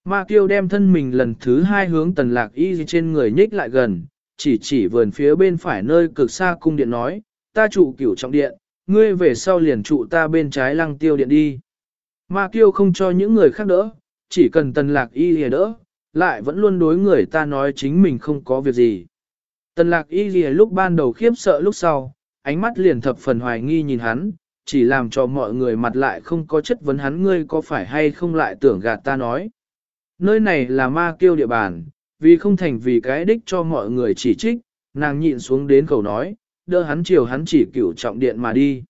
Ma kiêu đem thân mình lần thứ hai hướng tần lạc y trên người nhích lại gần, chỉ chỉ vườn phía bên phải nơi cực xa cung điện nói, ta trụ cửu trọng điện, ngươi về sau liền trụ ta bên trái lăng tiêu điện đi. Ma kiêu không cho những người khác đỡ, chỉ cần tần lạc y lìa đỡ, lại vẫn luôn đối người ta nói chính mình không có việc gì. Tần lạc y lìa lúc ban đầu khiếp sợ lúc sau, ánh mắt liền thập phần hoài nghi nhìn hắn, chỉ làm cho mọi người mặt lại không có chất vấn hắn ngươi có phải hay không lại tưởng gạt ta nói. Nơi này là ma kiêu địa bàn, vì không thành vì cái đích cho mọi người chỉ trích, nàng nhịn xuống đến cầu nói, đỡ hắn chiều hắn chỉ cửu trọng điện mà đi.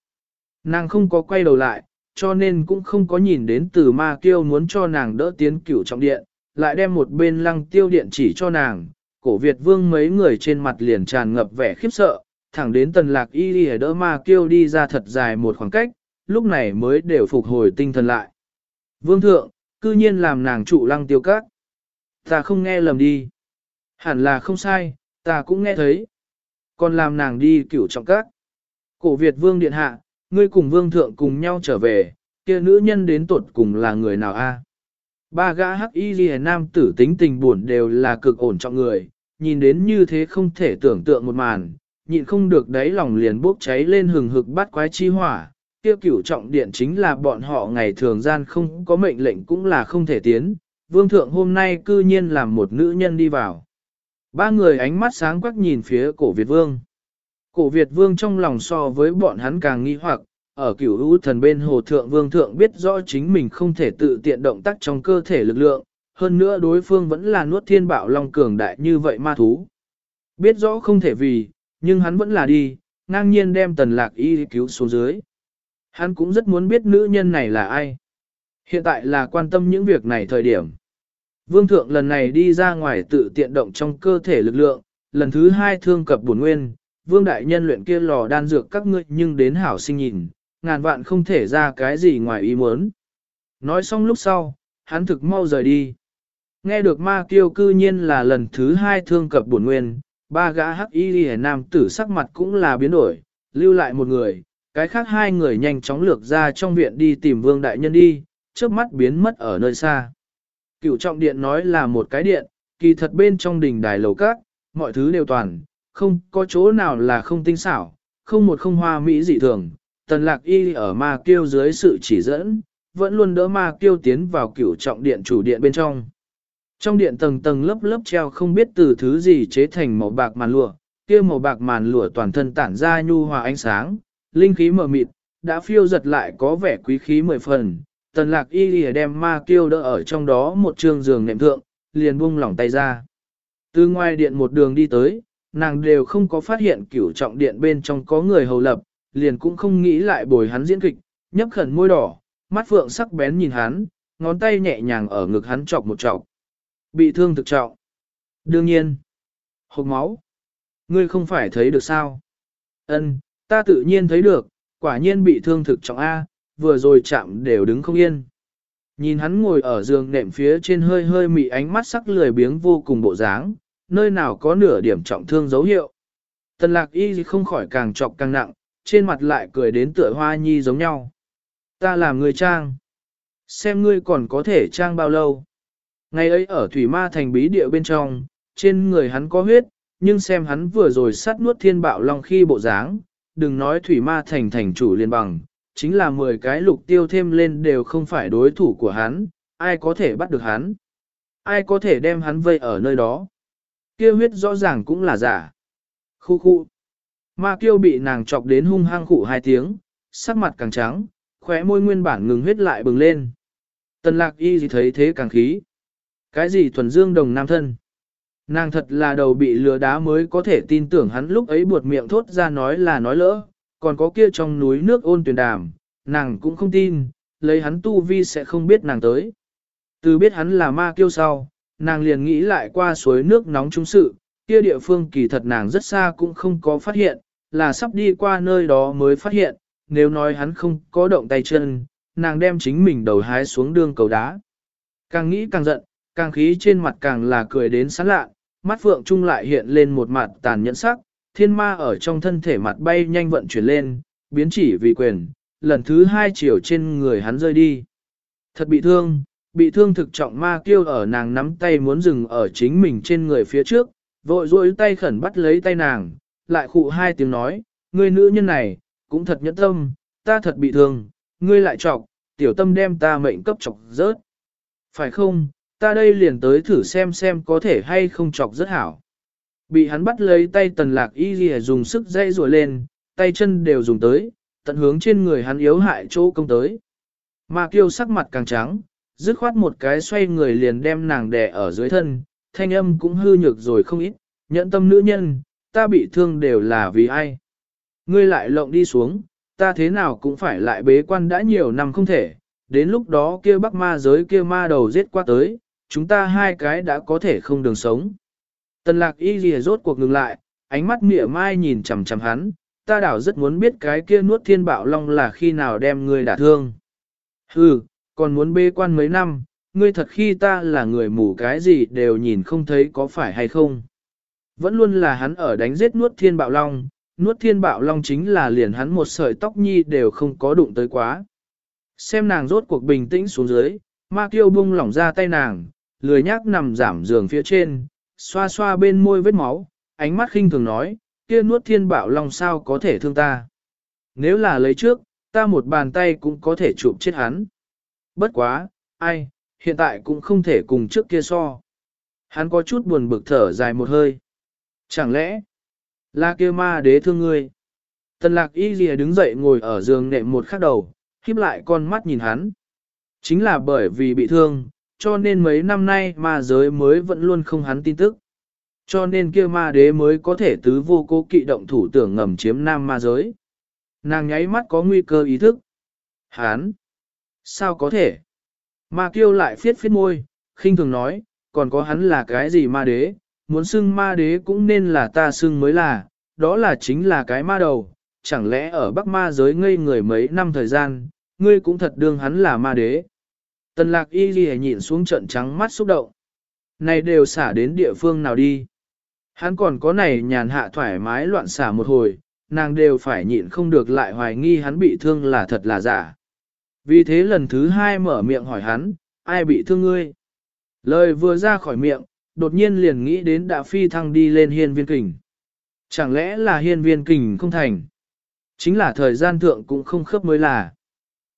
Nàng không có quay đầu lại, cho nên cũng không có nhìn đến từ ma kiêu muốn cho nàng đỡ tiến cửu trọng điện, lại đem một bên lăng tiêu điện chỉ cho nàng. Cổ Việt vương mấy người trên mặt liền tràn ngập vẻ khiếp sợ, thẳng đến tần lạc y đi đỡ ma kiêu đi ra thật dài một khoảng cách, lúc này mới đều phục hồi tinh thần lại. Vương thượng, cư nhiên làm nàng trụ lăng tiêu cát. Ta không nghe lầm đi. Hẳn là không sai, ta cũng nghe thấy. Còn làm nàng đi cửu trọng cát. Cổ Việt vương điện hạ, ngươi cùng vương thượng cùng nhau trở về, kia nữ nhân đến tuột cùng là người nào a? Ba gã hắc y ghi nam tử tính tình buồn đều là cực ổn trọng người, nhìn đến như thế không thể tưởng tượng một màn, nhịn không được đáy lòng liền bốc cháy lên hừng hực bắt quái chi hỏa. Tiêu cửu trọng điện chính là bọn họ ngày thường gian không có mệnh lệnh cũng là không thể tiến, vương thượng hôm nay cư nhiên làm một nữ nhân đi vào. Ba người ánh mắt sáng quắc nhìn phía cổ Việt vương. Cổ Việt vương trong lòng so với bọn hắn càng nghi hoặc, ở cửu hữu thần bên hồ thượng vương thượng biết rõ chính mình không thể tự tiện động tác trong cơ thể lực lượng, hơn nữa đối phương vẫn là nuốt thiên bạo long cường đại như vậy ma thú. Biết rõ không thể vì, nhưng hắn vẫn là đi, ngang nhiên đem tần lạc y cứu xuống dưới. Hắn cũng rất muốn biết nữ nhân này là ai. Hiện tại là quan tâm những việc này thời điểm. Vương thượng lần này đi ra ngoài tự tiện động trong cơ thể lực lượng, lần thứ hai thương cập bổn nguyên, vương đại nhân luyện kia lò đan dược các ngươi nhưng đến hảo sinh nhìn, ngàn vạn không thể ra cái gì ngoài ý muốn. Nói xong lúc sau, hắn thực mau rời đi. Nghe được ma kiêu cư nhiên là lần thứ hai thương cập bổn nguyên, ba gã hắc y lìa nam tử sắc mặt cũng là biến đổi, lưu lại một người, cái khác hai người nhanh chóng lược ra trong viện đi tìm vương đại nhân đi, trước mắt biến mất ở nơi xa. Cựu trọng điện nói là một cái điện, kỳ thật bên trong đình đài lầu các, mọi thứ đều toàn, không có chỗ nào là không tinh xảo, không một không hoa mỹ dị thường. Tần lạc y ở ma kiêu dưới sự chỉ dẫn, vẫn luôn đỡ ma kiêu tiến vào cựu trọng điện chủ điện bên trong. Trong điện tầng tầng lớp lớp treo không biết từ thứ gì chế thành màu bạc màn lụa, kia màu bạc màn lụa toàn thân tản ra nhu hòa ánh sáng, linh khí mờ mịt, đã phiêu giật lại có vẻ quý khí mười phần. tần lạc y lìa đem ma kiêu đỡ ở trong đó một trường giường nệm thượng, liền buông lỏng tay ra. Từ ngoài điện một đường đi tới, nàng đều không có phát hiện cửu trọng điện bên trong có người hầu lập, liền cũng không nghĩ lại bồi hắn diễn kịch, nhấp khẩn môi đỏ, mắt phượng sắc bén nhìn hắn, ngón tay nhẹ nhàng ở ngực hắn chọc một chọc. Bị thương thực trọng. Đương nhiên. Hộp máu. Ngươi không phải thấy được sao? Ân, ta tự nhiên thấy được, quả nhiên bị thương thực trọng A, vừa rồi chạm đều đứng không yên. Nhìn hắn ngồi ở giường nệm phía trên hơi hơi mị ánh mắt sắc lười biếng vô cùng bộ dáng, nơi nào có nửa điểm trọng thương dấu hiệu. Tần lạc y không khỏi càng trọc càng nặng, trên mặt lại cười đến tựa hoa nhi giống nhau. Ta làm người trang. Xem ngươi còn có thể trang bao lâu. Ngày ấy ở Thủy Ma thành bí địa bên trong, trên người hắn có huyết, nhưng xem hắn vừa rồi sát nuốt thiên bạo long khi bộ dáng, đừng nói Thủy Ma thành thành chủ liên bằng, chính là 10 cái lục tiêu thêm lên đều không phải đối thủ của hắn, ai có thể bắt được hắn? Ai có thể đem hắn vây ở nơi đó? Kia huyết rõ ràng cũng là giả. Khu khu. Ma kiêu bị nàng chọc đến hung hăng khụ hai tiếng, sắc mặt càng trắng, khóe môi nguyên bản ngừng huyết lại bừng lên. Tần lạc y gì thấy thế càng khí. Cái gì thuần dương đồng nam thân? Nàng thật là đầu bị lừa đá mới có thể tin tưởng hắn lúc ấy buột miệng thốt ra nói là nói lỡ, còn có kia trong núi nước ôn tuyển đàm, nàng cũng không tin, lấy hắn tu vi sẽ không biết nàng tới. Từ biết hắn là ma kiêu sau, nàng liền nghĩ lại qua suối nước nóng trung sự, kia địa phương kỳ thật nàng rất xa cũng không có phát hiện, là sắp đi qua nơi đó mới phát hiện, nếu nói hắn không có động tay chân, nàng đem chính mình đầu hái xuống đường cầu đá. Càng nghĩ càng giận, càng khí trên mặt càng là cười đến sán lạ, mắt phượng trung lại hiện lên một mặt tàn nhẫn sắc, thiên ma ở trong thân thể mặt bay nhanh vận chuyển lên, biến chỉ vì quyền, lần thứ hai chiều trên người hắn rơi đi. Thật bị thương, bị thương thực trọng ma kêu ở nàng nắm tay muốn dừng ở chính mình trên người phía trước, vội rôi tay khẩn bắt lấy tay nàng, lại khụ hai tiếng nói, người nữ nhân này, cũng thật nhẫn tâm, ta thật bị thương, ngươi lại trọc, tiểu tâm đem ta mệnh cấp trọc rớt. Phải không, ta đây liền tới thử xem xem có thể hay không chọc rất hảo. Bị hắn bắt lấy tay tần lạc y ghi dùng sức dây rùa lên, tay chân đều dùng tới, tận hướng trên người hắn yếu hại chỗ công tới. Mà kiêu sắc mặt càng trắng, dứt khoát một cái xoay người liền đem nàng đè ở dưới thân, thanh âm cũng hư nhược rồi không ít, nhẫn tâm nữ nhân, ta bị thương đều là vì ai. Ngươi lại lộng đi xuống, ta thế nào cũng phải lại bế quan đã nhiều năm không thể, đến lúc đó kia bắc ma giới kia ma đầu giết qua tới, chúng ta hai cái đã có thể không đường sống. Tần lạc y ghi rốt cuộc ngừng lại, ánh mắt mỉa mai nhìn chằm chằm hắn, ta đảo rất muốn biết cái kia nuốt thiên bạo long là khi nào đem ngươi đả thương. Hừ, còn muốn bê quan mấy năm, ngươi thật khi ta là người mù cái gì đều nhìn không thấy có phải hay không. Vẫn luôn là hắn ở đánh giết nuốt thiên bạo long, nuốt thiên bạo long chính là liền hắn một sợi tóc nhi đều không có đụng tới quá. Xem nàng rốt cuộc bình tĩnh xuống dưới, ma kiêu bung lỏng ra tay nàng, lười nhác nằm giảm giường phía trên, xoa xoa bên môi vết máu, ánh mắt khinh thường nói, kia nuốt thiên bạo long sao có thể thương ta. Nếu là lấy trước, ta một bàn tay cũng có thể chụp chết hắn. Bất quá, ai, hiện tại cũng không thể cùng trước kia so. Hắn có chút buồn bực thở dài một hơi. Chẳng lẽ, là kia ma đế thương ngươi? Tần lạc y lìa đứng dậy ngồi ở giường nệm một khắc đầu, khiếp lại con mắt nhìn hắn. Chính là bởi vì bị thương, cho nên mấy năm nay ma giới mới vẫn luôn không hắn tin tức. Cho nên kia ma đế mới có thể tứ vô cố kỵ động thủ tưởng ngầm chiếm nam ma giới. Nàng nháy mắt có nguy cơ ý thức. Hán! Sao có thể? Ma kiêu lại phiết phiết môi, khinh thường nói, còn có hắn là cái gì ma đế, muốn xưng ma đế cũng nên là ta xưng mới là, đó là chính là cái ma đầu, chẳng lẽ ở Bắc ma giới ngây người mấy năm thời gian, ngươi cũng thật đương hắn là ma đế. Tần lạc y ghi nhịn xuống trận trắng mắt xúc động. Này đều xả đến địa phương nào đi. Hắn còn có này nhàn hạ thoải mái loạn xả một hồi, nàng đều phải nhịn không được lại hoài nghi hắn bị thương là thật là giả. Vì thế lần thứ hai mở miệng hỏi hắn, ai bị thương ngươi? Lời vừa ra khỏi miệng, đột nhiên liền nghĩ đến đã phi thăng đi lên hiên viên kình. Chẳng lẽ là hiên viên kình không thành? Chính là thời gian thượng cũng không khớp mới là.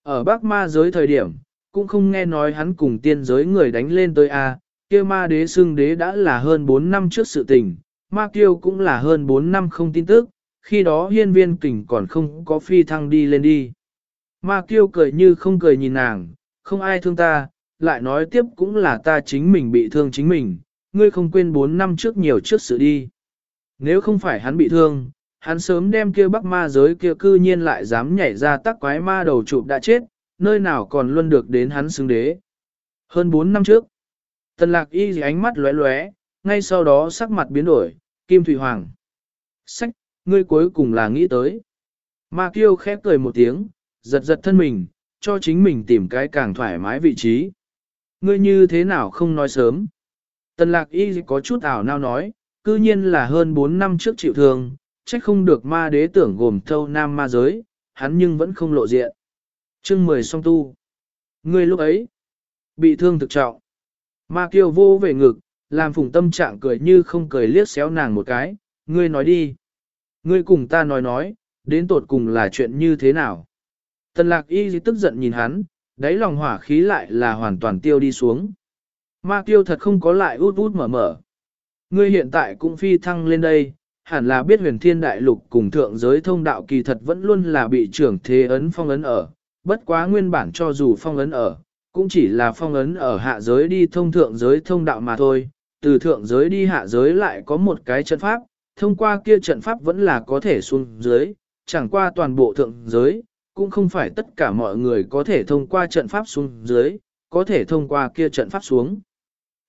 Ở Bắc Ma giới thời điểm, cũng không nghe nói hắn cùng tiên giới người đánh lên tới A, kia ma đế xưng đế đã là hơn 4 năm trước sự tình, ma kiêu cũng là hơn 4 năm không tin tức, khi đó hiên viên kình còn không có phi thăng đi lên đi. Ma kiêu cười như không cười nhìn nàng, không ai thương ta, lại nói tiếp cũng là ta chính mình bị thương chính mình, ngươi không quên 4 năm trước nhiều trước sự đi. Nếu không phải hắn bị thương, hắn sớm đem kia bắc ma giới kia cư nhiên lại dám nhảy ra tắc quái ma đầu chụp đã chết, nơi nào còn luôn được đến hắn xứng đế. Hơn 4 năm trước, tần lạc y ánh mắt lóe lóe, ngay sau đó sắc mặt biến đổi, Kim Thủy Hoàng. Sách, ngươi cuối cùng là nghĩ tới. Ma Kiêu khép cười một tiếng, giật giật thân mình, cho chính mình tìm cái càng thoải mái vị trí. Ngươi như thế nào không nói sớm. Tần lạc y có chút ảo nào nói, cư nhiên là hơn 4 năm trước chịu thương, trách không được ma đế tưởng gồm thâu nam ma giới, hắn nhưng vẫn không lộ diện chương 10 song tu. Ngươi lúc ấy, bị thương thực trọng. Ma kiều vô về ngực, làm phùng tâm trạng cười như không cười liếc xéo nàng một cái, ngươi nói đi. Ngươi cùng ta nói nói, đến tột cùng là chuyện như thế nào. Tần lạc y tức giận nhìn hắn, đáy lòng hỏa khí lại là hoàn toàn tiêu đi xuống. Ma kiêu thật không có lại út út mở mở. Ngươi hiện tại cũng phi thăng lên đây, hẳn là biết huyền thiên đại lục cùng thượng giới thông đạo kỳ thật vẫn luôn là bị trưởng thế ấn phong ấn ở, bất quá nguyên bản cho dù phong ấn ở, cũng chỉ là phong ấn ở hạ giới đi thông thượng giới thông đạo mà thôi, từ thượng giới đi hạ giới lại có một cái trận pháp, thông qua kia trận pháp vẫn là có thể xuống dưới, chẳng qua toàn bộ thượng giới, cũng không phải tất cả mọi người có thể thông qua trận pháp xuống dưới, có thể thông qua kia trận pháp xuống.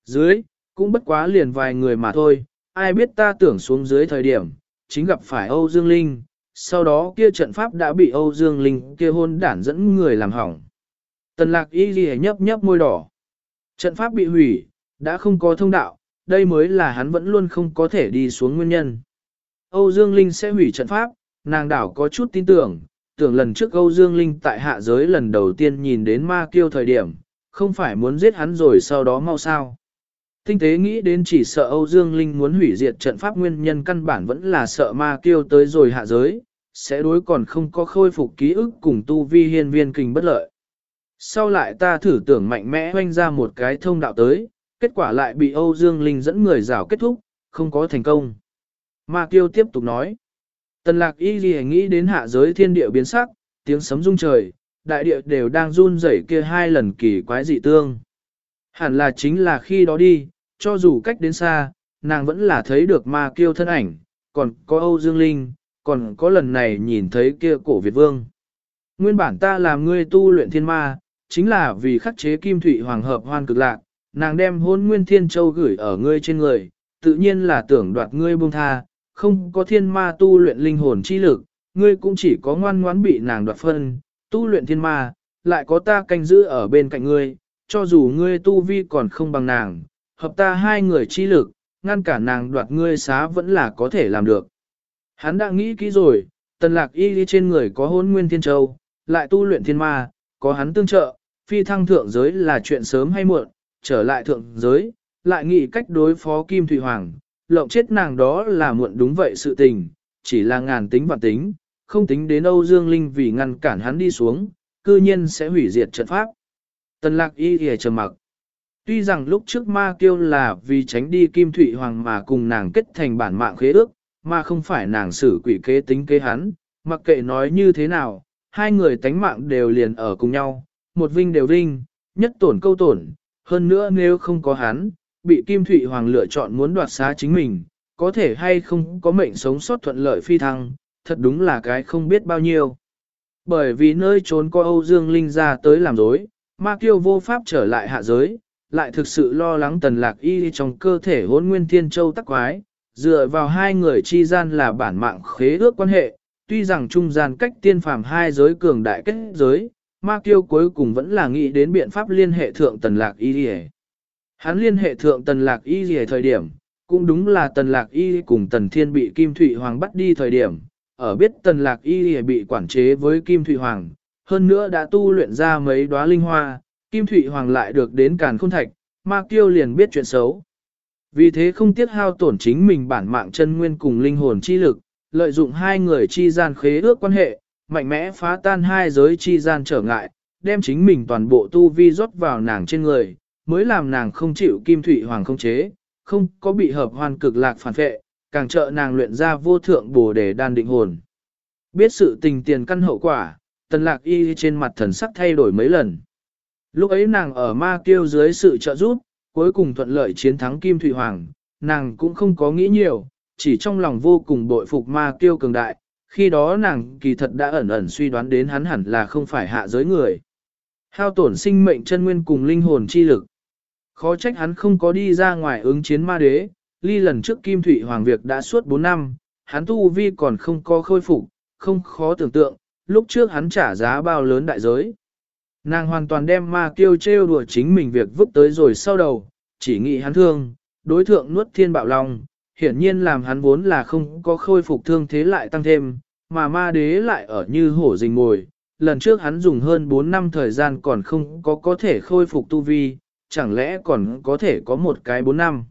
Dưới, cũng bất quá liền vài người mà thôi, ai biết ta tưởng xuống dưới thời điểm, chính gặp phải Âu Dương Linh, sau đó kia trận pháp đã bị Âu Dương Linh kia hôn đản dẫn người làm hỏng. Tần lạc y ghi nhấp nhấp môi đỏ. Trận pháp bị hủy, đã không có thông đạo, đây mới là hắn vẫn luôn không có thể đi xuống nguyên nhân. Âu Dương Linh sẽ hủy trận pháp, nàng đảo có chút tin tưởng, tưởng lần trước Âu Dương Linh tại hạ giới lần đầu tiên nhìn đến ma kiêu thời điểm, không phải muốn giết hắn rồi sau đó mau sao. Tinh tế nghĩ đến chỉ sợ Âu Dương Linh muốn hủy diệt trận pháp nguyên nhân căn bản vẫn là sợ ma kiêu tới rồi hạ giới, sẽ đối còn không có khôi phục ký ức cùng tu vi hiên viên kình bất lợi. Sau lại ta thử tưởng mạnh mẽ hoanh ra một cái thông đạo tới, kết quả lại bị Âu Dương Linh dẫn người rào kết thúc, không có thành công. Ma kiêu tiếp tục nói. Tần lạc y gì nghĩ đến hạ giới thiên địa biến sắc, tiếng sấm rung trời, đại địa đều đang run rẩy kia hai lần kỳ quái dị tương. Hẳn là chính là khi đó đi, cho dù cách đến xa, nàng vẫn là thấy được ma kiêu thân ảnh, còn có Âu Dương Linh, còn có lần này nhìn thấy kia cổ Việt Vương. Nguyên bản ta làm ngươi tu luyện thiên ma, chính là vì khắc chế kim thủy hoàng hợp hoan cực lạc, nàng đem hôn nguyên thiên châu gửi ở ngươi trên người, tự nhiên là tưởng đoạt ngươi buông tha, không có thiên ma tu luyện linh hồn chi lực, ngươi cũng chỉ có ngoan ngoãn bị nàng đoạt phân, tu luyện thiên ma, lại có ta canh giữ ở bên cạnh ngươi, cho dù ngươi tu vi còn không bằng nàng, hợp ta hai người chi lực, ngăn cả nàng đoạt ngươi xá vẫn là có thể làm được. Hắn đã nghĩ kỹ rồi, tần lạc y đi trên người có hôn nguyên thiên châu, lại tu luyện thiên ma, có hắn tương trợ, phi thăng thượng giới là chuyện sớm hay muộn, trở lại thượng giới, lại nghĩ cách đối phó Kim Thủy Hoàng, lộng chết nàng đó là muộn đúng vậy sự tình, chỉ là ngàn tính và tính, không tính đến Âu Dương Linh vì ngăn cản hắn đi xuống, cư nhiên sẽ hủy diệt trận pháp. Tần lạc y thì trầm mặc. Tuy rằng lúc trước ma kiêu là vì tránh đi Kim thủy Hoàng mà cùng nàng kết thành bản mạng khế ước, mà không phải nàng xử quỷ kế tính kế hắn, mặc kệ nói như thế nào, hai người tánh mạng đều liền ở cùng nhau, một vinh đều vinh, nhất tổn câu tổn, hơn nữa nếu không có hắn, bị Kim thủy Hoàng lựa chọn muốn đoạt xá chính mình, có thể hay không có mệnh sống sót thuận lợi phi thăng, thật đúng là cái không biết bao nhiêu. Bởi vì nơi trốn có Âu Dương Linh ra tới làm dối, ma kiêu vô pháp trở lại hạ giới, lại thực sự lo lắng tần lạc y trong cơ thể hôn nguyên thiên châu tắc quái, dựa vào hai người chi gian là bản mạng khế ước quan hệ, tuy rằng trung gian cách tiên phàm hai giới cường đại kết giới, ma kiêu cuối cùng vẫn là nghĩ đến biện pháp liên hệ thượng tần lạc y Hắn liên hệ thượng tần lạc y thời điểm, cũng đúng là tần lạc y cùng tần thiên bị Kim Thụy Hoàng bắt đi thời điểm, ở biết tần lạc y bị quản chế với Kim Thụy Hoàng, hơn nữa đã tu luyện ra mấy đóa linh hoa, Kim Thụy Hoàng lại được đến càn khôn thạch, ma kiêu liền biết chuyện xấu. Vì thế không tiếc hao tổn chính mình bản mạng chân nguyên cùng linh hồn chi lực, lợi dụng hai người chi gian khế ước quan hệ, mạnh mẽ phá tan hai giới chi gian trở ngại, đem chính mình toàn bộ tu vi rót vào nàng trên người, mới làm nàng không chịu Kim Thụy Hoàng không chế, không có bị hợp hoàn cực lạc phản vệ, càng trợ nàng luyện ra vô thượng bổ để đan định hồn. Biết sự tình tiền căn hậu quả, tần lạc y trên mặt thần sắc thay đổi mấy lần. Lúc ấy nàng ở ma kiêu dưới sự trợ giúp, cuối cùng thuận lợi chiến thắng Kim Thụy Hoàng, nàng cũng không có nghĩ nhiều, chỉ trong lòng vô cùng bội phục ma kiêu cường đại, khi đó nàng kỳ thật đã ẩn ẩn suy đoán đến hắn hẳn là không phải hạ giới người. Hao tổn sinh mệnh chân nguyên cùng linh hồn chi lực. Khó trách hắn không có đi ra ngoài ứng chiến ma đế, ly lần trước Kim Thụy Hoàng việc đã suốt 4 năm, hắn tu vi còn không có khôi phục, không khó tưởng tượng, lúc trước hắn trả giá bao lớn đại giới. Nàng hoàn toàn đem ma kiêu trêu đùa chính mình việc vứt tới rồi sau đầu, chỉ nghĩ hắn thương, đối thượng nuốt thiên bạo long, hiển nhiên làm hắn vốn là không có khôi phục thương thế lại tăng thêm, mà ma đế lại ở như hổ rình ngồi. Lần trước hắn dùng hơn 4 năm thời gian còn không có có thể khôi phục tu vi, chẳng lẽ còn có thể có một cái 4 năm.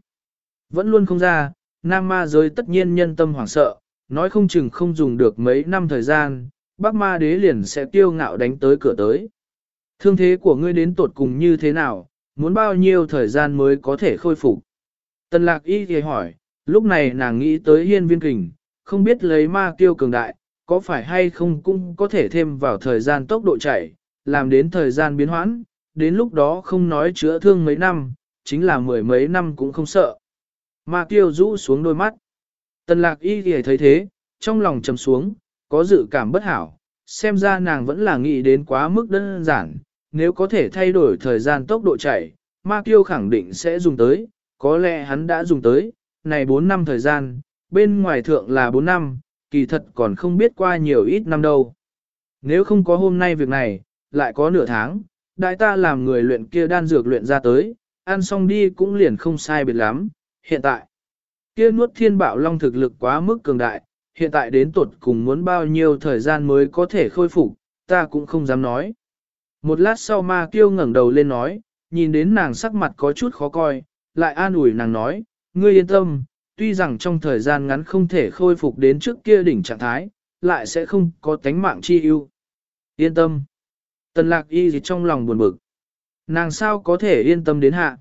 Vẫn luôn không ra, nam ma giới tất nhiên nhân tâm hoảng sợ, nói không chừng không dùng được mấy năm thời gian, bác ma đế liền sẽ tiêu ngạo đánh tới cửa tới. Thương thế của ngươi đến tột cùng như thế nào, muốn bao nhiêu thời gian mới có thể khôi phục? Tần lạc y thì hỏi, lúc này nàng nghĩ tới hiên viên kình, không biết lấy ma Tiêu cường đại, có phải hay không cũng có thể thêm vào thời gian tốc độ chạy, làm đến thời gian biến hoãn, đến lúc đó không nói chữa thương mấy năm, chính là mười mấy năm cũng không sợ. Ma Tiêu rũ xuống đôi mắt. Tần lạc y thì thấy thế, trong lòng trầm xuống, có dự cảm bất hảo, xem ra nàng vẫn là nghĩ đến quá mức đơn giản, nếu có thể thay đổi thời gian tốc độ chạy, ma kiêu khẳng định sẽ dùng tới, có lẽ hắn đã dùng tới, này 4 năm thời gian, bên ngoài thượng là 4 năm, kỳ thật còn không biết qua nhiều ít năm đâu. Nếu không có hôm nay việc này, lại có nửa tháng, đại ta làm người luyện kia đan dược luyện ra tới, ăn xong đi cũng liền không sai biệt lắm, hiện tại. Kia nuốt thiên bạo long thực lực quá mức cường đại, hiện tại đến tuột cùng muốn bao nhiêu thời gian mới có thể khôi phục, ta cũng không dám nói. Một lát sau ma kiêu ngẩng đầu lên nói, nhìn đến nàng sắc mặt có chút khó coi, lại an ủi nàng nói, ngươi yên tâm, tuy rằng trong thời gian ngắn không thể khôi phục đến trước kia đỉnh trạng thái, lại sẽ không có tánh mạng chi ưu. Yên tâm. Tần lạc y gì trong lòng buồn bực. Nàng sao có thể yên tâm đến hạ.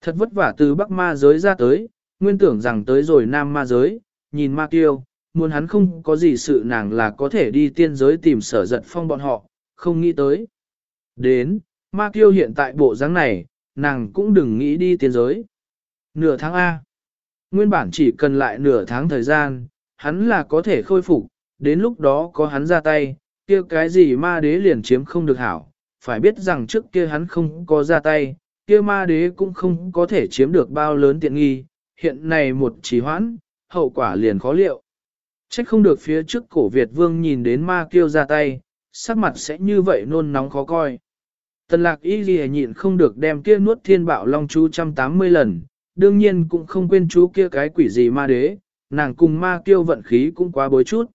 Thật vất vả từ Bắc ma giới ra tới, nguyên tưởng rằng tới rồi Nam ma giới, nhìn ma tiêu muốn hắn không có gì sự nàng là có thể đi tiên giới tìm sở giật phong bọn họ, không nghĩ tới. Đến, ma kiêu hiện tại bộ dáng này, nàng cũng đừng nghĩ đi tiên giới. Nửa tháng A. Nguyên bản chỉ cần lại nửa tháng thời gian, hắn là có thể khôi phục, đến lúc đó có hắn ra tay, kia cái gì ma đế liền chiếm không được hảo. Phải biết rằng trước kia hắn không có ra tay, kia ma đế cũng không có thể chiếm được bao lớn tiện nghi, hiện nay một trì hoãn, hậu quả liền khó liệu. Trách không được phía trước cổ Việt vương nhìn đến ma kiêu ra tay, sắc mặt sẽ như vậy nôn nóng khó coi. Tần lạc y ghi nhịn không được đem kia nuốt thiên bạo long chú 180 lần, đương nhiên cũng không quên chú kia cái quỷ gì ma đế, nàng cùng ma kiêu vận khí cũng quá bối chút.